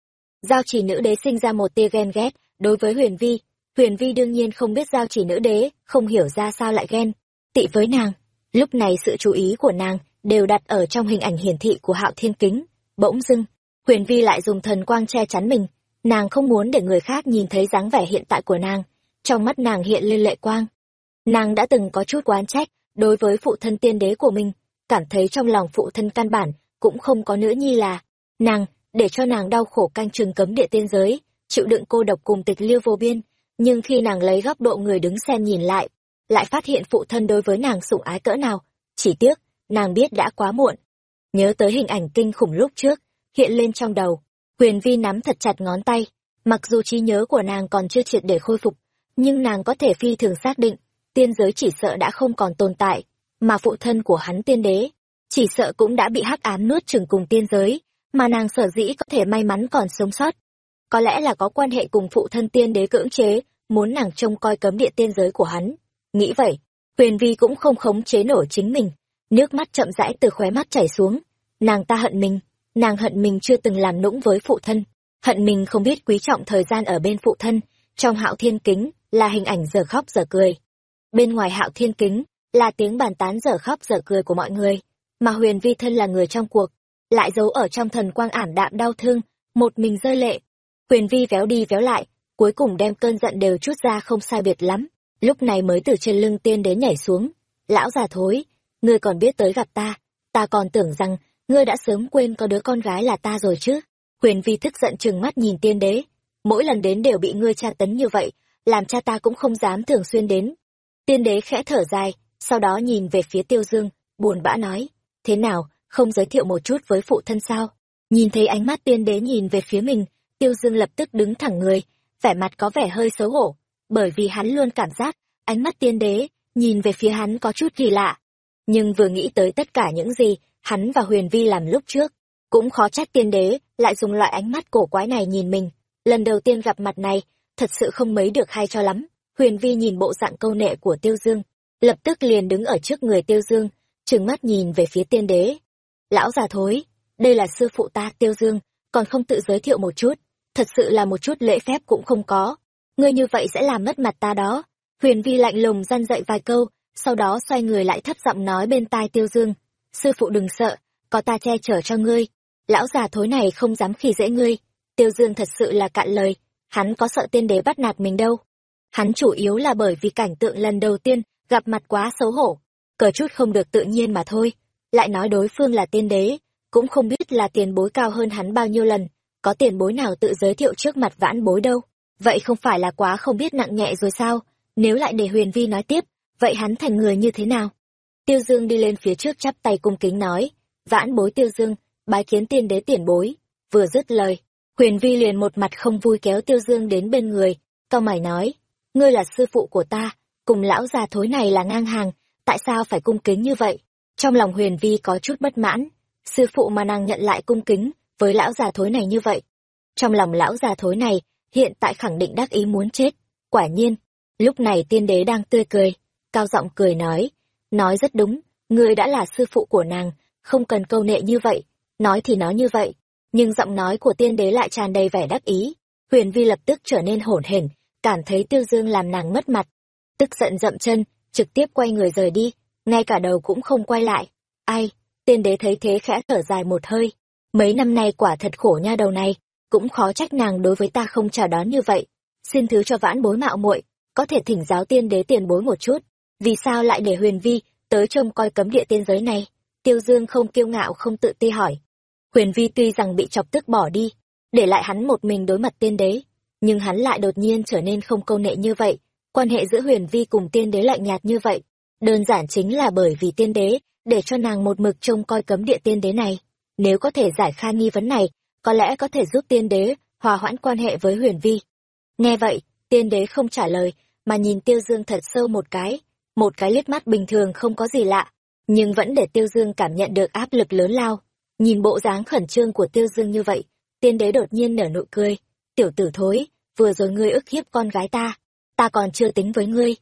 Giao chỉ nữ đế sinh ra một tia ghen ghét, đối với huyền vi. Huyền vi đương nhiên không biết giao chỉ nữ đế, không hiểu ra sao lại ghen. Tị với nàng. Lúc này sự chú ý của nàng đều đặt ở trong hình ảnh hiển thị của hạo thiên kính. Bỗng dưng, huyền vi lại dùng thần quang che chắn mình. Nàng không muốn để người khác nhìn thấy dáng vẻ hiện tại của nàng. Trong mắt nàng hiện lên lệ quang. Nàng đã từng có chút quán trách đối với phụ thân tiên đế của mình, cảm thấy trong lòng phụ thân căn bản cũng không có nữ nhi là nàng để cho nàng đau khổ canh chừng cấm địa tiên giới chịu đựng cô độc cùng tịch liêu vô biên nhưng khi nàng lấy góc độ người đứng xem nhìn lại lại phát hiện phụ thân đối với nàng sủng ái cỡ nào chỉ tiếc nàng biết đã quá muộn. Nhớ tới hình ảnh kinh khủng lúc trước, hiện lên trong đầu. Huyền vi nắm thật chặt ngón tay. Mặc dù trí nhớ của nàng còn chưa triệt để khôi phục, nhưng nàng có thể phi thường xác định, tiên giới chỉ sợ đã không còn tồn tại, mà phụ thân của hắn tiên đế, chỉ sợ cũng đã bị hắc ám nuốt chừng cùng tiên giới, mà nàng sở dĩ có thể may mắn còn sống sót. Có lẽ là có quan hệ cùng phụ thân tiên đế cưỡng chế, muốn nàng trông coi cấm địa tiên giới của hắn. Nghĩ vậy, huyền vi cũng không khống chế nổi chính mình nước mắt chậm rãi từ khóe mắt chảy xuống. Nàng ta hận mình. Nàng hận mình chưa từng làm nũng với phụ thân. Hận mình không biết quý trọng thời gian ở bên phụ thân. Trong hạo thiên kính là hình ảnh giờ khóc giờ cười. Bên ngoài hạo thiên kính là tiếng bàn tán giờ khóc giờ cười của mọi người. Mà huyền vi thân là người trong cuộc. Lại giấu ở trong thần quang ảm đạm đau thương, một mình rơi lệ. Huyền vi véo đi véo lại, cuối cùng đem cơn giận đều chút ra không sai biệt lắm. Lúc này mới từ trên lưng tiên đến nhảy xuống. Lão già thối ngươi còn biết tới gặp ta. Ta còn tưởng rằng ngươi đã sớm quên có đứa con gái là ta rồi chứ. Huyền vi thức giận chừng mắt nhìn tiên đế. Mỗi lần đến đều bị ngươi tra tấn như vậy, làm cha ta cũng không dám thường xuyên đến. Tiên đế khẽ thở dài, sau đó nhìn về phía tiêu dương, buồn bã nói, thế nào, không giới thiệu một chút với phụ thân sao? Nhìn thấy ánh mắt tiên đế nhìn về phía mình, tiêu dương lập tức đứng thẳng người, vẻ mặt có vẻ hơi xấu hổ, bởi vì hắn luôn cảm giác ánh mắt tiên đế nhìn về phía hắn có chút kỳ lạ nhưng vừa nghĩ tới tất cả những gì hắn và huyền vi làm lúc trước cũng khó trách tiên đế lại dùng loại ánh mắt cổ quái này nhìn mình lần đầu tiên gặp mặt này thật sự không mấy được hay cho lắm huyền vi nhìn bộ dạng câu nệ của tiêu dương lập tức liền đứng ở trước người tiêu dương trừng mắt nhìn về phía tiên đế. Lão già thối, đây là sư phụ ta tiêu dương, còn không tự giới thiệu một chút, thật sự là một chút lễ phép cũng không có. Ngươi như vậy sẽ làm mất mặt ta đó. Huyền vi lạnh lùng răn dậy vài câu, sau đó xoay người lại thấp giọng nói bên tai tiêu dương. Sư phụ đừng sợ, có ta che chở cho ngươi. Lão già thối này không dám khi dễ ngươi. Tiêu dương thật sự là cạn lời, hắn có sợ tiên đế bắt nạt mình đâu. Hắn chủ yếu là bởi vì cảnh tượng lần đầu tiên gặp mặt quá xấu hổ, cờ chút không được tự nhiên mà thôi lại nói đối phương là tiên đế cũng không biết là tiền bối cao hơn hắn bao nhiêu lần có tiền bối nào tự giới thiệu trước mặt vãn bối đâu vậy không phải là quá không biết nặng nhẹ rồi sao nếu lại để huyền vi nói tiếp vậy hắn thành người như thế nào? Tiêu dương đi lên phía trước chắp tay cung kính nói, vãn bối tiêu dương, bái kiến tiên đế tiền bối. Vừa dứt lời, huyền vi liền một mặt không vui kéo tiêu dương đến bên người, cao mày nói, ngươi là sư phụ của ta, cùng lão già thối này là ngang hàng, tại sao phải cung kính như vậy? Trong lòng huyền vi có chút bất mãn, sư phụ mà nàng nhận lại cung kính với lão già thối này như vậy. Trong lòng lão già thối này, hiện tại khẳng định đắc ý muốn chết. Quả nhiên, lúc này tiên đế đang tươi cười cao giọng cười nói nói rất đúng ngươi đã là sư phụ của nàng không cần câu nệ như vậy nói thì nói như vậy nhưng giọng nói của tiên đế lại tràn đầy vẻ đắc ý huyền vi lập tức trở nên hổn hển cảm thấy tiêu dương làm nàng mất mặt tức giận dậm chân trực tiếp quay người rời đi, ngay cả đầu cũng không quay lại. Ai, tiên đế thấy thế khẽ thở dài một hơi. Mấy năm nay quả thật khổ nha đầu này, cũng khó trách nàng đối với ta không chào đón như vậy. Xin thứ cho vãn bối mạo muội, có thể thỉnh giáo tiên đế tiền bối một chút. Vì sao lại để huyền vi tới trông coi cấm địa tiên giới này? Tiêu Dương không kiêu ngạo không tự ti hỏi. Huyền vi tuy rằng bị chọc tức bỏ đi, để lại hắn một mình đối mặt tiên đế, nhưng hắn lại đột nhiên trở nên không câu nệ như vậy, quan hệ giữa huyền vi cùng tiên đế lạnh nhạt như vậy đơn giản chính là bởi vì tiên đế để cho nàng một mực trông coi cấm địa tiên đế này nếu có thể giải khai nghi vấn này có lẽ có thể giúp tiên đế hòa hoãn quan hệ với huyền vi nghe vậy tiên đế không trả lời mà nhìn tiêu dương thật sâu một cái một cái liếc mắt bình thường không có gì lạ nhưng vẫn để tiêu dương cảm nhận được áp lực lớn lao nhìn bộ dáng khẩn trương của tiêu dương như vậy tiên đế đột nhiên nở nụ cười tiểu tử thối vừa rồi ngươi ức hiếp con gái ta ta còn chưa tính với ngươi.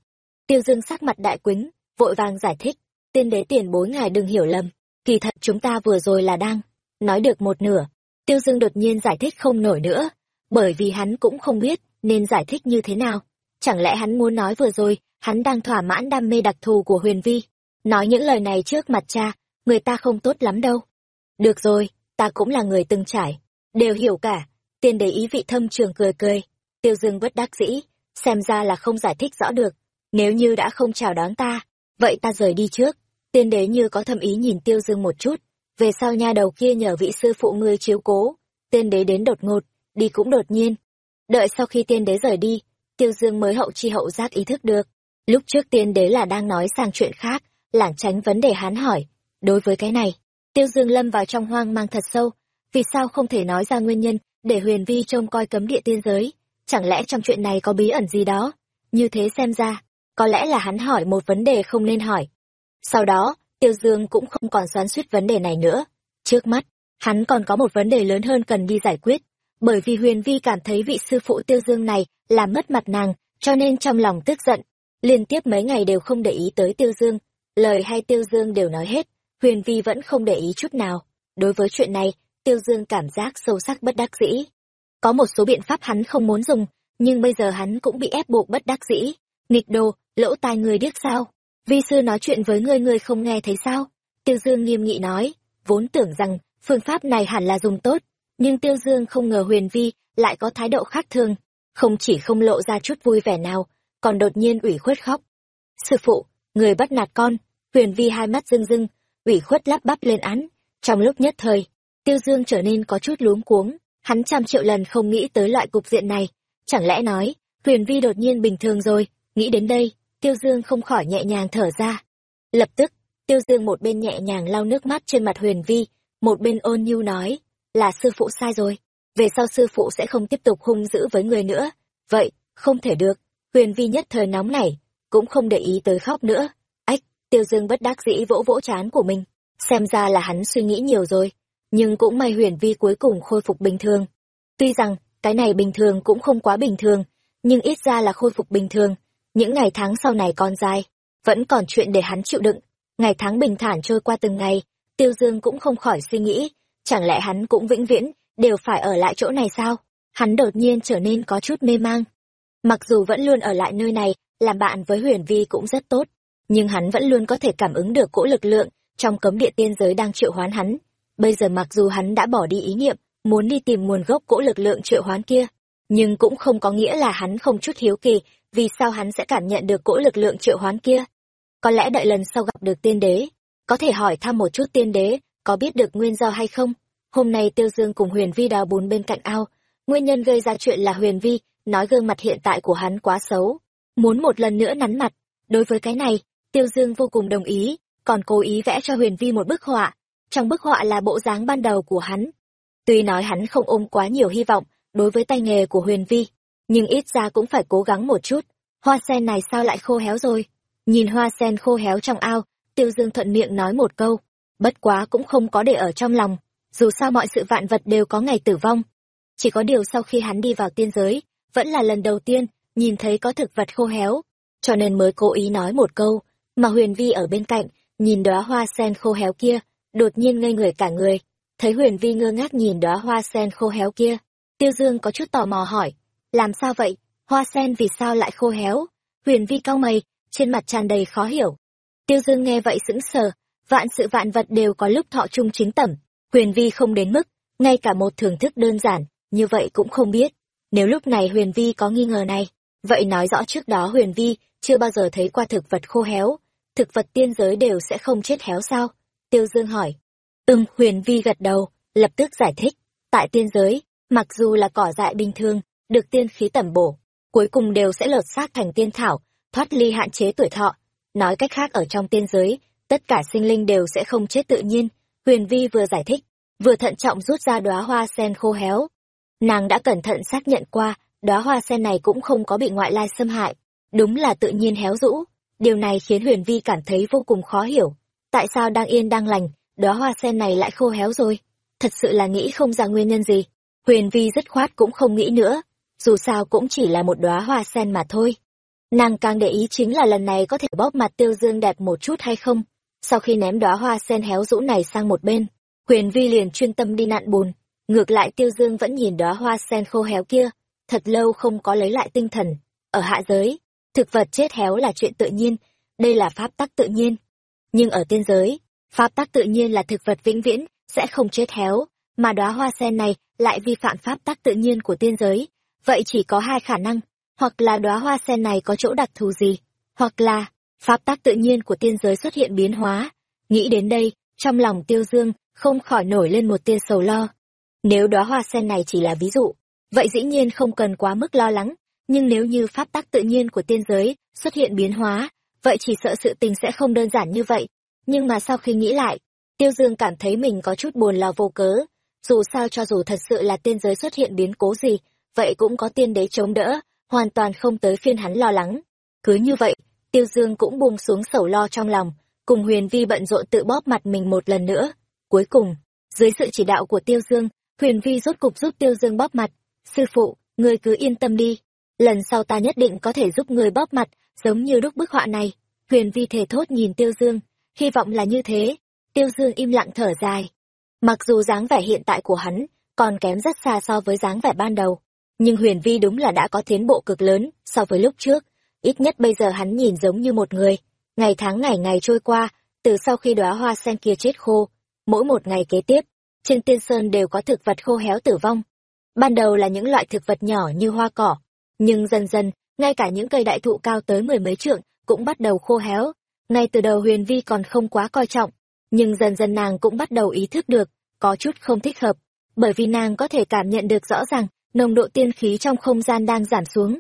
Tiêu Dương sắc mặt đại quính, vội vàng giải thích, tiên đế tiền bối ngài đừng hiểu lầm, kỳ thật chúng ta vừa rồi là đang nói được một nửa, Tiêu Dương đột nhiên giải thích không nổi nữa, bởi vì hắn cũng không biết nên giải thích như thế nào. Chẳng lẽ hắn muốn nói vừa rồi, hắn đang thỏa mãn đam mê đặc thù của Huyền Vi. Nói những lời này trước mặt cha, người ta không tốt lắm đâu. Được rồi, ta cũng là người từng trải, đều hiểu cả. Tiên để ý vị thâm trường cười cười, Tiêu Dương bất đắc dĩ, xem ra là không giải thích rõ được. Nếu như đã không chào đón ta, vậy ta rời đi trước. Tiên đế như có thâm ý nhìn Tiêu Dương một chút, về sau nha đầu kia nhờ vị sư phụ ngươi chiếu cố. Tiên đế đến đột ngột, đi cũng đột nhiên. Đợi sau khi tiên đế rời đi, Tiêu Dương mới hậu chi hậu giác ý thức được. Lúc trước tiên đế là đang nói sang chuyện khác, lảng tránh vấn đề hắn hỏi. Đối với cái này, Tiêu Dương lâm vào trong hoang mang thật sâu. Vì sao không thể nói ra nguyên nhân để huyền vi trông coi cấm địa tiên giới? Chẳng lẽ trong chuyện này có bí ẩn gì đó? Như thế xem ra, có lẽ là hắn hỏi một vấn đề không nên hỏi. Sau đó, Tiêu Dương cũng không còn xoắn suýt vấn đề này nữa. Trước mắt, hắn còn có một vấn đề lớn hơn cần đi giải quyết. Bởi vì Huyền Vi cảm thấy vị sư phụ Tiêu Dương này làm mất mặt nàng, cho nên trong lòng tức giận. Liên tiếp mấy ngày đều không để ý tới Tiêu Dương. Lời hay Tiêu Dương đều nói hết, Huyền Vi vẫn không để ý chút nào. Đối với chuyện này, Tiêu Dương cảm giác sâu sắc bất đắc dĩ. Có một số biện pháp hắn không muốn dùng, nhưng bây giờ hắn cũng bị ép buộc bất đắc dĩ. Nghịch đồ, lỗ tai người điếc sao? Vi sư nói chuyện với ngươi ngươi không nghe thấy sao? Tiêu Dương nghiêm nghị nói, vốn tưởng rằng phương pháp này hẳn là dùng tốt, nhưng Tiêu Dương không ngờ Huyền Vi lại có thái độ khác thường, không chỉ không lộ ra chút vui vẻ nào, còn đột nhiên ủy khuất khóc. Sư phụ, người bắt nạt con, Huyền Vi hai mắt rưng rưng, ủy khuất lắp bắp lên án. Trong lúc nhất thời, Tiêu Dương trở nên có chút luống cuống, hắn trăm triệu lần không nghĩ tới loại cục diện này. Chẳng lẽ nói, Huyền Vi đột nhiên bình thường rồi, nghĩ đến đây, Tiêu Dương không khỏi nhẹ nhàng thở ra. Lập tức, Tiêu Dương một bên nhẹ nhàng lau nước mắt trên mặt Huyền Vi, một bên ôn nhu nói, là sư phụ sai rồi, về sau sư phụ sẽ không tiếp tục hung dữ với người nữa. Vậy, không thể được, Huyền Vi nhất thời nóng nảy, cũng không để ý tới khóc nữa. Ách, Tiêu Dương bất đắc dĩ vỗ vỗ chán của mình, xem ra là hắn suy nghĩ nhiều rồi, nhưng cũng may Huyền Vi cuối cùng khôi phục bình thường. Tuy rằng, cái này bình thường cũng không quá bình thường, nhưng ít ra là khôi phục bình thường những ngày tháng sau này còn dài, vẫn còn chuyện để hắn chịu đựng. Ngày tháng bình thản trôi qua từng ngày, Tiêu Dương cũng không khỏi suy nghĩ, chẳng lẽ hắn cũng vĩnh viễn, đều phải ở lại chỗ này sao? Hắn đột nhiên trở nên có chút mê mang. Mặc dù vẫn luôn ở lại nơi này, làm bạn với huyền vi cũng rất tốt, nhưng hắn vẫn luôn có thể cảm ứng được cỗ lực lượng trong cấm địa tiên giới đang triệu hoán hắn. Bây giờ mặc dù hắn đã bỏ đi ý niệm, muốn đi tìm nguồn gốc cỗ lực lượng triệu hoán kia, nhưng cũng không có nghĩa là hắn không chút hiếu kỳ vì sao hắn sẽ cảm nhận được cỗ lực lượng triệu hoán kia. Có lẽ đợi lần sau gặp được tiên đế, có thể hỏi thăm một chút tiên đế, có biết được nguyên do hay không? Hôm nay Tiêu Dương cùng Huyền Vi đào bùn bên cạnh ao, nguyên nhân gây ra chuyện là Huyền Vi, nói gương mặt hiện tại của hắn quá xấu, muốn một lần nữa nắn mặt. Đối với cái này, Tiêu Dương vô cùng đồng ý, còn cố ý vẽ cho Huyền Vi một bức họa. Trong bức họa là bộ dáng ban đầu của hắn. Tuy nói hắn không ôm quá nhiều hy vọng đối với tay nghề của Huyền Vi, nhưng ít ra cũng phải cố gắng một chút. Hoa sen này sao lại khô héo rồi? Nhìn hoa sen khô héo trong ao, Tiêu Dương thuận miệng nói một câu, bất quá cũng không có để ở trong lòng, dù sao mọi sự vạn vật đều có ngày tử vong. Chỉ có điều sau khi hắn đi vào tiên giới, vẫn là lần đầu tiên nhìn thấy có thực vật khô héo, cho nên mới cố ý nói một câu, mà Huyền Vi ở bên cạnh, nhìn đóa hoa sen khô héo kia, đột nhiên ngây người cả người. Thấy Huyền Vi ngơ ngác nhìn đóa hoa sen khô héo kia, Tiêu Dương có chút tò mò hỏi, làm sao vậy? Hoa sen vì sao lại khô héo? Huyền vi cau mày trên mặt tràn đầy khó hiểu. Tiêu dương nghe vậy sững sờ vạn sự vạn vật đều có lúc thọ chung chính tẩm. Huyền vi không đến mức ngay cả một thưởng thức đơn giản như vậy cũng không biết nếu lúc này huyền vi có nghi ngờ này vậy nói rõ trước đó huyền vi chưa bao giờ thấy qua thực vật khô héo thực vật tiên giới đều sẽ không chết héo sao tiêu dương hỏi ừm huyền vi gật đầu lập tức giải thích tại tiên giới mặc dù là cỏ dại bình thường được tiên khí tẩm bổ, cuối cùng đều sẽ lột xác thành tiên thảo, thoát ly hạn chế tuổi thọ. Nói cách khác ở trong tiên giới, tất cả sinh linh đều sẽ không chết tự nhiên. Huyền Vi vừa giải thích, vừa thận trọng rút ra đóa hoa sen khô héo. Nàng đã cẩn thận xác nhận qua, đóa hoa sen này cũng không có bị ngoại lai xâm hại, đúng là tự nhiên héo rũ. Điều này khiến Huyền Vi cảm thấy vô cùng khó hiểu. Tại sao đang yên đang lành, đóa hoa sen này lại khô héo rồi? Thật sự là nghĩ không ra nguyên nhân gì. Huyền Vi dứt khoát cũng không nghĩ nữa, dù sao cũng chỉ là một đóa hoa sen mà thôi. Nàng càng để ý chính là lần này có thể bóp mặt tiêu dương đẹp một chút hay không. Sau khi ném đóa hoa sen héo rũ này sang một bên, huyền vi liền chuyên tâm đi nặn bùn, Ngược lại Tiêu Dương vẫn nhìn đóa hoa sen khô héo kia, thật lâu không có lấy lại tinh thần. Ở hạ giới, thực vật chết héo là chuyện tự nhiên, đây là pháp tắc tự nhiên. Nhưng ở tiên giới, pháp tắc tự nhiên là thực vật vĩnh viễn, sẽ không chết héo, mà đóa hoa sen này lại vi phạm pháp tắc tự nhiên của tiên giới. Vậy chỉ có hai khả năng, hoặc là đóa hoa sen này có chỗ đặc thù gì, hoặc là pháp tắc tự nhiên của tiên giới xuất hiện biến hóa. Nghĩ đến đây, trong lòng Tiêu Dương không khỏi nổi lên một tia sầu lo. Nếu đóa hoa sen này chỉ là ví dụ, vậy dĩ nhiên không cần quá mức lo lắng, nhưng nếu như pháp tắc tự nhiên của tiên giới xuất hiện biến hóa, vậy chỉ sợ sự tình sẽ không đơn giản như vậy. Nhưng mà sau khi nghĩ lại, Tiêu Dương cảm thấy mình có chút buồn lo vô cớ. Dù sao cho dù thật sự là tiên giới xuất hiện biến cố gì, vậy cũng có tiên đế chống đỡ, hoàn toàn không tới phiên hắn lo lắng. Cứ như vậy, Tiêu Dương cũng buông xuống sầu lo trong lòng, cùng Huyền Vi bận rộn tự bóp mặt mình một lần nữa. Cuối cùng, dưới sự chỉ đạo của Tiêu Dương, Huyền Vi rốt cục giúp Tiêu Dương bóp mặt. Sư phụ, ngươi cứ yên tâm đi. Lần sau ta nhất định có thể giúp ngươi bóp mặt, giống như đúc bức họa này. Huyền Vi thề thốt nhìn Tiêu Dương, hy vọng là như thế. Tiêu Dương im lặng thở dài. Mặc dù dáng vẻ hiện tại của hắn còn kém rất xa so với dáng vẻ ban đầu, nhưng Huyền Vi đúng là đã có tiến bộ cực lớn so với lúc trước. Ít nhất bây giờ hắn nhìn giống như một người. Ngày tháng ngày ngày trôi qua, từ sau khi đóa hoa sen kia chết khô, mỗi một ngày kế tiếp, trên tiên sơn đều có thực vật khô héo tử vong. Ban đầu là những loại thực vật nhỏ như hoa cỏ, nhưng dần dần, ngay cả những cây đại thụ cao tới mười mấy trượng cũng bắt đầu khô héo. Ngay từ đầu Huyền Vi còn không quá coi trọng, nhưng dần dần nàng cũng bắt đầu ý thức được, có chút không thích hợp, bởi vì nàng có thể cảm nhận được rõ ràng nồng độ tiên khí trong không gian đang giảm xuống.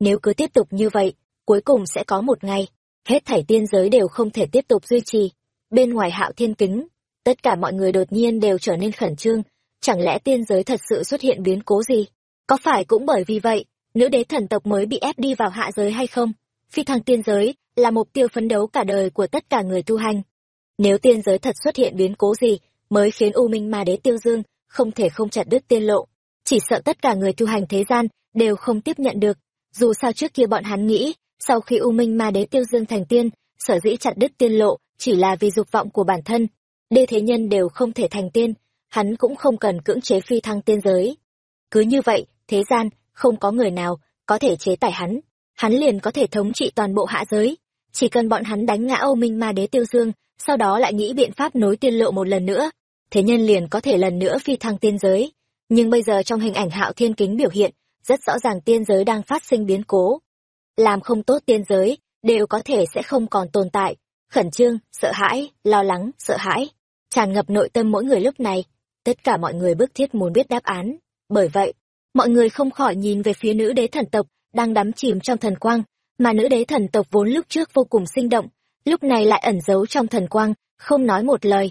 Nếu cứ tiếp tục như vậy, cuối cùng sẽ có một ngày, hết thảy tiên giới đều không thể tiếp tục duy trì. Bên ngoài hạo thiên kính, tất cả mọi người đột nhiên đều trở nên khẩn trương, chẳng lẽ tiên giới thật sự xuất hiện biến cố gì? Có phải cũng bởi vì vậy, nữ đế thần tộc mới bị ép đi vào hạ giới hay không? Phi thăng tiên giới là mục tiêu phấn đấu cả đời của tất cả người tu hành. Nếu tiên giới thật xuất hiện biến cố gì, mới khiến U Minh Ma Đế Tiêu Dương không thể không chặt đứt tiên lộ, chỉ sợ tất cả người tu hành thế gian đều không tiếp nhận được. Dù sao trước kia bọn hắn nghĩ, sau khi U Minh Ma Đế Tiêu Dương thành tiên, sở dĩ chặt đứt tiên lộ chỉ là vì dục vọng của bản thân, đê thế nhân đều không thể thành tiên, hắn cũng không cần cưỡng chế phi thăng tiên giới. Cứ như vậy, thế gian không có người nào có thể chế tải hắn, hắn liền có thể thống trị toàn bộ hạ giới. Chỉ cần bọn hắn đánh ngã Âu Minh Ma Đế Tiêu Dương, sau đó lại nghĩ biện pháp nối tiên lộ một lần nữa, thế nhân liền có thể lần nữa phi thăng tiên giới. Nhưng bây giờ trong hình ảnh hạo thiên kính biểu hiện, rất rõ ràng tiên giới đang phát sinh biến cố. Làm không tốt tiên giới, đều có thể sẽ không còn tồn tại. Khẩn trương, sợ hãi, lo lắng, sợ hãi. Tràn ngập nội tâm mỗi người lúc này. Tất cả mọi người bức thiết muốn biết đáp án. Bởi vậy, mọi người không khỏi nhìn về phía nữ đế thần tộc, đang đắm chìm trong thần quang, mà nữ đế thần tộc vốn lúc trước vô cùng sinh động, lúc này lại ẩn giấu trong thần quang, không nói một lời.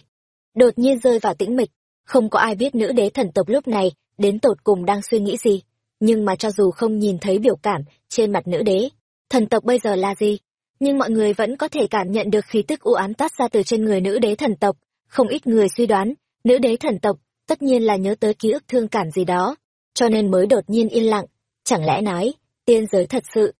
Đột nhiên rơi vào tĩnh mịch, không có ai biết nữ đế thần tộc lúc này đến tột cùng đang suy nghĩ gì. Nhưng mà cho dù không nhìn thấy biểu cảm trên mặt nữ đế, thần tộc bây giờ là gì? Nhưng mọi người vẫn có thể cảm nhận được khí tức u ám toát ra từ trên người nữ đế thần tộc. Không ít người suy đoán, nữ đế thần tộc tất nhiên là nhớ tới ký ức thương cảm gì đó, cho nên mới đột nhiên yên lặng. Chẳng lẽ nói, tiên giới thật sự.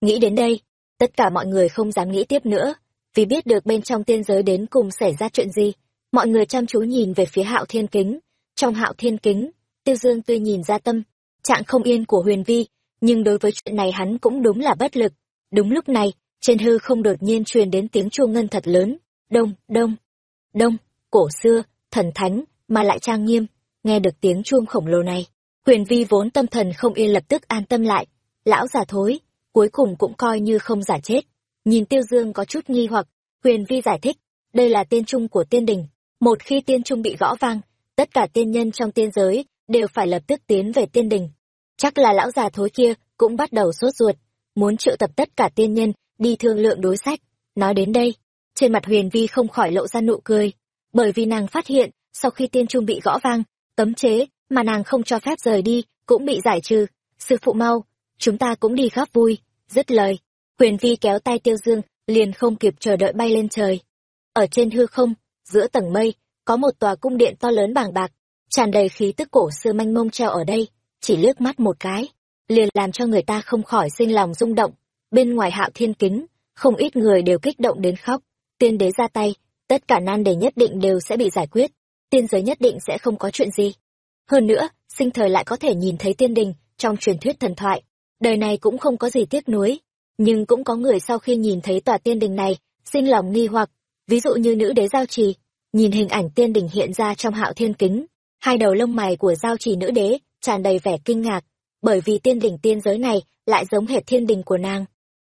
Nghĩ đến đây, tất cả mọi người không dám nghĩ tiếp nữa, vì biết được bên trong tiên giới đến cùng xảy ra chuyện gì mọi người chăm chú nhìn về phía hạo thiên kính trong hạo thiên kính tiêu dương tuy nhìn ra tâm trạng không yên của huyền vi nhưng đối với chuyện này hắn cũng đúng là bất lực đúng lúc này trên hư không đột nhiên truyền đến tiếng chuông ngân thật lớn đông đông đông cổ xưa thần thánh mà lại trang nghiêm. Nghe được tiếng chuông khổng lồ này huyền vi vốn tâm thần không yên lập tức an tâm lại. Lão già thối cuối cùng cũng coi như không giả chết. Nhìn tiêu dương có chút nghi hoặc huyền vi giải thích đây là tiên trung của tiên đình. Một khi tiên trung bị gõ vang, tất cả tiên nhân trong tiên giới đều phải lập tức tiến về tiên đình. Chắc là lão già thối kia cũng bắt đầu sốt ruột, muốn triệu tập tất cả tiên nhân đi thương lượng đối sách. Nói đến đây, trên mặt huyền vi không khỏi lộ ra nụ cười, bởi vì nàng phát hiện, sau khi tiên trung bị gõ vang, tấm chế mà nàng không cho phép rời đi cũng bị giải trừ. Sư phụ mau, chúng ta cũng đi góp vui, dứt lời. Huyền vi kéo tay tiêu dương, liền không kịp chờ đợi bay lên trời. Ở trên hư không, giữa tầng mây có một tòa cung điện to lớn bàng bạc tràn đầy khí tức cổ xưa manh mông treo ở đây chỉ liếc mắt một cái liền làm cho người ta không khỏi sinh lòng rung động bên ngoài hạo thiên kính không ít người đều kích động đến khóc tiên đế ra tay tất cả nan đề nhất định đều sẽ bị giải quyết tiên giới nhất định sẽ không có chuyện gì Hơn nữa, sinh thời lại có thể nhìn thấy tiên đình trong truyền thuyết thần thoại. Đời này cũng không có gì tiếc nuối. Nhưng cũng có người sau khi nhìn thấy tòa tiên đình này, sinh lòng nghi hoặc, ví dụ như nữ đế giao trì. Nhìn hình ảnh tiên đình hiện ra trong hạo thiên kính, hai đầu lông mày của giao trì nữ đế tràn đầy vẻ kinh ngạc, bởi vì tiên đình tiên giới này lại giống hệt thiên đình của nàng.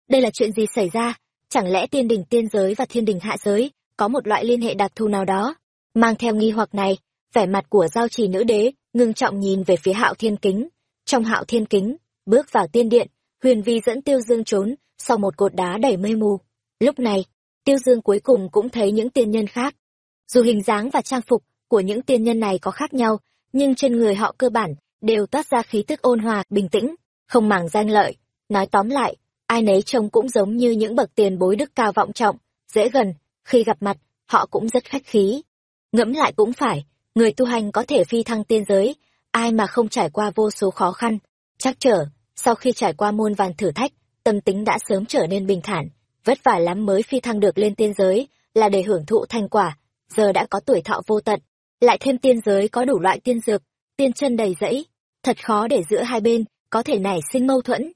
Đây là chuyện gì xảy ra? Chẳng lẽ tiên đình tiên giới và thiên đình hạ giới có một loại liên hệ đặc thù nào đó? Mang theo nghi hoặc này, vẻ mặt của giao trì nữ đế ngưng trọng nhìn về phía hạo thiên kính. Trong hạo thiên kính, bước vào tiên điện, huyền vi dẫn tiêu dương trốn sau một cột đá đầy mây mù. Lúc này, tiêu dương cuối cùng cũng thấy những tiên nhân khác. Dù hình dáng và trang phục của những tiên nhân này có khác nhau, nhưng trên người họ cơ bản đều toát ra khí tức ôn hòa, bình tĩnh, không màng danh lợi. Nói tóm lại, ai nấy trông cũng giống như những bậc tiền bối đức cao vọng trọng, dễ gần, khi gặp mặt, họ cũng rất khách khí. Ngẫm lại cũng phải, người tu hành có thể phi thăng tiên giới, ai mà không trải qua vô số khó khăn, chắc trở, sau khi trải qua muôn vàn thử thách, tâm tính đã sớm trở nên bình thản, vất vả lắm mới phi thăng được lên tiên giới, là để hưởng thụ thành quả, giờ đã có tuổi thọ vô tận, lại thêm tiên giới có đủ loại tiên dược, tiên chân đầy rẫy, thật khó để giữa hai bên có thể nảy sinh mâu thuẫn.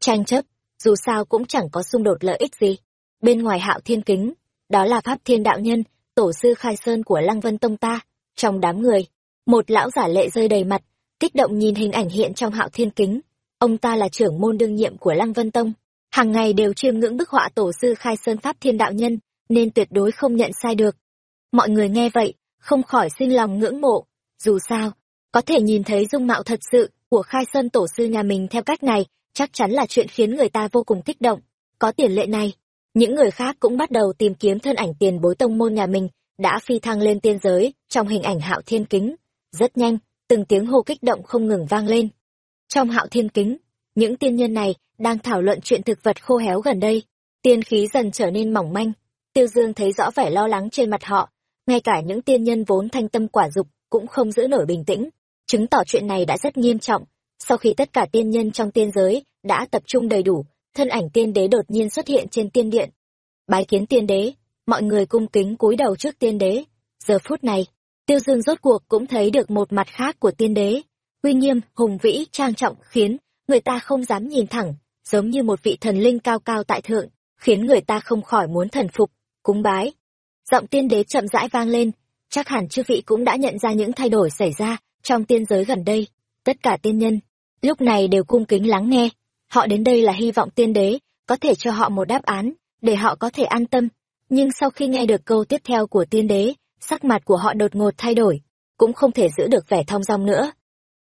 Tranh chấp, dù sao cũng chẳng có xung đột lợi ích gì. Bên ngoài hạo thiên kính, đó là Pháp Thiên Đạo Nhân, tổ sư khai sơn của Lăng Vân Tông ta. Trong đám người, một lão giả lệ rơi đầy mặt, kích động nhìn hình ảnh hiện trong hạo thiên kính. Ông ta là trưởng môn đương nhiệm của Lăng Vân Tông, hàng ngày đều chiêm ngưỡng bức họa tổ sư khai sơn Pháp Thiên Đạo Nhân, nên tuyệt đối không nhận sai được. Mọi người nghe vậy, không khỏi sinh lòng ngưỡng mộ. Dù sao, có thể nhìn thấy dung mạo thật sự của khai sơn tổ sư nhà mình theo cách này, chắc chắn là chuyện khiến người ta vô cùng kích động. Có tiền lệ này, những người khác cũng bắt đầu tìm kiếm thân ảnh tiền bối tông môn nhà mình, đã phi thăng lên tiên giới, trong hình ảnh hạo thiên kính. Rất nhanh, từng tiếng hô kích động không ngừng vang lên. Trong hạo thiên kính, những tiên nhân này đang thảo luận chuyện thực vật khô héo gần đây. Tiên khí dần trở nên mỏng manh. Tiêu Dương thấy rõ vẻ lo lắng trên mặt họ. Ngay cả những tiên nhân vốn thanh tâm quả dục cũng không giữ nổi bình tĩnh, chứng tỏ chuyện này đã rất nghiêm trọng. Sau khi tất cả tiên nhân trong tiên giới đã tập trung đầy đủ, thân ảnh tiên đế đột nhiên xuất hiện trên tiên điện. Bái kiến tiên đế, mọi người cung kính cúi đầu trước tiên đế. Giờ phút này, Tiêu Dương rốt cuộc cũng thấy được một mặt khác của tiên đế. Uy nghiêm, hùng vĩ, trang trọng khiến người ta không dám nhìn thẳng, giống như một vị thần linh cao cao tại thượng, khiến người ta không khỏi muốn thần phục, cúng bái. Giọng tiên đế chậm rãi vang lên, chắc hẳn chư vị cũng đã nhận ra những thay đổi xảy ra trong tiên giới gần đây. Tất cả tiên nhân, lúc này đều cung kính lắng nghe. Họ đến đây là hy vọng tiên đế có thể cho họ một đáp án, để họ có thể an tâm. Nhưng sau khi nghe được câu tiếp theo của tiên đế, sắc mặt của họ đột ngột thay đổi, cũng không thể giữ được vẻ thong dong nữa.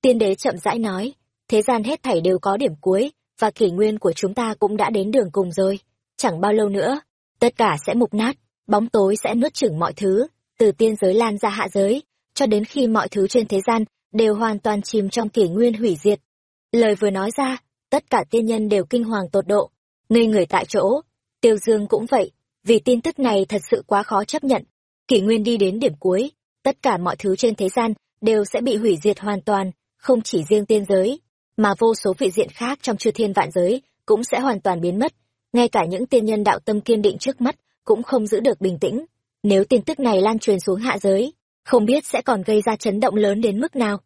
Tiên đế chậm rãi nói, thế gian hết thảy đều có điểm cuối, và kỷ nguyên của chúng ta cũng đã đến đường cùng rồi. Chẳng bao lâu nữa, tất cả sẽ mục nát, bóng tối sẽ nuốt chửng mọi thứ, từ tiên giới lan ra hạ giới, cho đến khi mọi thứ trên thế gian đều hoàn toàn chìm trong kỷ nguyên hủy diệt. Lời vừa nói ra, tất cả tiên nhân đều kinh hoàng tột độ, ngây người tại chỗ. Tiêu Dương cũng vậy, vì tin tức này thật sự quá khó chấp nhận. Kỷ nguyên đi đến điểm cuối, tất cả mọi thứ trên thế gian đều sẽ bị hủy diệt hoàn toàn, không chỉ riêng tiên giới, mà vô số vị diện khác trong chư thiên vạn giới cũng sẽ hoàn toàn biến mất. Ngay cả những tiên nhân đạo tâm kiên định trước mắt cũng không giữ được bình tĩnh. Nếu tin tức này lan truyền xuống hạ giới, không biết sẽ còn gây ra chấn động lớn đến mức nào.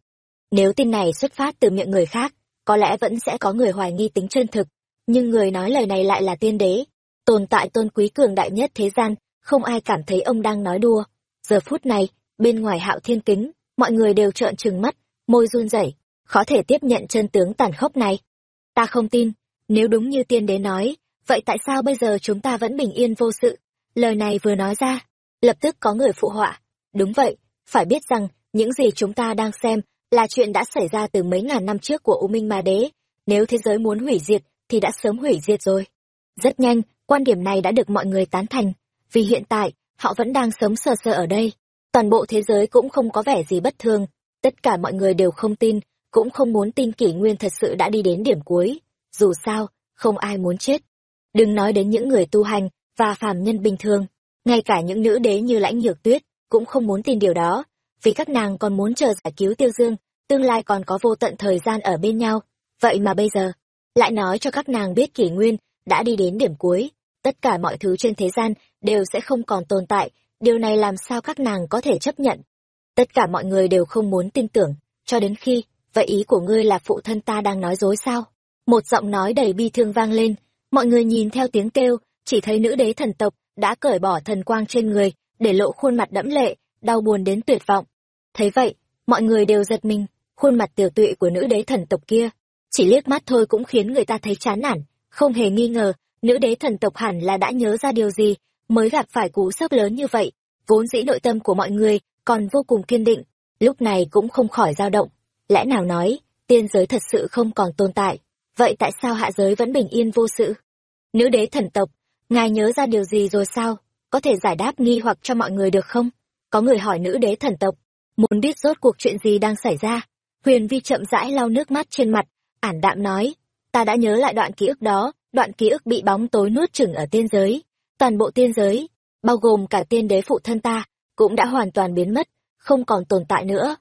Nếu tin này xuất phát từ miệng người khác, có lẽ vẫn sẽ có người hoài nghi tính chân thực, nhưng người nói lời này lại là tiên đế, tồn tại tôn quý cường đại nhất thế gian, không ai cảm thấy ông đang nói đùa. Giờ phút này, bên ngoài hạo thiên kính, mọi người đều trợn trừng mắt, môi run rẩy, khó thể tiếp nhận chân tướng tàn khốc này. Ta không tin, nếu đúng như tiên đế nói, vậy tại sao bây giờ chúng ta vẫn bình yên vô sự? Lời này vừa nói ra, lập tức có người phụ họa. Đúng vậy, phải biết rằng, những gì chúng ta đang xem là chuyện đã xảy ra từ mấy ngàn năm trước của U Minh Ma Đế. Nếu thế giới muốn hủy diệt, thì đã sớm hủy diệt rồi. Rất nhanh, quan điểm này đã được mọi người tán thành, vì hiện tại, họ vẫn đang sống sờ sờ ở đây. Toàn bộ thế giới cũng không có vẻ gì bất thường. Tất cả mọi người đều không tin, cũng không muốn tin kỷ nguyên thật sự đã đi đến điểm cuối. Dù sao, không ai muốn chết. Đừng nói đến những người tu hành và phàm nhân bình thường. Ngay cả những nữ đế như lãnh nhược tuyết cũng không muốn tin điều đó, vì các nàng còn muốn chờ giải cứu tiêu dương, tương lai còn có vô tận thời gian ở bên nhau. Vậy mà bây giờ, lại nói cho các nàng biết kỷ nguyên đã đi đến điểm cuối, tất cả mọi thứ trên thế gian đều sẽ không còn tồn tại, điều này làm sao các nàng có thể chấp nhận. Tất cả mọi người đều không muốn tin tưởng, cho đến khi, vậy ý của ngươi là phụ thân ta đang nói dối sao? Một giọng nói đầy bi thương vang lên, mọi người nhìn theo tiếng kêu, chỉ thấy nữ đế thần tộc đã cởi bỏ thần quang trên người, để lộ khuôn mặt đẫm lệ, đau buồn đến tuyệt vọng. Thấy vậy, mọi người đều giật mình, khuôn mặt tiểu tụy của nữ đế thần tộc kia, chỉ liếc mắt thôi cũng khiến người ta thấy chán nản, không hề nghi ngờ, nữ đế thần tộc hẳn là đã nhớ ra điều gì, mới gặp phải cú sốc lớn như vậy, vốn dĩ nội tâm của mọi người còn vô cùng kiên định, lúc này cũng không khỏi dao động. Lẽ nào nói, tiên giới thật sự không còn tồn tại, vậy tại sao hạ giới vẫn bình yên vô sự? Nữ đế thần tộc, ngài nhớ ra điều gì rồi sao? Có thể giải đáp nghi hoặc cho mọi người được không? Có người hỏi nữ đế thần tộc, muốn biết rốt cuộc chuyện gì đang xảy ra. Huyền Vi chậm rãi lau nước mắt trên mặt, ản đạm nói, ta đã nhớ lại đoạn ký ức đó, đoạn ký ức bị bóng tối nuốt chửng ở tiên giới. Toàn bộ tiên giới, bao gồm cả tiên đế phụ thân ta, cũng đã hoàn toàn biến mất, không còn tồn tại nữa.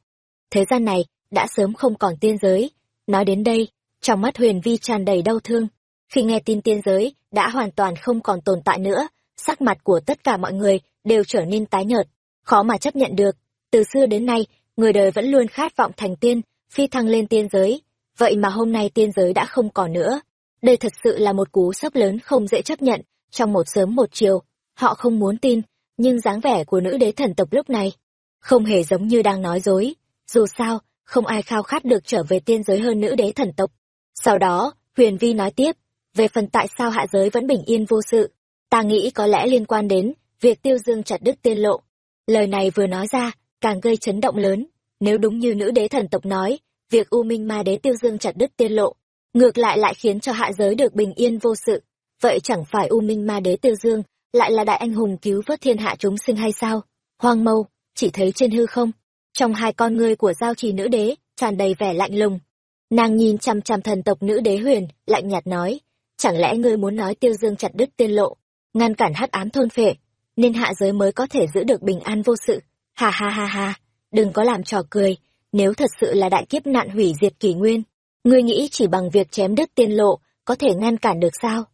Thế gian này, đã sớm không còn tiên giới. Nói đến đây, trong mắt huyền vi tràn đầy đau thương. Khi nghe tin tiên giới đã hoàn toàn không còn tồn tại nữa, sắc mặt của tất cả mọi người đều trở nên tái nhợt, khó mà chấp nhận được. Từ xưa đến nay, người đời vẫn luôn khát vọng thành tiên, phi thăng lên tiên giới. Vậy mà hôm nay tiên giới đã không còn nữa. Đây thật sự là một cú sốc lớn không dễ chấp nhận, trong một sớm một chiều. Họ không muốn tin, nhưng dáng vẻ của nữ đế thần tộc lúc này không hề giống như đang nói dối. Dù sao, không ai khao khát được trở về tiên giới hơn nữ đế thần tộc. Sau đó, Huyền Vi nói tiếp, về phần tại sao hạ giới vẫn bình yên vô sự, ta nghĩ có lẽ liên quan đến việc tiêu dương chặt đứt tiên lộ. Lời này vừa nói ra, càng gây chấn động lớn. Nếu đúng như nữ đế thần tộc nói, việc U Minh Ma Đế tiêu dương chặt đứt tiên lộ, ngược lại lại khiến cho hạ giới được bình yên vô sự. Vậy chẳng phải U Minh Ma Đế tiêu dương lại là đại anh hùng cứu vớt thiên hạ chúng sinh hay sao? Hoang mâu, chỉ thấy trên hư không, trong hai con ngươi của giao trì nữ đế, tràn đầy vẻ lạnh lùng. Nàng nhìn chăm chăm thần tộc nữ đế huyền, lạnh nhạt nói, chẳng lẽ ngươi muốn nói tiêu dương chặt đứt tiên lộ, ngăn cản hắc ám thôn phệ, nên hạ giới mới có thể giữ được bình an vô sự. Ha ha ha ha, đừng có làm trò cười, nếu thật sự là đại kiếp nạn hủy diệt kỷ nguyên, ngươi nghĩ chỉ bằng việc chém đứt tiên lộ, có thể ngăn cản được sao?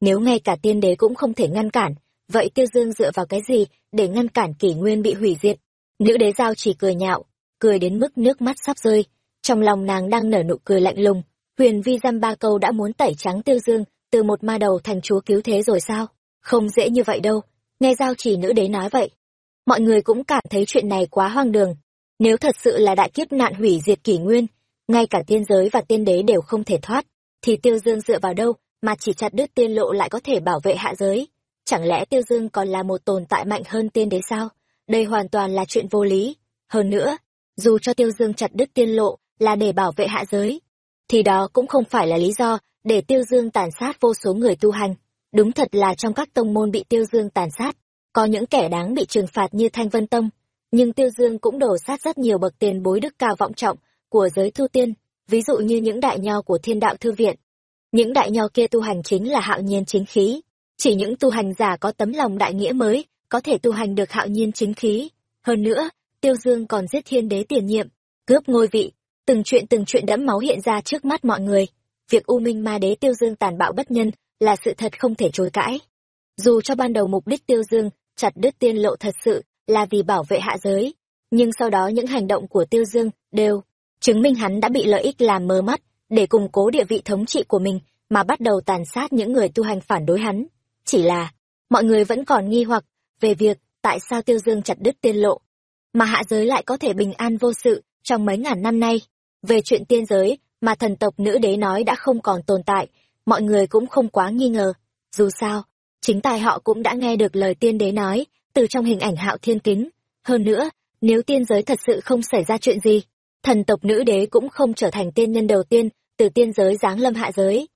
Nếu ngay cả tiên đế cũng không thể ngăn cản, vậy tiêu dương dựa vào cái gì để ngăn cản kỷ nguyên bị hủy diệt? Nữ đế giao chỉ cười nhạo, cười đến mức nước mắt sắp rơi, trong lòng nàng đang nở nụ cười lạnh lùng. Huyền vi dăm ba câu đã muốn tẩy trắng tiêu dương, từ một ma đầu thành chúa cứu thế rồi sao? Không dễ như vậy đâu, nghe giao chỉ nữ đế nói vậy. Mọi người cũng cảm thấy chuyện này quá hoang đường. Nếu thật sự là đại kiếp nạn hủy diệt kỷ nguyên, ngay cả tiên giới và tiên đế đều không thể thoát, thì tiêu dương dựa vào đâu mà chỉ chặt đứt tiên lộ lại có thể bảo vệ hạ giới? Chẳng lẽ tiêu dương còn là một tồn tại mạnh hơn tiên đế sao? Đây hoàn toàn là chuyện vô lý. Hơn nữa, dù cho tiêu dương chặt đứt tiên lộ là để bảo vệ hạ giới, thì đó cũng không phải là lý do để tiêu dương tàn sát vô số người tu hành. Đúng thật là trong các tông môn bị tiêu dương tàn sát, có những kẻ đáng bị trừng phạt như Thanh Vân Tông, nhưng tiêu dương cũng đổ sát rất nhiều bậc tiền bối đức cao vọng trọng của giới thu tiên, ví dụ như những đại nho của thiên đạo thư viện. Những đại nho kia tu hành chính là hạo nhiên chính khí, chỉ những tu hành giả có tấm lòng đại nghĩa mới có thể tu hành được hạo nhiên chính khí. Hơn nữa, Tiêu Dương còn giết thiên đế tiền nhiệm, cướp ngôi vị, từng chuyện từng chuyện đẫm máu hiện ra trước mắt mọi người. Việc U Minh Ma Đế Tiêu Dương tàn bạo bất nhân là sự thật không thể chối cãi. Dù cho ban đầu mục đích Tiêu Dương chặt đứt tiên lộ thật sự là vì bảo vệ hạ giới, nhưng sau đó những hành động của Tiêu Dương đều chứng minh hắn đã bị lợi ích làm mờ mắt để củng cố địa vị thống trị của mình mà bắt đầu tàn sát những người tu hành phản đối hắn. Chỉ là, mọi người vẫn còn nghi hoặc về việc tại sao Tiêu Dương chặt đứt tiên lộ, mà hạ giới lại có thể bình an vô sự trong mấy ngàn năm nay. Về chuyện tiên giới mà thần tộc nữ đế nói đã không còn tồn tại, mọi người cũng không quá nghi ngờ. Dù sao, chính tài họ cũng đã nghe được lời tiên đế nói từ trong hình ảnh hạo thiên kính. Hơn nữa, nếu tiên giới thật sự không xảy ra chuyện gì, thần tộc nữ đế cũng không trở thành tiên nhân đầu tiên từ tiên giới giáng lâm hạ giới.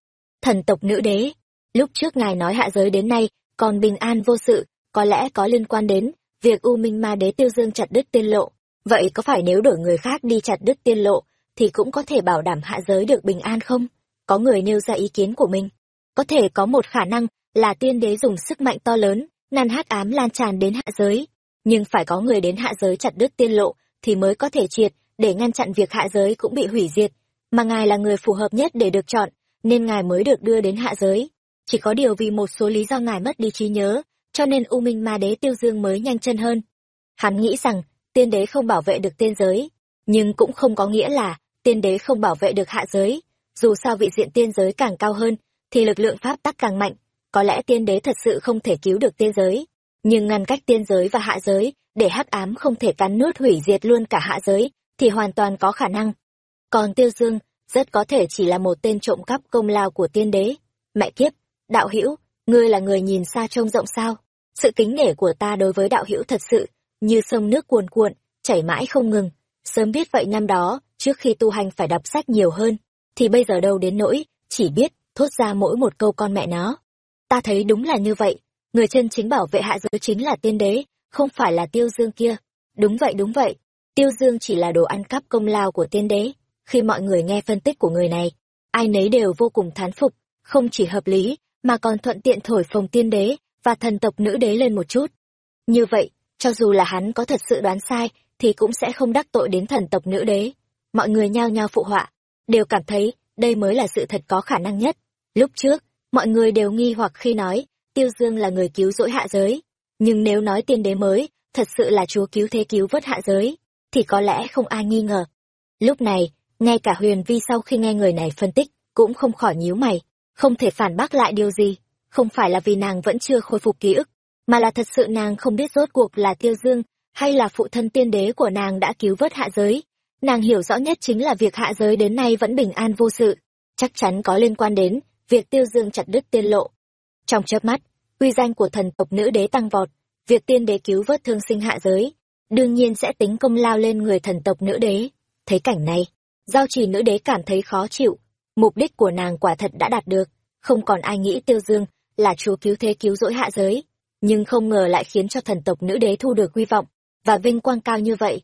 Thần tộc nữ đế, lúc trước ngài nói hạ giới đến nay còn bình an vô sự, có lẽ có liên quan đến việc U Minh Ma Đế Tiêu Dương chặt đứt tiên lộ. Vậy có phải nếu đổi người khác đi chặt đứt tiên lộ, thì cũng có thể bảo đảm hạ giới được bình an không? Có người nêu ra ý kiến của mình. Có thể có một khả năng là tiên đế dùng sức mạnh to lớn, nan hắc ám lan tràn đến hạ giới. Nhưng phải có người đến hạ giới chặt đứt tiên lộ, thì mới có thể triệt, để ngăn chặn việc hạ giới cũng bị hủy diệt. Mà ngài là người phù hợp nhất để được chọn, nên ngài mới được đưa đến hạ giới. Chỉ có điều vì một số lý do ngài mất đi trí nhớ, cho nên U Minh Ma Đế Tiêu Dương mới nhanh chân hơn. Hắn nghĩ rằng, tiên đế không bảo vệ được tiên giới, nhưng cũng không có nghĩa là tiên đế không bảo vệ được hạ giới. Dù sao vị diện tiên giới càng cao hơn, thì lực lượng pháp tắc càng mạnh. Có lẽ tiên đế thật sự không thể cứu được tiên giới, nhưng ngăn cách tiên giới và hạ giới, để hắc ám không thể cắn nuốt hủy diệt luôn cả hạ giới, thì hoàn toàn có khả năng. Còn Tiêu Dương, rất có thể chỉ là một tên trộm cắp công lao của tiên đế. Mẹ kiếp, đạo hữu ngươi là người nhìn xa trông rộng sao? Sự kính nể của ta đối với đạo hữu thật sự, như sông nước cuồn cuộn, chảy mãi không ngừng. Sớm biết vậy năm đó, trước khi tu hành phải đọc sách nhiều hơn, thì bây giờ đâu đến nỗi, chỉ biết, thốt ra mỗi một câu con mẹ nó. Ta thấy đúng là như vậy, người chân chính bảo vệ hạ giới chính là tiên đế, không phải là tiêu dương kia. Đúng vậy đúng vậy, tiêu dương chỉ là đồ ăn cắp công lao của tiên đế. Khi mọi người nghe phân tích của người này, ai nấy đều vô cùng thán phục, không chỉ hợp lý, mà còn thuận tiện thổi phồng tiên đế và thần tộc nữ đế lên một chút. Như vậy, cho dù là hắn có thật sự đoán sai, thì cũng sẽ không đắc tội đến thần tộc nữ đế. Mọi người nhao nhao phụ họa, đều cảm thấy đây mới là sự thật có khả năng nhất. Lúc trước, mọi người đều nghi hoặc khi nói, Tiêu Dương là người cứu rỗi hạ giới. Nhưng nếu nói tiên đế mới, thật sự là chúa cứu thế cứu vớt hạ giới, thì có lẽ không ai nghi ngờ. Lúc này, ngay cả huyền vi sau khi nghe người này phân tích, cũng không khỏi nhíu mày, không thể phản bác lại điều gì. Không phải là vì nàng vẫn chưa khôi phục ký ức, mà là thật sự nàng không biết rốt cuộc là Tiêu Dương, hay là phụ thân tiên đế của nàng đã cứu vớt hạ giới. Nàng hiểu rõ nhất chính là việc hạ giới đến nay vẫn bình an vô sự, chắc chắn có liên quan đến việc Tiêu Dương chặt đứt tiên lộ. Trong chớp mắt, uy danh của thần tộc nữ đế tăng vọt, việc tiên đế cứu vớt thương sinh hạ giới, đương nhiên sẽ tính công lao lên người thần tộc nữ đế. Thấy cảnh này, giao trì nữ đế cảm thấy khó chịu, mục đích của nàng quả thật đã đạt được, không còn ai nghĩ Tiêu Dương là chúa cứu thế cứu rỗi hạ giới, nhưng không ngờ lại khiến cho thần tộc nữ đế thu được hy vọng và vinh quang cao như vậy.